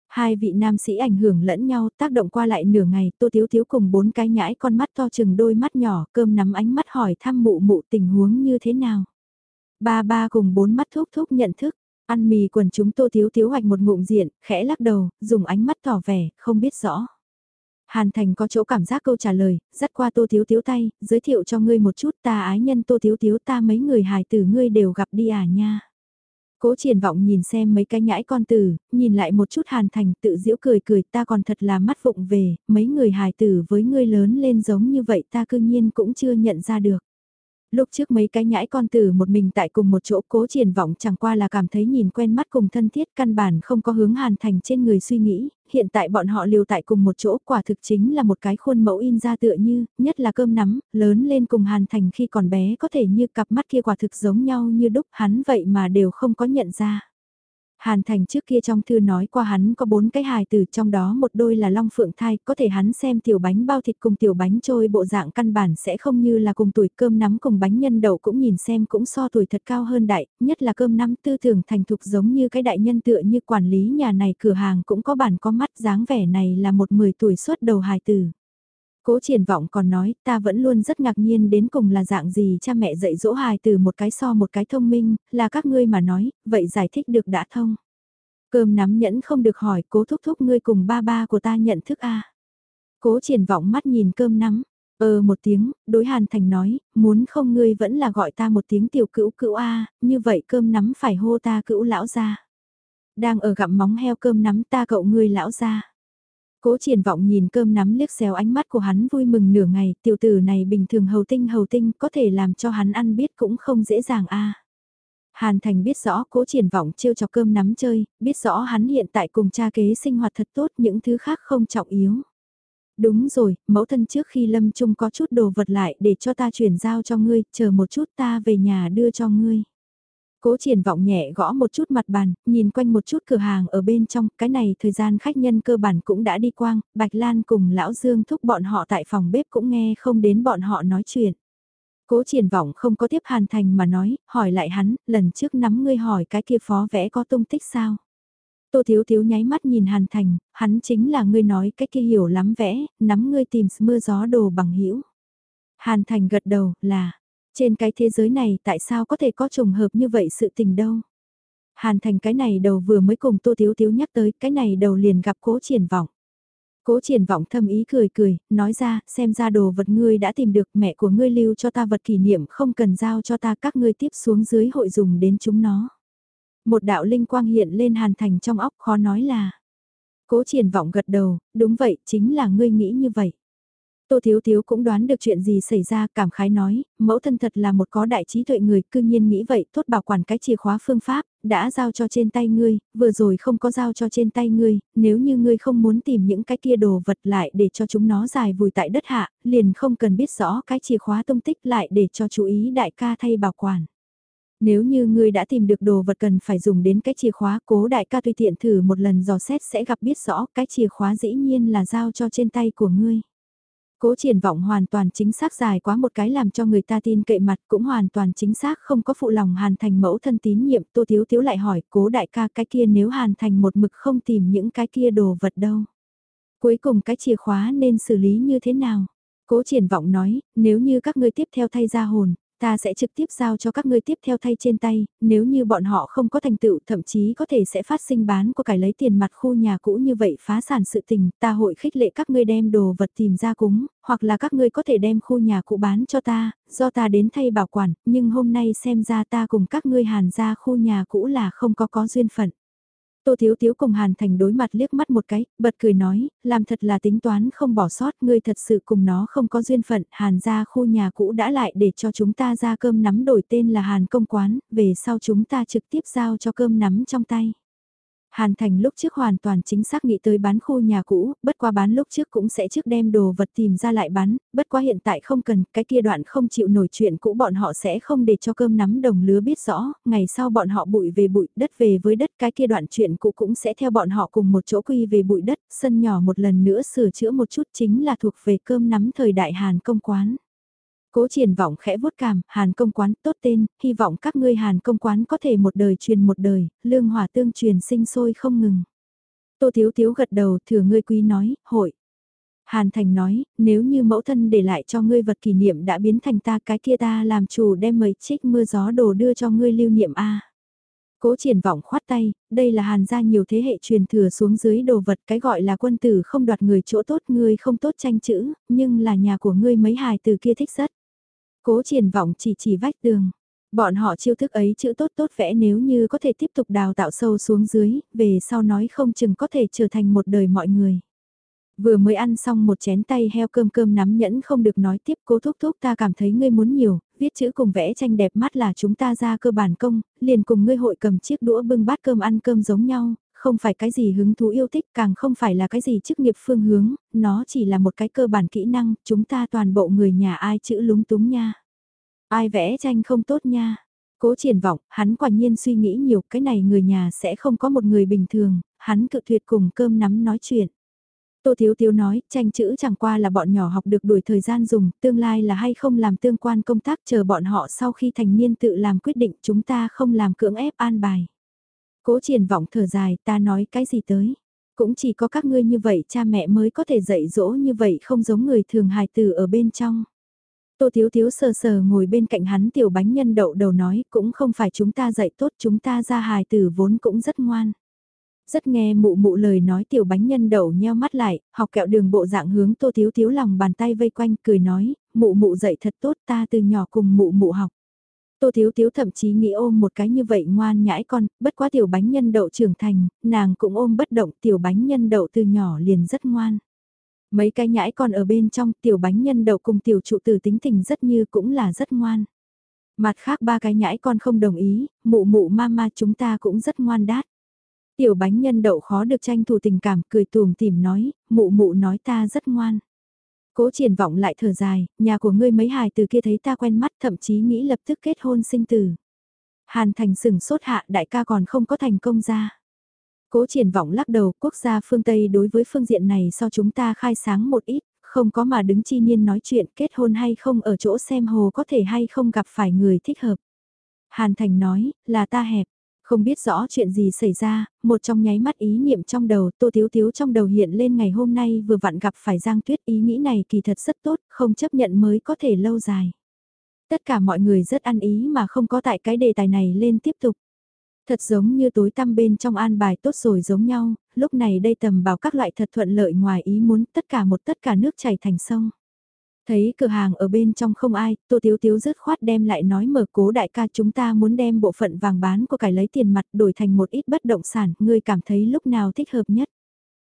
Hai vị nam sĩ ảnh hưởng lẫn nhau tác động qua lại nửa ngày tô thiếu thiếu cùng bốn cái nhãi con mắt to chừng đôi mắt nhỏ cơm nắm ánh mắt hỏi thăm mụ mụ tình huống như thế nào. Ba ba cùng bốn mắt thúc thúc nhận thức, ăn mì quần chúng tô thiếu thiếu hoạch một ngụm diện, khẽ lắc đầu, dùng ánh mắt tỏ vẻ, không biết rõ. Hàn Thành có chỗ cảm giác câu trả lời, dắt qua tô thiếu thiếu tay, giới thiệu cho ngươi một chút ta ái nhân tô thiếu thiếu ta mấy người hài tử ngươi đều gặp đi à nha. Cố triển vọng nhìn xem mấy cái nhãi con tử, nhìn lại một chút hàn thành tự giễu cười cười ta còn thật là mắt vụng về, mấy người hài tử với ngươi lớn lên giống như vậy ta cương nhiên cũng chưa nhận ra được lúc trước mấy cái nhãi con tử một mình tại cùng một chỗ cố triển vọng chẳng qua là cảm thấy nhìn quen mắt cùng thân thiết căn bản không có hướng hàn thành trên người suy nghĩ, hiện tại bọn họ liều tại cùng một chỗ quả thực chính là một cái khuôn mẫu in ra tựa như, nhất là cơm nắm, lớn lên cùng hàn thành khi còn bé có thể như cặp mắt kia quả thực giống nhau như đúc hắn vậy mà đều không có nhận ra. Hàn Thành trước kia trong thư nói qua hắn có bốn cái hài từ trong đó một đôi là long phượng thai, có thể hắn xem tiểu bánh bao thịt cùng tiểu bánh trôi bộ dạng căn bản sẽ không như là cùng tuổi cơm nắm cùng bánh nhân đậu cũng nhìn xem cũng so tuổi thật cao hơn đại, nhất là cơm nắm tư tưởng thành thục giống như cái đại nhân tựa như quản lý nhà này cửa hàng cũng có bản có mắt dáng vẻ này là một 10 tuổi suốt đầu hài từ. Cố triển vọng còn nói, ta vẫn luôn rất ngạc nhiên đến cùng là dạng gì cha mẹ dạy dỗ hài từ một cái so một cái thông minh, là các ngươi mà nói, vậy giải thích được đã thông. Cơm nắm nhẫn không được hỏi, cố thúc thúc ngươi cùng ba ba của ta nhận thức a Cố triển vọng mắt nhìn cơm nắm, ờ một tiếng, đối hàn thành nói, muốn không ngươi vẫn là gọi ta một tiếng tiểu cữu cữu a như vậy cơm nắm phải hô ta cữu lão ra. Đang ở gặm móng heo cơm nắm ta cậu ngươi lão ra. Cố triển vọng nhìn cơm nắm liếc xéo ánh mắt của hắn vui mừng nửa ngày, tiểu tử này bình thường hầu tinh hầu tinh có thể làm cho hắn ăn biết cũng không dễ dàng a. Hàn Thành biết rõ cố triển vọng trêu chọc cơm nắm chơi, biết rõ hắn hiện tại cùng cha kế sinh hoạt thật tốt những thứ khác không trọng yếu. Đúng rồi, mẫu thân trước khi lâm trung có chút đồ vật lại để cho ta chuyển giao cho ngươi, chờ một chút ta về nhà đưa cho ngươi. Cố triển vọng nhẹ gõ một chút mặt bàn, nhìn quanh một chút cửa hàng ở bên trong, cái này thời gian khách nhân cơ bản cũng đã đi quang, Bạch Lan cùng Lão Dương thúc bọn họ tại phòng bếp cũng nghe không đến bọn họ nói chuyện. Cố triển vọng không có tiếp Hàn Thành mà nói, hỏi lại hắn, lần trước nắm ngươi hỏi cái kia phó vẽ có tung tích sao? Tô Thiếu Thiếu nháy mắt nhìn Hàn Thành, hắn chính là ngươi nói cái kia hiểu lắm vẽ, nắm ngươi tìm mưa gió đồ bằng hữu Hàn Thành gật đầu, là, trên cái thế giới này tại sao có thể có trùng hợp như vậy sự tình đâu? Hàn Thành cái này đầu vừa mới cùng Tô Thiếu Thiếu nhắc tới, cái này đầu liền gặp cố triển vọng. Cố triển vọng thâm ý cười cười, nói ra, xem ra đồ vật ngươi đã tìm được mẹ của ngươi lưu cho ta vật kỷ niệm không cần giao cho ta các ngươi tiếp xuống dưới hội dùng đến chúng nó. Một đạo linh quang hiện lên hàn thành trong óc khó nói là. Cố triển vọng gật đầu, đúng vậy, chính là ngươi nghĩ như vậy. Tô Thiếu Thiếu cũng đoán được chuyện gì xảy ra, cảm khái nói, mẫu thân thật là một có đại trí tuệ người, cư nhiên nghĩ vậy, tốt bảo quản cái chìa khóa phương pháp, đã giao cho trên tay ngươi, vừa rồi không có giao cho trên tay ngươi, nếu như ngươi không muốn tìm những cái kia đồ vật lại để cho chúng nó dài vùi tại đất hạ, liền không cần biết rõ cái chìa khóa tung tích lại để cho chú ý đại ca thay bảo quản. Nếu như ngươi đã tìm được đồ vật cần phải dùng đến cái chìa khóa cố đại ca tùy tiện thử một lần dò xét sẽ gặp biết rõ cái chìa khóa dĩ nhiên là giao cho trên tay của ngươi. Cố triển vọng hoàn toàn chính xác dài quá một cái làm cho người ta tin cậy mặt cũng hoàn toàn chính xác không có phụ lòng hàn thành mẫu thân tín nhiệm tô thiếu thiếu lại hỏi cố đại ca cái kia nếu hàn thành một mực không tìm những cái kia đồ vật đâu. Cuối cùng cái chìa khóa nên xử lý như thế nào? Cố triển vọng nói, nếu như các ngươi tiếp theo thay ra hồn, Ta sẽ trực tiếp giao cho các ngươi tiếp theo thay trên tay, nếu như bọn họ không có thành tựu thậm chí có thể sẽ phát sinh bán của cải lấy tiền mặt khu nhà cũ như vậy phá sản sự tình, ta hội khích lệ các ngươi đem đồ vật tìm ra cúng, hoặc là các ngươi có thể đem khu nhà cũ bán cho ta, do ta đến thay bảo quản, nhưng hôm nay xem ra ta cùng các ngươi hàn ra khu nhà cũ là không có có duyên phận. Tô Thiếu Thiếu cùng Hàn Thành đối mặt liếc mắt một cái, bật cười nói, làm thật là tính toán không bỏ sót, ngươi thật sự cùng nó không có duyên phận, Hàn ra khu nhà cũ đã lại để cho chúng ta ra cơm nắm đổi tên là Hàn Công Quán, về sau chúng ta trực tiếp giao cho cơm nắm trong tay. Hàn Thành lúc trước hoàn toàn chính xác nghĩ tới bán khu nhà cũ, bất qua bán lúc trước cũng sẽ trước đem đồ vật tìm ra lại bán, bất qua hiện tại không cần, cái kia đoạn không chịu nổi chuyện cũ bọn họ sẽ không để cho cơm nắm đồng lứa biết rõ, ngày sau bọn họ bụi về bụi, đất về với đất, cái kia đoạn chuyện cũ cũng sẽ theo bọn họ cùng một chỗ quy về bụi đất, sân nhỏ một lần nữa sửa chữa một chút chính là thuộc về cơm nắm thời đại Hàn công quán. Cố triển vọng khẽ vuốt cảm, Hàn công quán tốt tên, hy vọng các ngươi Hàn công quán có thể một đời truyền một đời, lương hòa tương truyền sinh sôi không ngừng. Tô Thiếu Thiếu gật đầu thừa ngươi quý nói, hội. Hàn Thành nói, nếu như mẫu thân để lại cho ngươi vật kỷ niệm đã biến thành ta cái kia ta làm chủ đem mấy trích mưa gió đồ đưa cho ngươi lưu niệm A. Cố triển vọng khoát tay, đây là hàn gia nhiều thế hệ truyền thừa xuống dưới đồ vật cái gọi là quân tử không đoạt người chỗ tốt ngươi không tốt tranh chữ, nhưng là nhà của ngươi mấy hài từ kia thích rất. Cố triển vọng chỉ chỉ vách tường. Bọn họ chiêu thức ấy chữ tốt tốt vẽ nếu như có thể tiếp tục đào tạo sâu xuống dưới, về sau nói không chừng có thể trở thành một đời mọi người. Vừa mới ăn xong một chén tay heo cơm cơm nắm nhẫn không được nói tiếp cố thúc thúc ta cảm thấy ngươi muốn nhiều, viết chữ cùng vẽ tranh đẹp mắt là chúng ta ra cơ bản công, liền cùng ngươi hội cầm chiếc đũa bưng bát cơm ăn cơm giống nhau, không phải cái gì hứng thú yêu thích càng không phải là cái gì chức nghiệp phương hướng, nó chỉ là một cái cơ bản kỹ năng, chúng ta toàn bộ người nhà ai chữ lúng túng nha. Ai vẽ tranh không tốt nha. Cố triển vọng, hắn quả nhiên suy nghĩ nhiều cái này người nhà sẽ không có một người bình thường, hắn cự tuyệt cùng cơm nắm nói chuyện. Tô Thiếu Thiếu nói, tranh chữ chẳng qua là bọn nhỏ học được đuổi thời gian dùng, tương lai là hay không làm tương quan công tác chờ bọn họ sau khi thành niên tự làm quyết định chúng ta không làm cưỡng ép an bài. Cố triển vọng thở dài ta nói cái gì tới. Cũng chỉ có các ngươi như vậy cha mẹ mới có thể dạy dỗ như vậy không giống người thường hài tử ở bên trong. Tô Thiếu Thiếu sờ sờ ngồi bên cạnh hắn tiểu bánh nhân đậu đầu nói cũng không phải chúng ta dạy tốt chúng ta ra hài tử vốn cũng rất ngoan. Rất nghe mụ mụ lời nói tiểu bánh nhân đậu nheo mắt lại, học kẹo đường bộ dạng hướng Tô Thiếu Thiếu lòng bàn tay vây quanh cười nói, mụ mụ dạy thật tốt ta từ nhỏ cùng mụ mụ học. Tô Thiếu Thiếu thậm chí nghĩ ôm một cái như vậy ngoan nhãi con, bất quá tiểu bánh nhân đậu trưởng thành, nàng cũng ôm bất động tiểu bánh nhân đậu từ nhỏ liền rất ngoan. Mấy cái nhãi con ở bên trong tiểu bánh nhân đậu cùng tiểu trụ tử tính tình rất như cũng là rất ngoan. Mặt khác ba cái nhãi con không đồng ý, mụ mụ mama chúng ta cũng rất ngoan đát. Tiểu bánh nhân đậu khó được tranh thủ tình cảm cười tùm tìm nói, mụ mụ nói ta rất ngoan. Cố triển vọng lại thở dài, nhà của ngươi mấy hài từ kia thấy ta quen mắt thậm chí nghĩ lập tức kết hôn sinh tử. Hàn Thành sừng sốt hạ đại ca còn không có thành công ra. Cố triển vọng lắc đầu quốc gia phương Tây đối với phương diện này so chúng ta khai sáng một ít, không có mà đứng chi niên nói chuyện kết hôn hay không ở chỗ xem hồ có thể hay không gặp phải người thích hợp. Hàn Thành nói, là ta hẹp. Không biết rõ chuyện gì xảy ra, một trong nháy mắt ý niệm trong đầu, Tô Thiếu Thiếu trong đầu hiện lên ngày hôm nay vừa vặn gặp phải Giang Tuyết ý nghĩ này kỳ thật rất tốt, không chấp nhận mới có thể lâu dài. Tất cả mọi người rất ăn ý mà không có tại cái đề tài này lên tiếp tục. Thật giống như tối tăm bên trong an bài tốt rồi giống nhau, lúc này đây tầm bảo các loại thật thuận lợi ngoài ý muốn tất cả một tất cả nước chảy thành sông. Thấy cửa hàng ở bên trong không ai, Tô Tiếu Tiếu rứt khoát đem lại nói mở cố đại ca chúng ta muốn đem bộ phận vàng bán của cải lấy tiền mặt đổi thành một ít bất động sản, ngươi cảm thấy lúc nào thích hợp nhất.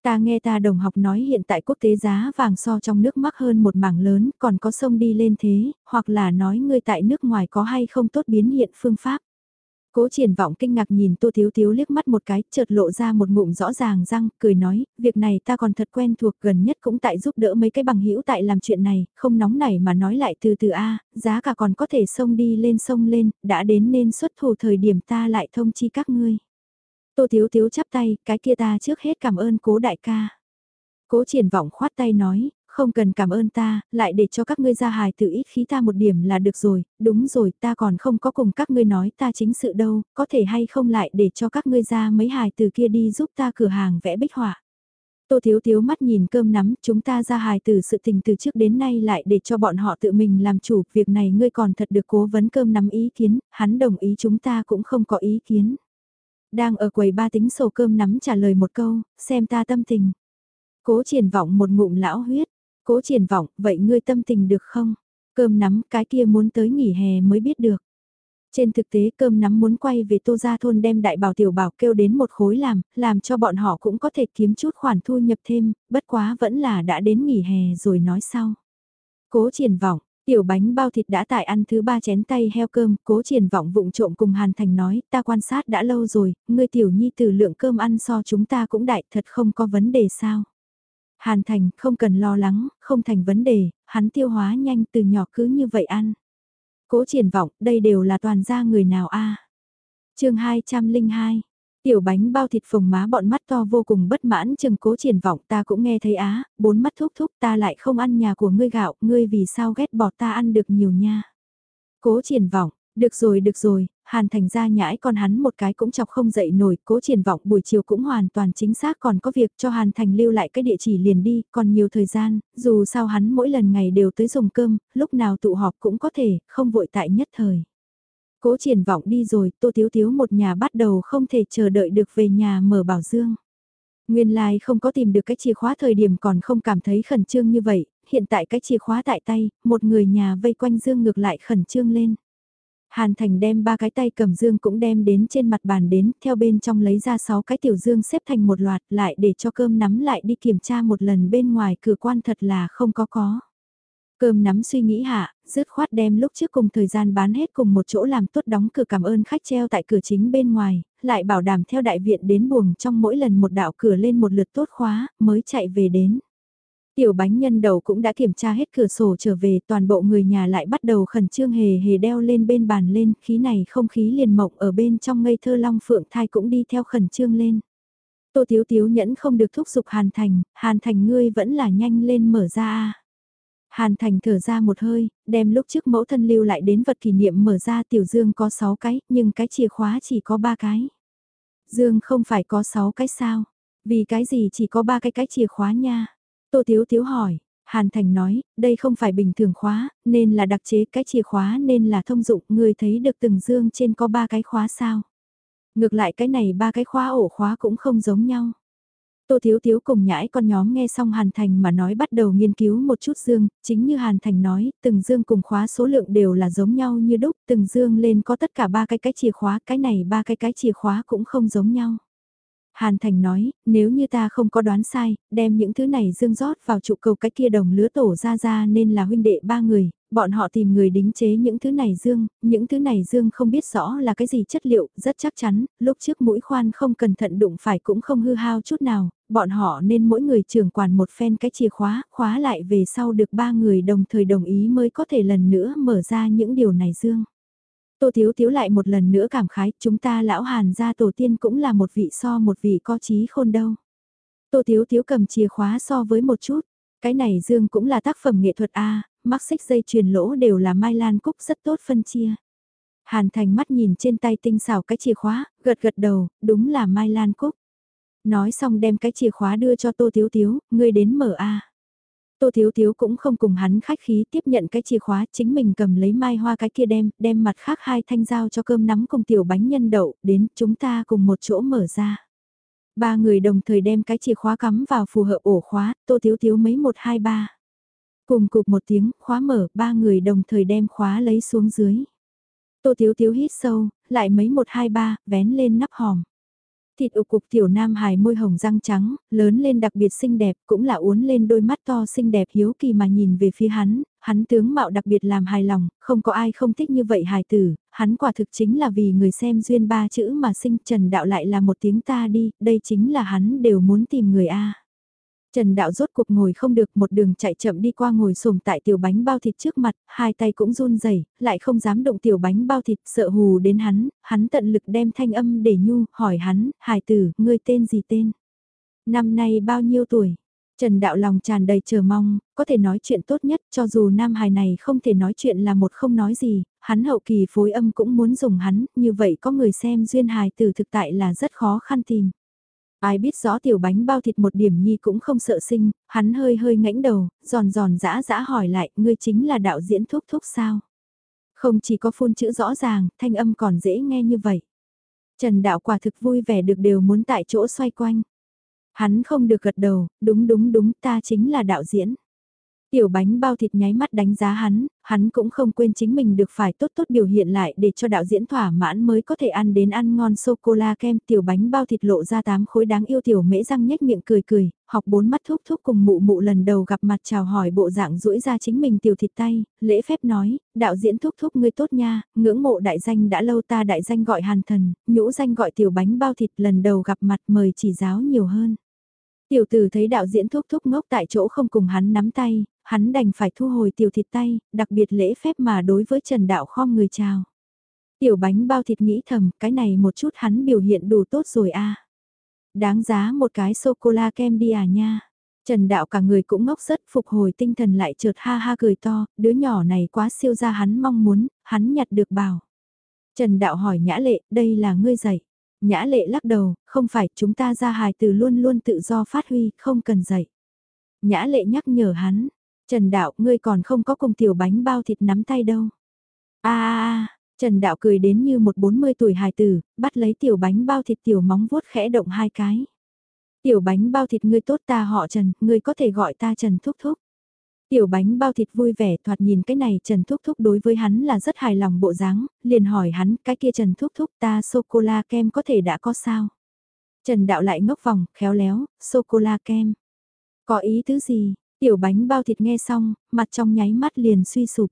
Ta nghe ta đồng học nói hiện tại quốc tế giá vàng so trong nước mắc hơn một mảng lớn, còn có sông đi lên thế, hoặc là nói ngươi tại nước ngoài có hay không tốt biến hiện phương pháp. Cố triển vọng kinh ngạc nhìn Tô Thiếu Thiếu liếc mắt một cái, chợt lộ ra một ngụm rõ ràng răng, cười nói, việc này ta còn thật quen thuộc gần nhất cũng tại giúp đỡ mấy cái bằng hữu tại làm chuyện này, không nóng nảy mà nói lại từ từ A, giá cả còn có thể sông đi lên sông lên, đã đến nên xuất thủ thời điểm ta lại thông chi các ngươi. Tô Thiếu Thiếu chắp tay, cái kia ta trước hết cảm ơn cố đại ca. Cố triển vọng khoát tay nói, không cần cảm ơn ta, lại để cho các ngươi ra hài tự ít khí ta một điểm là được rồi, đúng rồi ta còn không có cùng các ngươi nói ta chính sự đâu, có thể hay không lại để cho các ngươi ra mấy hài từ kia đi giúp ta cửa hàng vẽ bích họa. Tô Thiếu Thiếu mắt nhìn cơm nắm, chúng ta ra hài từ sự tình từ trước đến nay lại để cho bọn họ tự mình làm chủ, việc này ngươi còn thật được cố vấn cơm nắm ý kiến, hắn đồng ý chúng ta cũng không có ý kiến. Đang ở quầy ba tính sổ cơm nắm trả lời một câu, xem ta tâm tình. Cố triển vọng một ngụm lão huyết, Cố triển vọng, vậy ngươi tâm tình được không? Cơm nắm cái kia muốn tới nghỉ hè mới biết được. Trên thực tế cơm nắm muốn quay về tô gia thôn đem đại bảo tiểu bảo kêu đến một khối làm, làm cho bọn họ cũng có thể kiếm chút khoản thu nhập thêm, bất quá vẫn là đã đến nghỉ hè rồi nói sau. Cố triển vọng, tiểu bánh bao thịt đã tại ăn thứ ba chén tay heo cơm, cố triển vọng vụng trộm cùng Hàn Thành nói, ta quan sát đã lâu rồi, ngươi tiểu nhi từ lượng cơm ăn so chúng ta cũng đại thật không có vấn đề sao. Hàn Thành không cần lo lắng, không thành vấn đề, hắn tiêu hóa nhanh từ nhỏ cứ như vậy ăn. Cố triển vọng, đây đều là toàn gia người nào a à? chương 202 Tiểu bánh bao thịt phồng má bọn mắt to vô cùng bất mãn chừng cố triển vọng ta cũng nghe thấy á, bốn mắt thúc thúc ta lại không ăn nhà của ngươi gạo, ngươi vì sao ghét bỏ ta ăn được nhiều nha. Cố triển vọng, được rồi được rồi, Hàn Thành ra nhãi con hắn một cái cũng chọc không dậy nổi, cố triển vọng buổi chiều cũng hoàn toàn chính xác còn có việc cho Hàn Thành lưu lại cái địa chỉ liền đi, còn nhiều thời gian, dù sao hắn mỗi lần ngày đều tới dùng cơm, lúc nào tụ họp cũng có thể, không vội tại nhất thời. Cố triển vọng đi rồi, Tô Thiếu Thiếu một nhà bắt đầu không thể chờ đợi được về nhà mở bảo dương. Nguyên lai like không có tìm được cái chìa khóa thời điểm còn không cảm thấy khẩn trương như vậy, hiện tại cái chìa khóa tại tay, một người nhà vây quanh dương ngược lại khẩn trương lên. Hàn Thành đem ba cái tay cầm dương cũng đem đến trên mặt bàn đến, theo bên trong lấy ra sáu cái tiểu dương xếp thành một loạt lại để cho cơm nắm lại đi kiểm tra một lần bên ngoài cửa quan thật là không có có. Cơm nắm suy nghĩ hạ, dứt khoát đem lúc trước cùng thời gian bán hết cùng một chỗ làm tốt đóng cửa cảm ơn khách treo tại cửa chính bên ngoài, lại bảo đảm theo đại viện đến buồng trong mỗi lần một đạo cửa lên một lượt tốt khóa, mới chạy về đến. Tiểu bánh nhân đầu cũng đã kiểm tra hết cửa sổ trở về toàn bộ người nhà lại bắt đầu khẩn trương hề hề đeo lên bên bàn lên, khí này không khí liền mộng ở bên trong ngây thơ long phượng thai cũng đi theo khẩn trương lên. Tô Tiếu Tiếu nhẫn không được thúc giục Hàn Thành, Hàn Thành ngươi vẫn là nhanh lên mở ra Hàn Thành thở ra một hơi, đem lúc trước mẫu thân lưu lại đến vật kỷ niệm mở ra tiểu dương có 6 cái, nhưng cái chìa khóa chỉ có 3 cái. Dương không phải có 6 cái sao? Vì cái gì chỉ có 3 cái cái chìa khóa nha? Tô Tiếu Tiếu hỏi, Hàn Thành nói, đây không phải bình thường khóa, nên là đặc chế cái chìa khóa nên là thông dụng, người thấy được từng dương trên có ba cái khóa sao. Ngược lại cái này ba cái khóa ổ khóa cũng không giống nhau. Tô Thiếu Thiếu cùng nhãi con nhóm nghe xong Hàn Thành mà nói bắt đầu nghiên cứu một chút dương, chính như Hàn Thành nói, từng dương cùng khóa số lượng đều là giống nhau như đúc, từng dương lên có tất cả ba cái cái chìa khóa, cái này ba cái cái chìa khóa cũng không giống nhau. Hàn Thành nói, nếu như ta không có đoán sai, đem những thứ này dương rót vào trụ cầu cái kia đồng lứa tổ ra ra nên là huynh đệ ba người, bọn họ tìm người đính chế những thứ này dương, những thứ này dương không biết rõ là cái gì chất liệu, rất chắc chắn, lúc trước mũi khoan không cẩn thận đụng phải cũng không hư hao chút nào, bọn họ nên mỗi người trưởng quản một phen cái chìa khóa, khóa lại về sau được ba người đồng thời đồng ý mới có thể lần nữa mở ra những điều này dương. Tô Thiếu Thiếu lại một lần nữa cảm khái, chúng ta lão hàn gia tổ tiên cũng là một vị so một vị có trí khôn đâu. Tô Thiếu Thiếu cầm chìa khóa so với một chút, cái này dương cũng là tác phẩm nghệ thuật A, mắc xích dây truyền lỗ đều là Mai Lan Cúc rất tốt phân chia. Hàn Thành mắt nhìn trên tay tinh xảo cái chìa khóa, gật gật đầu, đúng là Mai Lan Cúc. Nói xong đem cái chìa khóa đưa cho Tô Thiếu Thiếu, ngươi đến mở A. Tô Thiếu Thiếu cũng không cùng hắn khách khí tiếp nhận cái chìa khóa chính mình cầm lấy mai hoa cái kia đem, đem mặt khác hai thanh dao cho cơm nắm cùng tiểu bánh nhân đậu, đến chúng ta cùng một chỗ mở ra. Ba người đồng thời đem cái chìa khóa cắm vào phù hợp ổ khóa, Tô Thiếu Thiếu mấy một hai ba. Cùng cục một tiếng, khóa mở, ba người đồng thời đem khóa lấy xuống dưới. Tô Thiếu Thiếu hít sâu, lại mấy một hai ba, vén lên nắp hòm. Thịt ục cục tiểu nam hài môi hồng răng trắng, lớn lên đặc biệt xinh đẹp, cũng là uốn lên đôi mắt to xinh đẹp hiếu kỳ mà nhìn về phía hắn, hắn tướng mạo đặc biệt làm hài lòng, không có ai không thích như vậy hài tử, hắn quả thực chính là vì người xem duyên ba chữ mà sinh trần đạo lại là một tiếng ta đi, đây chính là hắn đều muốn tìm người A. Trần Đạo rốt cuộc ngồi không được một đường chạy chậm đi qua ngồi xổm tại tiểu bánh bao thịt trước mặt, hai tay cũng run rẩy, lại không dám động tiểu bánh bao thịt, sợ hù đến hắn, hắn tận lực đem thanh âm để nhu, hỏi hắn, hài tử, ngươi tên gì tên? Năm nay bao nhiêu tuổi? Trần Đạo lòng tràn đầy chờ mong, có thể nói chuyện tốt nhất cho dù nam hài này không thể nói chuyện là một không nói gì, hắn hậu kỳ phối âm cũng muốn dùng hắn, như vậy có người xem duyên hài tử thực tại là rất khó khăn tìm. Ai biết rõ tiểu bánh bao thịt một điểm nhi cũng không sợ sinh, hắn hơi hơi ngãnh đầu, giòn giòn dã dã hỏi lại, ngươi chính là đạo diễn thúc thúc sao? Không chỉ có phun chữ rõ ràng, thanh âm còn dễ nghe như vậy. Trần đạo quả thực vui vẻ được đều muốn tại chỗ xoay quanh. Hắn không được gật đầu, đúng đúng đúng ta chính là đạo diễn. Tiểu bánh bao thịt nháy mắt đánh giá hắn, hắn cũng không quên chính mình được phải tốt tốt biểu hiện lại để cho đạo diễn thỏa mãn mới có thể ăn đến ăn ngon sô-cô-la kem tiểu bánh bao thịt lộ ra tám khối đáng yêu tiểu mễ răng nhếch miệng cười cười, học bốn mắt thúc thúc cùng mụ mụ lần đầu gặp mặt chào hỏi bộ dạng rũi ra chính mình tiểu thịt tay, lễ phép nói, đạo diễn thúc thúc ngươi tốt nha, ngưỡng mộ đại danh đã lâu ta đại danh gọi hàn thần, nhũ danh gọi tiểu bánh bao thịt lần đầu gặp mặt mời chỉ giáo nhiều hơn. Tiểu tử thấy đạo diễn thúc thúc ngốc tại chỗ không cùng hắn nắm tay, hắn đành phải thu hồi tiểu thịt tay, đặc biệt lễ phép mà đối với Trần Đạo khom người chào. Tiểu bánh bao thịt nghĩ thầm, cái này một chút hắn biểu hiện đủ tốt rồi a. Đáng giá một cái sô-cô-la kem đi à nha. Trần Đạo cả người cũng ngốc rất phục hồi tinh thần lại chợt ha ha cười to, đứa nhỏ này quá siêu ra hắn mong muốn, hắn nhặt được bảo. Trần Đạo hỏi Nhã Lệ, đây là ngươi dạy. Nhã Lệ lắc đầu, không phải chúng ta ra hài từ luôn luôn tự do phát huy, không cần dạy. Nhã Lệ nhắc nhở hắn, Trần Đạo, ngươi còn không có cùng tiểu bánh bao thịt nắm tay đâu. a a Trần Đạo cười đến như một 40 tuổi hài tử, bắt lấy tiểu bánh bao thịt tiểu móng vuốt khẽ động hai cái. Tiểu bánh bao thịt ngươi tốt ta họ Trần, ngươi có thể gọi ta Trần Thúc Thúc. Tiểu bánh bao thịt vui vẻ thoạt nhìn cái này Trần Thúc Thúc đối với hắn là rất hài lòng bộ dáng, liền hỏi hắn cái kia Trần Thúc Thúc ta sô-cô-la kem có thể đã có sao. Trần Đạo lại ngốc vòng, khéo léo, sô-cô-la kem. Có ý tứ gì, Tiểu bánh bao thịt nghe xong, mặt trong nháy mắt liền suy sụp.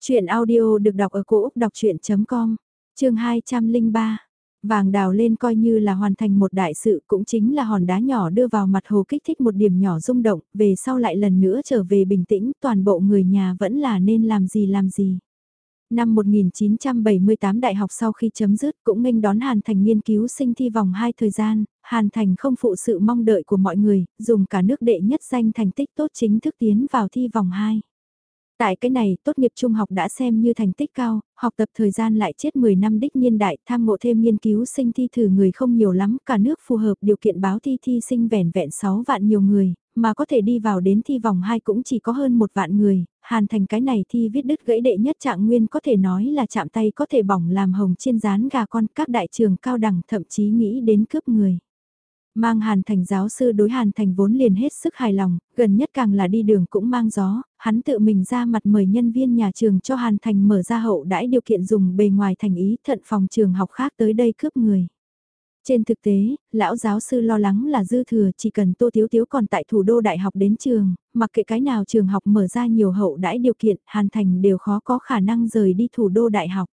Chuyện audio được đọc ở cổ Úc đọc chuyện.com, chương 203. Vàng đào lên coi như là hoàn thành một đại sự cũng chính là hòn đá nhỏ đưa vào mặt hồ kích thích một điểm nhỏ rung động, về sau lại lần nữa trở về bình tĩnh toàn bộ người nhà vẫn là nên làm gì làm gì. Năm 1978 đại học sau khi chấm dứt cũng nghênh đón Hàn Thành nghiên cứu sinh thi vòng 2 thời gian, Hàn Thành không phụ sự mong đợi của mọi người, dùng cả nước đệ nhất danh thành tích tốt chính thức tiến vào thi vòng 2. Tại cái này, tốt nghiệp trung học đã xem như thành tích cao, học tập thời gian lại chết 10 năm đích niên đại, tham ngộ thêm nghiên cứu sinh thi thử người không nhiều lắm, cả nước phù hợp điều kiện báo thi thi sinh vẻn vẹn 6 vạn nhiều người, mà có thể đi vào đến thi vòng 2 cũng chỉ có hơn một vạn người, hàn thành cái này thi viết đứt gãy đệ nhất trạng nguyên có thể nói là chạm tay có thể bỏng làm hồng chiên rán gà con các đại trường cao đẳng thậm chí nghĩ đến cướp người. Mang Hàn Thành giáo sư đối Hàn Thành vốn liền hết sức hài lòng, gần nhất càng là đi đường cũng mang gió, hắn tự mình ra mặt mời nhân viên nhà trường cho Hàn Thành mở ra hậu đãi điều kiện dùng bề ngoài thành ý thận phòng trường học khác tới đây cướp người. Trên thực tế, lão giáo sư lo lắng là dư thừa chỉ cần Tô Thiếu Thiếu còn tại thủ đô đại học đến trường, mặc kệ cái nào trường học mở ra nhiều hậu đãi điều kiện, Hàn Thành đều khó có khả năng rời đi thủ đô đại học.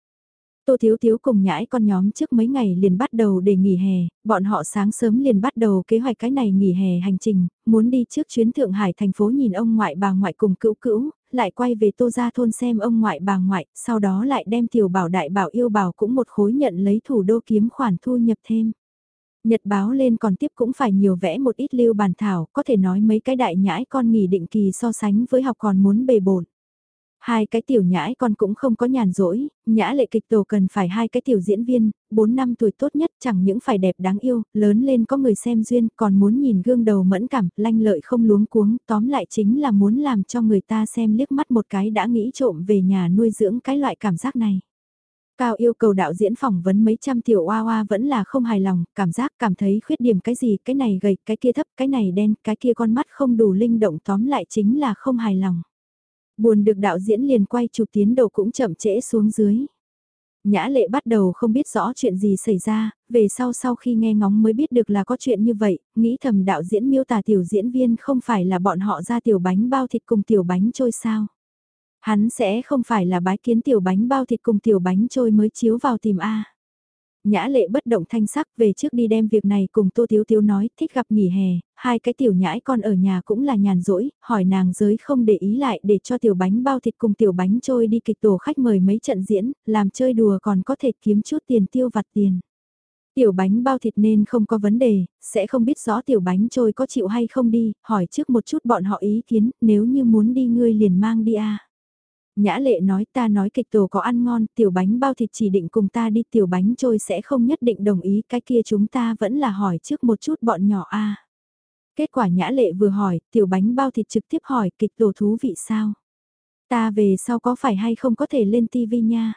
Tô Thiếu Thiếu cùng nhãi con nhóm trước mấy ngày liền bắt đầu để nghỉ hè, bọn họ sáng sớm liền bắt đầu kế hoạch cái này nghỉ hè hành trình, muốn đi trước chuyến Thượng Hải thành phố nhìn ông ngoại bà ngoại cùng cữu cữu, lại quay về Tô Gia Thôn xem ông ngoại bà ngoại, sau đó lại đem tiểu bảo đại bảo yêu bảo cũng một khối nhận lấy thủ đô kiếm khoản thu nhập thêm. Nhật báo lên còn tiếp cũng phải nhiều vẽ một ít lưu bàn thảo, có thể nói mấy cái đại nhãi con nghỉ định kỳ so sánh với học còn muốn bề bổn. Hai cái tiểu nhãi con cũng không có nhàn rỗi, nhã lệ kịch tổ cần phải hai cái tiểu diễn viên, 4 năm tuổi tốt nhất chẳng những phải đẹp đáng yêu, lớn lên có người xem duyên, còn muốn nhìn gương đầu mẫn cảm, lanh lợi không luống cuống, tóm lại chính là muốn làm cho người ta xem liếc mắt một cái đã nghĩ trộm về nhà nuôi dưỡng cái loại cảm giác này. Cao yêu cầu đạo diễn phỏng vấn mấy trăm tiểu oa oa vẫn là không hài lòng, cảm giác cảm thấy khuyết điểm cái gì, cái này gầy, cái kia thấp, cái này đen, cái kia con mắt không đủ linh động tóm lại chính là không hài lòng. Buồn được đạo diễn liền quay chụp tiến độ cũng chậm trễ xuống dưới. Nhã lệ bắt đầu không biết rõ chuyện gì xảy ra, về sau sau khi nghe ngóng mới biết được là có chuyện như vậy, nghĩ thầm đạo diễn miêu tả tiểu diễn viên không phải là bọn họ ra tiểu bánh bao thịt cùng tiểu bánh trôi sao. Hắn sẽ không phải là bái kiến tiểu bánh bao thịt cùng tiểu bánh trôi mới chiếu vào tìm A. Nhã lệ bất động thanh sắc về trước đi đem việc này cùng Tô Thiếu Thiếu nói, thích gặp nghỉ hè, hai cái tiểu nhãi con ở nhà cũng là nhàn rỗi, hỏi nàng giới không để ý lại để cho tiểu bánh bao thịt cùng tiểu bánh trôi đi kịch tổ khách mời mấy trận diễn, làm chơi đùa còn có thể kiếm chút tiền tiêu vặt tiền. Tiểu bánh bao thịt nên không có vấn đề, sẽ không biết rõ tiểu bánh trôi có chịu hay không đi, hỏi trước một chút bọn họ ý kiến, nếu như muốn đi ngươi liền mang đi à Nhã lệ nói ta nói kịch tổ có ăn ngon, tiểu bánh bao thịt chỉ định cùng ta đi tiểu bánh trôi sẽ không nhất định đồng ý, cái kia chúng ta vẫn là hỏi trước một chút bọn nhỏ a. Kết quả nhã lệ vừa hỏi, tiểu bánh bao thịt trực tiếp hỏi kịch tổ thú vị sao? Ta về sau có phải hay không có thể lên tivi nha?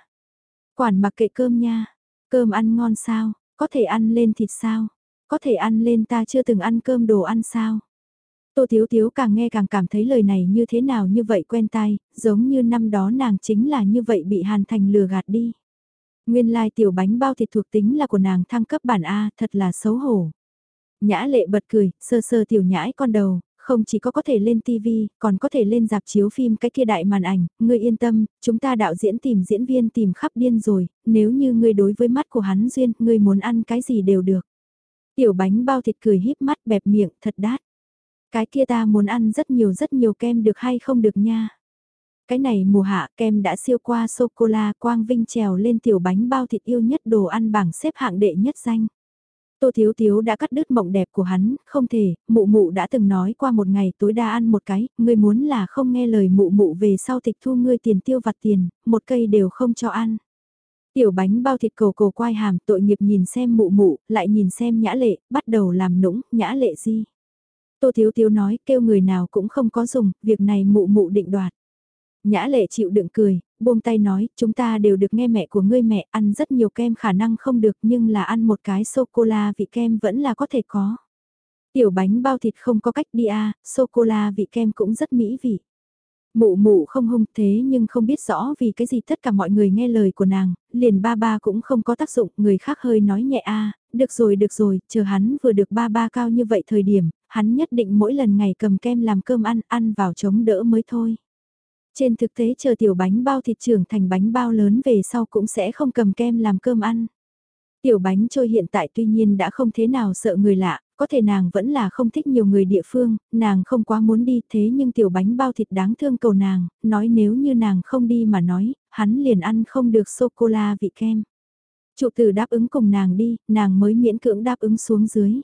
Quản mặc kệ cơm nha, cơm ăn ngon sao? Có thể ăn lên thịt sao? Có thể ăn lên ta chưa từng ăn cơm đồ ăn sao? Tô Thiếu Thiếu càng nghe càng cảm thấy lời này như thế nào như vậy quen tai, giống như năm đó nàng chính là như vậy bị Hàn Thành lừa gạt đi. Nguyên lai like tiểu bánh bao thịt thuộc tính là của nàng thăng cấp bản A, thật là xấu hổ. Nhã lệ bật cười, sơ sơ tiểu nhãi con đầu, không chỉ có có thể lên TV, còn có thể lên dạp chiếu phim cái kia đại màn ảnh, ngươi yên tâm, chúng ta đạo diễn tìm diễn viên tìm khắp điên rồi, nếu như ngươi đối với mắt của hắn duyên, ngươi muốn ăn cái gì đều được. Tiểu bánh bao thịt cười híp mắt bẹp miệng, thật đát. Cái kia ta muốn ăn rất nhiều rất nhiều kem được hay không được nha. Cái này mùa hạ kem đã siêu qua sô-cô-la quang vinh trèo lên tiểu bánh bao thịt yêu nhất đồ ăn bảng xếp hạng đệ nhất danh. Tô Thiếu Thiếu đã cắt đứt mộng đẹp của hắn, không thể, mụ mụ đã từng nói qua một ngày tối đa ăn một cái, ngươi muốn là không nghe lời mụ mụ về sau tịch thu ngươi tiền tiêu vặt tiền, một cây đều không cho ăn. Tiểu bánh bao thịt cầu cầu quai hàm tội nghiệp nhìn xem mụ mụ, lại nhìn xem nhã lệ, bắt đầu làm nũng, nhã lệ gì. Tô Thiếu Thiếu nói kêu người nào cũng không có dùng, việc này mụ mụ định đoạt. Nhã lệ chịu đựng cười, buông tay nói, chúng ta đều được nghe mẹ của ngươi mẹ ăn rất nhiều kem khả năng không được nhưng là ăn một cái sô-cô-la vị kem vẫn là có thể có. Tiểu bánh bao thịt không có cách đi à, sô-cô-la vị kem cũng rất mỹ vị. Mụ mụ không hung thế nhưng không biết rõ vì cái gì tất cả mọi người nghe lời của nàng, liền ba ba cũng không có tác dụng, người khác hơi nói nhẹ a được rồi được rồi, chờ hắn vừa được ba ba cao như vậy thời điểm, hắn nhất định mỗi lần ngày cầm kem làm cơm ăn, ăn vào chống đỡ mới thôi. Trên thực tế chờ tiểu bánh bao thịt trưởng thành bánh bao lớn về sau cũng sẽ không cầm kem làm cơm ăn. Tiểu bánh trôi hiện tại tuy nhiên đã không thế nào sợ người lạ, có thể nàng vẫn là không thích nhiều người địa phương, nàng không quá muốn đi thế nhưng tiểu bánh bao thịt đáng thương cầu nàng, nói nếu như nàng không đi mà nói, hắn liền ăn không được sô-cô-la vị kem. Trụ tử đáp ứng cùng nàng đi, nàng mới miễn cưỡng đáp ứng xuống dưới.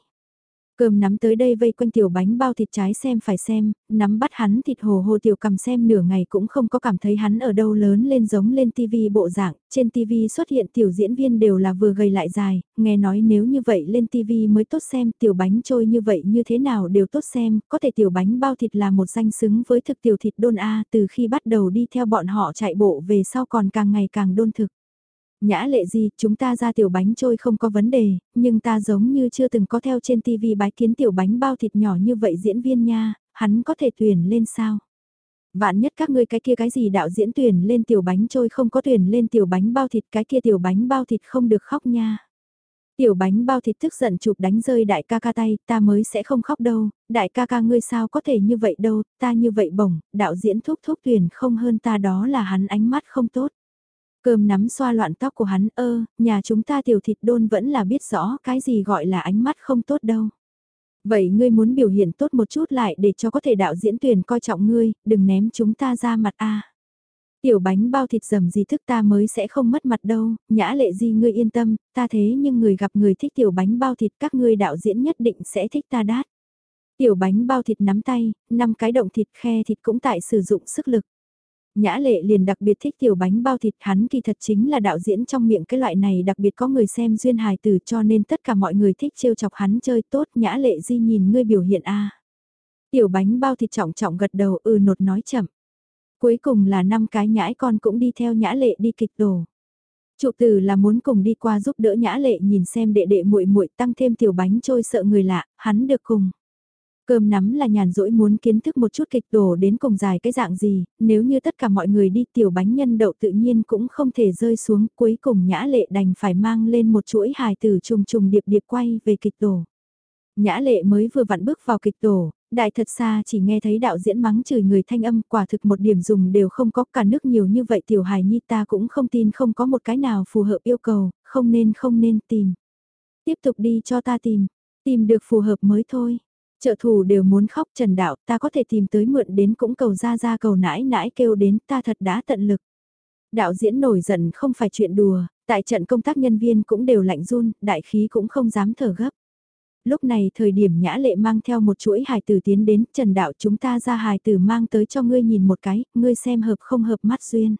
Cơm nắm tới đây vây quanh tiểu bánh bao thịt trái xem phải xem, nắm bắt hắn thịt hồ hồ tiểu cầm xem nửa ngày cũng không có cảm thấy hắn ở đâu lớn lên giống lên tivi bộ dạng, trên tivi xuất hiện tiểu diễn viên đều là vừa gầy lại dài, nghe nói nếu như vậy lên tivi mới tốt xem, tiểu bánh trôi như vậy như thế nào đều tốt xem, có thể tiểu bánh bao thịt là một danh xứng với thực tiểu thịt đôn A từ khi bắt đầu đi theo bọn họ chạy bộ về sau còn càng ngày càng đôn thực. Nhã lệ gì, chúng ta ra tiểu bánh trôi không có vấn đề, nhưng ta giống như chưa từng có theo trên tivi bái kiến tiểu bánh bao thịt nhỏ như vậy diễn viên nha, hắn có thể tuyển lên sao? Vạn nhất các ngươi cái kia cái gì đạo diễn tuyển lên tiểu bánh trôi không có tuyển lên tiểu bánh bao thịt cái kia tiểu bánh bao thịt không được khóc nha. Tiểu bánh bao thịt tức giận chụp đánh rơi đại ca ca tay, ta mới sẽ không khóc đâu, đại ca ca ngươi sao có thể như vậy đâu, ta như vậy bổng, đạo diễn thúc thúc tuyển không hơn ta đó là hắn ánh mắt không tốt. Cơm nắm xoa loạn tóc của hắn ơ, nhà chúng ta tiểu thịt đôn vẫn là biết rõ cái gì gọi là ánh mắt không tốt đâu. Vậy ngươi muốn biểu hiện tốt một chút lại để cho có thể đạo diễn tuyển coi trọng ngươi, đừng ném chúng ta ra mặt a. Tiểu bánh bao thịt dầm gì thức ta mới sẽ không mất mặt đâu, nhã lệ gì ngươi yên tâm, ta thế nhưng người gặp người thích tiểu bánh bao thịt các ngươi đạo diễn nhất định sẽ thích ta đát. Tiểu bánh bao thịt nắm tay, năm cái động thịt khe thịt cũng tại sử dụng sức lực. Nhã lệ liền đặc biệt thích tiểu bánh bao thịt hắn kỳ thật chính là đạo diễn trong miệng cái loại này đặc biệt có người xem duyên hài tử cho nên tất cả mọi người thích trêu chọc hắn chơi tốt nhã lệ di nhìn ngươi biểu hiện a Tiểu bánh bao thịt trọng trọng gật đầu ừ nột nói chậm. Cuối cùng là năm cái nhãi con cũng đi theo nhã lệ đi kịch đồ. Trụ tử là muốn cùng đi qua giúp đỡ nhã lệ nhìn xem đệ đệ muội muội tăng thêm tiểu bánh trôi sợ người lạ, hắn được cùng. Cơm nắm là nhàn rỗi muốn kiến thức một chút kịch đổ đến cùng dài cái dạng gì, nếu như tất cả mọi người đi tiểu bánh nhân đậu tự nhiên cũng không thể rơi xuống, cuối cùng nhã lệ đành phải mang lên một chuỗi hài tử trùng trùng điệp điệp quay về kịch tổ. Nhã lệ mới vừa vặn bước vào kịch tổ, đại thật xa chỉ nghe thấy đạo diễn mắng chửi người thanh âm quả thực một điểm dùng đều không có cả nước nhiều như vậy tiểu hài nhi ta cũng không tin không có một cái nào phù hợp yêu cầu, không nên không nên tìm. Tiếp tục đi cho ta tìm, tìm được phù hợp mới thôi. Trợ thủ đều muốn khóc trần đạo ta có thể tìm tới mượn đến cũng cầu ra ra cầu nãi nãi kêu đến ta thật đã tận lực. Đạo diễn nổi giận không phải chuyện đùa, tại trận công tác nhân viên cũng đều lạnh run, đại khí cũng không dám thở gấp. Lúc này thời điểm nhã lệ mang theo một chuỗi hài tử tiến đến, trần đạo chúng ta ra hài tử mang tới cho ngươi nhìn một cái, ngươi xem hợp không hợp mắt duyên.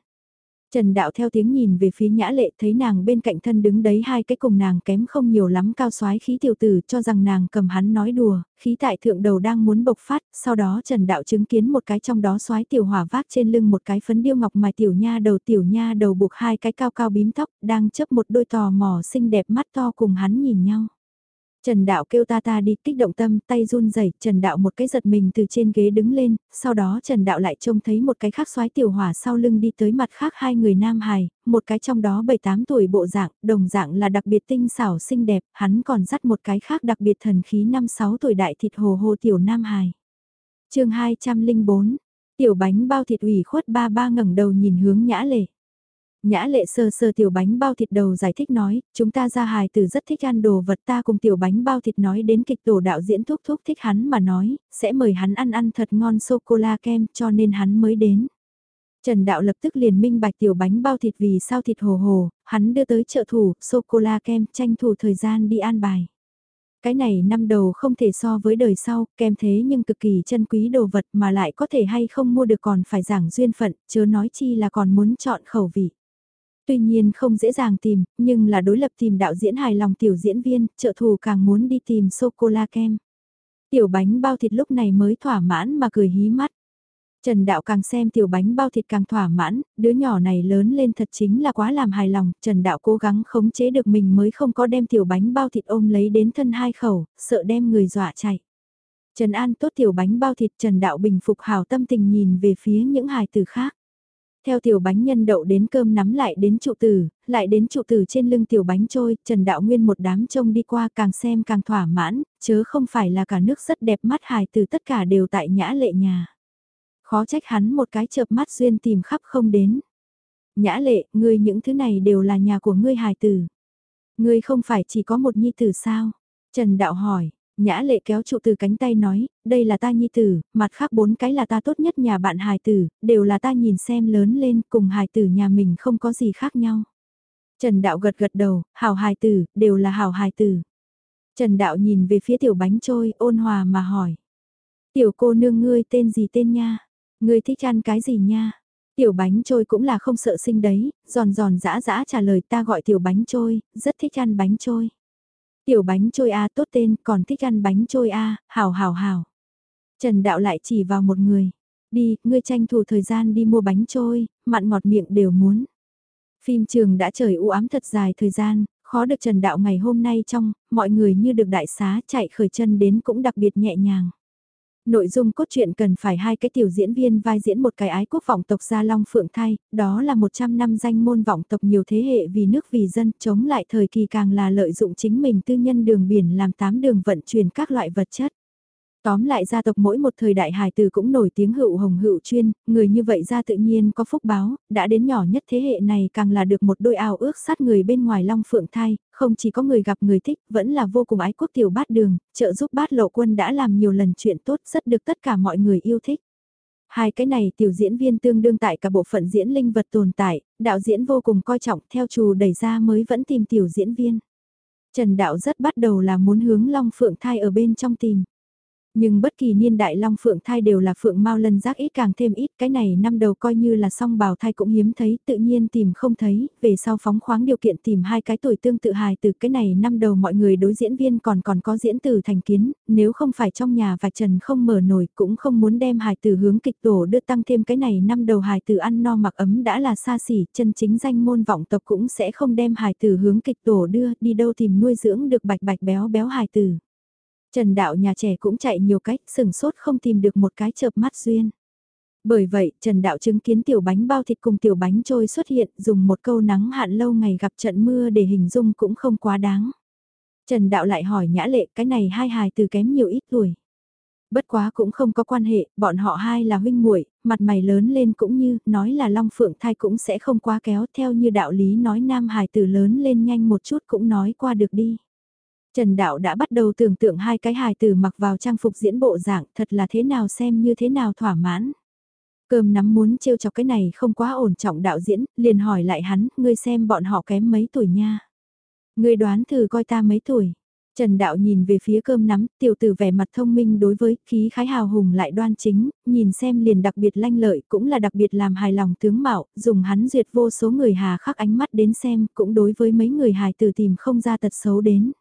Trần Đạo theo tiếng nhìn về phía nhã lệ thấy nàng bên cạnh thân đứng đấy hai cái cùng nàng kém không nhiều lắm cao soái khí tiểu tử cho rằng nàng cầm hắn nói đùa, khí tại thượng đầu đang muốn bộc phát, sau đó Trần Đạo chứng kiến một cái trong đó soái tiểu hỏa vác trên lưng một cái phấn điêu ngọc mài tiểu nha đầu tiểu nha đầu buộc hai cái cao cao bím tóc đang chấp một đôi tò mò xinh đẹp mắt to cùng hắn nhìn nhau. Trần Đạo kêu ta ta đi kích động tâm, tay run rẩy Trần Đạo một cái giật mình từ trên ghế đứng lên, sau đó Trần Đạo lại trông thấy một cái khác xoái tiểu hỏa sau lưng đi tới mặt khác hai người nam hài, một cái trong đó 7-8 tuổi bộ dạng, đồng dạng là đặc biệt tinh xảo xinh đẹp, hắn còn dắt một cái khác đặc biệt thần khí 5-6 tuổi đại thịt hồ hồ tiểu nam hài. chương 204, tiểu bánh bao thịt ủy khuất ba ba ngẩng đầu nhìn hướng nhã lệ. Nhã lệ sơ sơ tiểu bánh bao thịt đầu giải thích nói, chúng ta ra hài từ rất thích ăn đồ vật ta cùng tiểu bánh bao thịt nói đến kịch tổ đạo diễn thúc thúc thích hắn mà nói, sẽ mời hắn ăn ăn thật ngon sô-cô-la kem cho nên hắn mới đến. Trần Đạo lập tức liền minh bạch tiểu bánh bao thịt vì sao thịt hồ hồ, hắn đưa tới trợ thủ, sô-cô-la kem, tranh thủ thời gian đi an bài. Cái này năm đầu không thể so với đời sau, kem thế nhưng cực kỳ chân quý đồ vật mà lại có thể hay không mua được còn phải giảng duyên phận, chớ nói chi là còn muốn chọn khẩu vị. Tuy nhiên không dễ dàng tìm, nhưng là đối lập tìm đạo diễn hài lòng tiểu diễn viên, trợ thủ càng muốn đi tìm sô-cô-la kem. Tiểu bánh bao thịt lúc này mới thỏa mãn mà cười hí mắt. Trần Đạo càng xem tiểu bánh bao thịt càng thỏa mãn, đứa nhỏ này lớn lên thật chính là quá làm hài lòng, Trần Đạo cố gắng khống chế được mình mới không có đem tiểu bánh bao thịt ôm lấy đến thân hai khẩu, sợ đem người dọa chạy. Trần An tốt tiểu bánh bao thịt Trần Đạo bình phục hào tâm tình nhìn về phía những hài tử khác. Theo tiểu bánh nhân đậu đến cơm nắm lại đến trụ tử, lại đến trụ tử trên lưng tiểu bánh trôi, Trần Đạo Nguyên một đám trông đi qua càng xem càng thỏa mãn, chớ không phải là cả nước rất đẹp mắt hài từ tất cả đều tại nhã lệ nhà. Khó trách hắn một cái chợp mắt duyên tìm khắp không đến. Nhã lệ, ngươi những thứ này đều là nhà của ngươi hài tử. Ngươi không phải chỉ có một nhi tử sao? Trần Đạo hỏi, Nhã lệ kéo trụ từ cánh tay nói, đây là ta nhi tử, mặt khác bốn cái là ta tốt nhất nhà bạn hài tử, đều là ta nhìn xem lớn lên cùng hài tử nhà mình không có gì khác nhau. Trần Đạo gật gật đầu, hảo hài tử, đều là hảo hài tử. Trần Đạo nhìn về phía tiểu bánh trôi, ôn hòa mà hỏi. Tiểu cô nương ngươi tên gì tên nha? Ngươi thích ăn cái gì nha? Tiểu bánh trôi cũng là không sợ sinh đấy, giòn giòn dã dã trả lời ta gọi tiểu bánh trôi, rất thích ăn bánh trôi. Tiểu bánh trôi A tốt tên, còn thích ăn bánh trôi A, hào hào hào. Trần Đạo lại chỉ vào một người. Đi, ngươi tranh thủ thời gian đi mua bánh trôi, mặn ngọt miệng đều muốn. Phim trường đã trời u ám thật dài thời gian, khó được Trần Đạo ngày hôm nay trong, mọi người như được đại xá chạy khởi chân đến cũng đặc biệt nhẹ nhàng. Nội dung cốt truyện cần phải hai cái tiểu diễn viên vai diễn một cái ái quốc vọng tộc Gia Long Phượng Thay, đó là 100 năm danh môn vọng tộc nhiều thế hệ vì nước vì dân, chống lại thời kỳ càng là lợi dụng chính mình tư nhân đường biển làm tám đường vận chuyển các loại vật chất. Tóm lại gia tộc mỗi một thời đại hài từ cũng nổi tiếng hữu hồng hữu chuyên, người như vậy ra tự nhiên có phúc báo, đã đến nhỏ nhất thế hệ này càng là được một đôi ao ước sát người bên ngoài long phượng thai, không chỉ có người gặp người thích, vẫn là vô cùng ái quốc tiểu bát đường, trợ giúp bát lộ quân đã làm nhiều lần chuyện tốt rất được tất cả mọi người yêu thích. Hai cái này tiểu diễn viên tương đương tại cả bộ phận diễn linh vật tồn tại, đạo diễn vô cùng coi trọng theo trù đẩy ra mới vẫn tìm tiểu diễn viên. Trần Đạo rất bắt đầu là muốn hướng Long Phượng Thai ở bên trong tìm. Nhưng bất kỳ niên đại long phượng thai đều là phượng mau lân giác ít càng thêm ít, cái này năm đầu coi như là song bào thai cũng hiếm thấy, tự nhiên tìm không thấy, về sau phóng khoáng điều kiện tìm hai cái tuổi tương tự hài từ cái này năm đầu mọi người đối diễn viên còn còn có diễn từ thành kiến, nếu không phải trong nhà và trần không mở nổi cũng không muốn đem hài từ hướng kịch tổ đưa tăng thêm cái này năm đầu hài từ ăn no mặc ấm đã là xa xỉ, chân chính danh môn vọng tộc cũng sẽ không đem hài từ hướng kịch tổ đưa, đi đâu tìm nuôi dưỡng được bạch bạch béo béo hài từ. Trần đạo nhà trẻ cũng chạy nhiều cách, sừng sốt không tìm được một cái chợp mắt duyên. Bởi vậy, Trần Đạo chứng kiến tiểu bánh bao thịt cùng tiểu bánh trôi xuất hiện, dùng một câu nắng hạn lâu ngày gặp trận mưa để hình dung cũng không quá đáng. Trần Đạo lại hỏi Nhã Lệ, cái này hai hài từ kém nhiều ít tuổi. Bất quá cũng không có quan hệ, bọn họ hai là huynh muội, mặt mày lớn lên cũng như, nói là Long Phượng thai cũng sẽ không quá kéo theo như đạo lý nói nam hài từ lớn lên nhanh một chút cũng nói qua được đi. Trần Đạo đã bắt đầu tưởng tượng hai cái hài tử mặc vào trang phục diễn bộ dạng thật là thế nào xem như thế nào thỏa mãn. Cơm nắm muốn trêu chọc cái này không quá ổn trọng đạo diễn, liền hỏi lại hắn, ngươi xem bọn họ kém mấy tuổi nha. Ngươi đoán thử coi ta mấy tuổi. Trần Đạo nhìn về phía cơm nắm, tiểu tử vẻ mặt thông minh đối với khí khái hào hùng lại đoan chính, nhìn xem liền đặc biệt lanh lợi cũng là đặc biệt làm hài lòng tướng mạo, dùng hắn duyệt vô số người hà khắc ánh mắt đến xem cũng đối với mấy người hài tử tìm không ra tật xấu đến.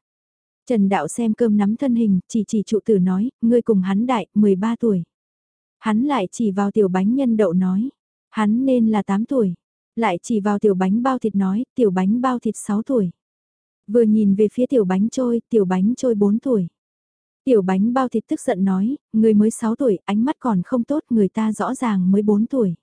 Trần Đạo xem cơm nắm thân hình, chỉ chỉ trụ tử nói, ngươi cùng hắn đại, 13 tuổi. Hắn lại chỉ vào tiểu bánh nhân đậu nói, hắn nên là 8 tuổi. Lại chỉ vào tiểu bánh bao thịt nói, tiểu bánh bao thịt 6 tuổi. Vừa nhìn về phía tiểu bánh trôi, tiểu bánh trôi 4 tuổi. Tiểu bánh bao thịt tức giận nói, người mới 6 tuổi, ánh mắt còn không tốt, người ta rõ ràng mới 4 tuổi.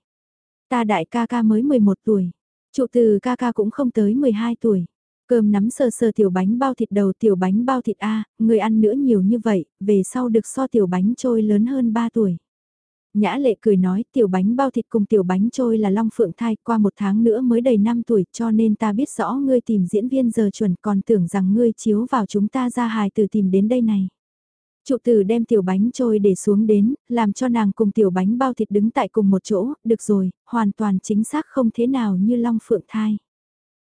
Ta đại ca ca mới 11 tuổi. Trụ từ ca ca cũng không tới 12 tuổi. Cơm nắm sờ sờ tiểu bánh bao thịt đầu tiểu bánh bao thịt A, người ăn nữa nhiều như vậy, về sau được so tiểu bánh trôi lớn hơn 3 tuổi. Nhã lệ cười nói tiểu bánh bao thịt cùng tiểu bánh trôi là long phượng thai qua một tháng nữa mới đầy 5 tuổi cho nên ta biết rõ ngươi tìm diễn viên giờ chuẩn còn tưởng rằng ngươi chiếu vào chúng ta ra hài từ tìm đến đây này. Trụ tử đem tiểu bánh trôi để xuống đến, làm cho nàng cùng tiểu bánh bao thịt đứng tại cùng một chỗ, được rồi, hoàn toàn chính xác không thế nào như long phượng thai.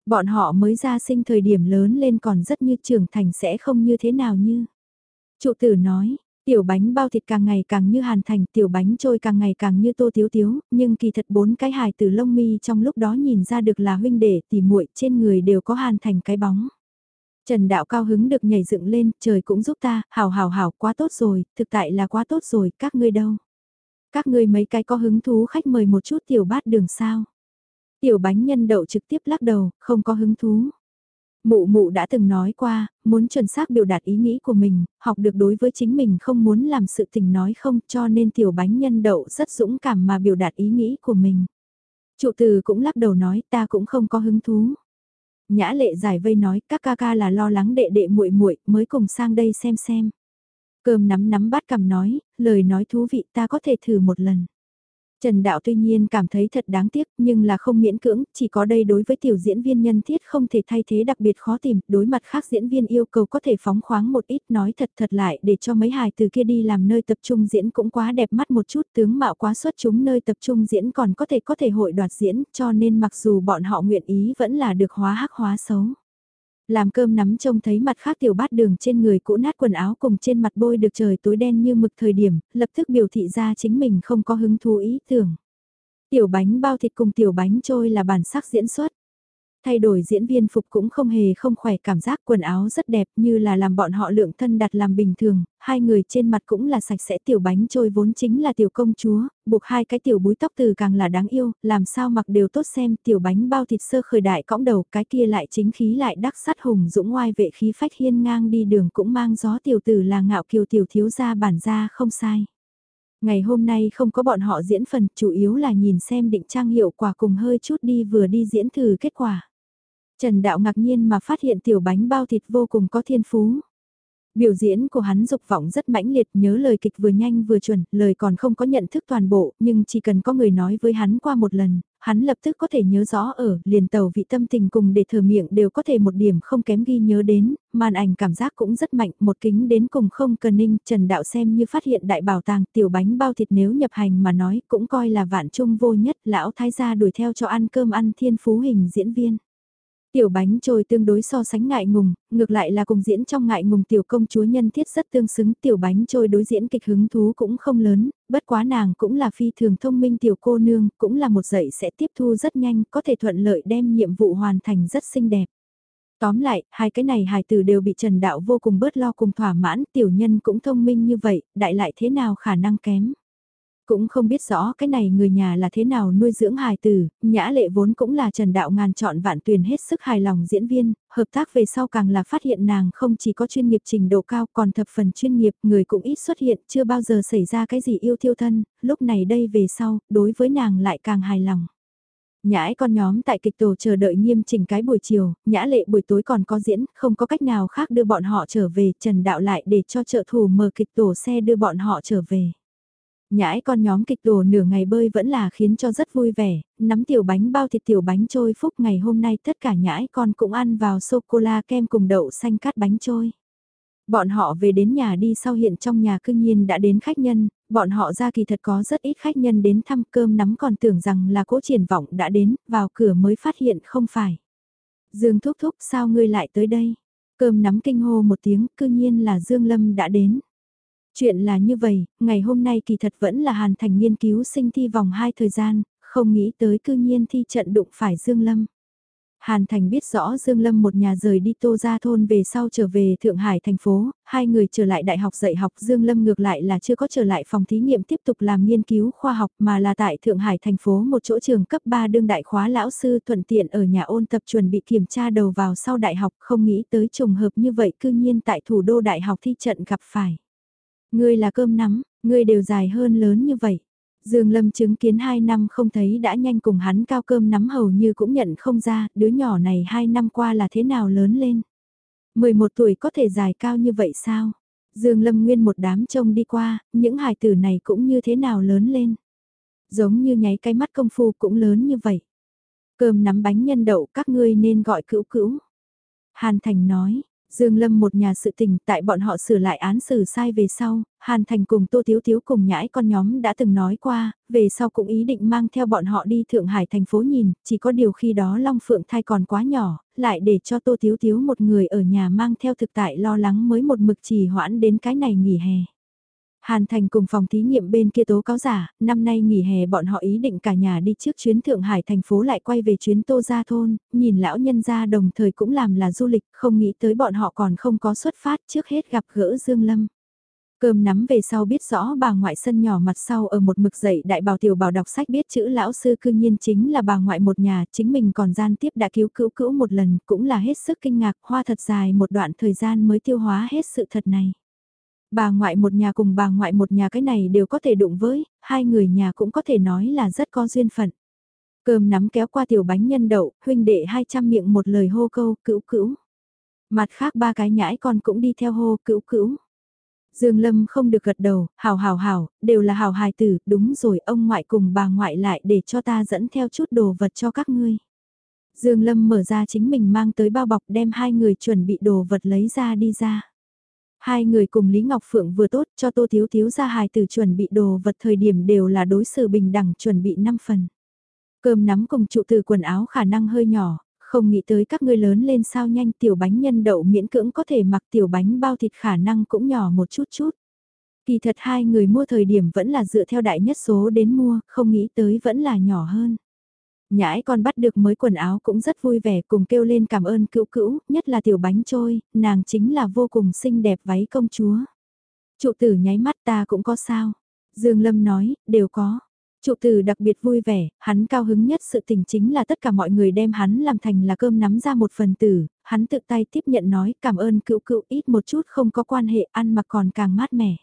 Bọn họ mới ra sinh thời điểm lớn lên còn rất như trưởng thành sẽ không như thế nào như. Trụ tử nói, tiểu bánh bao thịt càng ngày càng như hàn thành, tiểu bánh trôi càng ngày càng như tô tiếu tiếu, nhưng kỳ thật bốn cái hài từ lông mi trong lúc đó nhìn ra được là huynh đệ tỉ muội trên người đều có hàn thành cái bóng. Trần đạo cao hứng được nhảy dựng lên, trời cũng giúp ta, hào hào hào, quá tốt rồi, thực tại là quá tốt rồi, các ngươi đâu? Các ngươi mấy cái có hứng thú khách mời một chút tiểu bát đường sao? Tiểu bánh nhân đậu trực tiếp lắc đầu, không có hứng thú. Mụ mụ đã từng nói qua, muốn chuẩn xác biểu đạt ý nghĩ của mình, học được đối với chính mình không muốn làm sự tình nói không cho nên tiểu bánh nhân đậu rất dũng cảm mà biểu đạt ý nghĩ của mình. Trụ từ cũng lắc đầu nói ta cũng không có hứng thú. Nhã lệ giải vây nói các ca ca là lo lắng đệ đệ muội muội mới cùng sang đây xem xem. Cơm nắm nắm bát cầm nói, lời nói thú vị ta có thể thử một lần. Trần Đạo tuy nhiên cảm thấy thật đáng tiếc nhưng là không miễn cưỡng, chỉ có đây đối với tiểu diễn viên nhân thiết không thể thay thế đặc biệt khó tìm, đối mặt khác diễn viên yêu cầu có thể phóng khoáng một ít nói thật thật lại để cho mấy hài từ kia đi làm nơi tập trung diễn cũng quá đẹp mắt một chút tướng mạo quá xuất chúng nơi tập trung diễn còn có thể có thể hội đoạt diễn cho nên mặc dù bọn họ nguyện ý vẫn là được hóa hắc hóa xấu. Làm cơm nắm trông thấy mặt khác tiểu bát đường trên người cũ nát quần áo cùng trên mặt bôi được trời tối đen như mực thời điểm, lập tức biểu thị ra chính mình không có hứng thú ý tưởng. Tiểu bánh bao thịt cùng tiểu bánh trôi là bản sắc diễn xuất. Thay đổi diễn viên phục cũng không hề không khỏe cảm giác quần áo rất đẹp như là làm bọn họ lượng thân đặt làm bình thường, hai người trên mặt cũng là sạch sẽ tiểu bánh trôi vốn chính là tiểu công chúa, buộc hai cái tiểu búi tóc từ càng là đáng yêu, làm sao mặc đều tốt xem tiểu bánh bao thịt sơ khởi đại cõng đầu cái kia lại chính khí lại đắc sắt hùng dũng ngoai vệ khí phách hiên ngang đi đường cũng mang gió tiểu tử là ngạo kiều tiểu thiếu gia bản gia không sai. Ngày hôm nay không có bọn họ diễn phần, chủ yếu là nhìn xem định trang hiệu quả cùng hơi chút đi vừa đi diễn thử kết quả. Trần Đạo ngạc nhiên mà phát hiện tiểu bánh bao thịt vô cùng có thiên phú. Biểu diễn của hắn dục vọng rất mãnh liệt, nhớ lời kịch vừa nhanh vừa chuẩn, lời còn không có nhận thức toàn bộ, nhưng chỉ cần có người nói với hắn qua một lần, hắn lập tức có thể nhớ rõ ở, liền tàu vị tâm tình cùng để thờ miệng đều có thể một điểm không kém ghi nhớ đến, màn ảnh cảm giác cũng rất mạnh, một kính đến cùng không cần ninh, Trần Đạo xem như phát hiện đại bảo tàng, tiểu bánh bao thịt nếu nhập hành mà nói cũng coi là vạn trung vô nhất, lão thái gia đuổi theo cho ăn cơm ăn thiên phú hình diễn viên. Tiểu bánh trôi tương đối so sánh ngại ngùng, ngược lại là cùng diễn trong ngại ngùng tiểu công chúa nhân thiết rất tương xứng tiểu bánh trôi đối diễn kịch hứng thú cũng không lớn, bất quá nàng cũng là phi thường thông minh tiểu cô nương, cũng là một dạy sẽ tiếp thu rất nhanh, có thể thuận lợi đem nhiệm vụ hoàn thành rất xinh đẹp. Tóm lại, hai cái này hài tử đều bị Trần Đạo vô cùng bớt lo cùng thỏa mãn, tiểu nhân cũng thông minh như vậy, đại lại thế nào khả năng kém. Cũng không biết rõ cái này người nhà là thế nào nuôi dưỡng hài tử, nhã lệ vốn cũng là trần đạo ngàn chọn vạn tuyển hết sức hài lòng diễn viên, hợp tác về sau càng là phát hiện nàng không chỉ có chuyên nghiệp trình độ cao còn thập phần chuyên nghiệp, người cũng ít xuất hiện, chưa bao giờ xảy ra cái gì yêu thiêu thân, lúc này đây về sau, đối với nàng lại càng hài lòng. Nhãi con nhóm tại kịch tổ chờ đợi nghiêm chỉnh cái buổi chiều, nhã lệ buổi tối còn có diễn, không có cách nào khác đưa bọn họ trở về, Trần Đạo lại để cho trợ thủ mở kịch tổ xe đưa bọn họ trở về. Nhãi con nhóm kịch đồ nửa ngày bơi vẫn là khiến cho rất vui vẻ, nắm tiểu bánh bao thịt tiểu bánh trôi phúc ngày hôm nay tất cả nhãi con cũng ăn vào sô-cô-la kem cùng đậu xanh cát bánh trôi. Bọn họ về đến nhà đi sau hiện trong nhà cương nhiên đã đến khách nhân, bọn họ ra kỳ thật có rất ít khách nhân đến thăm cơm nắm còn tưởng rằng là cố triển vọng đã đến, vào cửa mới phát hiện không phải. Dương thúc thúc sao ngươi lại tới đây? Cơm nắm kinh hô một tiếng, cương nhiên là Dương Lâm đã đến. Chuyện là như vậy, ngày hôm nay kỳ thật vẫn là Hàn Thành nghiên cứu sinh thi vòng 2 thời gian, không nghĩ tới cư nhiên thi trận đụng phải Dương Lâm. Hàn Thành biết rõ Dương Lâm một nhà rời đi Tô Gia Thôn về sau trở về Thượng Hải thành phố, hai người trở lại đại học dạy học Dương Lâm ngược lại là chưa có trở lại phòng thí nghiệm tiếp tục làm nghiên cứu khoa học mà là tại Thượng Hải thành phố một chỗ trường cấp 3 đương đại khóa lão sư thuận tiện ở nhà ôn tập chuẩn bị kiểm tra đầu vào sau đại học không nghĩ tới trùng hợp như vậy cư nhiên tại thủ đô đại học thi trận gặp phải. Ngươi là cơm nắm, ngươi đều dài hơn lớn như vậy. Dương Lâm chứng kiến 2 năm không thấy đã nhanh cùng hắn cao cơm nắm hầu như cũng nhận không ra, đứa nhỏ này 2 năm qua là thế nào lớn lên. 11 tuổi có thể dài cao như vậy sao? Dương Lâm nguyên một đám trông đi qua, những hài tử này cũng như thế nào lớn lên. Giống như nháy cái mắt công phu cũng lớn như vậy. Cơm nắm bánh nhân đậu các ngươi nên gọi cữu cữu. Hàn Thành nói, Dương Lâm một nhà sự tình tại bọn họ sửa lại án xử sai về sau, Hàn Thành cùng Tô Thiếu Thiếu cùng nhãi con nhóm đã từng nói qua, về sau cũng ý định mang theo bọn họ đi Thượng Hải thành phố nhìn, chỉ có điều khi đó Long Phượng thai còn quá nhỏ, lại để cho Tô Thiếu Thiếu một người ở nhà mang theo thực tại lo lắng mới một mực trì hoãn đến cái này nghỉ hè. Hàn Thành cùng phòng thí nghiệm bên kia tố cáo giả, năm nay nghỉ hè bọn họ ý định cả nhà đi trước chuyến Thượng Hải thành phố lại quay về chuyến Tô Gia Thôn, nhìn lão nhân gia đồng thời cũng làm là du lịch, không nghĩ tới bọn họ còn không có xuất phát trước hết gặp gỡ Dương Lâm. Cơm nắm về sau biết rõ bà ngoại sân nhỏ mặt sau ở một mực dậy đại bào tiểu bảo đọc sách biết chữ lão sư cư nhiên chính là bà ngoại một nhà, chính mình còn gian tiếp đã cứu cữu cữu một lần, cũng là hết sức kinh ngạc, hoa thật dài một đoạn thời gian mới tiêu hóa hết sự thật này. Bà ngoại một nhà cùng bà ngoại một nhà cái này đều có thể đụng với, hai người nhà cũng có thể nói là rất có duyên phận. Cơm nắm kéo qua tiểu bánh nhân đậu, huynh đệ 200 miệng một lời hô câu, cữu cữu. Mặt khác ba cái nhãi con cũng đi theo hô, cữu cữu. Dương Lâm không được gật đầu, hào hào hào, đều là hào hài tử, đúng rồi ông ngoại cùng bà ngoại lại để cho ta dẫn theo chút đồ vật cho các ngươi. Dương Lâm mở ra chính mình mang tới bao bọc đem hai người chuẩn bị đồ vật lấy ra đi ra. Hai người cùng Lý Ngọc Phượng vừa tốt cho Tô Thiếu Thiếu ra hài từ chuẩn bị đồ vật thời điểm đều là đối xử bình đẳng chuẩn bị 5 phần. Cơm nắm cùng trụ từ quần áo khả năng hơi nhỏ, không nghĩ tới các ngươi lớn lên sao nhanh tiểu bánh nhân đậu miễn cưỡng có thể mặc tiểu bánh bao thịt khả năng cũng nhỏ một chút chút. Kỳ thật hai người mua thời điểm vẫn là dựa theo đại nhất số đến mua, không nghĩ tới vẫn là nhỏ hơn. Nhãi con bắt được mới quần áo cũng rất vui vẻ cùng kêu lên cảm ơn cữu cữu, nhất là tiểu bánh trôi, nàng chính là vô cùng xinh đẹp váy công chúa. Trụ tử nháy mắt ta cũng có sao. Dương Lâm nói, đều có. Trụ tử đặc biệt vui vẻ, hắn cao hứng nhất sự tình chính là tất cả mọi người đem hắn làm thành là cơm nắm ra một phần tử, hắn tự tay tiếp nhận nói cảm ơn cựu cựu ít một chút không có quan hệ ăn mà còn càng mát mẻ.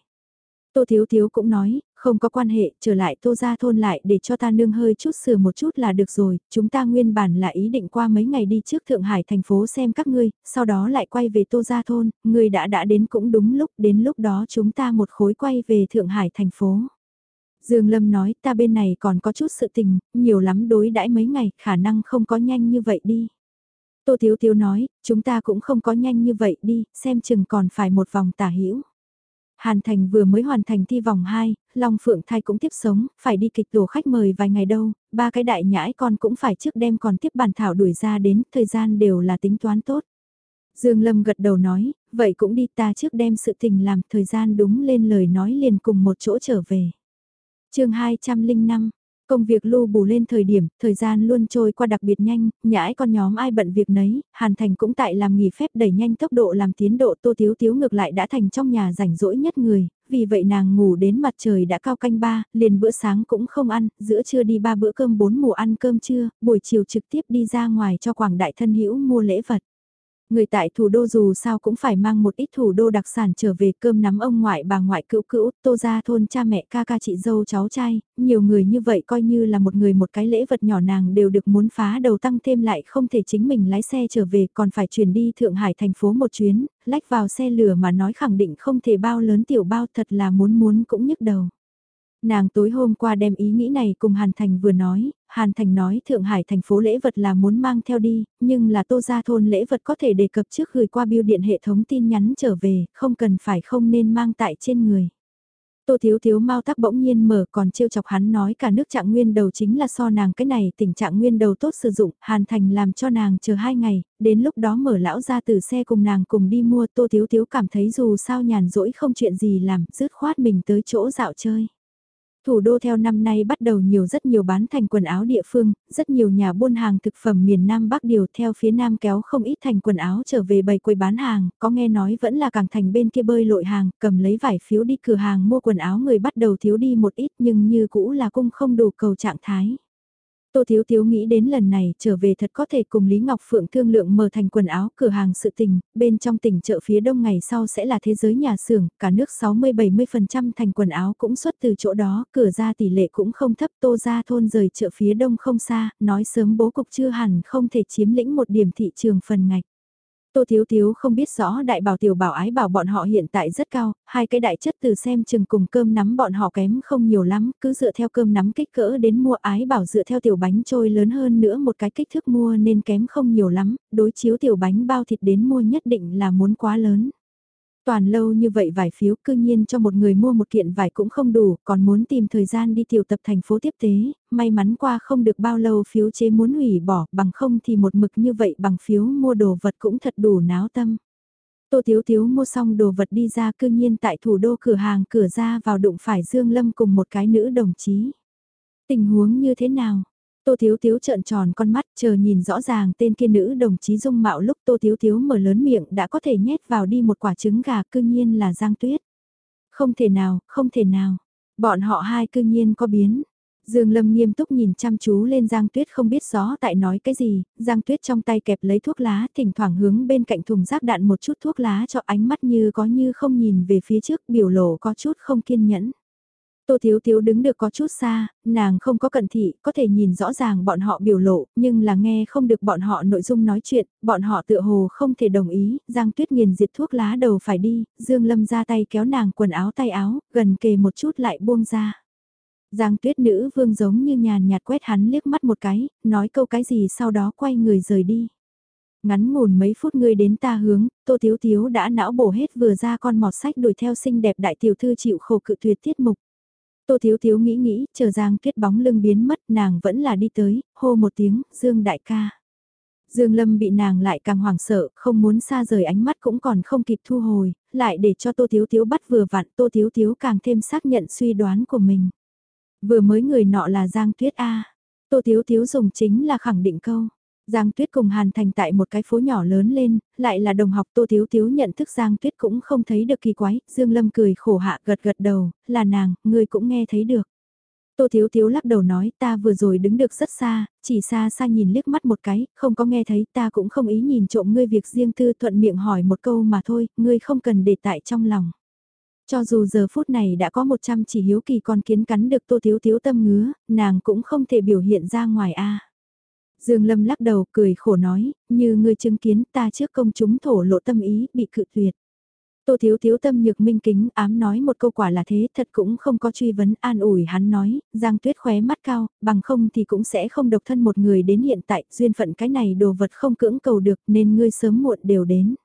Tô Thiếu Thiếu cũng nói, không có quan hệ, trở lại tô ra thôn lại để cho ta nương hơi chút sửa một chút là được rồi, chúng ta nguyên bản là ý định qua mấy ngày đi trước Thượng Hải thành phố xem các ngươi, sau đó lại quay về tô ra thôn, ngươi đã đã đến cũng đúng lúc, đến lúc đó chúng ta một khối quay về Thượng Hải thành phố. Dương Lâm nói ta bên này còn có chút sự tình, nhiều lắm đối đãi mấy ngày, khả năng không có nhanh như vậy đi. Tô Thiếu Thiếu nói, chúng ta cũng không có nhanh như vậy đi, xem chừng còn phải một vòng tả hữu. Hàn Thành vừa mới hoàn thành thi vòng 2, Long Phượng Thai cũng tiếp sống, phải đi kịch tổ khách mời vài ngày đâu, ba cái đại nhãi con cũng phải trước đêm còn tiếp bàn thảo đuổi ra đến, thời gian đều là tính toán tốt. Dương Lâm gật đầu nói, vậy cũng đi ta trước đem sự tình làm thời gian đúng lên lời nói liền cùng một chỗ trở về. chương 205 Công việc lưu bù lên thời điểm, thời gian luôn trôi qua đặc biệt nhanh, nhãi con nhóm ai bận việc nấy, Hàn Thành cũng tại làm nghỉ phép đẩy nhanh tốc độ làm tiến độ Tô Tiếu Tiếu ngược lại đã thành trong nhà rảnh rỗi nhất người, vì vậy nàng ngủ đến mặt trời đã cao canh ba, liền bữa sáng cũng không ăn, giữa trưa đi ba bữa cơm bốn mùa ăn cơm trưa, buổi chiều trực tiếp đi ra ngoài cho quảng đại thân hữu mua lễ vật. Người tại thủ đô dù sao cũng phải mang một ít thủ đô đặc sản trở về cơm nắm ông ngoại bà ngoại cữu cữu, tô ra thôn cha mẹ ca ca chị dâu cháu trai, nhiều người như vậy coi như là một người một cái lễ vật nhỏ nàng đều được muốn phá đầu tăng thêm lại không thể chính mình lái xe trở về còn phải chuyển đi Thượng Hải thành phố một chuyến, lách vào xe lửa mà nói khẳng định không thể bao lớn tiểu bao thật là muốn muốn cũng nhức đầu. Nàng tối hôm qua đem ý nghĩ này cùng Hàn Thành vừa nói, Hàn Thành nói Thượng Hải thành phố lễ vật là muốn mang theo đi, nhưng là tô gia thôn lễ vật có thể đề cập trước gửi qua biêu điện hệ thống tin nhắn trở về, không cần phải không nên mang tại trên người. Tô Thiếu Thiếu mau tắc bỗng nhiên mở còn trêu chọc hắn nói cả nước trạng nguyên đầu chính là so nàng cái này tình trạng nguyên đầu tốt sử dụng, Hàn Thành làm cho nàng chờ hai ngày, đến lúc đó mở lão ra từ xe cùng nàng cùng đi mua Tô Thiếu Thiếu cảm thấy dù sao nhàn rỗi không chuyện gì làm, dứt khoát mình tới chỗ dạo chơi. Thủ đô theo năm nay bắt đầu nhiều rất nhiều bán thành quần áo địa phương, rất nhiều nhà buôn hàng thực phẩm miền Nam Bắc điều theo phía Nam kéo không ít thành quần áo trở về bày quầy bán hàng, có nghe nói vẫn là càng thành bên kia bơi lội hàng, cầm lấy vải phiếu đi cửa hàng mua quần áo người bắt đầu thiếu đi một ít nhưng như cũ là cung không đủ cầu trạng thái. Tô Thiếu Thiếu nghĩ đến lần này trở về thật có thể cùng Lý Ngọc Phượng thương lượng mở thành quần áo cửa hàng sự tình, bên trong tỉnh chợ phía đông ngày sau sẽ là thế giới nhà xưởng, cả nước 60-70% thành quần áo cũng xuất từ chỗ đó, cửa ra tỷ lệ cũng không thấp tô ra thôn rời chợ phía đông không xa, nói sớm bố cục chưa hẳn không thể chiếm lĩnh một điểm thị trường phần ngạch. Tô Thiếu Thiếu không biết rõ đại bảo tiểu bảo ái bảo bọn họ hiện tại rất cao, hai cái đại chất từ xem chừng cùng cơm nắm bọn họ kém không nhiều lắm, cứ dựa theo cơm nắm kích cỡ đến mua ái bảo dựa theo tiểu bánh trôi lớn hơn nữa một cái kích thước mua nên kém không nhiều lắm, đối chiếu tiểu bánh bao thịt đến mua nhất định là muốn quá lớn. Toàn lâu như vậy vải phiếu cư nhiên cho một người mua một kiện vải cũng không đủ, còn muốn tìm thời gian đi tiểu tập thành phố tiếp tế, may mắn qua không được bao lâu phiếu chế muốn hủy bỏ, bằng không thì một mực như vậy bằng phiếu mua đồ vật cũng thật đủ náo tâm. Tô Thiếu Thiếu mua xong đồ vật đi ra cư nhiên tại thủ đô cửa hàng cửa ra vào đụng phải Dương Lâm cùng một cái nữ đồng chí. Tình huống như thế nào? Tô Thiếu Thiếu trợn tròn con mắt chờ nhìn rõ ràng tên kia nữ đồng chí dung mạo lúc Tô Thiếu Thiếu mở lớn miệng đã có thể nhét vào đi một quả trứng gà cư nhiên là Giang Tuyết. Không thể nào, không thể nào. Bọn họ hai cư nhiên có biến. Dương Lâm nghiêm túc nhìn chăm chú lên Giang Tuyết không biết rõ tại nói cái gì, Giang Tuyết trong tay kẹp lấy thuốc lá, thỉnh thoảng hướng bên cạnh thùng rác đạn một chút thuốc lá cho ánh mắt như có như không nhìn về phía trước, biểu lộ có chút không kiên nhẫn. Tô Thiếu Thiếu đứng được có chút xa, nàng không có cận thị, có thể nhìn rõ ràng bọn họ biểu lộ, nhưng là nghe không được bọn họ nội dung nói chuyện, bọn họ tựa hồ không thể đồng ý, Giang Tuyết nghiền diệt thuốc lá đầu phải đi, Dương Lâm ra tay kéo nàng quần áo tay áo, gần kề một chút lại buông ra. Giang Tuyết nữ vương giống như nhàn nhạt quét hắn liếc mắt một cái, nói câu cái gì sau đó quay người rời đi. Ngắn ngủn mấy phút ngươi đến ta hướng, Tô Thiếu Thiếu đã não bổ hết vừa ra con mọt sách đuổi theo xinh đẹp đại tiểu thư chịu khổ cự tuyệt tiết mục. Tô Thiếu Thiếu nghĩ nghĩ, chờ Giang Tuyết bóng lưng biến mất, nàng vẫn là đi tới, hô một tiếng, Dương đại ca. Dương Lâm bị nàng lại càng hoảng sợ, không muốn xa rời ánh mắt cũng còn không kịp thu hồi, lại để cho Tô Thiếu Thiếu bắt vừa vặn, Tô Thiếu Thiếu càng thêm xác nhận suy đoán của mình. Vừa mới người nọ là Giang Tuyết A. Tô Thiếu Thiếu dùng chính là khẳng định câu. Giang Tuyết cùng Hàn Thành tại một cái phố nhỏ lớn lên, lại là đồng học Tô Thiếu Thiếu nhận thức Giang Tuyết cũng không thấy được kỳ quái, Dương Lâm cười khổ hạ gật gật đầu, là nàng, người cũng nghe thấy được. Tô Thiếu Thiếu lắc đầu nói ta vừa rồi đứng được rất xa, chỉ xa xa nhìn liếc mắt một cái, không có nghe thấy ta cũng không ý nhìn trộm ngươi việc riêng tư thuận miệng hỏi một câu mà thôi, ngươi không cần để tại trong lòng. Cho dù giờ phút này đã có 100 chỉ hiếu kỳ con kiến cắn được tô thiếu thiếu tâm ngứa, nàng cũng không thể biểu hiện ra ngoài a. Dương Lâm lắc đầu cười khổ nói, như ngươi chứng kiến ta trước công chúng thổ lộ tâm ý bị cự tuyệt. Tô Thiếu Thiếu tâm nhược minh kính ám nói một câu quả là thế thật cũng không có truy vấn an ủi hắn nói, Giang Tuyết khóe mắt cao, bằng không thì cũng sẽ không độc thân một người đến hiện tại, duyên phận cái này đồ vật không cưỡng cầu được nên ngươi sớm muộn đều đến.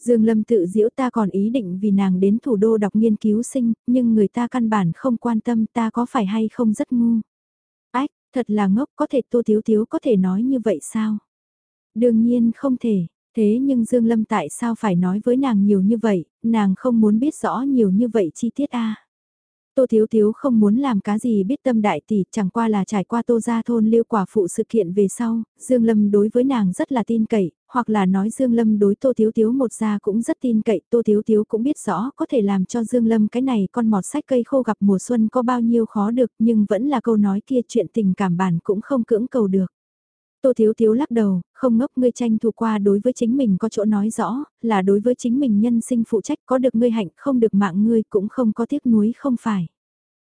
Dương Lâm tự diễu ta còn ý định vì nàng đến thủ đô đọc nghiên cứu sinh, nhưng người ta căn bản không quan tâm ta có phải hay không rất ngu. Thật là ngốc có thể Tô Thiếu Thiếu có thể nói như vậy sao? Đương nhiên không thể, Thế nhưng Dương Lâm tại sao phải nói với nàng nhiều như vậy, nàng không muốn biết rõ nhiều như vậy chi tiết a. Tô Thiếu Thiếu không muốn làm cá gì biết tâm đại tỷ, chẳng qua là trải qua tô gia thôn lưu quả phụ sự kiện về sau, Dương Lâm đối với nàng rất là tin cậy, hoặc là nói Dương Lâm đối Tô Thiếu Thiếu một gia cũng rất tin cậy, Tô Thiếu Thiếu cũng biết rõ có thể làm cho Dương Lâm cái này con mọt sách cây khô gặp mùa xuân có bao nhiêu khó được nhưng vẫn là câu nói kia chuyện tình cảm bản cũng không cưỡng cầu được. Tô Thiếu Thiếu lắc đầu, không ngốc ngươi tranh thủ qua đối với chính mình có chỗ nói rõ, là đối với chính mình nhân sinh phụ trách có được ngươi hạnh không được mạng ngươi cũng không có tiếc nuối không phải.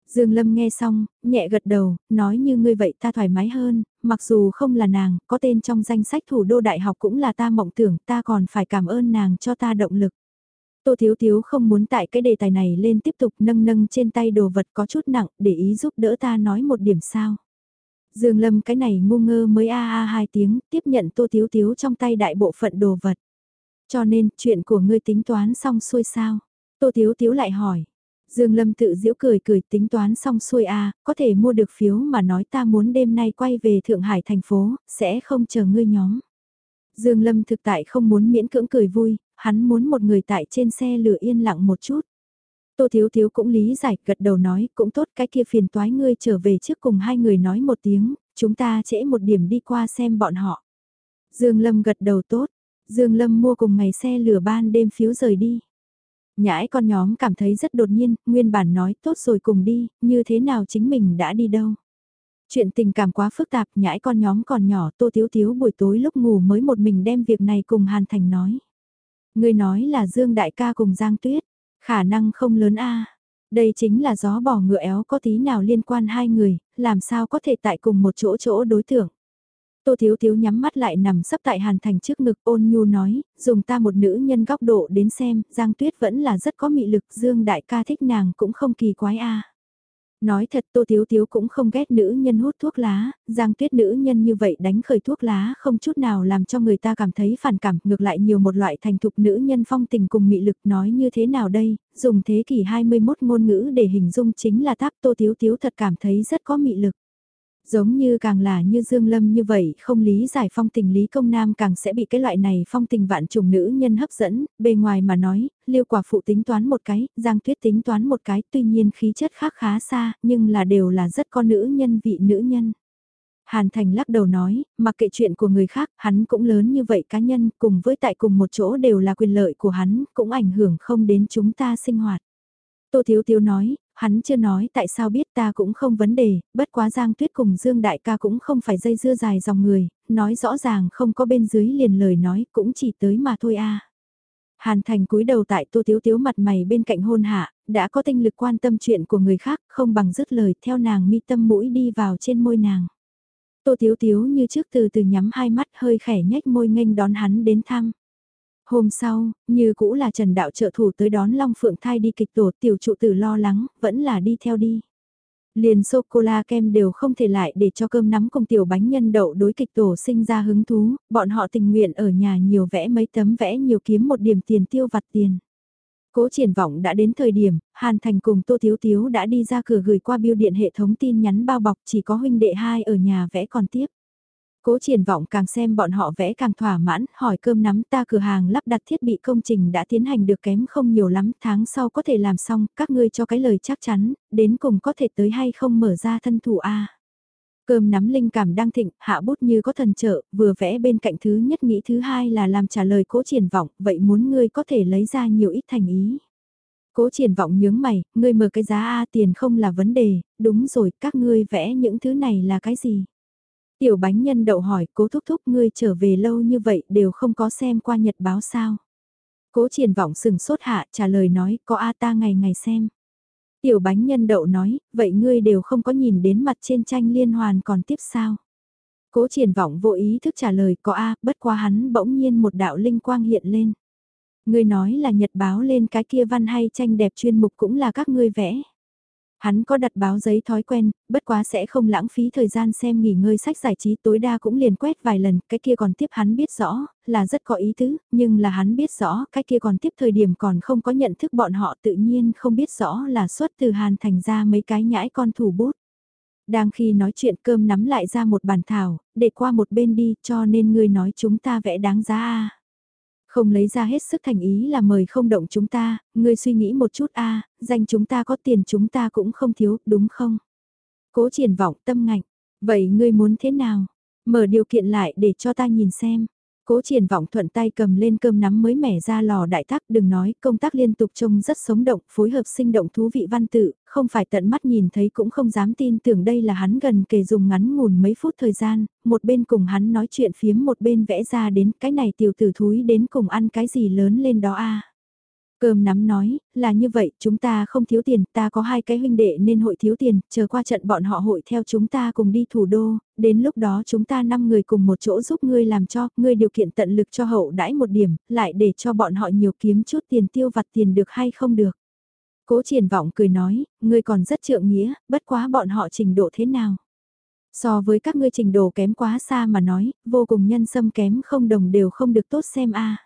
Dương Lâm nghe xong, nhẹ gật đầu, nói như ngươi vậy ta thoải mái hơn, mặc dù không là nàng, có tên trong danh sách thủ đô đại học cũng là ta mộng tưởng, ta còn phải cảm ơn nàng cho ta động lực. Tô Thiếu Thiếu không muốn tại cái đề tài này lên tiếp tục nâng nâng trên tay đồ vật có chút nặng để ý giúp đỡ ta nói một điểm sao. Dương Lâm cái này ngu ngơ mới a a hai tiếng, tiếp nhận Tô Tiếu Tiếu trong tay đại bộ phận đồ vật. Cho nên, chuyện của ngươi tính toán xong xuôi sao? Tô Tiếu Tiếu lại hỏi. Dương Lâm tự giễu cười cười tính toán xong xuôi a, có thể mua được phiếu mà nói ta muốn đêm nay quay về Thượng Hải thành phố, sẽ không chờ ngươi nhóm. Dương Lâm thực tại không muốn miễn cưỡng cười vui, hắn muốn một người tại trên xe lửa yên lặng một chút. Tô Thiếu Thiếu cũng lý giải, gật đầu nói, cũng tốt cái kia phiền toái ngươi trở về trước cùng hai người nói một tiếng, chúng ta trễ một điểm đi qua xem bọn họ. Dương Lâm gật đầu tốt, Dương Lâm mua cùng ngày xe lửa ban đêm phiếu rời đi. Nhãi con nhóm cảm thấy rất đột nhiên, nguyên bản nói tốt rồi cùng đi, như thế nào chính mình đã đi đâu. Chuyện tình cảm quá phức tạp, nhãi con nhóm còn nhỏ, Tô Thiếu Thiếu buổi tối lúc ngủ mới một mình đem việc này cùng Hàn Thành nói. Người nói là Dương Đại ca cùng Giang Tuyết, Khả năng không lớn a. Đây chính là gió bỏ ngựa éo có tí nào liên quan hai người, làm sao có thể tại cùng một chỗ chỗ đối tượng. Tô Thiếu Thiếu nhắm mắt lại nằm sấp tại Hàn Thành trước ngực ôn nhu nói, dùng ta một nữ nhân góc độ đến xem, Giang Tuyết vẫn là rất có mị lực, Dương Đại ca thích nàng cũng không kỳ quái a. Nói thật Tô Tiếu Tiếu cũng không ghét nữ nhân hút thuốc lá, giang tuyết nữ nhân như vậy đánh khởi thuốc lá không chút nào làm cho người ta cảm thấy phản cảm, ngược lại nhiều một loại thành thục nữ nhân phong tình cùng mị lực nói như thế nào đây, dùng thế kỷ 21 ngôn ngữ để hình dung chính là tháp Tô Tiếu Tiếu thật cảm thấy rất có mị lực. Giống như càng là như Dương Lâm như vậy, không lý giải phong tình lý công nam càng sẽ bị cái loại này phong tình vạn trùng nữ nhân hấp dẫn, bề ngoài mà nói, liêu quả phụ tính toán một cái, giang tuyết tính toán một cái, tuy nhiên khí chất khác khá xa, nhưng là đều là rất có nữ nhân vị nữ nhân. Hàn Thành lắc đầu nói, mặc kệ chuyện của người khác, hắn cũng lớn như vậy cá nhân, cùng với tại cùng một chỗ đều là quyền lợi của hắn, cũng ảnh hưởng không đến chúng ta sinh hoạt. Tô Thiếu Thiếu nói, hắn chưa nói tại sao biết ta cũng không vấn đề, bất quá Giang Tuyết cùng Dương Đại ca cũng không phải dây dưa dài dòng người, nói rõ ràng không có bên dưới liền lời nói cũng chỉ tới mà thôi a. Hàn Thành cúi đầu tại Tô Tiếu Tiếu mặt mày bên cạnh hôn hạ, đã có tinh lực quan tâm chuyện của người khác, không bằng dứt lời theo nàng mi tâm mũi đi vào trên môi nàng. Tô Tiếu Tiếu như trước từ từ nhắm hai mắt hơi khẻ nhếch môi nghênh đón hắn đến thăm. Hôm sau, như cũ là Trần Đạo trợ thủ tới đón Long Phượng thai đi kịch tổ tiểu trụ tử lo lắng, vẫn là đi theo đi. Liền sô-cô-la kem đều không thể lại để cho cơm nắm cùng tiểu bánh nhân đậu đối kịch tổ sinh ra hứng thú, bọn họ tình nguyện ở nhà nhiều vẽ mấy tấm vẽ nhiều kiếm một điểm tiền tiêu vặt tiền. Cố triển vọng đã đến thời điểm, Hàn Thành cùng Tô Thiếu Thiếu đã đi ra cửa gửi qua biêu điện hệ thống tin nhắn bao bọc chỉ có huynh đệ hai ở nhà vẽ còn tiếp. Cố triển vọng càng xem bọn họ vẽ càng thỏa mãn, hỏi cơm nắm ta cửa hàng lắp đặt thiết bị công trình đã tiến hành được kém không nhiều lắm, tháng sau có thể làm xong, các ngươi cho cái lời chắc chắn, đến cùng có thể tới hay không mở ra thân thủ A. Cơm nắm linh cảm đang thịnh, hạ bút như có thần trợ, vừa vẽ bên cạnh thứ nhất nghĩ thứ hai là làm trả lời cố triển vọng, vậy muốn ngươi có thể lấy ra nhiều ít thành ý. Cố triển vọng nhướng mày, ngươi mở cái giá A tiền không là vấn đề, đúng rồi, các ngươi vẽ những thứ này là cái gì? Tiểu bánh nhân đậu hỏi cố thúc thúc ngươi trở về lâu như vậy đều không có xem qua nhật báo sao. Cố triển vọng sừng sốt hạ trả lời nói có A ta ngày ngày xem. Tiểu bánh nhân đậu nói, vậy ngươi đều không có nhìn đến mặt trên tranh liên hoàn còn tiếp sao? Cố triển vọng vô ý thức trả lời có A, bất quá hắn bỗng nhiên một đạo linh quang hiện lên. Ngươi nói là nhật báo lên cái kia văn hay tranh đẹp chuyên mục cũng là các ngươi vẽ. Hắn có đặt báo giấy thói quen, bất quá sẽ không lãng phí thời gian xem nghỉ ngơi sách giải trí tối đa cũng liền quét vài lần, cái kia còn tiếp hắn biết rõ, là rất có ý tứ, nhưng là hắn biết rõ, cái kia còn tiếp thời điểm còn không có nhận thức bọn họ tự nhiên không biết rõ là xuất từ Hàn thành ra mấy cái nhãi con thủ bút. Đang khi nói chuyện cơm nắm lại ra một bàn thảo, để qua một bên đi cho nên ngươi nói chúng ta vẽ đáng giá à. Không lấy ra hết sức thành ý là mời không động chúng ta, ngươi suy nghĩ một chút a danh chúng ta có tiền chúng ta cũng không thiếu, đúng không? Cố triển vọng tâm ngạnh, vậy ngươi muốn thế nào? Mở điều kiện lại để cho ta nhìn xem. Cố triển vọng thuận tay cầm lên cơm nắm mới mẻ ra lò đại tác đừng nói công tác liên tục trông rất sống động phối hợp sinh động thú vị văn tự, không phải tận mắt nhìn thấy cũng không dám tin tưởng đây là hắn gần kề dùng ngắn ngủn mấy phút thời gian, một bên cùng hắn nói chuyện phiếm một bên vẽ ra đến cái này tiểu tử thúi đến cùng ăn cái gì lớn lên đó a? Cơm nắm nói, là như vậy, chúng ta không thiếu tiền, ta có hai cái huynh đệ nên hội thiếu tiền, chờ qua trận bọn họ hội theo chúng ta cùng đi thủ đô, đến lúc đó chúng ta năm người cùng một chỗ giúp ngươi làm cho, ngươi điều kiện tận lực cho hậu đãi một điểm, lại để cho bọn họ nhiều kiếm chút tiền tiêu vặt tiền được hay không được. Cố triển vọng cười nói, ngươi còn rất trượng nghĩa, bất quá bọn họ trình độ thế nào. So với các ngươi trình độ kém quá xa mà nói, vô cùng nhân sâm kém không đồng đều không được tốt xem a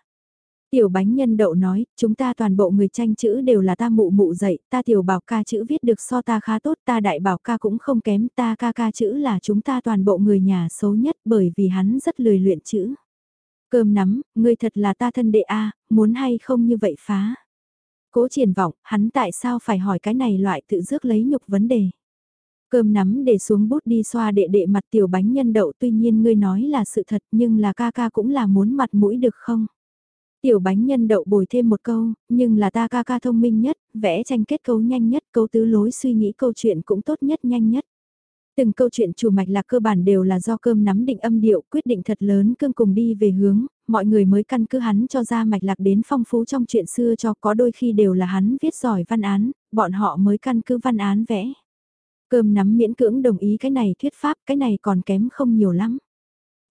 Tiểu bánh nhân đậu nói, chúng ta toàn bộ người tranh chữ đều là ta mụ mụ dạy, ta tiểu bảo ca chữ viết được so ta khá tốt, ta đại bảo ca cũng không kém, ta ca ca chữ là chúng ta toàn bộ người nhà xấu nhất bởi vì hắn rất lười luyện chữ. Cơm nắm, ngươi thật là ta thân đệ a muốn hay không như vậy phá. Cố triển vọng, hắn tại sao phải hỏi cái này loại tự dước lấy nhục vấn đề. Cơm nắm để xuống bút đi xoa đệ đệ mặt tiểu bánh nhân đậu tuy nhiên ngươi nói là sự thật nhưng là ca ca cũng là muốn mặt mũi được không? Tiểu bánh nhân đậu bồi thêm một câu, nhưng là ta ca ca thông minh nhất, vẽ tranh kết cấu nhanh nhất, câu tứ lối suy nghĩ câu chuyện cũng tốt nhất nhanh nhất. Từng câu chuyện chủ mạch là cơ bản đều là do cơm nắm định âm điệu quyết định thật lớn cương cùng đi về hướng, mọi người mới căn cứ hắn cho ra mạch lạc đến phong phú trong chuyện xưa cho có đôi khi đều là hắn viết giỏi văn án, bọn họ mới căn cứ văn án vẽ. Cơm nắm miễn cưỡng đồng ý cái này thuyết pháp, cái này còn kém không nhiều lắm.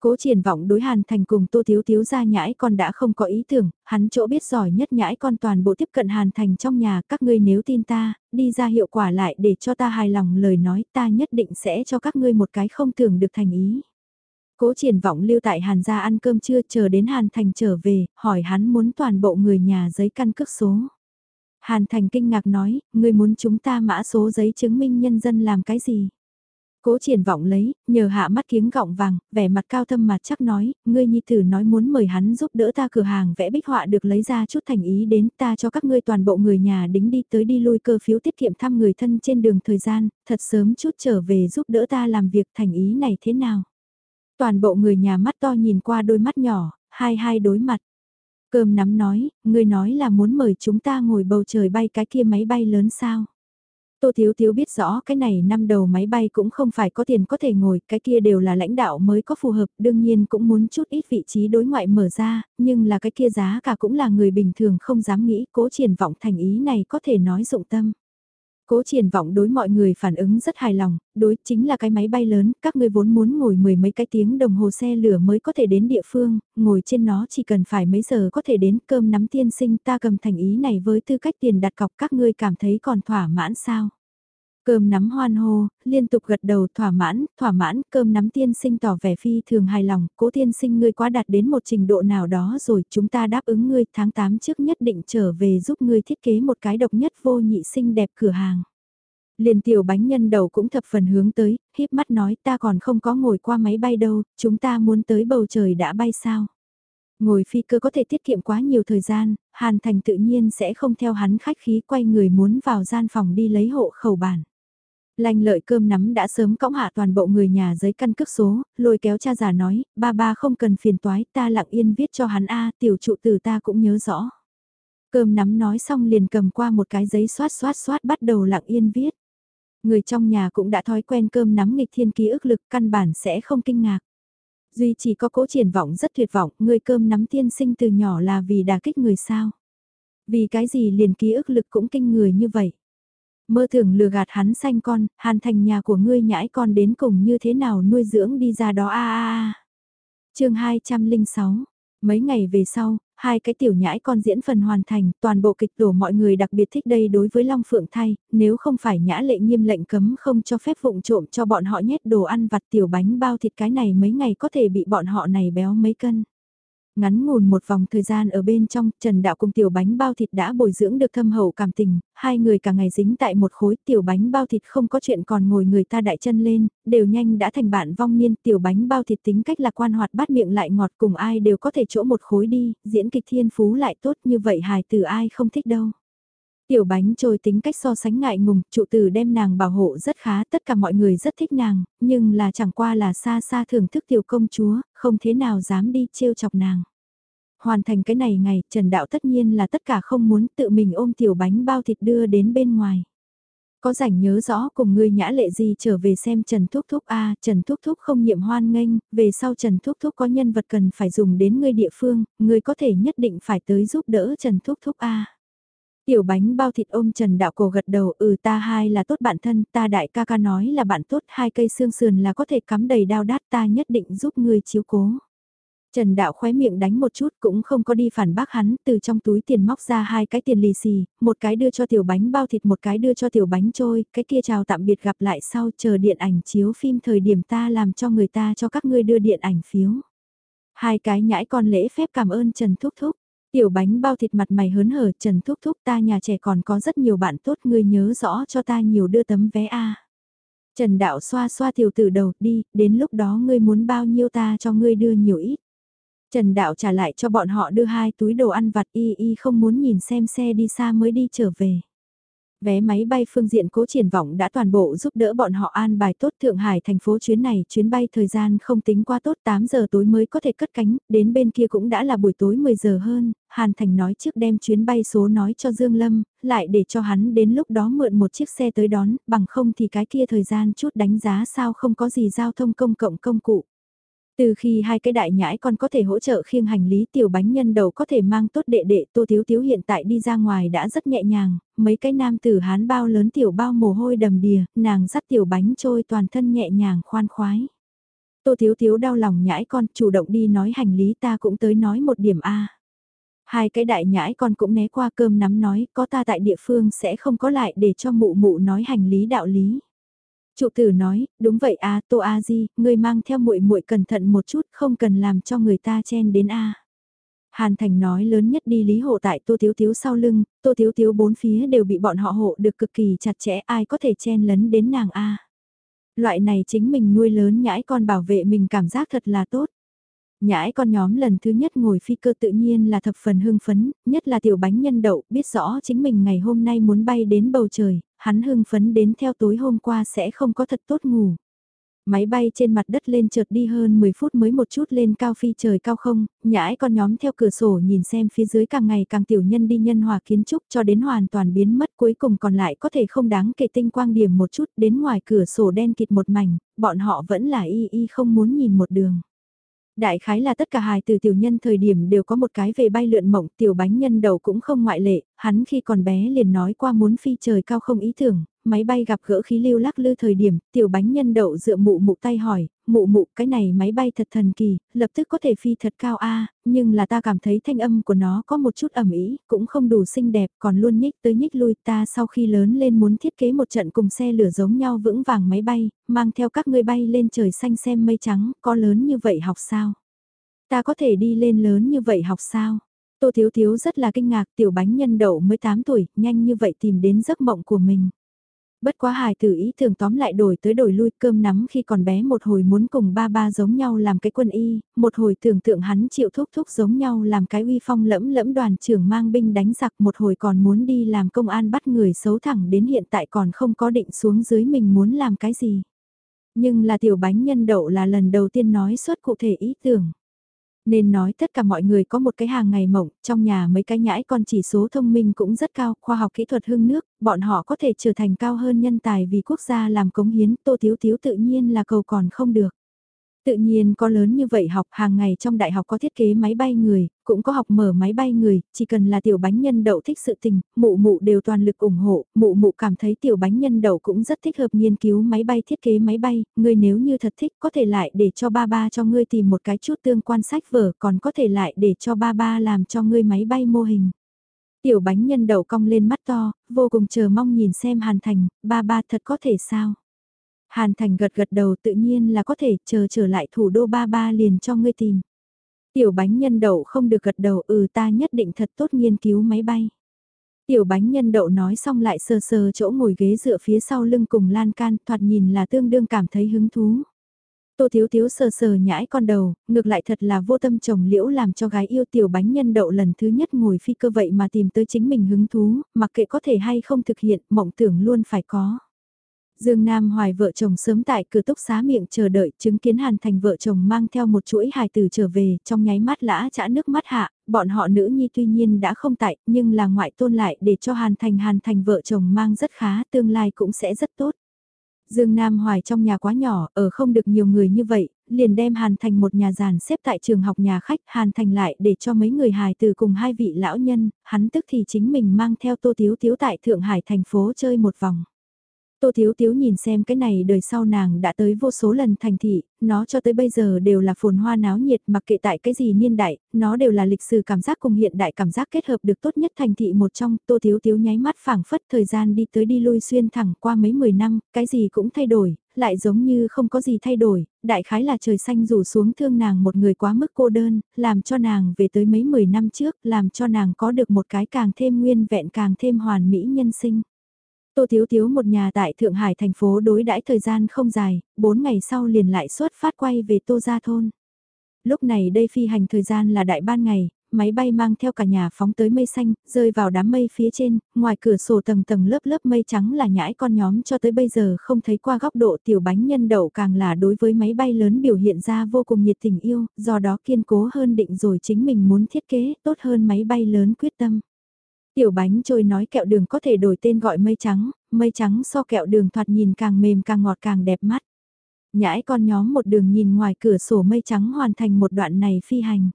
Cố triển vọng đối Hàn Thành cùng Tô Thiếu Thiếu ra nhãi con đã không có ý tưởng, hắn chỗ biết giỏi nhất nhãi con toàn bộ tiếp cận Hàn Thành trong nhà các ngươi nếu tin ta, đi ra hiệu quả lại để cho ta hài lòng lời nói ta nhất định sẽ cho các ngươi một cái không tưởng được thành ý. Cố triển vọng lưu tại Hàn gia ăn cơm trưa chờ đến Hàn Thành trở về, hỏi hắn muốn toàn bộ người nhà giấy căn cước số. Hàn Thành kinh ngạc nói, ngươi muốn chúng ta mã số giấy chứng minh nhân dân làm cái gì? Cố triển vọng lấy, nhờ hạ mắt kiếng gọng vàng, vẻ mặt cao thâm mặt chắc nói, ngươi nhi tử nói muốn mời hắn giúp đỡ ta cửa hàng vẽ bích họa được lấy ra chút thành ý đến ta cho các ngươi toàn bộ người nhà đính đi tới đi lui cơ phiếu tiết kiệm thăm người thân trên đường thời gian, thật sớm chút trở về giúp đỡ ta làm việc thành ý này thế nào. Toàn bộ người nhà mắt to nhìn qua đôi mắt nhỏ, hai hai đối mặt. Cơm nắm nói, ngươi nói là muốn mời chúng ta ngồi bầu trời bay cái kia máy bay lớn sao. Tô Thiếu Thiếu biết rõ cái này năm đầu máy bay cũng không phải có tiền có thể ngồi, cái kia đều là lãnh đạo mới có phù hợp, đương nhiên cũng muốn chút ít vị trí đối ngoại mở ra, nhưng là cái kia giá cả cũng là người bình thường không dám nghĩ, cố triển vọng thành ý này có thể nói dụng tâm. Cố triển vọng đối mọi người phản ứng rất hài lòng, đối chính là cái máy bay lớn, các ngươi vốn muốn ngồi mười mấy cái tiếng đồng hồ xe lửa mới có thể đến địa phương, ngồi trên nó chỉ cần phải mấy giờ có thể đến cơm nắm tiên sinh ta cầm thành ý này với tư cách tiền đặt cọc các ngươi cảm thấy còn thỏa mãn sao. Cơm nắm hoan hô, liên tục gật đầu thỏa mãn, thỏa mãn, cơm nắm tiên sinh tỏ vẻ phi thường hài lòng, cố tiên sinh ngươi quá đạt đến một trình độ nào đó rồi, chúng ta đáp ứng ngươi tháng 8 trước nhất định trở về giúp ngươi thiết kế một cái độc nhất vô nhị sinh đẹp cửa hàng. Liền tiểu bánh nhân đầu cũng thập phần hướng tới, híp mắt nói ta còn không có ngồi qua máy bay đâu, chúng ta muốn tới bầu trời đã bay sao. Ngồi phi cơ có thể tiết kiệm quá nhiều thời gian, Hàn Thành tự nhiên sẽ không theo hắn khách khí quay người muốn vào gian phòng đi lấy hộ khẩu bản. Lanh lợi cơm nắm đã sớm cõng hạ toàn bộ người nhà giấy căn cước số, lôi kéo cha già nói, ba ba không cần phiền toái, ta lặng yên viết cho hắn A, tiểu trụ tử ta cũng nhớ rõ. Cơm nắm nói xong liền cầm qua một cái giấy xoát xoát xoát bắt đầu lặng yên viết. Người trong nhà cũng đã thói quen cơm nắm nghịch thiên ký ức lực căn bản sẽ không kinh ngạc. Duy chỉ có cố triển vọng rất tuyệt vọng, người cơm nắm tiên sinh từ nhỏ là vì đà kích người sao. Vì cái gì liền ký ức lực cũng kinh người như vậy. Mơ thường lừa gạt hắn sanh con, hàn thành nhà của ngươi nhãi con đến cùng như thế nào nuôi dưỡng đi ra đó a a a. Chương 206. Mấy ngày về sau, hai cái tiểu nhãi con diễn phần hoàn thành, toàn bộ kịch tổ mọi người đặc biệt thích đây đối với Long Phượng thay, nếu không phải nhã lệ nghiêm lệnh cấm không cho phép vụng trộm cho bọn họ nhét đồ ăn vặt tiểu bánh bao thịt cái này mấy ngày có thể bị bọn họ này béo mấy cân. Ngắn ngủn một vòng thời gian ở bên trong, Trần Đạo cùng tiểu bánh bao thịt đã bồi dưỡng được thâm hậu cảm tình, hai người cả ngày dính tại một khối tiểu bánh bao thịt không có chuyện còn ngồi người ta đại chân lên, đều nhanh đã thành bạn vong niên tiểu bánh bao thịt tính cách là quan hoạt bát miệng lại ngọt cùng ai đều có thể chỗ một khối đi, diễn kịch thiên phú lại tốt như vậy hài từ ai không thích đâu. Tiểu bánh trôi tính cách so sánh ngại ngùng, trụ tử đem nàng bảo hộ rất khá, tất cả mọi người rất thích nàng, nhưng là chẳng qua là xa xa thưởng thức tiểu công chúa, không thế nào dám đi trêu chọc nàng. Hoàn thành cái này ngày, Trần Đạo tất nhiên là tất cả không muốn tự mình ôm tiểu bánh bao thịt đưa đến bên ngoài. Có rảnh nhớ rõ cùng ngươi nhã lệ gì trở về xem Trần Thúc Thúc A, Trần Thúc Thúc không nhiệm hoan nghênh, về sau Trần Thúc Thúc có nhân vật cần phải dùng đến ngươi địa phương, ngươi có thể nhất định phải tới giúp đỡ Trần Thúc Thúc A. Tiểu bánh bao thịt ôm Trần Đạo Cổ gật đầu, ừ ta hai là tốt bạn thân, ta đại ca ca nói là bạn tốt, hai cây xương sườn là có thể cắm đầy đao đát ta nhất định giúp ngươi chiếu cố. Trần Đạo khóe miệng đánh một chút cũng không có đi phản bác hắn, từ trong túi tiền móc ra hai cái tiền lì xì, một cái đưa cho tiểu bánh bao thịt một cái đưa cho tiểu bánh trôi, cái kia chào tạm biệt gặp lại sau chờ điện ảnh chiếu phim thời điểm ta làm cho người ta cho các ngươi đưa điện ảnh phiếu. Hai cái nhãi con lễ phép cảm ơn Trần Thúc Thúc. Tiểu bánh bao thịt mặt mày hớn hở Trần Thúc Thúc ta nhà trẻ còn có rất nhiều bạn tốt ngươi nhớ rõ cho ta nhiều đưa tấm vé A. Trần Đạo xoa xoa tiểu tử đầu đi, đến lúc đó ngươi muốn bao nhiêu ta cho ngươi đưa nhiều ít. Trần Đạo trả lại cho bọn họ đưa hai túi đồ ăn vặt y y không muốn nhìn xem xe đi xa mới đi trở về. Vé máy bay phương diện cố triển vọng đã toàn bộ giúp đỡ bọn họ an bài tốt Thượng Hải thành phố chuyến này, chuyến bay thời gian không tính qua tốt 8 giờ tối mới có thể cất cánh, đến bên kia cũng đã là buổi tối 10 giờ hơn, Hàn Thành nói trước đem chuyến bay số nói cho Dương Lâm, lại để cho hắn đến lúc đó mượn một chiếc xe tới đón, bằng không thì cái kia thời gian chút đánh giá sao không có gì giao thông công cộng công cụ. Từ khi hai cái đại nhãi con có thể hỗ trợ khiêng hành lý tiểu bánh nhân đầu có thể mang tốt đệ đệ Tô Thiếu Thiếu hiện tại đi ra ngoài đã rất nhẹ nhàng, mấy cái nam tử hán bao lớn tiểu bao mồ hôi đầm đìa, nàng dắt tiểu bánh trôi toàn thân nhẹ nhàng khoan khoái. Tô Thiếu Thiếu đau lòng nhãi con chủ động đi nói hành lý ta cũng tới nói một điểm A. Hai cái đại nhãi con cũng né qua cơm nắm nói có ta tại địa phương sẽ không có lại để cho mụ mụ nói hành lý đạo lý. Trụ tử nói, đúng vậy a, Tô A Di, ngươi mang theo muội muội cẩn thận một chút, không cần làm cho người ta chen đến a. Hàn Thành nói lớn nhất đi lý hộ tại Tô Thiếu Thiếu sau lưng, Tô Thiếu Thiếu bốn phía đều bị bọn họ hộ được cực kỳ chặt chẽ, ai có thể chen lấn đến nàng a. Loại này chính mình nuôi lớn nhãi con bảo vệ mình cảm giác thật là tốt. Nhãi con nhóm lần thứ nhất ngồi phi cơ tự nhiên là thập phần hưng phấn, nhất là tiểu bánh nhân đậu, biết rõ chính mình ngày hôm nay muốn bay đến bầu trời, hắn hưng phấn đến theo tối hôm qua sẽ không có thật tốt ngủ. Máy bay trên mặt đất lên chợt đi hơn 10 phút mới một chút lên cao phi trời cao không, nhãi con nhóm theo cửa sổ nhìn xem phía dưới càng ngày càng tiểu nhân đi nhân hòa kiến trúc cho đến hoàn toàn biến mất cuối cùng còn lại có thể không đáng kể tinh quang điểm một chút đến ngoài cửa sổ đen kịt một mảnh, bọn họ vẫn là y y không muốn nhìn một đường. Đại khái là tất cả hài từ tiểu nhân thời điểm đều có một cái về bay lượn mộng, tiểu bánh nhân đầu cũng không ngoại lệ, hắn khi còn bé liền nói qua muốn phi trời cao không ý tưởng, máy bay gặp gỡ khí lưu lắc lư thời điểm, tiểu bánh nhân đậu dựa mụ mụ tay hỏi, mụ mụ cái này máy bay thật thần kỳ, lập tức có thể phi thật cao a nhưng là ta cảm thấy thanh âm của nó có một chút ẩm ý, cũng không đủ xinh đẹp, còn luôn nhích tới nhích lui ta sau khi lớn lên muốn thiết kế một trận cùng xe lửa giống nhau vững vàng máy bay, mang theo các ngươi bay lên trời xanh xem mây trắng, có lớn như vậy học sao? Ta có thể đi lên lớn như vậy học sao? Tô Thiếu Thiếu rất là kinh ngạc tiểu bánh nhân đậu mới 8 tuổi, nhanh như vậy tìm đến giấc mộng của mình. Bất quá hài tử ý thường tóm lại đổi tới đổi lui cơm nắm khi còn bé một hồi muốn cùng ba ba giống nhau làm cái quân y, một hồi tưởng tượng hắn chịu thúc thúc giống nhau làm cái uy phong lẫm lẫm đoàn trưởng mang binh đánh giặc một hồi còn muốn đi làm công an bắt người xấu thẳng đến hiện tại còn không có định xuống dưới mình muốn làm cái gì. Nhưng là tiểu bánh nhân đậu là lần đầu tiên nói suốt cụ thể ý tưởng. Nên nói tất cả mọi người có một cái hàng ngày mộng, trong nhà mấy cái nhãi con chỉ số thông minh cũng rất cao, khoa học kỹ thuật hưng nước, bọn họ có thể trở thành cao hơn nhân tài vì quốc gia làm cống hiến, tô thiếu thiếu tự nhiên là cầu còn không được. Tự nhiên có lớn như vậy học hàng ngày trong đại học có thiết kế máy bay người, cũng có học mở máy bay người, chỉ cần là tiểu bánh nhân đậu thích sự tình, mụ mụ đều toàn lực ủng hộ, mụ mụ cảm thấy tiểu bánh nhân đậu cũng rất thích hợp nghiên cứu máy bay thiết kế máy bay, người nếu như thật thích có thể lại để cho ba ba cho ngươi tìm một cái chút tương quan sách vở còn có thể lại để cho ba ba làm cho ngươi máy bay mô hình. Tiểu bánh nhân đậu cong lên mắt to, vô cùng chờ mong nhìn xem Hàn Thành, ba ba thật có thể sao? Hàn Thành gật gật đầu tự nhiên là có thể chờ trở lại thủ đô ba ba liền cho ngươi tìm. Tiểu bánh nhân đậu không được gật đầu ừ ta nhất định thật tốt nghiên cứu máy bay. Tiểu bánh nhân đậu nói xong lại sờ sờ chỗ ngồi ghế dựa phía sau lưng cùng lan can thoạt nhìn là tương đương cảm thấy hứng thú. Tô Thiếu Thiếu sờ sờ nhãi con đầu, ngược lại thật là vô tâm chồng liễu làm cho gái yêu tiểu bánh nhân đậu lần thứ nhất ngồi phi cơ vậy mà tìm tới chính mình hứng thú, mặc kệ có thể hay không thực hiện, mộng tưởng luôn phải có. Dương Nam Hoài vợ chồng sớm tại cửa túc xá miệng chờ đợi chứng kiến Hàn Thành vợ chồng mang theo một chuỗi hài tử trở về, trong nháy mắt lã chả nước mắt hạ, bọn họ nữ nhi tuy nhiên đã không tại, nhưng là ngoại tôn lại để cho Hàn Thành Hàn Thành vợ chồng mang rất khá, tương lai cũng sẽ rất tốt. Dương Nam Hoài trong nhà quá nhỏ, ở không được nhiều người như vậy, liền đem Hàn Thành một nhà giàn xếp tại trường học nhà khách, Hàn Thành lại để cho mấy người hài từ cùng hai vị lão nhân, hắn tức thì chính mình mang theo Tô Tiếu Tiếu tại Thượng Hải thành phố chơi một vòng. Tô Thiếu Thiếu nhìn xem cái này đời sau nàng đã tới vô số lần thành thị, nó cho tới bây giờ đều là phồn hoa náo nhiệt mặc kệ tại cái gì niên đại, nó đều là lịch sử cảm giác cùng hiện đại cảm giác kết hợp được tốt nhất thành thị một trong. Tô Thiếu Thiếu nháy mắt phảng phất thời gian đi tới đi lui xuyên thẳng qua mấy mười năm, cái gì cũng thay đổi, lại giống như không có gì thay đổi, đại khái là trời xanh rủ xuống thương nàng một người quá mức cô đơn, làm cho nàng về tới mấy mười năm trước, làm cho nàng có được một cái càng thêm nguyên vẹn càng thêm hoàn mỹ nhân sinh. Tô Thiếu Thiếu một nhà tại Thượng Hải thành phố đối đãi thời gian không dài, 4 ngày sau liền lại xuất phát quay về Tô Gia Thôn. Lúc này đây phi hành thời gian là đại ban ngày, máy bay mang theo cả nhà phóng tới mây xanh, rơi vào đám mây phía trên, ngoài cửa sổ tầng tầng lớp lớp mây trắng là nhãi con nhóm cho tới bây giờ không thấy qua góc độ tiểu bánh nhân đậu càng là đối với máy bay lớn biểu hiện ra vô cùng nhiệt tình yêu, do đó kiên cố hơn định rồi chính mình muốn thiết kế tốt hơn máy bay lớn quyết tâm. Tiểu bánh trôi nói kẹo đường có thể đổi tên gọi mây trắng, mây trắng so kẹo đường thoạt nhìn càng mềm càng ngọt càng đẹp mắt. Nhãi con nhóm một đường nhìn ngoài cửa sổ mây trắng hoàn thành một đoạn này phi hành.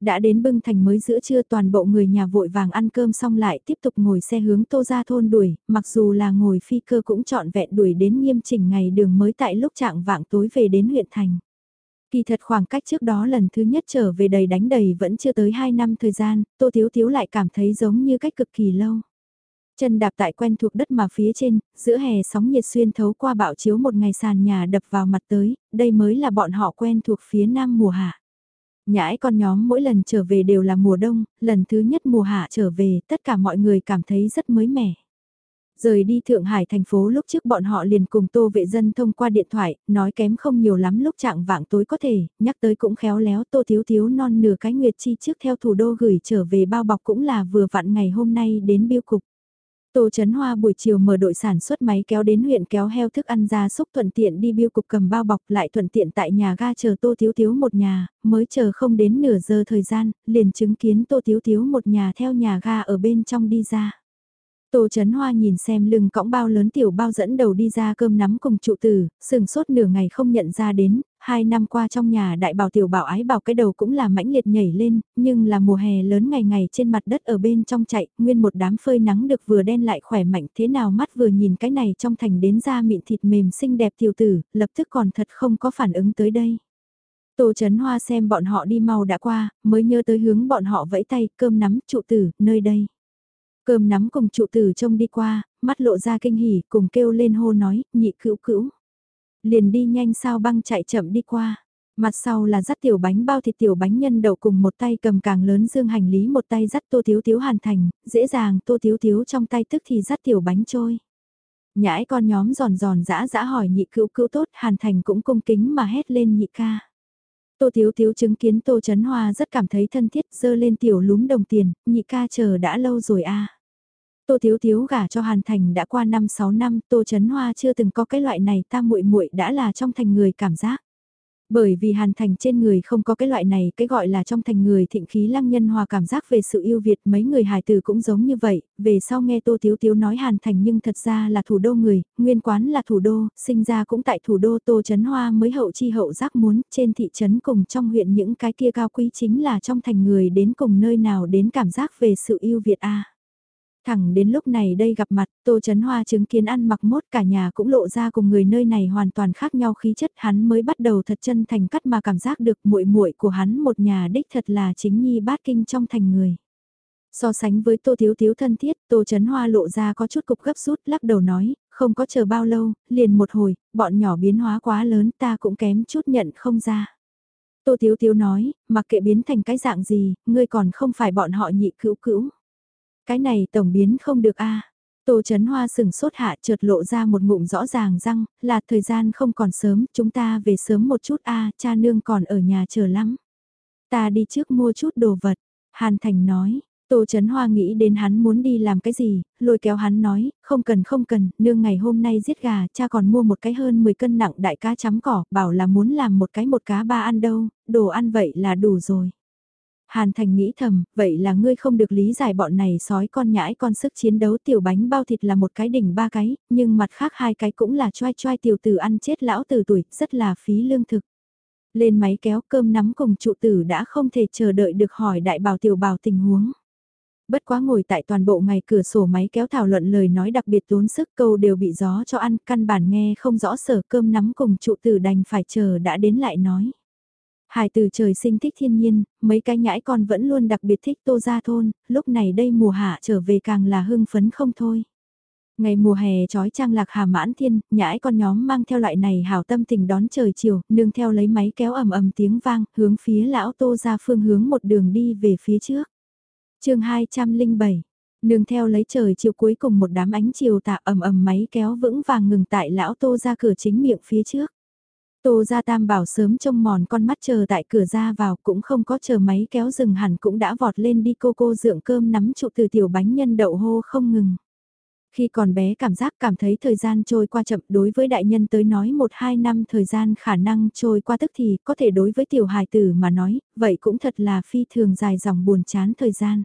Đã đến bưng thành mới giữa trưa toàn bộ người nhà vội vàng ăn cơm xong lại tiếp tục ngồi xe hướng tô ra thôn đuổi, mặc dù là ngồi phi cơ cũng trọn vẹn đuổi đến nghiêm chỉnh ngày đường mới tại lúc trạng vạng tối về đến huyện thành. Kỳ thật khoảng cách trước đó lần thứ nhất trở về đầy đánh đầy vẫn chưa tới 2 năm thời gian, Tô Thiếu Thiếu lại cảm thấy giống như cách cực kỳ lâu. Chân đạp tại quen thuộc đất mà phía trên, giữa hè sóng nhiệt xuyên thấu qua bạo chiếu một ngày sàn nhà đập vào mặt tới, đây mới là bọn họ quen thuộc phía nam mùa hạ. Nhãi con nhóm mỗi lần trở về đều là mùa đông, lần thứ nhất mùa hạ trở về tất cả mọi người cảm thấy rất mới mẻ. Rời đi Thượng Hải thành phố lúc trước bọn họ liền cùng tô vệ dân thông qua điện thoại, nói kém không nhiều lắm lúc trạng vạng tối có thể, nhắc tới cũng khéo léo tô thiếu thiếu non nửa cái nguyệt chi trước theo thủ đô gửi trở về bao bọc cũng là vừa vặn ngày hôm nay đến biêu cục. Tô Chấn Hoa buổi chiều mở đội sản xuất máy kéo đến huyện kéo heo thức ăn ra xúc thuận tiện đi biêu cục cầm bao bọc lại thuận tiện tại nhà ga chờ Tô Thiếu Thiếu một nhà, mới chờ không đến nửa giờ thời gian, liền chứng kiến Tô Thiếu Thiếu một nhà theo nhà ga ở bên trong đi ra. Tô Chấn Hoa nhìn xem lưng cõng bao lớn tiểu bao dẫn đầu đi ra cơm nắm cùng trụ tử, sừng sốt nửa ngày không nhận ra đến, hai năm qua trong nhà đại bảo tiểu bảo ái bảo cái đầu cũng là mãnh liệt nhảy lên, nhưng là mùa hè lớn ngày ngày trên mặt đất ở bên trong chạy, nguyên một đám phơi nắng được vừa đen lại khỏe mạnh thế nào mắt vừa nhìn cái này trong thành đến da mịn thịt mềm xinh đẹp tiểu tử, lập tức còn thật không có phản ứng tới đây. Tô Chấn Hoa xem bọn họ đi mau đã qua, mới nhớ tới hướng bọn họ vẫy tay, cơm nắm, trụ tử, nơi đây. Cơm nắm cùng trụ tử trông đi qua, mắt lộ ra kinh hỉ, cùng kêu lên hô nói, nhị cữu cữu. Liền đi nhanh sao băng chạy chậm đi qua. Mặt sau là dắt tiểu bánh bao thịt tiểu bánh nhân đậu cùng một tay cầm càng lớn dương hành lý một tay dắt tô thiếu thiếu hàn thành, dễ dàng tô thiếu thiếu trong tay tức thì dắt tiểu bánh trôi. Nhãi con nhóm giòn giòn dã dã hỏi nhị cữu cữu tốt hàn thành cũng cung kính mà hét lên nhị ca. Tô Thiếu Thiếu chứng kiến Tô Chấn Hoa rất cảm thấy thân thiết, dơ lên tiểu lúm đồng tiền, nhị ca chờ đã lâu rồi a. À. Tô Thiếu Thiếu gả cho Hàn Thành đã qua 5-6 năm, Tô Chấn Hoa chưa từng có cái loại này ta muội muội đã là trong thành người cảm giác. Bởi vì hàn thành trên người không có cái loại này, cái gọi là trong thành người thịnh khí lăng nhân hòa cảm giác về sự yêu Việt mấy người hài tử cũng giống như vậy, về sau nghe Tô Tiếu Tiếu nói hàn thành nhưng thật ra là thủ đô người, nguyên quán là thủ đô, sinh ra cũng tại thủ đô Tô Trấn Hoa mới hậu chi hậu giác muốn, trên thị trấn cùng trong huyện những cái kia cao quý chính là trong thành người đến cùng nơi nào đến cảm giác về sự yêu Việt a Thẳng đến lúc này đây gặp mặt, Tô Chấn Hoa chứng kiến ăn mặc mốt cả nhà cũng lộ ra cùng người nơi này hoàn toàn khác nhau khí chất hắn mới bắt đầu thật chân thành cắt mà cảm giác được muội muội của hắn một nhà đích thật là chính nhi bát kinh trong thành người. So sánh với Tô Thiếu Thiếu thân thiết, Tô Chấn Hoa lộ ra có chút cục gấp rút lắc đầu nói, không có chờ bao lâu, liền một hồi, bọn nhỏ biến hóa quá lớn ta cũng kém chút nhận không ra. Tô Thiếu Thiếu nói, mặc kệ biến thành cái dạng gì, ngươi còn không phải bọn họ nhị cữu cữu. Cái này tổng biến không được a. Tô Chấn Hoa sừng sốt hạ chợt lộ ra một ngụm rõ ràng răng, là thời gian không còn sớm, chúng ta về sớm một chút a, cha nương còn ở nhà chờ lắm. Ta đi trước mua chút đồ vật, Hàn Thành nói, Tô Chấn Hoa nghĩ đến hắn muốn đi làm cái gì, lôi kéo hắn nói, không cần không cần, nương ngày hôm nay giết gà, cha còn mua một cái hơn 10 cân nặng đại cá chấm cỏ, bảo là muốn làm một cái một cá ba ăn đâu, đồ ăn vậy là đủ rồi. Hàn Thành nghĩ thầm, vậy là ngươi không được lý giải bọn này sói con nhãi con sức chiến đấu tiểu bánh bao thịt là một cái đỉnh ba cái, nhưng mặt khác hai cái cũng là choai choai tiểu tử ăn chết lão từ tuổi, rất là phí lương thực. Lên máy kéo cơm nắm cùng trụ tử đã không thể chờ đợi được hỏi đại bảo tiểu bảo tình huống. Bất quá ngồi tại toàn bộ ngày cửa sổ máy kéo thảo luận lời nói đặc biệt tốn sức câu đều bị gió cho ăn, căn bản nghe không rõ sở cơm nắm cùng trụ tử đành phải chờ đã đến lại nói. Hải từ trời sinh thích thiên nhiên, mấy cái nhãi con vẫn luôn đặc biệt thích tô gia thôn, lúc này đây mùa hạ trở về càng là hưng phấn không thôi. Ngày mùa hè trói trang lạc hà mãn thiên, nhãi con nhóm mang theo loại này hảo tâm tình đón trời chiều, nương theo lấy máy kéo ầm ầm tiếng vang, hướng phía lão tô ra phương hướng một đường đi về phía trước. chương 207, nương theo lấy trời chiều cuối cùng một đám ánh chiều tạ ầm ầm máy kéo vững vàng ngừng tại lão tô ra cửa chính miệng phía trước. Tô gia tam bảo sớm trông mòn con mắt chờ tại cửa ra vào cũng không có chờ máy kéo rừng hẳn cũng đã vọt lên đi cô cô dưỡng cơm nắm trụ từ tiểu bánh nhân đậu hô không ngừng. Khi còn bé cảm giác cảm thấy thời gian trôi qua chậm đối với đại nhân tới nói một hai năm thời gian khả năng trôi qua tức thì có thể đối với tiểu hài tử mà nói, vậy cũng thật là phi thường dài dòng buồn chán thời gian.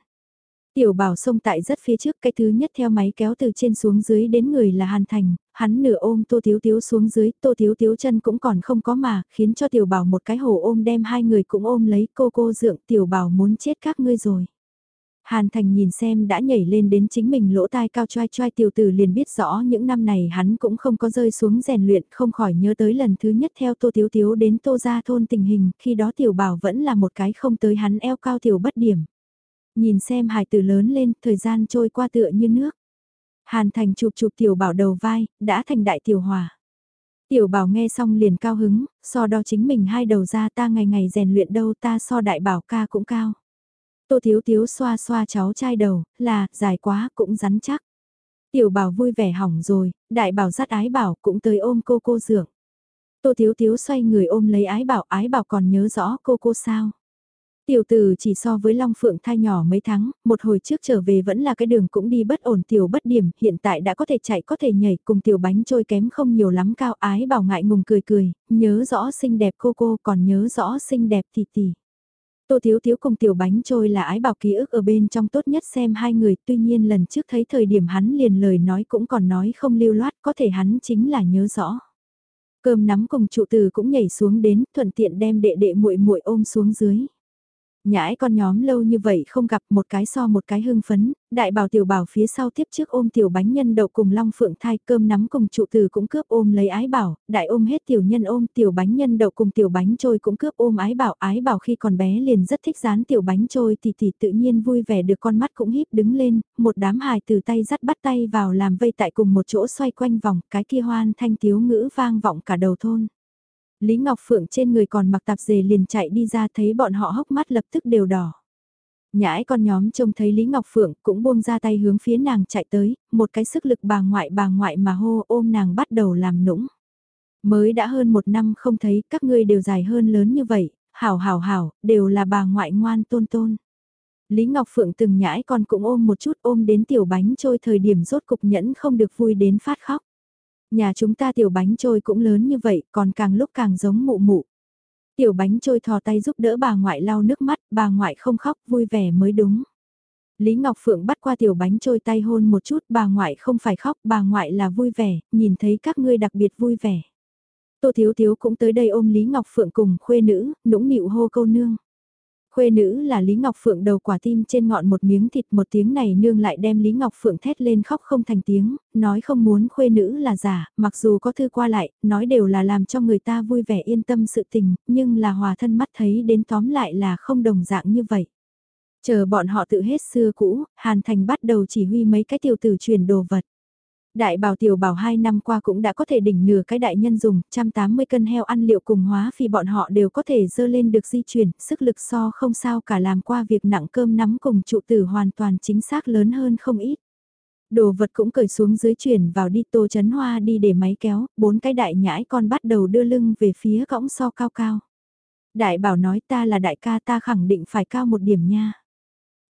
Tiểu bảo sông tại rất phía trước cái thứ nhất theo máy kéo từ trên xuống dưới đến người là Hàn Thành, hắn nửa ôm tô thiếu thiếu xuống dưới, tô thiếu thiếu chân cũng còn không có mà, khiến cho tiểu bảo một cái hồ ôm đem hai người cũng ôm lấy cô cô dượng tiểu bảo muốn chết các ngươi rồi. Hàn Thành nhìn xem đã nhảy lên đến chính mình lỗ tai cao choai choai tiểu tử liền biết rõ những năm này hắn cũng không có rơi xuống rèn luyện không khỏi nhớ tới lần thứ nhất theo Tô Tiếu Tiếu đến Tô Gia Thôn tình hình khi đó tiểu bảo vẫn là một cái không tới hắn eo cao tiểu bất điểm. Nhìn xem hải tử lớn lên, thời gian trôi qua tựa như nước. Hàn Thành chụp chụp tiểu bảo đầu vai, đã thành đại tiểu hòa. Tiểu bảo nghe xong liền cao hứng, so đo chính mình hai đầu ra ta ngày ngày rèn luyện đâu ta so đại bảo ca cũng cao. Tô Thiếu Thiếu xoa xoa cháu trai đầu, là, dài quá, cũng rắn chắc. Tiểu bảo vui vẻ hỏng rồi, đại bảo dắt ái bảo cũng tới ôm cô cô dượng. Tô Thiếu Thiếu xoay người ôm lấy ái bảo, ái bảo còn nhớ rõ cô cô sao. Tiểu tử chỉ so với Long Phượng thai nhỏ mấy tháng, một hồi trước trở về vẫn là cái đường cũng đi bất ổn tiểu bất điểm, hiện tại đã có thể chạy có thể nhảy cùng tiểu bánh trôi kém không nhiều lắm cao ái bảo ngại ngùng cười cười, nhớ rõ xinh đẹp cô cô còn nhớ rõ xinh đẹp tỷ tỷ. Tô Thiếu Thiếu cùng tiểu bánh trôi là ái bảo ký ức ở bên trong tốt nhất xem hai người, tuy nhiên lần trước thấy thời điểm hắn liền lời nói cũng còn nói không lưu loát, có thể hắn chính là nhớ rõ. Cơm nắm cùng trụ từ cũng nhảy xuống đến, thuận tiện đem đệ đệ muội muội ôm xuống dưới. Nhãi con nhóm lâu như vậy không gặp một cái so một cái hưng phấn, đại bảo tiểu bảo phía sau tiếp trước ôm tiểu bánh nhân đậu cùng long phượng thai cơm nắm cùng trụ từ cũng cướp ôm lấy ái bảo, đại ôm hết tiểu nhân ôm tiểu bánh nhân đậu cùng tiểu bánh trôi cũng cướp ôm ái bảo, ái bảo khi còn bé liền rất thích dán tiểu bánh trôi thì thì tự nhiên vui vẻ được con mắt cũng híp đứng lên, một đám hài từ tay dắt bắt tay vào làm vây tại cùng một chỗ xoay quanh vòng, cái kia hoan thanh tiếu ngữ vang vọng cả đầu thôn. Lý Ngọc Phượng trên người còn mặc tạp dề liền chạy đi ra thấy bọn họ hốc mắt lập tức đều đỏ. Nhãi con nhóm trông thấy Lý Ngọc Phượng cũng buông ra tay hướng phía nàng chạy tới, một cái sức lực bà ngoại bà ngoại mà hô ôm nàng bắt đầu làm nũng. Mới đã hơn một năm không thấy các ngươi đều dài hơn lớn như vậy, hảo hảo hảo, đều là bà ngoại ngoan tôn tôn. Lý Ngọc Phượng từng nhãi con cũng ôm một chút ôm đến tiểu bánh trôi thời điểm rốt cục nhẫn không được vui đến phát khóc. Nhà chúng ta tiểu bánh trôi cũng lớn như vậy, còn càng lúc càng giống mụ mụ. Tiểu bánh trôi thò tay giúp đỡ bà ngoại lau nước mắt, bà ngoại không khóc vui vẻ mới đúng. Lý Ngọc Phượng bắt qua tiểu bánh trôi tay hôn một chút, bà ngoại không phải khóc, bà ngoại là vui vẻ, nhìn thấy các ngươi đặc biệt vui vẻ. Tô Thiếu Thiếu cũng tới đây ôm Lý Ngọc Phượng cùng khuê nữ, nũng nịu hô câu nương. Khuê nữ là Lý Ngọc Phượng đầu quả tim trên ngọn một miếng thịt một tiếng này nương lại đem Lý Ngọc Phượng thét lên khóc không thành tiếng, nói không muốn khuê nữ là giả, mặc dù có thư qua lại, nói đều là làm cho người ta vui vẻ yên tâm sự tình, nhưng là hòa thân mắt thấy đến tóm lại là không đồng dạng như vậy. Chờ bọn họ tự hết xưa cũ, Hàn Thành bắt đầu chỉ huy mấy cái tiểu tử truyền đồ vật. Đại bảo tiểu bảo 2 năm qua cũng đã có thể đỉnh nửa cái đại nhân dùng, 180 cân heo ăn liệu cùng hóa phi bọn họ đều có thể dơ lên được di chuyển, sức lực so không sao cả làm qua việc nặng cơm nắm cùng trụ tử hoàn toàn chính xác lớn hơn không ít. Đồ vật cũng cởi xuống dưới chuyển vào đi tô chấn hoa đi để máy kéo, bốn cái đại nhãi con bắt đầu đưa lưng về phía cõng so cao cao. Đại bảo nói ta là đại ca ta khẳng định phải cao một điểm nha.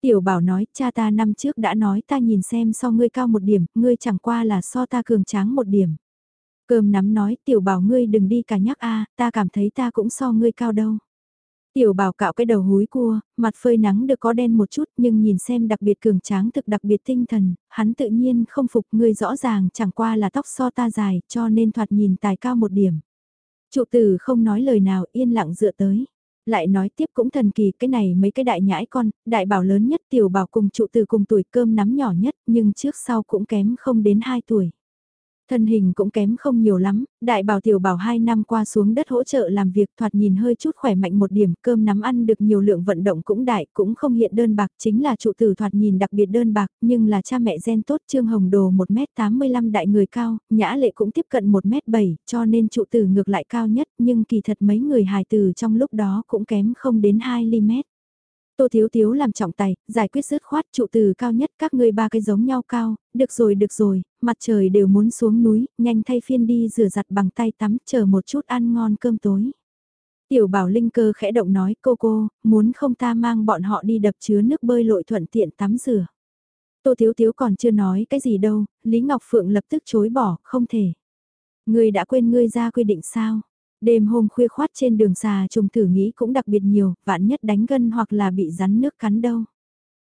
Tiểu bảo nói, cha ta năm trước đã nói ta nhìn xem so ngươi cao một điểm, ngươi chẳng qua là so ta cường tráng một điểm. Cơm nắm nói, tiểu bảo ngươi đừng đi cả nhắc a ta cảm thấy ta cũng so ngươi cao đâu. Tiểu bảo cạo cái đầu húi cua, mặt phơi nắng được có đen một chút nhưng nhìn xem đặc biệt cường tráng thực đặc biệt tinh thần, hắn tự nhiên không phục ngươi rõ ràng chẳng qua là tóc so ta dài cho nên thoạt nhìn tài cao một điểm. Trụ tử không nói lời nào yên lặng dựa tới. Lại nói tiếp cũng thần kỳ cái này mấy cái đại nhãi con, đại bảo lớn nhất tiểu bảo cùng trụ từ cùng tuổi cơm nắm nhỏ nhất nhưng trước sau cũng kém không đến 2 tuổi. Thân hình cũng kém không nhiều lắm, đại bảo tiểu bảo 2 năm qua xuống đất hỗ trợ làm việc thoạt nhìn hơi chút khỏe mạnh một điểm cơm nắm ăn được nhiều lượng vận động cũng đại cũng không hiện đơn bạc chính là trụ tử thoạt nhìn đặc biệt đơn bạc nhưng là cha mẹ gen tốt trương hồng đồ 1m85 đại người cao, nhã lệ cũng tiếp cận 1m7 cho nên trụ tử ngược lại cao nhất nhưng kỳ thật mấy người hài tử trong lúc đó cũng kém không đến 2mm. Tô Thiếu Thiếu làm trọng tài, giải quyết dứt khoát trụ từ cao nhất các ngươi ba cái giống nhau cao, được rồi được rồi, mặt trời đều muốn xuống núi, nhanh thay phiên đi rửa giặt bằng tay tắm chờ một chút ăn ngon cơm tối. Tiểu bảo linh cơ khẽ động nói cô cô, muốn không ta mang bọn họ đi đập chứa nước bơi lội thuận tiện tắm rửa. Tô Thiếu Thiếu còn chưa nói cái gì đâu, Lý Ngọc Phượng lập tức chối bỏ, không thể. Ngươi đã quên ngươi ra quy định sao? Đêm hôm khuya khoát trên đường xà trùng thử nghĩ cũng đặc biệt nhiều, vạn nhất đánh gân hoặc là bị rắn nước cắn đâu.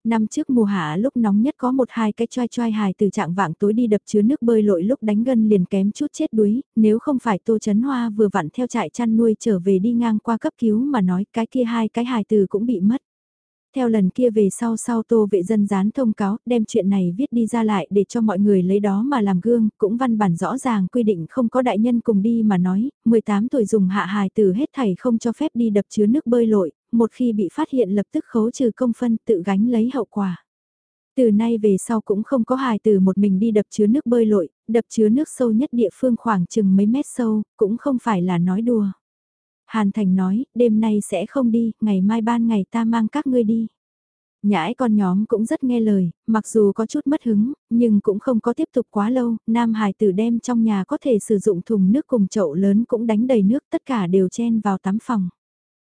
Năm trước mùa hạ lúc nóng nhất có một hai cái choi choi hài từ trạng vạng tối đi đập chứa nước bơi lội lúc đánh gân liền kém chút chết đuối, nếu không phải Tô Chấn Hoa vừa vặn theo trại chăn nuôi trở về đi ngang qua cấp cứu mà nói cái kia hai cái hài từ cũng bị mất. Theo lần kia về sau sau tô vệ dân dán thông cáo, đem chuyện này viết đi ra lại để cho mọi người lấy đó mà làm gương, cũng văn bản rõ ràng quy định không có đại nhân cùng đi mà nói, 18 tuổi dùng hạ hài từ hết thảy không cho phép đi đập chứa nước bơi lội, một khi bị phát hiện lập tức khấu trừ công phân tự gánh lấy hậu quả. Từ nay về sau cũng không có hài từ một mình đi đập chứa nước bơi lội, đập chứa nước sâu nhất địa phương khoảng chừng mấy mét sâu, cũng không phải là nói đùa. Hàn Thành nói, đêm nay sẽ không đi, ngày mai ban ngày ta mang các ngươi đi. Nhãi con nhóm cũng rất nghe lời, mặc dù có chút mất hứng, nhưng cũng không có tiếp tục quá lâu, Nam Hải tử đem trong nhà có thể sử dụng thùng nước cùng chậu lớn cũng đánh đầy nước tất cả đều chen vào tắm phòng.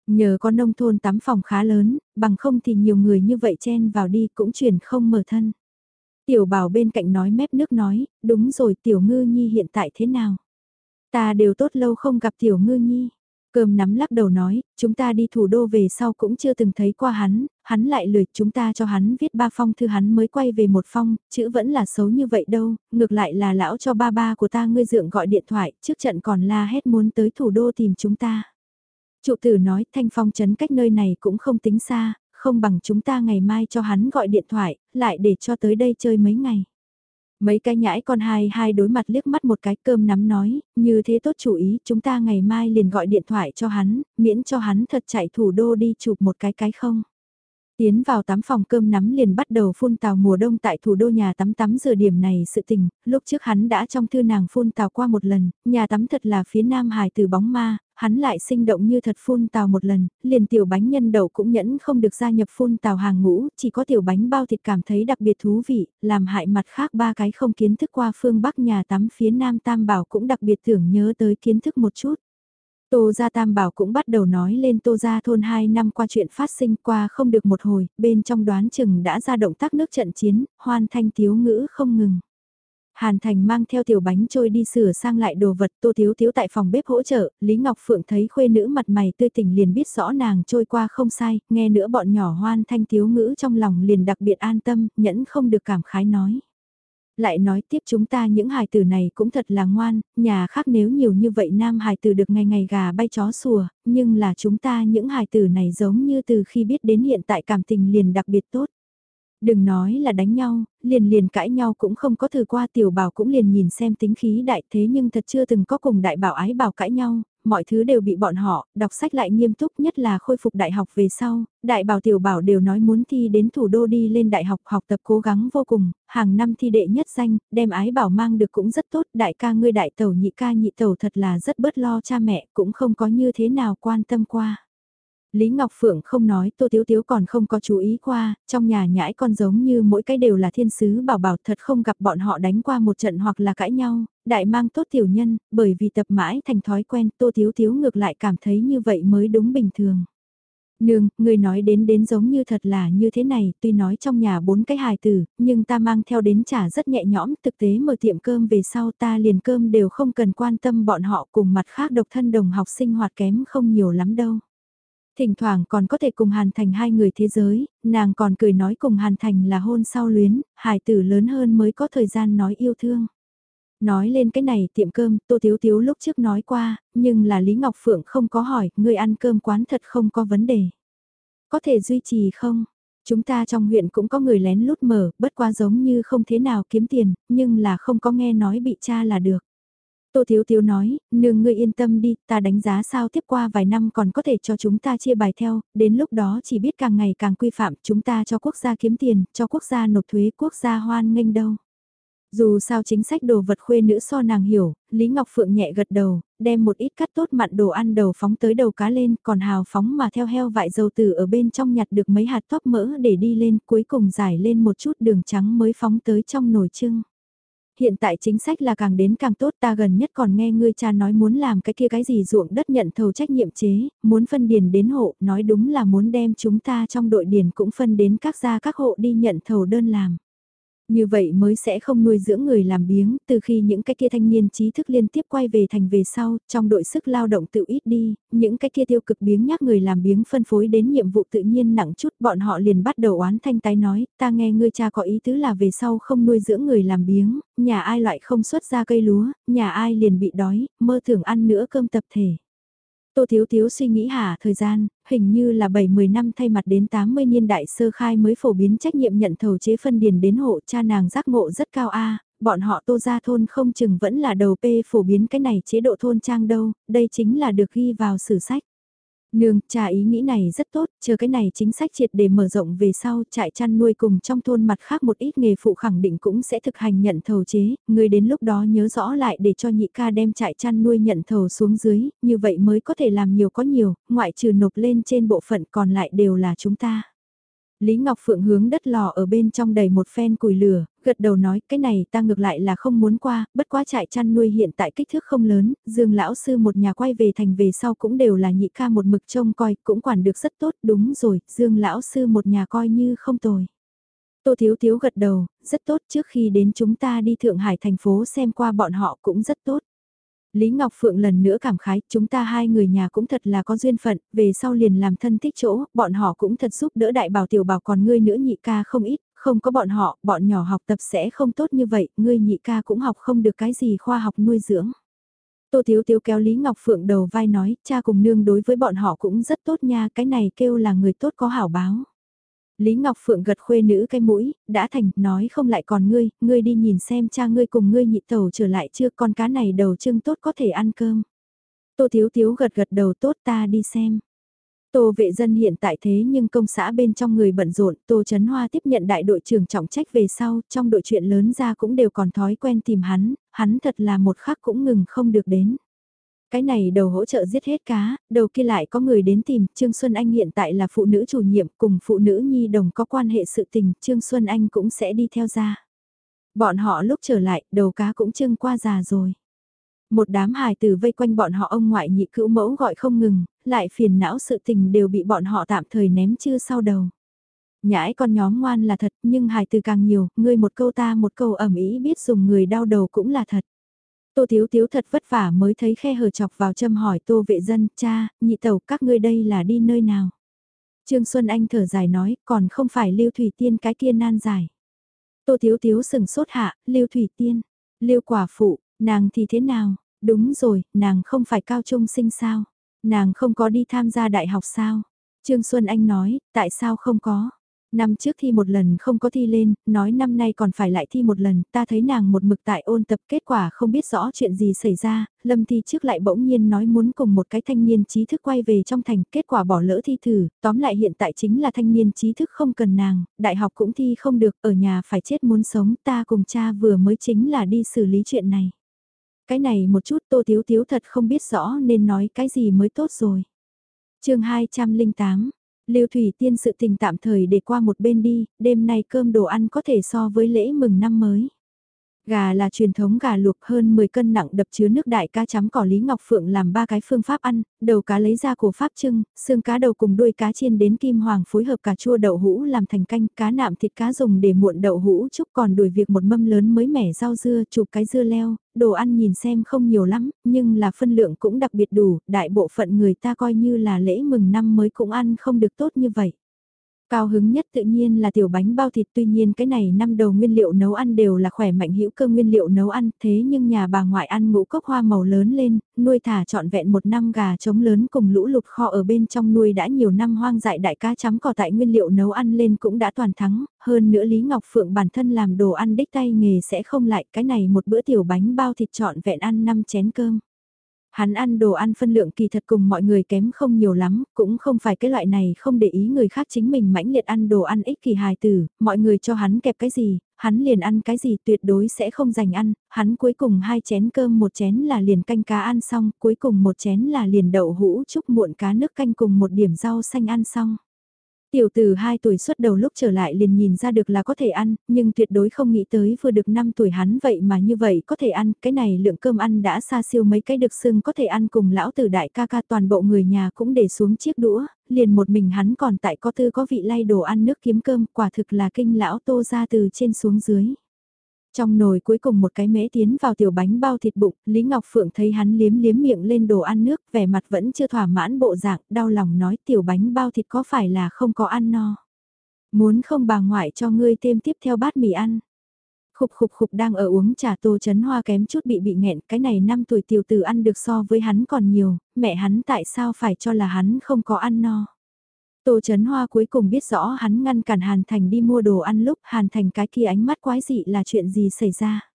Nhờ có nông thôn tắm phòng khá lớn, bằng không thì nhiều người như vậy chen vào đi cũng chuyển không mở thân. Tiểu bảo bên cạnh nói mép nước nói, đúng rồi tiểu ngư nhi hiện tại thế nào? Ta đều tốt lâu không gặp tiểu ngư nhi. Cơm nắm lắc đầu nói, chúng ta đi thủ đô về sau cũng chưa từng thấy qua hắn, hắn lại lười chúng ta cho hắn viết ba phong thư hắn mới quay về một phong, chữ vẫn là xấu như vậy đâu, ngược lại là lão cho ba ba của ta ngươi dượng gọi điện thoại, trước trận còn la hét muốn tới thủ đô tìm chúng ta. Trụ tử nói thanh phong trấn cách nơi này cũng không tính xa, không bằng chúng ta ngày mai cho hắn gọi điện thoại, lại để cho tới đây chơi mấy ngày. Mấy cái nhãi con hai hai đối mặt liếc mắt một cái cơm nắm nói, như thế tốt chủ ý, chúng ta ngày mai liền gọi điện thoại cho hắn, miễn cho hắn thật chạy thủ đô đi chụp một cái cái không. Tiến vào tắm phòng cơm nắm liền bắt đầu phun tào mùa đông tại thủ đô nhà tắm tắm giờ điểm này sự tình, lúc trước hắn đã trong thư nàng phun tào qua một lần, nhà tắm thật là phía nam hải từ bóng ma, hắn lại sinh động như thật phun tàu một lần, liền tiểu bánh nhân đậu cũng nhẫn không được gia nhập phun tàu hàng ngũ, chỉ có tiểu bánh bao thịt cảm thấy đặc biệt thú vị, làm hại mặt khác ba cái không kiến thức qua phương bắc nhà tắm phía nam tam bảo cũng đặc biệt tưởng nhớ tới kiến thức một chút. Tô Gia Tam Bảo cũng bắt đầu nói lên Tô Gia thôn 2 năm qua chuyện phát sinh qua không được một hồi, bên trong đoán chừng đã ra động tác nước trận chiến, hoan thanh tiếu ngữ không ngừng. Hàn Thành mang theo tiểu bánh trôi đi sửa sang lại đồ vật Tô Thiếu Thiếu tại phòng bếp hỗ trợ, Lý Ngọc Phượng thấy khuê nữ mặt mày tươi tỉnh liền biết rõ nàng trôi qua không sai, nghe nữa bọn nhỏ hoan thanh thiếu ngữ trong lòng liền đặc biệt an tâm, nhẫn không được cảm khái nói. Lại nói tiếp chúng ta những hài tử này cũng thật là ngoan, nhà khác nếu nhiều như vậy nam hài tử được ngày ngày gà bay chó sủa, nhưng là chúng ta những hài tử này giống như từ khi biết đến hiện tại cảm tình liền đặc biệt tốt. Đừng nói là đánh nhau, liền liền cãi nhau cũng không có thử qua tiểu bảo cũng liền nhìn xem tính khí đại thế nhưng thật chưa từng có cùng đại bảo ái bảo cãi nhau, mọi thứ đều bị bọn họ, đọc sách lại nghiêm túc nhất là khôi phục đại học về sau, đại bảo tiểu bảo đều nói muốn thi đến thủ đô đi lên đại học học tập cố gắng vô cùng, hàng năm thi đệ nhất danh, đem ái bảo mang được cũng rất tốt, đại ca ngươi đại tẩu nhị ca nhị tẩu thật là rất bớt lo cha mẹ cũng không có như thế nào quan tâm qua. Lý Ngọc Phượng không nói, Tô Tiếu Tiếu còn không có chú ý qua, trong nhà nhãi con giống như mỗi cái đều là thiên sứ bảo bảo thật không gặp bọn họ đánh qua một trận hoặc là cãi nhau, đại mang tốt tiểu nhân, bởi vì tập mãi thành thói quen Tô Tiếu Tiếu ngược lại cảm thấy như vậy mới đúng bình thường. Nương, người nói đến đến giống như thật là như thế này, tuy nói trong nhà bốn cái hài tử, nhưng ta mang theo đến trả rất nhẹ nhõm, thực tế mở tiệm cơm về sau ta liền cơm đều không cần quan tâm bọn họ cùng mặt khác độc thân đồng học sinh hoạt kém không nhiều lắm đâu. Thỉnh thoảng còn có thể cùng Hàn Thành hai người thế giới, nàng còn cười nói cùng Hàn Thành là hôn sau luyến, hài tử lớn hơn mới có thời gian nói yêu thương. Nói lên cái này tiệm cơm, Tô Tiếu Tiếu lúc trước nói qua, nhưng là Lý Ngọc Phượng không có hỏi, người ăn cơm quán thật không có vấn đề. Có thể duy trì không? Chúng ta trong huyện cũng có người lén lút mở, bất qua giống như không thế nào kiếm tiền, nhưng là không có nghe nói bị cha là được. Tô Thiếu Thiếu nói, nương ngươi yên tâm đi, ta đánh giá sao tiếp qua vài năm còn có thể cho chúng ta chia bài theo, đến lúc đó chỉ biết càng ngày càng quy phạm, chúng ta cho quốc gia kiếm tiền, cho quốc gia nộp thuế, quốc gia hoan nghênh đâu. Dù sao chính sách đồ vật khuê nữ so nàng hiểu, Lý Ngọc Phượng nhẹ gật đầu, đem một ít cắt tốt mặn đồ ăn đầu phóng tới đầu cá lên, còn hào phóng mà theo heo vại dầu tử ở bên trong nhặt được mấy hạt tóp mỡ để đi lên, cuối cùng giải lên một chút đường trắng mới phóng tới trong nồi trưng hiện tại chính sách là càng đến càng tốt ta gần nhất còn nghe ngươi cha nói muốn làm cái kia cái gì ruộng đất nhận thầu trách nhiệm chế, muốn phân điền đến hộ, nói đúng là muốn đem chúng ta trong đội điền cũng phân đến các gia các hộ đi nhận thầu đơn làm. Như vậy mới sẽ không nuôi dưỡng người làm biếng, từ khi những cái kia thanh niên trí thức liên tiếp quay về thành về sau, trong đội sức lao động tự ít đi, những cái kia tiêu cực biếng nhắc người làm biếng phân phối đến nhiệm vụ tự nhiên nặng chút, bọn họ liền bắt đầu oán thanh tái nói, ta nghe ngươi cha có ý tứ là về sau không nuôi dưỡng người làm biếng, nhà ai loại không xuất ra cây lúa, nhà ai liền bị đói, mơ thường ăn nữa cơm tập thể. Tô Thiếu Thiếu suy nghĩ hả thời gian, hình như là 7-10 năm thay mặt đến 80 niên đại sơ khai mới phổ biến trách nhiệm nhận thầu chế phân điền đến hộ cha nàng giác ngộ rất cao a bọn họ tô ra thôn không chừng vẫn là đầu P phổ biến cái này chế độ thôn trang đâu, đây chính là được ghi vào sử sách. Nương, cha ý nghĩ này rất tốt, chờ cái này chính sách triệt để mở rộng về sau, trại chăn nuôi cùng trong thôn mặt khác một ít nghề phụ khẳng định cũng sẽ thực hành nhận thầu chế, người đến lúc đó nhớ rõ lại để cho nhị ca đem trại chăn nuôi nhận thầu xuống dưới, như vậy mới có thể làm nhiều có nhiều, ngoại trừ nộp lên trên bộ phận còn lại đều là chúng ta. Lý Ngọc Phượng hướng đất lò ở bên trong đầy một phen củi lửa, gật đầu nói cái này ta ngược lại là không muốn qua, bất quá trại chăn nuôi hiện tại kích thước không lớn, Dương lão sư một nhà quay về thành về sau cũng đều là nhị ca một mực trông coi, cũng quản được rất tốt, đúng rồi, Dương lão sư một nhà coi như không tồi. Tô Thiếu Thiếu gật đầu, rất tốt trước khi đến chúng ta đi Thượng Hải thành phố xem qua bọn họ cũng rất tốt. Lý Ngọc Phượng lần nữa cảm khái, chúng ta hai người nhà cũng thật là có duyên phận, về sau liền làm thân thích chỗ, bọn họ cũng thật giúp đỡ đại bảo tiểu bảo còn ngươi nữa nhị ca không ít, không có bọn họ, bọn nhỏ học tập sẽ không tốt như vậy, ngươi nhị ca cũng học không được cái gì khoa học nuôi dưỡng. Tô Thiếu Thiếu kéo Lý Ngọc Phượng đầu vai nói, cha cùng nương đối với bọn họ cũng rất tốt nha, cái này kêu là người tốt có hảo báo. Lý Ngọc Phượng gật khuê nữ cái mũi, đã thành, nói không lại còn ngươi, ngươi đi nhìn xem cha ngươi cùng ngươi nhị tẩu trở lại chưa, con cá này đầu trưng tốt có thể ăn cơm. Tô Thiếu Thiếu gật gật đầu tốt ta đi xem. Tô vệ dân hiện tại thế nhưng công xã bên trong người bận rộn, Tô Trấn Hoa tiếp nhận đại đội trưởng trọng trách về sau, trong đội chuyện lớn ra cũng đều còn thói quen tìm hắn, hắn thật là một khắc cũng ngừng không được đến. Cái này đầu hỗ trợ giết hết cá, đầu kia lại có người đến tìm, Trương Xuân Anh hiện tại là phụ nữ chủ nhiệm cùng phụ nữ nhi đồng có quan hệ sự tình, Trương Xuân Anh cũng sẽ đi theo ra. Bọn họ lúc trở lại, đầu cá cũng trưng qua già rồi. Một đám hài tử vây quanh bọn họ ông ngoại nhị cữu mẫu gọi không ngừng, lại phiền não sự tình đều bị bọn họ tạm thời ném chưa sau đầu. Nhãi con nhóm ngoan là thật nhưng hài từ càng nhiều, ngươi một câu ta một câu ẩm ý biết dùng người đau đầu cũng là thật. Tô Thiếu Thiếu thật vất vả mới thấy khe hở chọc vào châm hỏi Tô Vệ Dân, cha, nhị tẩu các ngươi đây là đi nơi nào? Trương Xuân Anh thở dài nói, còn không phải Lưu Thủy Tiên cái kia nan giải. Tô Thiếu Thiếu sừng sốt hạ, Lưu Thủy Tiên, Lưu Quả Phụ, nàng thì thế nào? Đúng rồi, nàng không phải cao trung sinh sao? Nàng không có đi tham gia đại học sao? Trương Xuân Anh nói, tại sao không có? Năm trước thi một lần không có thi lên, nói năm nay còn phải lại thi một lần, ta thấy nàng một mực tại ôn tập kết quả không biết rõ chuyện gì xảy ra, lâm thi trước lại bỗng nhiên nói muốn cùng một cái thanh niên trí thức quay về trong thành, kết quả bỏ lỡ thi thử, tóm lại hiện tại chính là thanh niên trí thức không cần nàng, đại học cũng thi không được, ở nhà phải chết muốn sống, ta cùng cha vừa mới chính là đi xử lý chuyện này. Cái này một chút tô thiếu thiếu thật không biết rõ nên nói cái gì mới tốt rồi. chương 208 Lưu Thủy Tiên sự tình tạm thời để qua một bên đi, đêm nay cơm đồ ăn có thể so với lễ mừng năm mới. Gà là truyền thống gà luộc hơn 10 cân nặng đập chứa nước đại cá chấm cỏ Lý Ngọc Phượng làm ba cái phương pháp ăn, đầu cá lấy ra của pháp trưng, xương cá đầu cùng đuôi cá chiên đến kim hoàng phối hợp cà chua đậu hũ làm thành canh, cá nạm thịt cá dùng để muộn đậu hũ chúc còn đuổi việc một mâm lớn mới mẻ rau dưa chụp cái dưa leo, đồ ăn nhìn xem không nhiều lắm, nhưng là phân lượng cũng đặc biệt đủ, đại bộ phận người ta coi như là lễ mừng năm mới cũng ăn không được tốt như vậy. Cao hứng nhất tự nhiên là tiểu bánh bao thịt tuy nhiên cái này năm đầu nguyên liệu nấu ăn đều là khỏe mạnh hữu cơ nguyên liệu nấu ăn thế nhưng nhà bà ngoại ăn ngũ cốc hoa màu lớn lên, nuôi thả trọn vẹn một năm gà trống lớn cùng lũ lụt kho ở bên trong nuôi đã nhiều năm hoang dại đại cá chấm cỏ tại nguyên liệu nấu ăn lên cũng đã toàn thắng, hơn nữa Lý Ngọc Phượng bản thân làm đồ ăn đích tay nghề sẽ không lại cái này một bữa tiểu bánh bao thịt trọn vẹn ăn 5 chén cơm. Hắn ăn đồ ăn phân lượng kỳ thật cùng mọi người kém không nhiều lắm, cũng không phải cái loại này không để ý người khác chính mình mãnh liệt ăn đồ ăn ích kỳ hài tử, mọi người cho hắn kẹp cái gì, hắn liền ăn cái gì tuyệt đối sẽ không dành ăn, hắn cuối cùng hai chén cơm một chén là liền canh cá ăn xong, cuối cùng một chén là liền đậu hũ chúc muộn cá nước canh cùng một điểm rau xanh ăn xong. Tiểu từ 2 tuổi xuất đầu lúc trở lại liền nhìn ra được là có thể ăn, nhưng tuyệt đối không nghĩ tới vừa được 5 tuổi hắn vậy mà như vậy có thể ăn, cái này lượng cơm ăn đã xa siêu mấy cái được xưng có thể ăn cùng lão tử đại ca ca toàn bộ người nhà cũng để xuống chiếc đũa, liền một mình hắn còn tại có tư có vị lay đồ ăn nước kiếm cơm, quả thực là kinh lão tô ra từ trên xuống dưới. Trong nồi cuối cùng một cái mễ tiến vào tiểu bánh bao thịt bụng, Lý Ngọc Phượng thấy hắn liếm liếm miệng lên đồ ăn nước, vẻ mặt vẫn chưa thỏa mãn bộ dạng, đau lòng nói tiểu bánh bao thịt có phải là không có ăn no. Muốn không bà ngoại cho ngươi thêm tiếp theo bát mì ăn. Khục khục khục đang ở uống trà tô chấn hoa kém chút bị bị nghẹn, cái này năm tuổi tiểu tử ăn được so với hắn còn nhiều, mẹ hắn tại sao phải cho là hắn không có ăn no. Tô Chấn Hoa cuối cùng biết rõ hắn ngăn cản Hàn Thành đi mua đồ ăn lúc Hàn Thành cái kia ánh mắt quái dị là chuyện gì xảy ra.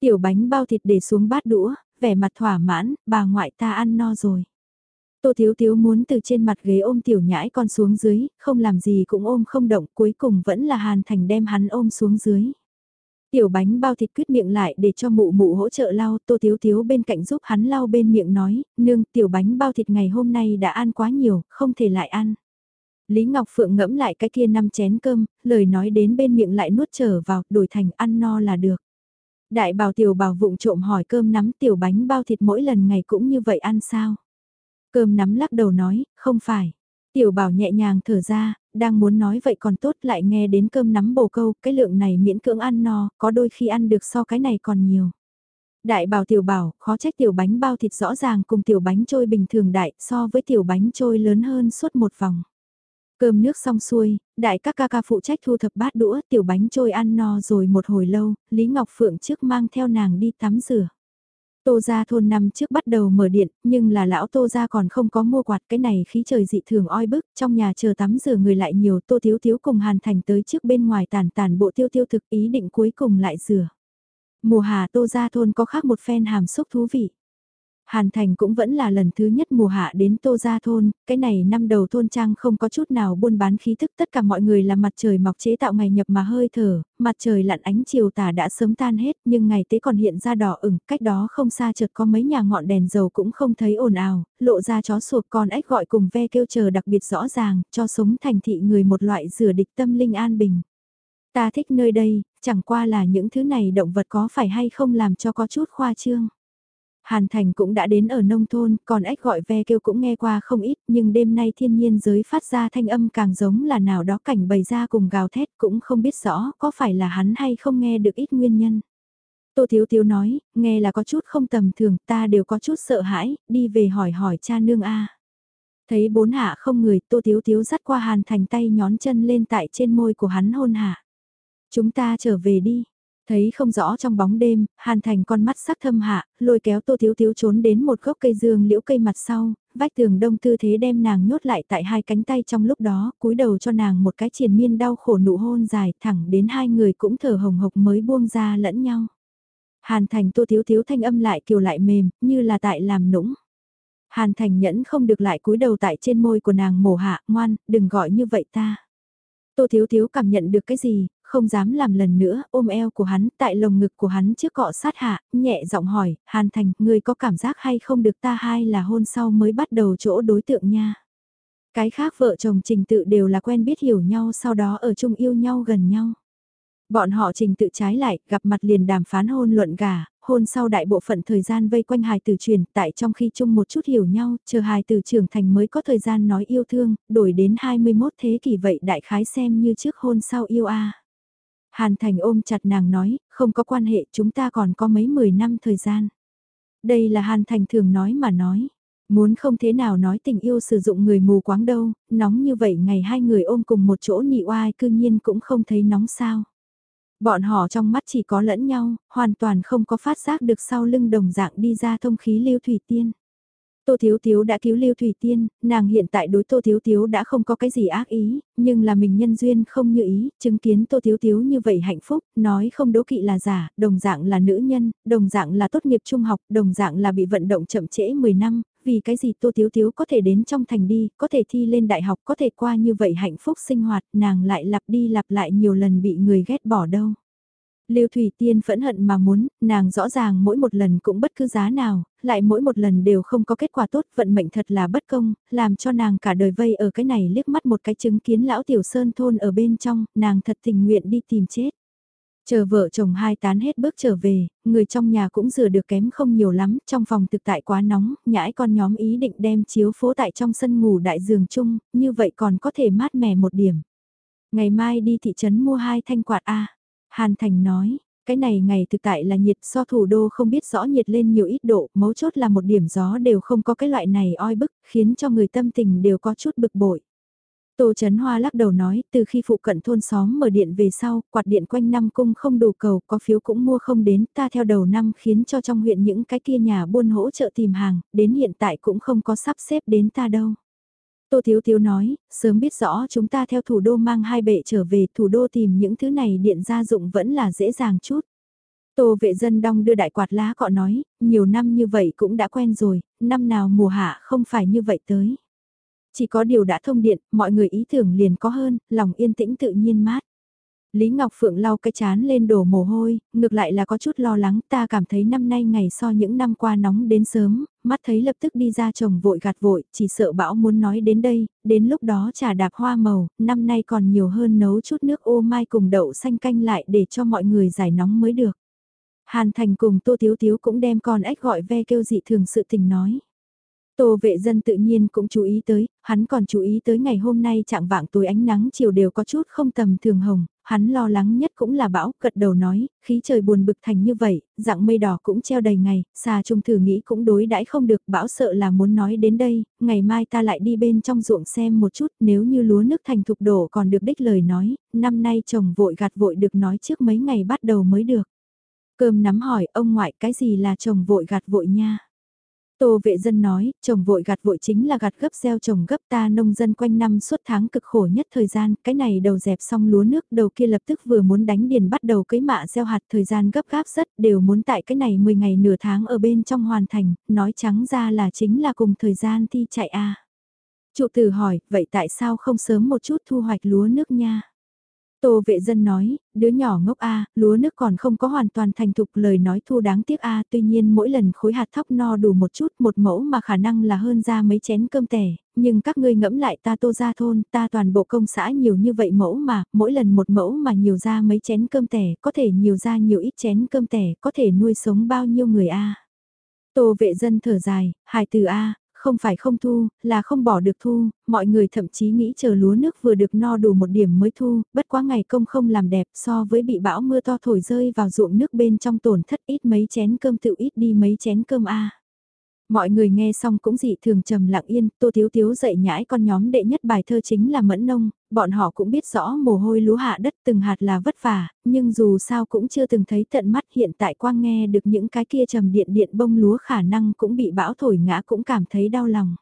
Tiểu bánh bao thịt để xuống bát đũa, vẻ mặt thỏa mãn, bà ngoại ta ăn no rồi. Tô Thiếu Thiếu muốn từ trên mặt ghế ôm tiểu nhãi con xuống dưới, không làm gì cũng ôm không động, cuối cùng vẫn là Hàn Thành đem hắn ôm xuống dưới. Tiểu bánh bao thịt quyết miệng lại để cho mụ mụ hỗ trợ lau, Tô Thiếu Thiếu bên cạnh giúp hắn lau bên miệng nói, nương tiểu bánh bao thịt ngày hôm nay đã ăn quá nhiều, không thể lại ăn. Lý Ngọc Phượng ngẫm lại cái kia năm chén cơm, lời nói đến bên miệng lại nuốt trở vào, đổi thành ăn no là được. Đại bảo tiểu bảo vụng trộm hỏi cơm nắm tiểu bánh bao thịt mỗi lần ngày cũng như vậy ăn sao? Cơm nắm lắc đầu nói, không phải. Tiểu bảo nhẹ nhàng thở ra, đang muốn nói vậy còn tốt lại nghe đến cơm nắm bồ câu, cái lượng này miễn cưỡng ăn no, có đôi khi ăn được so cái này còn nhiều. Đại bảo tiểu bảo, khó trách tiểu bánh bao thịt rõ ràng cùng tiểu bánh trôi bình thường đại so với tiểu bánh trôi lớn hơn suốt một vòng. Cơm nước xong xuôi, đại các ca ca phụ trách thu thập bát đũa, tiểu bánh trôi ăn no rồi một hồi lâu, Lý Ngọc Phượng trước mang theo nàng đi tắm rửa. Tô gia thôn năm trước bắt đầu mở điện, nhưng là lão Tô gia còn không có mua quạt cái này khí trời dị thường oi bức, trong nhà chờ tắm rửa người lại nhiều, Tô Thiếu Thiếu cùng Hàn Thành tới trước bên ngoài tàn tàn bộ tiêu tiêu thực ý định cuối cùng lại rửa. Mùa hà Tô gia thôn có khác một phen hàm xúc thú vị. Hàn Thành cũng vẫn là lần thứ nhất mùa hạ đến Tô Gia Thôn, cái này năm đầu thôn trang không có chút nào buôn bán khí thức tất cả mọi người là mặt trời mọc chế tạo ngày nhập mà hơi thở, mặt trời lặn ánh chiều tà đã sớm tan hết nhưng ngày tế còn hiện ra đỏ ửng, cách đó không xa chợt có mấy nhà ngọn đèn dầu cũng không thấy ồn ào, lộ ra chó sụp con ếch gọi cùng ve kêu chờ đặc biệt rõ ràng, cho sống thành thị người một loại rửa địch tâm linh an bình. Ta thích nơi đây, chẳng qua là những thứ này động vật có phải hay không làm cho có chút khoa trương. Hàn Thành cũng đã đến ở nông thôn, còn ếch gọi ve kêu cũng nghe qua không ít, nhưng đêm nay thiên nhiên giới phát ra thanh âm càng giống là nào đó cảnh bày ra cùng gào thét cũng không biết rõ có phải là hắn hay không nghe được ít nguyên nhân. Tô Thiếu Thiếu nói, nghe là có chút không tầm thường, ta đều có chút sợ hãi, đi về hỏi hỏi cha nương a. Thấy bốn hạ không người, Tô Thiếu Thiếu dắt qua Hàn Thành tay nhón chân lên tại trên môi của hắn hôn hạ. Chúng ta trở về đi, Thấy không rõ trong bóng đêm, Hàn Thành con mắt sắc thâm hạ, lôi kéo Tô Thiếu Thiếu trốn đến một gốc cây dương liễu cây mặt sau, vách tường đông tư thế đem nàng nhốt lại tại hai cánh tay trong lúc đó, cúi đầu cho nàng một cái triền miên đau khổ nụ hôn dài thẳng đến hai người cũng thở hồng hộc mới buông ra lẫn nhau. Hàn Thành Tô Thiếu Thiếu thanh âm lại kiều lại mềm, như là tại làm nũng. Hàn Thành nhẫn không được lại cúi đầu tại trên môi của nàng mổ hạ, ngoan, đừng gọi như vậy ta. Tô Thiếu Thiếu cảm nhận được cái gì, không dám làm lần nữa, ôm eo của hắn, tại lồng ngực của hắn trước cọ sát hạ, nhẹ giọng hỏi, Hàn Thành, ngươi có cảm giác hay không được ta hai là hôn sau mới bắt đầu chỗ đối tượng nha. Cái khác vợ chồng trình tự đều là quen biết hiểu nhau sau đó ở chung yêu nhau gần nhau. Bọn họ trình tự trái lại, gặp mặt liền đàm phán hôn luận gà, hôn sau đại bộ phận thời gian vây quanh hài tử truyền, tại trong khi chung một chút hiểu nhau, chờ hài tử trưởng thành mới có thời gian nói yêu thương, đổi đến 21 thế kỷ vậy đại khái xem như trước hôn sau yêu a. Hàn Thành ôm chặt nàng nói, không có quan hệ chúng ta còn có mấy mười năm thời gian. Đây là Hàn Thành thường nói mà nói. Muốn không thế nào nói tình yêu sử dụng người mù quáng đâu, nóng như vậy ngày hai người ôm cùng một chỗ nị oai cương nhiên cũng không thấy nóng sao. Bọn họ trong mắt chỉ có lẫn nhau, hoàn toàn không có phát giác được sau lưng đồng dạng đi ra thông khí lưu thủy tiên. Tô Thiếu Thiếu đã cứu Lưu Thủy Tiên, nàng hiện tại đối Tô Thiếu Thiếu đã không có cái gì ác ý, nhưng là mình nhân duyên không như ý, chứng kiến Tô Thiếu Thiếu như vậy hạnh phúc, nói không đố kỵ là giả, đồng dạng là nữ nhân, đồng dạng là tốt nghiệp trung học, đồng dạng là bị vận động chậm trễ 10 năm, vì cái gì Tô Thiếu Thiếu có thể đến trong thành đi, có thể thi lên đại học, có thể qua như vậy hạnh phúc sinh hoạt, nàng lại lặp đi lặp lại nhiều lần bị người ghét bỏ đâu. Lưu Thủy Tiên phẫn hận mà muốn, nàng rõ ràng mỗi một lần cũng bất cứ giá nào, lại mỗi một lần đều không có kết quả tốt, vận mệnh thật là bất công, làm cho nàng cả đời vây ở cái này liếc mắt một cái chứng kiến lão tiểu sơn thôn ở bên trong, nàng thật tình nguyện đi tìm chết. Chờ vợ chồng hai tán hết bước trở về, người trong nhà cũng rửa được kém không nhiều lắm, trong phòng thực tại quá nóng, nhãi con nhóm ý định đem chiếu phố tại trong sân ngủ đại giường chung, như vậy còn có thể mát mẻ một điểm. Ngày mai đi thị trấn mua hai thanh quạt A. Hàn Thành nói, cái này ngày thực tại là nhiệt so thủ đô không biết rõ nhiệt lên nhiều ít độ, mấu chốt là một điểm gió đều không có cái loại này oi bức, khiến cho người tâm tình đều có chút bực bội. Tô Trấn Hoa lắc đầu nói, từ khi phụ cận thôn xóm mở điện về sau, quạt điện quanh năm cung không đủ cầu, có phiếu cũng mua không đến, ta theo đầu năm khiến cho trong huyện những cái kia nhà buôn hỗ trợ tìm hàng, đến hiện tại cũng không có sắp xếp đến ta đâu. Tô Thiếu Thiếu nói, sớm biết rõ chúng ta theo thủ đô mang hai bệ trở về thủ đô tìm những thứ này điện gia dụng vẫn là dễ dàng chút. Tô vệ dân đong đưa đại quạt lá cọ nói, nhiều năm như vậy cũng đã quen rồi, năm nào mùa hạ không phải như vậy tới. Chỉ có điều đã thông điện, mọi người ý tưởng liền có hơn, lòng yên tĩnh tự nhiên mát. Lý Ngọc Phượng lau cái chán lên đổ mồ hôi, ngược lại là có chút lo lắng ta cảm thấy năm nay ngày so những năm qua nóng đến sớm, mắt thấy lập tức đi ra chồng vội gạt vội, chỉ sợ bão muốn nói đến đây, đến lúc đó trà đạp hoa màu, năm nay còn nhiều hơn nấu chút nước ô mai cùng đậu xanh canh lại để cho mọi người giải nóng mới được. Hàn Thành cùng Tô Tiếu Tiếu cũng đem con ếch gọi ve kêu dị thường sự tình nói. Tô vệ dân tự nhiên cũng chú ý tới, hắn còn chú ý tới ngày hôm nay trạng vạng tối ánh nắng chiều đều có chút không tầm thường hồng, hắn lo lắng nhất cũng là bão, cật đầu nói, khí trời buồn bực thành như vậy, dạng mây đỏ cũng treo đầy ngày, xa trung thử nghĩ cũng đối đãi không được, bão sợ là muốn nói đến đây, ngày mai ta lại đi bên trong ruộng xem một chút, nếu như lúa nước thành thục đổ còn được đích lời nói, năm nay chồng vội gạt vội được nói trước mấy ngày bắt đầu mới được. Cơm nắm hỏi ông ngoại cái gì là chồng vội gạt vội nha. Tô vệ dân nói, chồng vội gặt vội chính là gặt gấp gieo trồng gấp ta nông dân quanh năm suốt tháng cực khổ nhất thời gian, cái này đầu dẹp xong lúa nước, đầu kia lập tức vừa muốn đánh điền bắt đầu cấy mạ gieo hạt thời gian gấp gáp rất, đều muốn tại cái này 10 ngày nửa tháng ở bên trong hoàn thành, nói trắng ra là chính là cùng thời gian thi chạy a. À. Trụ tử hỏi, vậy tại sao không sớm một chút thu hoạch lúa nước nha? Tô vệ dân nói, đứa nhỏ ngốc A, lúa nước còn không có hoàn toàn thành thục lời nói thu đáng tiếc A, tuy nhiên mỗi lần khối hạt thóc no đủ một chút một mẫu mà khả năng là hơn ra mấy chén cơm tẻ, nhưng các ngươi ngẫm lại ta tô ra thôn, ta toàn bộ công xã nhiều như vậy mẫu mà, mỗi lần một mẫu mà nhiều ra mấy chén cơm tẻ, có thể nhiều ra nhiều ít chén cơm tẻ, có thể nuôi sống bao nhiêu người A. Tô vệ dân thở dài, hài từ A, không phải không thu, là không bỏ được thu, mọi người thậm chí nghĩ chờ lúa nước vừa được no đủ một điểm mới thu, bất quá ngày công không làm đẹp so với bị bão mưa to thổi rơi vào ruộng nước bên trong tổn thất ít mấy chén cơm tự ít đi mấy chén cơm A. Mọi người nghe xong cũng dị thường trầm lặng yên, Tô Thiếu Thiếu dạy nhãi con nhóm đệ nhất bài thơ chính là Mẫn Nông, bọn họ cũng biết rõ mồ hôi lúa hạ đất từng hạt là vất vả, nhưng dù sao cũng chưa từng thấy tận mắt hiện tại quang nghe được những cái kia trầm điện điện bông lúa khả năng cũng bị bão thổi ngã cũng cảm thấy đau lòng.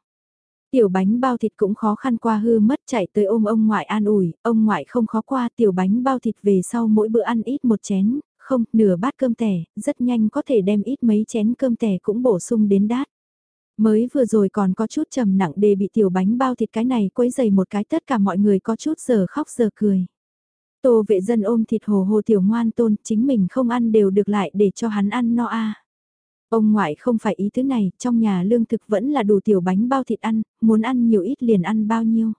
Tiểu bánh bao thịt cũng khó khăn qua hư mất chạy tới ôm ông ngoại an ủi, ông ngoại không khó qua tiểu bánh bao thịt về sau mỗi bữa ăn ít một chén, không, nửa bát cơm tẻ, rất nhanh có thể đem ít mấy chén cơm tẻ cũng bổ sung đến đát. Mới vừa rồi còn có chút trầm nặng đề bị tiểu bánh bao thịt cái này quấy dày một cái tất cả mọi người có chút giờ khóc giờ cười. Tô vệ dân ôm thịt hồ hồ tiểu ngoan tôn chính mình không ăn đều được lại để cho hắn ăn no a. Ông ngoại không phải ý thứ này, trong nhà lương thực vẫn là đủ tiểu bánh bao thịt ăn, muốn ăn nhiều ít liền ăn bao nhiêu.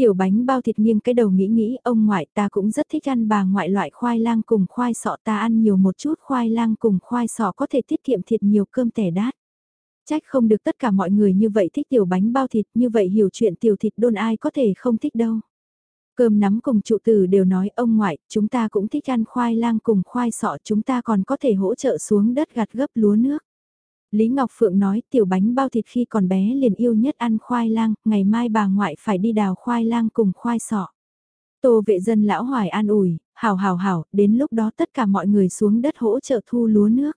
Tiểu bánh bao thịt nghiêng cái đầu nghĩ nghĩ, ông ngoại ta cũng rất thích ăn bà ngoại loại khoai lang cùng khoai sọ ta ăn nhiều một chút khoai lang cùng khoai sọ có thể tiết kiệm thịt nhiều cơm tẻ đát. Trách không được tất cả mọi người như vậy thích tiểu bánh bao thịt, như vậy hiểu chuyện tiểu thịt đôn ai có thể không thích đâu. Cơm nắm cùng trụ tử đều nói ông ngoại, chúng ta cũng thích ăn khoai lang cùng khoai sọ chúng ta còn có thể hỗ trợ xuống đất gặt gấp lúa nước. Lý Ngọc Phượng nói tiểu bánh bao thịt khi còn bé liền yêu nhất ăn khoai lang, ngày mai bà ngoại phải đi đào khoai lang cùng khoai sọ. Tô vệ dân lão hoài an ủi, hảo hảo hảo, đến lúc đó tất cả mọi người xuống đất hỗ trợ thu lúa nước.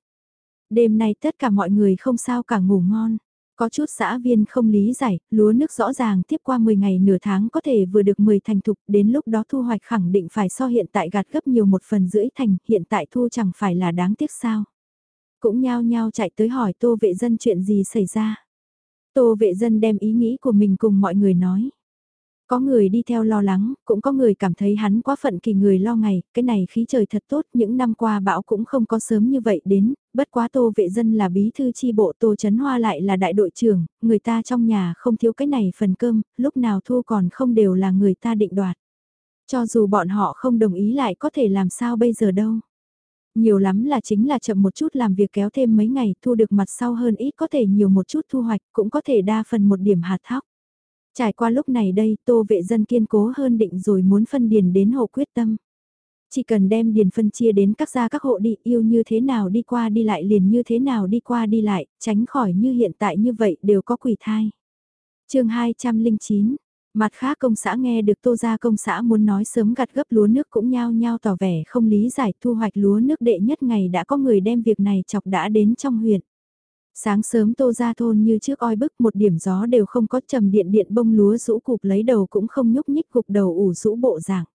Đêm nay tất cả mọi người không sao cả ngủ ngon. Có chút xã viên không lý giải, lúa nước rõ ràng tiếp qua 10 ngày nửa tháng có thể vừa được 10 thành thục, đến lúc đó thu hoạch khẳng định phải so hiện tại gạt gấp nhiều một phần rưỡi thành, hiện tại thu chẳng phải là đáng tiếc sao. Cũng nhao nhao chạy tới hỏi tô vệ dân chuyện gì xảy ra. Tô vệ dân đem ý nghĩ của mình cùng mọi người nói. Có người đi theo lo lắng, cũng có người cảm thấy hắn quá phận kỳ người lo ngày, cái này khí trời thật tốt, những năm qua bão cũng không có sớm như vậy đến, bất quá tô vệ dân là bí thư chi bộ tô chấn hoa lại là đại đội trưởng, người ta trong nhà không thiếu cái này phần cơm, lúc nào thu còn không đều là người ta định đoạt. Cho dù bọn họ không đồng ý lại có thể làm sao bây giờ đâu. Nhiều lắm là chính là chậm một chút làm việc kéo thêm mấy ngày thu được mặt sau hơn ít có thể nhiều một chút thu hoạch cũng có thể đa phần một điểm hạt thóc. Trải qua lúc này đây, tô vệ dân kiên cố hơn định rồi muốn phân điền đến hộ quyết tâm. Chỉ cần đem điền phân chia đến các gia các hộ đi yêu như thế nào đi qua đi lại liền như thế nào đi qua đi lại, tránh khỏi như hiện tại như vậy đều có quỷ thai. chương 209 Mặt khác công xã nghe được tô gia công xã muốn nói sớm gặt gấp lúa nước cũng nhao nhao tỏ vẻ không lý giải thu hoạch lúa nước đệ nhất ngày đã có người đem việc này chọc đã đến trong huyện. Sáng sớm tô ra thôn như trước oi bức một điểm gió đều không có trầm điện điện bông lúa rũ cục lấy đầu cũng không nhúc nhích cục đầu ủ rũ bộ dạng.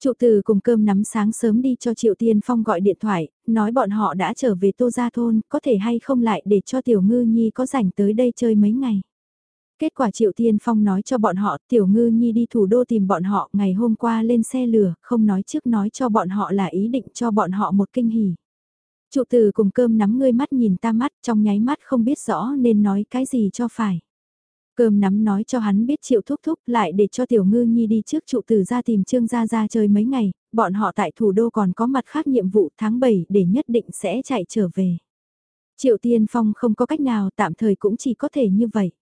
Trụ từ cùng cơm nắm sáng sớm đi cho Triệu Tiên Phong gọi điện thoại, nói bọn họ đã trở về tô ra thôn, có thể hay không lại để cho Tiểu Ngư Nhi có rảnh tới đây chơi mấy ngày. Kết quả Triệu Tiên Phong nói cho bọn họ Tiểu Ngư Nhi đi thủ đô tìm bọn họ ngày hôm qua lên xe lửa, không nói trước nói cho bọn họ là ý định cho bọn họ một kinh hỉ. Trụ từ cùng cơm nắm ngươi mắt nhìn ta mắt trong nháy mắt không biết rõ nên nói cái gì cho phải. Cơm nắm nói cho hắn biết triệu thúc thúc lại để cho tiểu ngư nhi đi trước trụ từ ra tìm trương gia ra chơi mấy ngày, bọn họ tại thủ đô còn có mặt khác nhiệm vụ tháng 7 để nhất định sẽ chạy trở về. Triệu tiên phong không có cách nào tạm thời cũng chỉ có thể như vậy.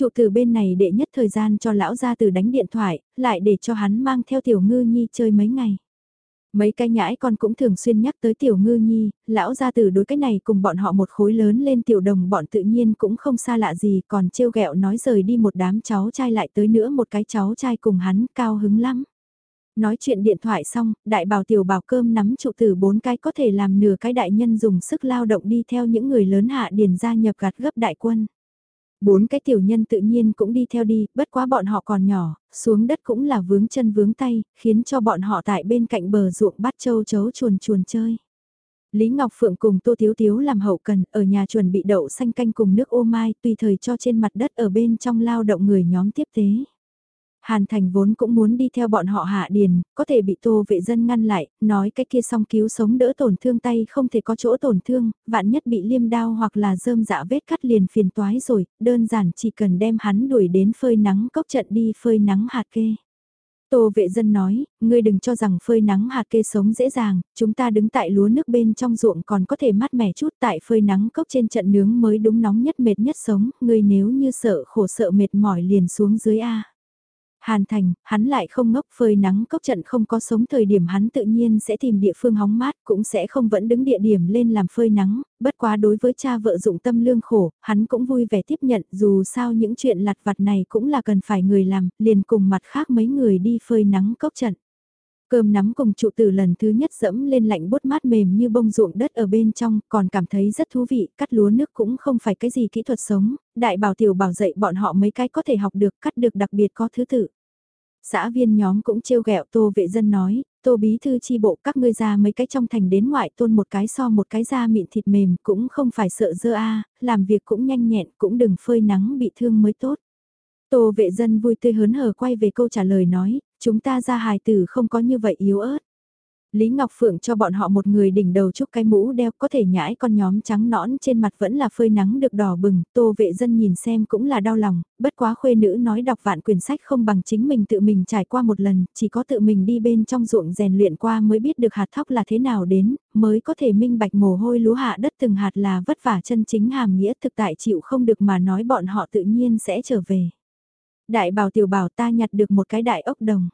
Trụ từ bên này để nhất thời gian cho lão gia từ đánh điện thoại, lại để cho hắn mang theo tiểu ngư nhi chơi mấy ngày. Mấy cái nhãi con cũng thường xuyên nhắc tới tiểu ngư nhi, lão gia tử đối cái này cùng bọn họ một khối lớn lên tiểu đồng bọn tự nhiên cũng không xa lạ gì còn trêu ghẹo nói rời đi một đám cháu trai lại tới nữa một cái cháu trai cùng hắn cao hứng lắm. Nói chuyện điện thoại xong, đại bảo tiểu bảo cơm nắm trụ tử bốn cái có thể làm nửa cái đại nhân dùng sức lao động đi theo những người lớn hạ điền gia nhập gạt gấp đại quân. Bốn cái tiểu nhân tự nhiên cũng đi theo đi, bất quá bọn họ còn nhỏ, xuống đất cũng là vướng chân vướng tay, khiến cho bọn họ tại bên cạnh bờ ruộng bắt châu chấu chuồn chuồn chơi. Lý Ngọc Phượng cùng Tô Thiếu Thiếu làm hậu cần, ở nhà chuẩn bị đậu xanh canh cùng nước ô mai, tùy thời cho trên mặt đất ở bên trong lao động người nhóm tiếp tế. Hàn Thành vốn cũng muốn đi theo bọn họ hạ điền, có thể bị tô vệ dân ngăn lại, nói cái kia xong cứu sống đỡ tổn thương tay không thể có chỗ tổn thương, vạn nhất bị liêm đao hoặc là rơm dạ vết cắt liền phiền toái rồi, đơn giản chỉ cần đem hắn đuổi đến phơi nắng cốc trận đi phơi nắng hạt kê. Tô vệ dân nói, ngươi đừng cho rằng phơi nắng hạt kê sống dễ dàng, chúng ta đứng tại lúa nước bên trong ruộng còn có thể mát mẻ chút tại phơi nắng cốc trên trận nướng mới đúng nóng nhất mệt nhất sống, ngươi nếu như sợ khổ sợ mệt mỏi liền xuống dưới A. Hàn Thành, hắn lại không ngốc phơi nắng cốc trận không có sống thời điểm hắn tự nhiên sẽ tìm địa phương hóng mát cũng sẽ không vẫn đứng địa điểm lên làm phơi nắng, bất quá đối với cha vợ dụng tâm lương khổ, hắn cũng vui vẻ tiếp nhận dù sao những chuyện lặt vặt này cũng là cần phải người làm, liền cùng mặt khác mấy người đi phơi nắng cốc trận. Cơm nắm cùng trụ tử lần thứ nhất dẫm lên lạnh bút mát mềm như bông ruộng đất ở bên trong, còn cảm thấy rất thú vị, cắt lúa nước cũng không phải cái gì kỹ thuật sống, đại bảo tiểu bảo dạy bọn họ mấy cái có thể học được, cắt được đặc biệt có thứ tự. Xã viên nhóm cũng trêu ghẹo tô vệ dân nói, tô bí thư chi bộ các ngươi ra mấy cái trong thành đến ngoại tôn một cái so một cái da mịn thịt mềm cũng không phải sợ dơ a làm việc cũng nhanh nhẹn cũng đừng phơi nắng bị thương mới tốt. Tô vệ dân vui tươi hớn hở quay về câu trả lời nói, chúng ta ra hài tử không có như vậy yếu ớt. Lý Ngọc Phượng cho bọn họ một người đỉnh đầu chúc cái mũ đeo có thể nhãi con nhóm trắng nõn trên mặt vẫn là phơi nắng được đỏ bừng, tô vệ dân nhìn xem cũng là đau lòng, bất quá khuê nữ nói đọc vạn quyển sách không bằng chính mình tự mình trải qua một lần, chỉ có tự mình đi bên trong ruộng rèn luyện qua mới biết được hạt thóc là thế nào đến, mới có thể minh bạch mồ hôi lúa hạ đất từng hạt là vất vả chân chính hàm nghĩa thực tại chịu không được mà nói bọn họ tự nhiên sẽ trở về. Đại bảo tiểu bảo ta nhặt được một cái đại ốc đồng.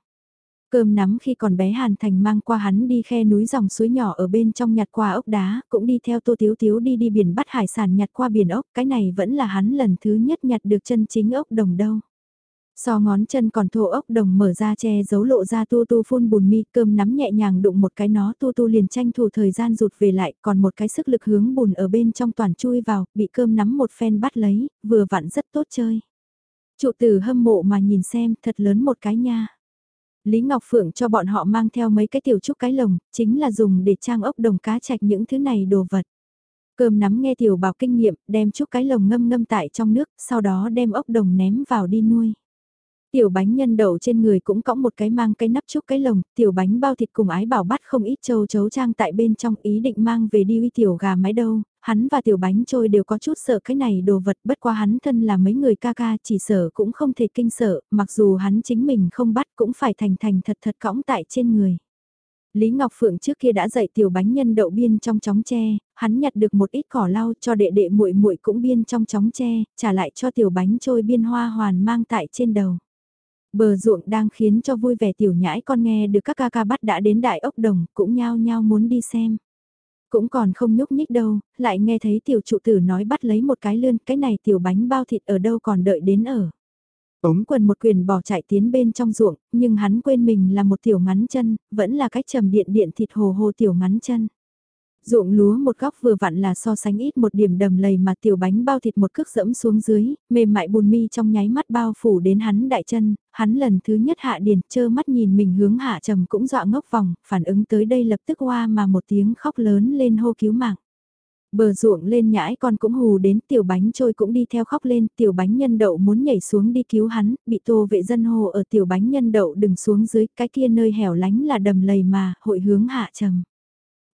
Cơm nắm khi còn bé Hàn Thành mang qua hắn đi khe núi dòng suối nhỏ ở bên trong nhặt qua ốc đá, cũng đi theo Tô Tiếu Tiếu đi đi biển bắt hải sản nhặt qua biển ốc, cái này vẫn là hắn lần thứ nhất nhặt được chân chính ốc đồng đâu. So ngón chân còn thô ốc đồng mở ra che giấu lộ ra tu tu phun bùn mi cơm nắm nhẹ nhàng đụng một cái nó tu tu liền tranh thủ thời gian rụt về lại còn một cái sức lực hướng bùn ở bên trong toàn chui vào bị cơm nắm một phen bắt lấy vừa vặn rất tốt chơi. Trụ tử hâm mộ mà nhìn xem thật lớn một cái nha. Lý Ngọc Phượng cho bọn họ mang theo mấy cái tiểu trúc cái lồng, chính là dùng để trang ốc đồng cá chạch những thứ này đồ vật. Cơm nắm nghe tiểu bảo kinh nghiệm, đem trúc cái lồng ngâm ngâm tại trong nước, sau đó đem ốc đồng ném vào đi nuôi. Tiểu bánh nhân đậu trên người cũng cõng một cái mang cái nắp trúc cái lồng, tiểu bánh bao thịt cùng ái bảo bắt không ít châu chấu trang tại bên trong ý định mang về đi uy tiểu gà mái đâu, hắn và tiểu bánh trôi đều có chút sợ cái này đồ vật bất qua hắn thân là mấy người ca ca chỉ sợ cũng không thể kinh sợ, mặc dù hắn chính mình không bắt cũng phải thành thành thật thật cõng tại trên người. Lý Ngọc Phượng trước kia đã dạy tiểu bánh nhân đậu biên trong chóng tre, hắn nhặt được một ít cỏ lau cho đệ đệ muội muội cũng biên trong chóng tre, trả lại cho tiểu bánh trôi biên hoa hoàn mang tại trên đầu. Bờ ruộng đang khiến cho vui vẻ tiểu nhãi con nghe được các ca ca bắt đã đến đại ốc đồng, cũng nhao nhao muốn đi xem. Cũng còn không nhúc nhích đâu, lại nghe thấy tiểu trụ tử nói bắt lấy một cái lươn, cái này tiểu bánh bao thịt ở đâu còn đợi đến ở. Ống quần một quyền bỏ chạy tiến bên trong ruộng, nhưng hắn quên mình là một tiểu ngắn chân, vẫn là cách trầm điện điện thịt hồ hồ tiểu ngắn chân. Ruộng lúa một góc vừa vặn là so sánh ít một điểm đầm lầy mà tiểu bánh bao thịt một cước dẫm xuống dưới, mềm mại bùn mi trong nháy mắt bao phủ đến hắn đại chân, hắn lần thứ nhất hạ điền chơ mắt nhìn mình hướng hạ trầm cũng dọa ngốc vòng, phản ứng tới đây lập tức hoa mà một tiếng khóc lớn lên hô cứu mạng. Bờ ruộng lên nhãi con cũng hù đến tiểu bánh trôi cũng đi theo khóc lên, tiểu bánh nhân đậu muốn nhảy xuống đi cứu hắn, bị tô vệ dân hồ ở tiểu bánh nhân đậu đừng xuống dưới, cái kia nơi hẻo lánh là đầm lầy mà, hội hướng hạ trầm.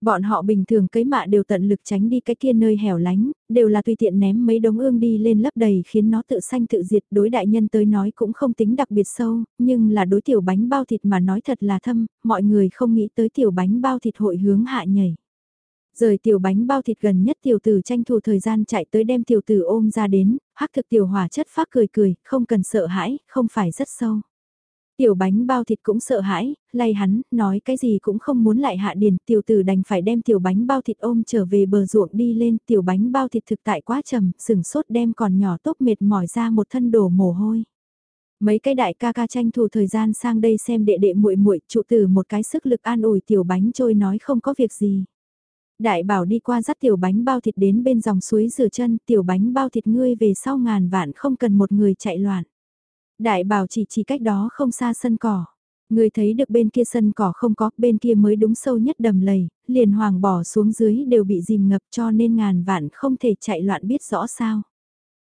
Bọn họ bình thường cấy mạ đều tận lực tránh đi cái kia nơi hẻo lánh, đều là tùy tiện ném mấy đống ương đi lên lấp đầy khiến nó tự sanh tự diệt đối đại nhân tới nói cũng không tính đặc biệt sâu, nhưng là đối tiểu bánh bao thịt mà nói thật là thâm, mọi người không nghĩ tới tiểu bánh bao thịt hội hướng hạ nhảy. Rời tiểu bánh bao thịt gần nhất tiểu tử tranh thủ thời gian chạy tới đem tiểu tử ôm ra đến, hắc thực tiểu hỏa chất phát cười cười, không cần sợ hãi, không phải rất sâu. Tiểu bánh bao thịt cũng sợ hãi, lay hắn, nói cái gì cũng không muốn lại hạ điền, tiểu tử đành phải đem tiểu bánh bao thịt ôm trở về bờ ruộng đi lên, tiểu bánh bao thịt thực tại quá trầm, sừng sốt đem còn nhỏ tốt mệt mỏi ra một thân đổ mồ hôi. Mấy cái đại ca ca tranh thủ thời gian sang đây xem đệ đệ muội muội trụ tử một cái sức lực an ủi tiểu bánh trôi nói không có việc gì. Đại bảo đi qua dắt tiểu bánh bao thịt đến bên dòng suối rửa chân, tiểu bánh bao thịt ngươi về sau ngàn vạn không cần một người chạy loạn. Đại bảo chỉ chỉ cách đó không xa sân cỏ. Người thấy được bên kia sân cỏ không có, bên kia mới đúng sâu nhất đầm lầy, liền hoàng bỏ xuống dưới đều bị dìm ngập cho nên ngàn vạn không thể chạy loạn biết rõ sao.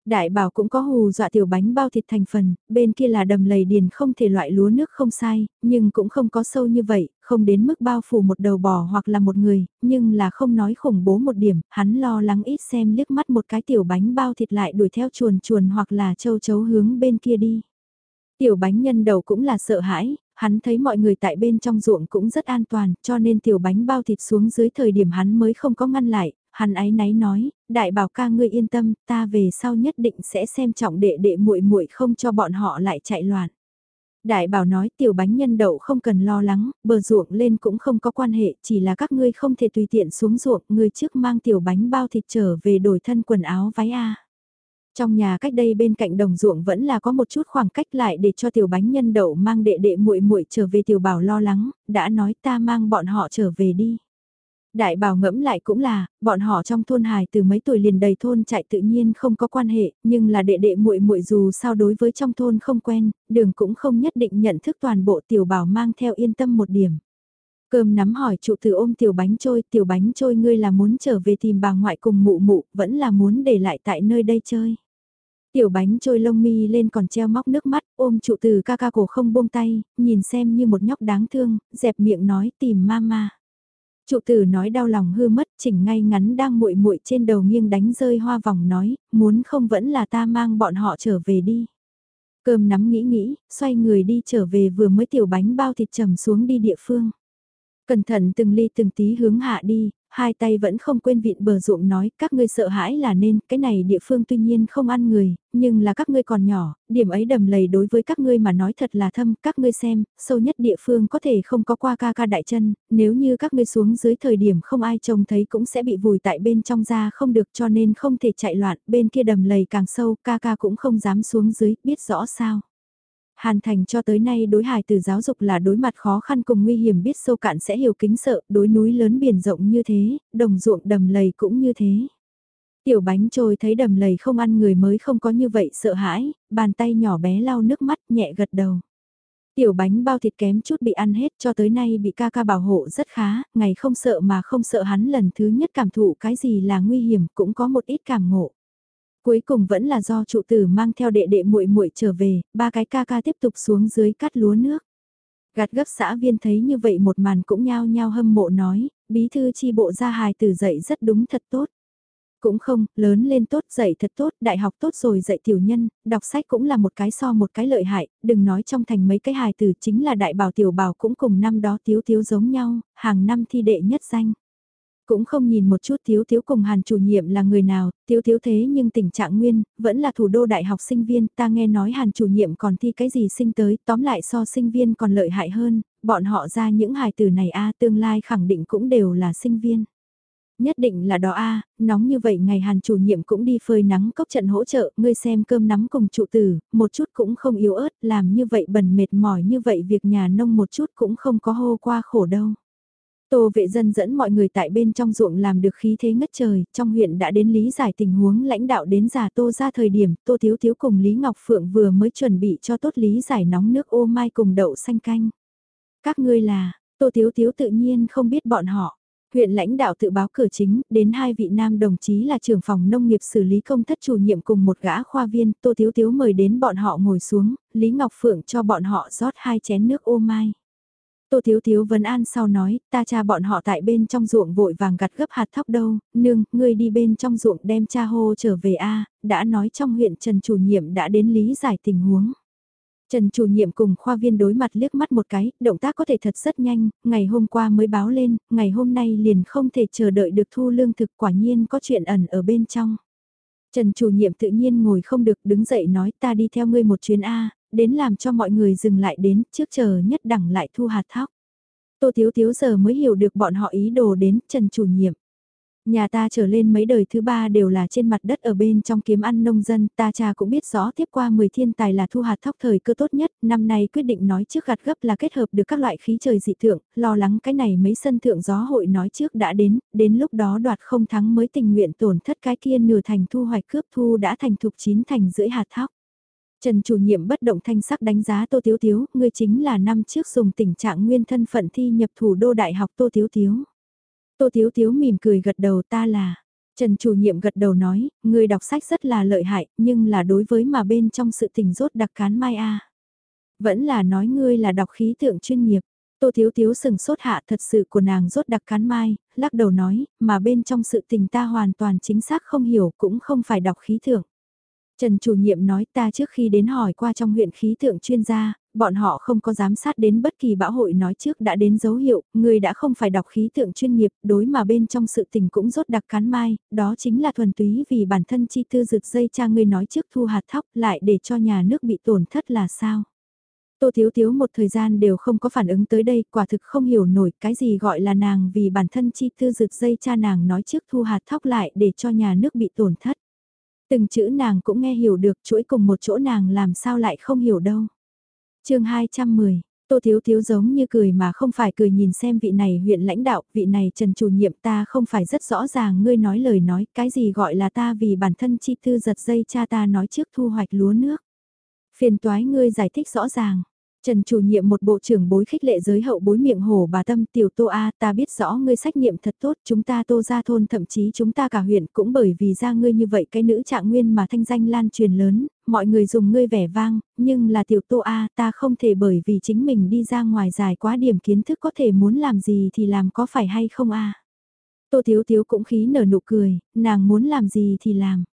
Đại bảo cũng có hù dọa tiểu bánh bao thịt thành phần, bên kia là đầm lầy điền không thể loại lúa nước không sai, nhưng cũng không có sâu như vậy, không đến mức bao phủ một đầu bò hoặc là một người, nhưng là không nói khủng bố một điểm, hắn lo lắng ít xem liếc mắt một cái tiểu bánh bao thịt lại đuổi theo chuồn chuồn hoặc là châu chấu hướng bên kia đi. Tiểu bánh nhân đầu cũng là sợ hãi, hắn thấy mọi người tại bên trong ruộng cũng rất an toàn, cho nên tiểu bánh bao thịt xuống dưới thời điểm hắn mới không có ngăn lại, hắn ái náy nói, đại bảo ca ngươi yên tâm, ta về sau nhất định sẽ xem trọng đệ đệ muội muội không cho bọn họ lại chạy loạn. Đại bảo nói tiểu bánh nhân đậu không cần lo lắng, bờ ruộng lên cũng không có quan hệ, chỉ là các ngươi không thể tùy tiện xuống ruộng, Ngươi trước mang tiểu bánh bao thịt trở về đổi thân quần áo váy A. Trong nhà cách đây bên cạnh đồng ruộng vẫn là có một chút khoảng cách lại để cho tiểu bánh nhân đậu mang đệ đệ muội muội trở về tiểu bảo lo lắng, đã nói ta mang bọn họ trở về đi. Đại bảo ngẫm lại cũng là, bọn họ trong thôn hài từ mấy tuổi liền đầy thôn chạy tự nhiên không có quan hệ, nhưng là đệ đệ muội muội dù sao đối với trong thôn không quen, đường cũng không nhất định nhận thức toàn bộ tiểu bảo mang theo yên tâm một điểm. Cơm nắm hỏi trụ từ ôm tiểu bánh trôi, tiểu bánh trôi ngươi là muốn trở về tìm bà ngoại cùng mụ mụ, vẫn là muốn để lại tại nơi đây chơi. Tiểu bánh trôi lông mi lên còn treo móc nước mắt, ôm trụ từ ca ca cổ không buông tay, nhìn xem như một nhóc đáng thương, dẹp miệng nói tìm mama. Trụ tử nói đau lòng hư mất, chỉnh ngay ngắn đang muội muội trên đầu nghiêng đánh rơi hoa vòng nói, muốn không vẫn là ta mang bọn họ trở về đi. Cơm nắm nghĩ nghĩ, xoay người đi trở về vừa mới tiểu bánh bao thịt trầm xuống đi địa phương. Cẩn thận từng ly từng tí hướng hạ đi, hai tay vẫn không quên vịn bờ ruộng nói các ngươi sợ hãi là nên, cái này địa phương tuy nhiên không ăn người, nhưng là các ngươi còn nhỏ, điểm ấy đầm lầy đối với các ngươi mà nói thật là thâm, các ngươi xem, sâu nhất địa phương có thể không có qua ca ca đại chân, nếu như các ngươi xuống dưới thời điểm không ai trông thấy cũng sẽ bị vùi tại bên trong ra không được cho nên không thể chạy loạn, bên kia đầm lầy càng sâu, ca ca cũng không dám xuống dưới, biết rõ sao. Hàn Thành cho tới nay đối hài từ giáo dục là đối mặt khó khăn cùng nguy hiểm biết sâu cạn sẽ hiểu kính sợ, đối núi lớn biển rộng như thế, đồng ruộng đầm lầy cũng như thế. Tiểu bánh trôi thấy đầm lầy không ăn người mới không có như vậy sợ hãi, bàn tay nhỏ bé lau nước mắt nhẹ gật đầu. Tiểu bánh bao thịt kém chút bị ăn hết cho tới nay bị ca ca bảo hộ rất khá, ngày không sợ mà không sợ hắn lần thứ nhất cảm thụ cái gì là nguy hiểm cũng có một ít cảm ngộ. Cuối cùng vẫn là do trụ tử mang theo đệ đệ muội muội trở về, ba cái ca ca tiếp tục xuống dưới cắt lúa nước. Gạt gấp xã viên thấy như vậy một màn cũng nhao nhao hâm mộ nói, bí thư chi bộ ra hài tử dạy rất đúng thật tốt. Cũng không, lớn lên tốt, dạy thật tốt, đại học tốt rồi dạy tiểu nhân, đọc sách cũng là một cái so một cái lợi hại, đừng nói trong thành mấy cái hài tử chính là đại bảo tiểu bảo cũng cùng năm đó tiếu tiếu giống nhau, hàng năm thi đệ nhất danh. Cũng không nhìn một chút thiếu thiếu cùng hàn chủ nhiệm là người nào, thiếu thiếu thế nhưng tình trạng nguyên, vẫn là thủ đô đại học sinh viên, ta nghe nói hàn chủ nhiệm còn thi cái gì sinh tới, tóm lại so sinh viên còn lợi hại hơn, bọn họ ra những hài từ này a tương lai khẳng định cũng đều là sinh viên. Nhất định là đó a nóng như vậy ngày hàn chủ nhiệm cũng đi phơi nắng cốc trận hỗ trợ, ngươi xem cơm nắm cùng trụ tử, một chút cũng không yếu ớt, làm như vậy bần mệt mỏi như vậy việc nhà nông một chút cũng không có hô qua khổ đâu. Tô vệ dân dẫn mọi người tại bên trong ruộng làm được khí thế ngất trời, trong huyện đã đến lý giải tình huống lãnh đạo đến giả tô ra thời điểm tô thiếu thiếu cùng Lý Ngọc Phượng vừa mới chuẩn bị cho tốt lý giải nóng nước ô mai cùng đậu xanh canh. Các ngươi là, tô thiếu thiếu tự nhiên không biết bọn họ. Huyện lãnh đạo tự báo cửa chính, đến hai vị nam đồng chí là trưởng phòng nông nghiệp xử lý công thất chủ nhiệm cùng một gã khoa viên, Tô Thiếu Thiếu mời đến bọn họ ngồi xuống, Lý Ngọc Phượng cho bọn họ rót hai chén nước ô mai. Tô Thiếu Thiếu vấn an sau nói, ta cha bọn họ tại bên trong ruộng vội vàng gặt gấp hạt thóc đâu, nương, ngươi đi bên trong ruộng đem cha hô trở về a đã nói trong huyện Trần chủ nhiệm đã đến lý giải tình huống. Trần chủ nhiệm cùng khoa viên đối mặt liếc mắt một cái, động tác có thể thật rất nhanh, ngày hôm qua mới báo lên, ngày hôm nay liền không thể chờ đợi được thu lương thực quả nhiên có chuyện ẩn ở bên trong. Trần chủ nhiệm tự nhiên ngồi không được đứng dậy nói ta đi theo ngươi một chuyến A, đến làm cho mọi người dừng lại đến trước chờ nhất đẳng lại thu hạt thóc. Tô thiếu thiếu giờ mới hiểu được bọn họ ý đồ đến Trần chủ nhiệm. Nhà ta trở lên mấy đời thứ ba đều là trên mặt đất ở bên trong kiếm ăn nông dân, ta cha cũng biết rõ tiếp qua 10 thiên tài là thu hạt thóc thời cơ tốt nhất, năm nay quyết định nói trước gặt gấp là kết hợp được các loại khí trời dị thượng, lo lắng cái này mấy sân thượng gió hội nói trước đã đến, đến lúc đó đoạt không thắng mới tình nguyện tổn thất cái kia nửa thành thu hoạch cướp thu đã thành thục chín thành rưỡi hạt thóc. Trần chủ nhiệm bất động thanh sắc đánh giá Tô Tiếu Tiếu, ngươi chính là năm trước dùng tình trạng nguyên thân phận thi nhập thủ đô đại học Tô Tiếu Tiếu. Tô Tiếu Tiếu mỉm cười gật đầu ta là. Trần chủ nhiệm gật đầu nói, ngươi đọc sách rất là lợi hại, nhưng là đối với mà bên trong sự tình rốt đặc cán mai a. Vẫn là nói ngươi là đọc khí tượng chuyên nghiệp. Tô thiếu thiếu sừng sốt hạ thật sự của nàng rốt đặc cán mai, lắc đầu nói, mà bên trong sự tình ta hoàn toàn chính xác không hiểu cũng không phải đọc khí tượng. Trần chủ nhiệm nói ta trước khi đến hỏi qua trong huyện khí tượng chuyên gia, bọn họ không có giám sát đến bất kỳ bão hội nói trước đã đến dấu hiệu, người đã không phải đọc khí tượng chuyên nghiệp, đối mà bên trong sự tình cũng rốt đặc cán mai, đó chính là thuần túy vì bản thân chi tư rực dây cha ngươi nói trước thu hạt thóc lại để cho nhà nước bị tổn thất là sao. Tô Thiếu Thiếu một thời gian đều không có phản ứng tới đây, quả thực không hiểu nổi cái gì gọi là nàng vì bản thân chi tư rực dây cha nàng nói trước thu hạt thóc lại để cho nhà nước bị tổn thất. Từng chữ nàng cũng nghe hiểu được chuỗi cùng một chỗ nàng làm sao lại không hiểu đâu. chương 210 Tô Thiếu Thiếu giống như cười mà không phải cười nhìn xem vị này huyện lãnh đạo, vị này trần chủ nhiệm ta không phải rất rõ ràng ngươi nói lời nói, cái gì gọi là ta vì bản thân chi tư giật dây cha ta nói trước thu hoạch lúa nước. Phiền toái ngươi giải thích rõ ràng. Trần chủ nhiệm một bộ trưởng bối khích lệ giới hậu bối miệng hổ bà tâm tiểu tô A ta biết rõ ngươi sách nhiệm thật tốt chúng ta tô ra thôn thậm chí chúng ta cả huyện cũng bởi vì ra ngươi như vậy cái nữ trạng nguyên mà thanh danh lan truyền lớn, mọi người dùng ngươi vẻ vang, nhưng là tiểu tô A ta không thể bởi vì chính mình đi ra ngoài dài quá điểm kiến thức có thể muốn làm gì thì làm có phải hay không A. Tô Thiếu Thiếu cũng khí nở nụ cười, nàng muốn làm gì thì làm.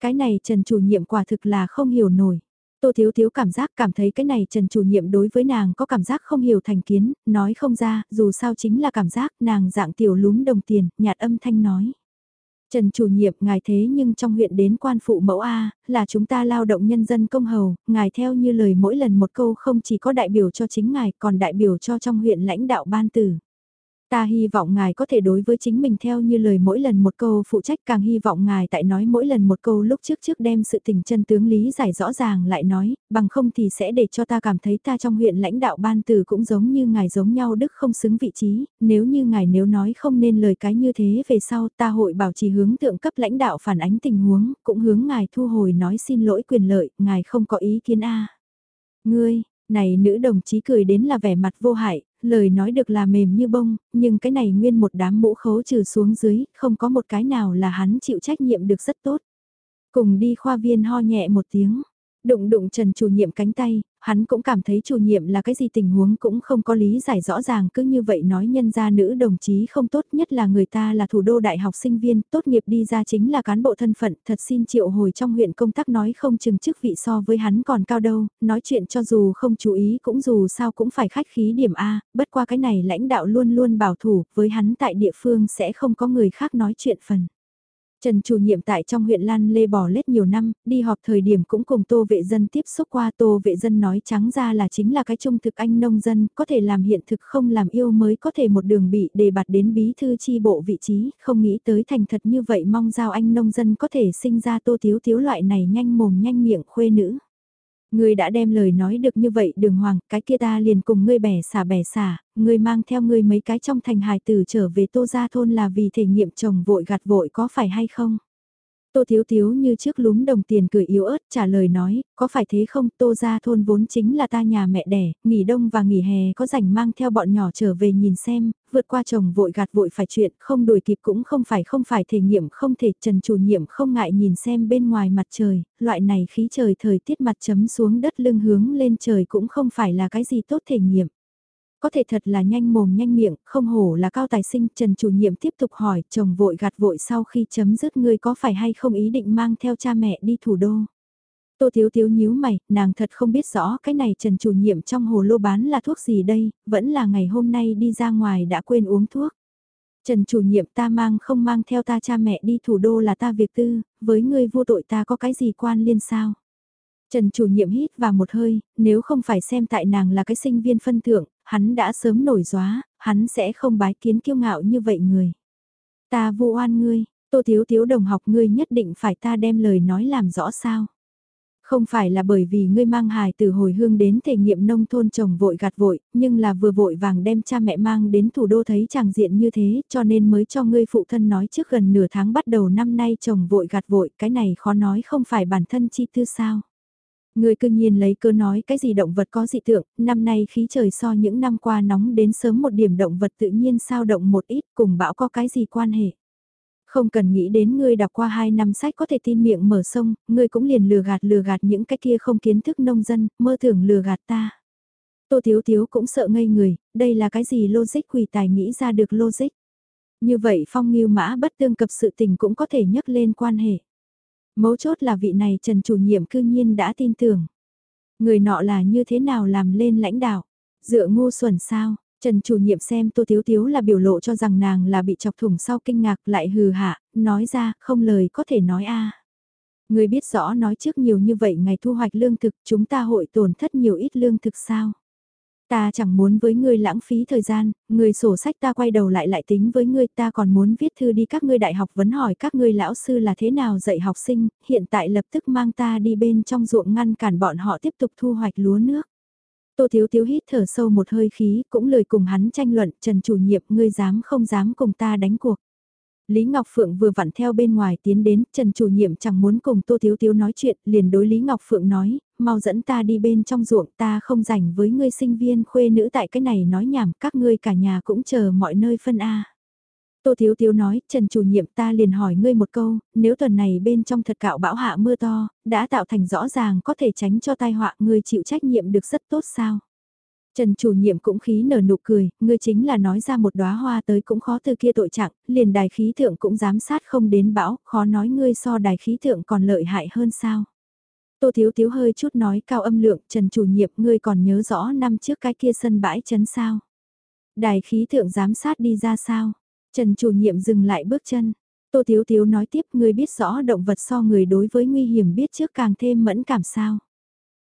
Cái này Trần chủ nhiệm quả thực là không hiểu nổi. Tô Thiếu Thiếu cảm giác cảm thấy cái này Trần chủ nhiệm đối với nàng có cảm giác không hiểu thành kiến, nói không ra, dù sao chính là cảm giác nàng dạng tiểu lúm đồng tiền, nhạt âm thanh nói. Trần chủ nhiệm ngài thế nhưng trong huyện đến quan phụ mẫu A, là chúng ta lao động nhân dân công hầu, ngài theo như lời mỗi lần một câu không chỉ có đại biểu cho chính ngài còn đại biểu cho trong huyện lãnh đạo ban tử. Ta hy vọng ngài có thể đối với chính mình theo như lời mỗi lần một câu phụ trách càng hy vọng ngài tại nói mỗi lần một câu lúc trước trước đem sự tình chân tướng lý giải rõ ràng lại nói, bằng không thì sẽ để cho ta cảm thấy ta trong huyện lãnh đạo ban từ cũng giống như ngài giống nhau đức không xứng vị trí, nếu như ngài nếu nói không nên lời cái như thế về sau ta hội bảo trì hướng tượng cấp lãnh đạo phản ánh tình huống, cũng hướng ngài thu hồi nói xin lỗi quyền lợi, ngài không có ý kiến a. Ngươi, này nữ đồng chí cười đến là vẻ mặt vô hại, lời nói được là mềm như bông, nhưng cái này nguyên một đám mũ khấu trừ xuống dưới, không có một cái nào là hắn chịu trách nhiệm được rất tốt. Cùng đi khoa viên ho nhẹ một tiếng, đụng đụng Trần chủ nhiệm cánh tay, hắn cũng cảm thấy chủ nhiệm là cái gì tình huống cũng không có lý giải rõ ràng cứ như vậy nói nhân gia nữ đồng chí không tốt nhất là người ta là thủ đô đại học sinh viên, tốt nghiệp đi ra chính là cán bộ thân phận, thật xin triệu hồi trong huyện công tác nói không chừng chức vị so với hắn còn cao đâu, nói chuyện cho dù không chú ý cũng dù sao cũng phải khách khí điểm A, bất qua cái này lãnh đạo luôn luôn bảo thủ, với hắn tại địa phương sẽ không có người khác nói chuyện phần. Trần chủ nhiệm tại trong huyện Lan Lê bỏ lết nhiều năm, đi họp thời điểm cũng cùng tô vệ dân tiếp xúc qua tô vệ dân nói trắng ra là chính là cái trung thực anh nông dân, có thể làm hiện thực không làm yêu mới có thể một đường bị đề bạt đến bí thư chi bộ vị trí, không nghĩ tới thành thật như vậy mong giao anh nông dân có thể sinh ra tô thiếu thiếu loại này nhanh mồm nhanh miệng khuê nữ. Ngươi đã đem lời nói được như vậy đường hoàng, cái kia ta liền cùng ngươi bẻ xả bẻ xả, ngươi mang theo ngươi mấy cái trong thành hài tử trở về tô gia thôn là vì thể nghiệm chồng vội gặt vội có phải hay không? Tô Thiếu Thiếu như trước lúm đồng tiền cười yếu ớt trả lời nói, có phải thế không Tô gia thôn vốn chính là ta nhà mẹ đẻ, nghỉ đông và nghỉ hè có rảnh mang theo bọn nhỏ trở về nhìn xem, vượt qua chồng vội gạt vội phải chuyện, không đuổi kịp cũng không phải không phải thể nghiệm không thể trần chủ nhiệm không ngại nhìn xem bên ngoài mặt trời, loại này khí trời thời tiết mặt chấm xuống đất lưng hướng lên trời cũng không phải là cái gì tốt thể nghiệm. Có thể thật là nhanh mồm nhanh miệng, không hổ là cao tài sinh, Trần chủ nhiệm tiếp tục hỏi, chồng vội gạt vội sau khi chấm dứt ngươi có phải hay không ý định mang theo cha mẹ đi thủ đô. Tô Thiếu Thiếu nhíu mày, nàng thật không biết rõ cái này Trần chủ nhiệm trong hồ lô bán là thuốc gì đây, vẫn là ngày hôm nay đi ra ngoài đã quên uống thuốc. Trần chủ nhiệm ta mang không mang theo ta cha mẹ đi thủ đô là ta việc tư, với ngươi vô tội ta có cái gì quan liên sao? Trần chủ nhiệm hít vào một hơi, nếu không phải xem tại nàng là cái sinh viên phân thượng, hắn đã sớm nổi gióa, hắn sẽ không bái kiến kiêu ngạo như vậy người. Ta vu oan ngươi, tô thiếu thiếu đồng học ngươi nhất định phải ta đem lời nói làm rõ sao. Không phải là bởi vì ngươi mang hài từ hồi hương đến thể nghiệm nông thôn chồng vội gạt vội, nhưng là vừa vội vàng đem cha mẹ mang đến thủ đô thấy chàng diện như thế, cho nên mới cho ngươi phụ thân nói trước gần nửa tháng bắt đầu năm nay chồng vội gạt vội, cái này khó nói không phải bản thân chi tư sao. Người cư nhiên lấy cơ nói cái gì động vật có dị tượng, năm nay khí trời so những năm qua nóng đến sớm một điểm động vật tự nhiên sao động một ít cùng bão có cái gì quan hệ. Không cần nghĩ đến ngươi đọc qua hai năm sách có thể tin miệng mở sông, ngươi cũng liền lừa gạt lừa gạt những cái kia không kiến thức nông dân, mơ tưởng lừa gạt ta. Tô Thiếu Thiếu cũng sợ ngây người, đây là cái gì logic quỷ tài nghĩ ra được logic. Như vậy phong nghiêu mã bất tương cập sự tình cũng có thể nhắc lên quan hệ. Mấu chốt là vị này Trần chủ nhiệm cư nhiên đã tin tưởng. Người nọ là như thế nào làm lên lãnh đạo? Dựa ngu xuẩn sao? Trần chủ nhiệm xem Tô Tiếu Tiếu là biểu lộ cho rằng nàng là bị chọc thủng sau kinh ngạc lại hừ hạ, nói ra, không lời có thể nói a. Người biết rõ nói trước nhiều như vậy ngày thu hoạch lương thực chúng ta hội tổn thất nhiều ít lương thực sao? Ta chẳng muốn với ngươi lãng phí thời gian, người sổ sách ta quay đầu lại lại tính với ngươi ta còn muốn viết thư đi các ngươi đại học vấn hỏi các ngươi lão sư là thế nào dạy học sinh, hiện tại lập tức mang ta đi bên trong ruộng ngăn cản bọn họ tiếp tục thu hoạch lúa nước. Tô Thiếu Thiếu hít thở sâu một hơi khí, cũng lời cùng hắn tranh luận, Trần chủ nhiệm, ngươi dám không dám cùng ta đánh cuộc. Lý Ngọc Phượng vừa vặn theo bên ngoài tiến đến, Trần chủ nhiệm chẳng muốn cùng Tô Thiếu Thiếu nói chuyện, liền đối Lý Ngọc Phượng nói, mau dẫn ta đi bên trong ruộng ta không rảnh với ngươi sinh viên khuê nữ tại cái này nói nhảm, các ngươi cả nhà cũng chờ mọi nơi phân A. Tô Thiếu Thiếu nói, Trần chủ nhiệm ta liền hỏi ngươi một câu, nếu tuần này bên trong thật cạo bão hạ mưa to, đã tạo thành rõ ràng có thể tránh cho tai họa ngươi chịu trách nhiệm được rất tốt sao? Trần chủ nhiệm cũng khí nở nụ cười, ngươi chính là nói ra một đóa hoa tới cũng khó từ kia tội trạng, liền đài khí thượng cũng giám sát không đến bão, khó nói ngươi so đài khí thượng còn lợi hại hơn sao. Tô Thiếu Thiếu hơi chút nói cao âm lượng, Trần chủ nhiệm ngươi còn nhớ rõ năm trước cái kia sân bãi chấn sao. Đài khí thượng giám sát đi ra sao. Trần chủ nhiệm dừng lại bước chân. Tô Thiếu Thiếu nói tiếp ngươi biết rõ động vật so người đối với nguy hiểm biết trước càng thêm mẫn cảm sao.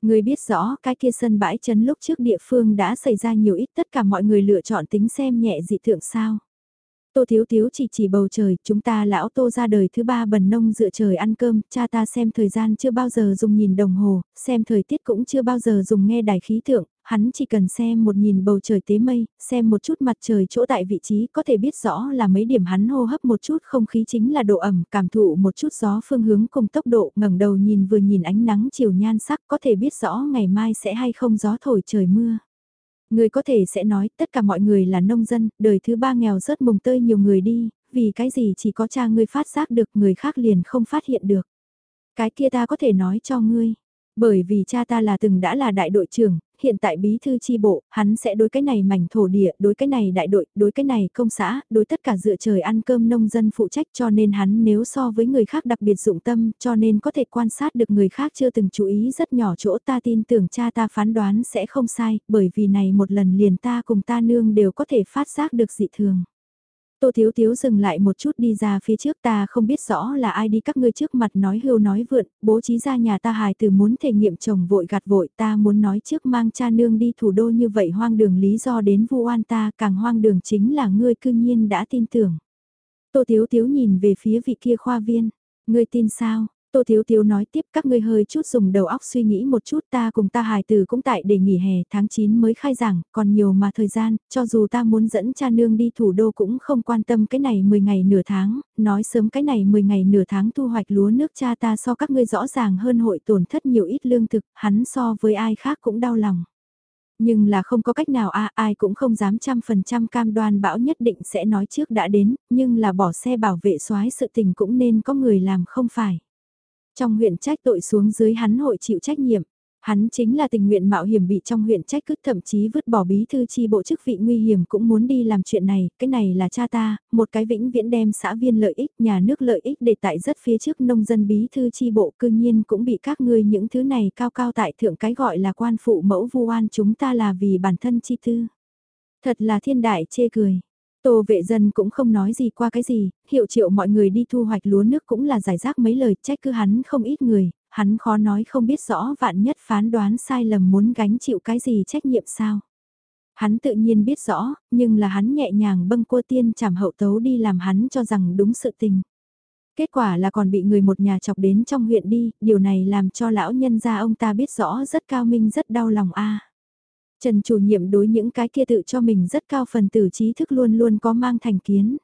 Người biết rõ cái kia sân bãi chấn lúc trước địa phương đã xảy ra nhiều ít tất cả mọi người lựa chọn tính xem nhẹ dị thượng sao. Tô Thiếu Thiếu chỉ chỉ bầu trời, chúng ta lão Tô ra đời thứ ba bần nông dựa trời ăn cơm, cha ta xem thời gian chưa bao giờ dùng nhìn đồng hồ, xem thời tiết cũng chưa bao giờ dùng nghe đài khí tượng, hắn chỉ cần xem một nhìn bầu trời tế mây, xem một chút mặt trời chỗ tại vị trí có thể biết rõ là mấy điểm hắn hô hấp một chút không khí chính là độ ẩm, cảm thụ một chút gió phương hướng cùng tốc độ, ngẩng đầu nhìn vừa nhìn ánh nắng chiều nhan sắc có thể biết rõ ngày mai sẽ hay không gió thổi trời mưa. Người có thể sẽ nói tất cả mọi người là nông dân, đời thứ ba nghèo rớt mùng tơi nhiều người đi, vì cái gì chỉ có cha ngươi phát giác được người khác liền không phát hiện được. Cái kia ta có thể nói cho ngươi. Bởi vì cha ta là từng đã là đại đội trưởng, hiện tại bí thư chi bộ, hắn sẽ đối cái này mảnh thổ địa, đối cái này đại đội, đối cái này công xã, đối tất cả dựa trời ăn cơm nông dân phụ trách cho nên hắn nếu so với người khác đặc biệt dụng tâm cho nên có thể quan sát được người khác chưa từng chú ý rất nhỏ chỗ ta tin tưởng cha ta phán đoán sẽ không sai, bởi vì này một lần liền ta cùng ta nương đều có thể phát giác được dị thường. Tô Thiếu Thiếu dừng lại một chút đi ra phía trước ta không biết rõ là ai đi các ngươi trước mặt nói hưu nói vượn, bố trí ra nhà ta hài từ muốn thể nghiệm chồng vội gạt vội ta muốn nói trước mang cha nương đi thủ đô như vậy hoang đường lý do đến vu oan ta càng hoang đường chính là ngươi cư nhiên đã tin tưởng. Tô Thiếu Thiếu nhìn về phía vị kia khoa viên, ngươi tin sao, Tô Thiếu Thiếu nói tiếp các ngươi hơi chút dùng đầu óc suy nghĩ một chút ta cùng ta hài tử cũng tại để nghỉ hè tháng 9 mới khai giảng, còn nhiều mà thời gian, cho dù ta muốn dẫn cha nương đi thủ đô cũng không quan tâm cái này 10 ngày nửa tháng, nói sớm cái này 10 ngày nửa tháng thu hoạch lúa nước cha ta so các ngươi rõ ràng hơn hội tổn thất nhiều ít lương thực, hắn so với ai khác cũng đau lòng. Nhưng là không có cách nào a ai cũng không dám trăm phần trăm cam đoan bão nhất định sẽ nói trước đã đến, nhưng là bỏ xe bảo vệ soái sự tình cũng nên có người làm không phải. Trong huyện trách tội xuống dưới hắn hội chịu trách nhiệm. Hắn chính là tình nguyện mạo hiểm bị trong huyện trách cứ thậm chí vứt bỏ bí thư chi bộ chức vị nguy hiểm cũng muốn đi làm chuyện này, cái này là cha ta, một cái vĩnh viễn đem xã viên lợi ích, nhà nước lợi ích để tại rất phía trước nông dân bí thư chi bộ cư nhiên cũng bị các ngươi những thứ này cao cao tại thượng cái gọi là quan phụ mẫu vu oan chúng ta là vì bản thân chi tư. Thật là thiên đại chê cười. Tô vệ dân cũng không nói gì qua cái gì, hiệu triệu mọi người đi thu hoạch lúa nước cũng là giải rác mấy lời trách cứ hắn không ít người, hắn khó nói không biết rõ vạn nhất phán đoán sai lầm muốn gánh chịu cái gì trách nhiệm sao. Hắn tự nhiên biết rõ, nhưng là hắn nhẹ nhàng bâng cua tiên chảm hậu tấu đi làm hắn cho rằng đúng sự tình. Kết quả là còn bị người một nhà chọc đến trong huyện đi, điều này làm cho lão nhân gia ông ta biết rõ rất cao minh rất đau lòng a. Trần chủ nhiệm đối những cái kia tự cho mình rất cao phần tử trí thức luôn luôn có mang thành kiến.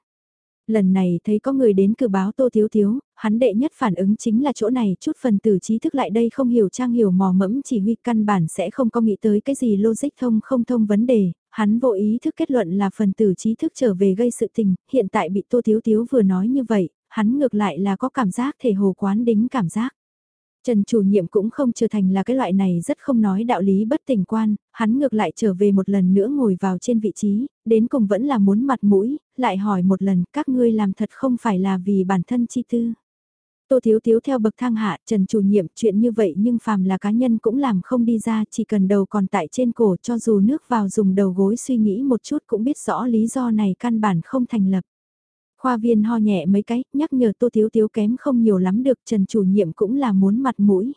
Lần này thấy có người đến cử báo Tô Thiếu Thiếu, hắn đệ nhất phản ứng chính là chỗ này chút phần tử trí thức lại đây không hiểu trang hiểu mò mẫm chỉ huy căn bản sẽ không có nghĩ tới cái gì logic thông không thông vấn đề, hắn vô ý thức kết luận là phần tử trí thức trở về gây sự tình, hiện tại bị Tô Thiếu Thiếu vừa nói như vậy, hắn ngược lại là có cảm giác thể hồ quán đính cảm giác. Trần chủ nhiệm cũng không trở thành là cái loại này rất không nói đạo lý bất tình quan, hắn ngược lại trở về một lần nữa ngồi vào trên vị trí, đến cùng vẫn là muốn mặt mũi, lại hỏi một lần các ngươi làm thật không phải là vì bản thân chi tư. Tô Thiếu Thiếu theo bậc thang hạ, Trần chủ nhiệm, chuyện như vậy nhưng phàm là cá nhân cũng làm không đi ra, chỉ cần đầu còn tại trên cổ cho dù nước vào dùng đầu gối suy nghĩ một chút cũng biết rõ lý do này căn bản không thành lập. Khoa viên ho nhẹ mấy cái, nhắc nhở Tô Thiếu Thiếu kém không nhiều lắm được, Trần chủ nhiệm cũng là muốn mặt mũi.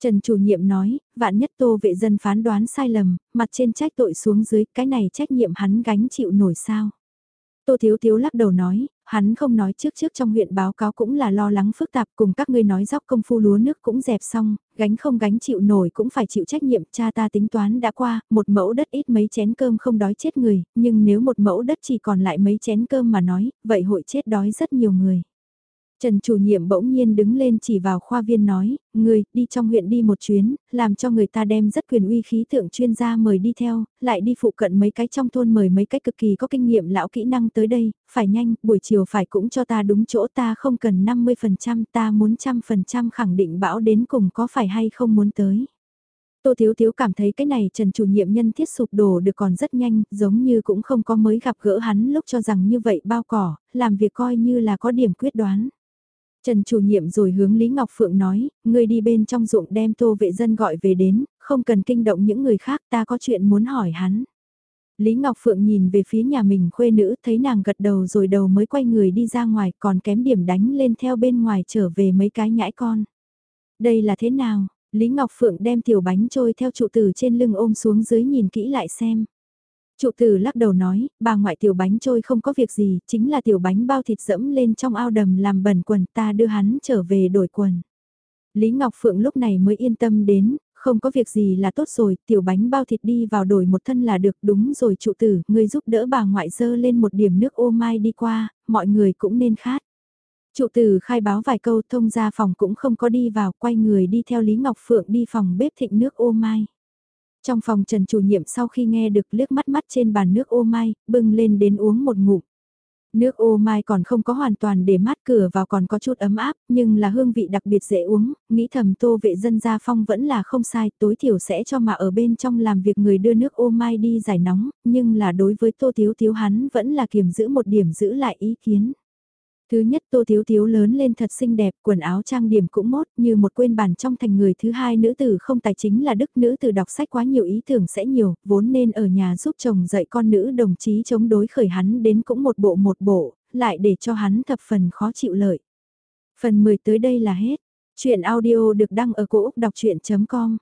Trần chủ nhiệm nói, vạn nhất tô vệ dân phán đoán sai lầm, mặt trên trách tội xuống dưới, cái này trách nhiệm hắn gánh chịu nổi sao. Tô Thiếu Thiếu lắc đầu nói, hắn không nói trước trước trong huyện báo cáo cũng là lo lắng phức tạp cùng các ngươi nói dốc công phu lúa nước cũng dẹp xong, gánh không gánh chịu nổi cũng phải chịu trách nhiệm, cha ta tính toán đã qua, một mẫu đất ít mấy chén cơm không đói chết người, nhưng nếu một mẫu đất chỉ còn lại mấy chén cơm mà nói, vậy hội chết đói rất nhiều người. Trần chủ nhiệm bỗng nhiên đứng lên chỉ vào khoa viên nói, người, đi trong huyện đi một chuyến, làm cho người ta đem rất quyền uy khí tượng chuyên gia mời đi theo, lại đi phụ cận mấy cái trong thôn mời mấy cái cực kỳ có kinh nghiệm lão kỹ năng tới đây, phải nhanh, buổi chiều phải cũng cho ta đúng chỗ ta không cần 50% ta muốn trăm phần trăm khẳng định bão đến cùng có phải hay không muốn tới. Tô Thiếu Thiếu cảm thấy cái này Trần chủ nhiệm nhân thiết sụp đổ được còn rất nhanh, giống như cũng không có mới gặp gỡ hắn lúc cho rằng như vậy bao cỏ, làm việc coi như là có điểm quyết đoán. Trần chủ nhiệm rồi hướng Lý Ngọc Phượng nói, ngươi đi bên trong ruộng đem tô vệ dân gọi về đến, không cần kinh động những người khác ta có chuyện muốn hỏi hắn. Lý Ngọc Phượng nhìn về phía nhà mình khuê nữ thấy nàng gật đầu rồi đầu mới quay người đi ra ngoài còn kém điểm đánh lên theo bên ngoài trở về mấy cái nhãi con. Đây là thế nào? Lý Ngọc Phượng đem tiểu bánh trôi theo trụ tử trên lưng ôm xuống dưới nhìn kỹ lại xem. Trụ tử lắc đầu nói, bà ngoại tiểu bánh trôi không có việc gì, chính là tiểu bánh bao thịt dẫm lên trong ao đầm làm bẩn quần ta đưa hắn trở về đổi quần. Lý Ngọc Phượng lúc này mới yên tâm đến, không có việc gì là tốt rồi, tiểu bánh bao thịt đi vào đổi một thân là được đúng rồi trụ tử, người giúp đỡ bà ngoại dơ lên một điểm nước ô mai đi qua, mọi người cũng nên khát. Trụ tử khai báo vài câu thông ra phòng cũng không có đi vào, quay người đi theo Lý Ngọc Phượng đi phòng bếp thịnh nước ô mai. Trong phòng Trần chủ nhiệm sau khi nghe được liếc mắt mắt trên bàn nước ô mai, bưng lên đến uống một ngụm. Nước ô mai còn không có hoàn toàn để mát cửa vào còn có chút ấm áp, nhưng là hương vị đặc biệt dễ uống, nghĩ thầm tô vệ dân gia phong vẫn là không sai, tối thiểu sẽ cho mà ở bên trong làm việc người đưa nước ô mai đi giải nóng, nhưng là đối với tô thiếu thiếu hắn vẫn là kiềm giữ một điểm giữ lại ý kiến. Thứ nhất Tô Thiếu Thiếu lớn lên thật xinh đẹp, quần áo trang điểm cũng mốt như một quên bản trong thành người thứ hai nữ tử không tài chính là đức nữ tử đọc sách quá nhiều ý tưởng sẽ nhiều, vốn nên ở nhà giúp chồng dạy con nữ đồng chí chống đối khởi hắn đến cũng một bộ một bộ, lại để cho hắn thập phần khó chịu lợi. Phần 10 tới đây là hết. Chuyện audio được đăng ở cổ Úc đọc chuyện.com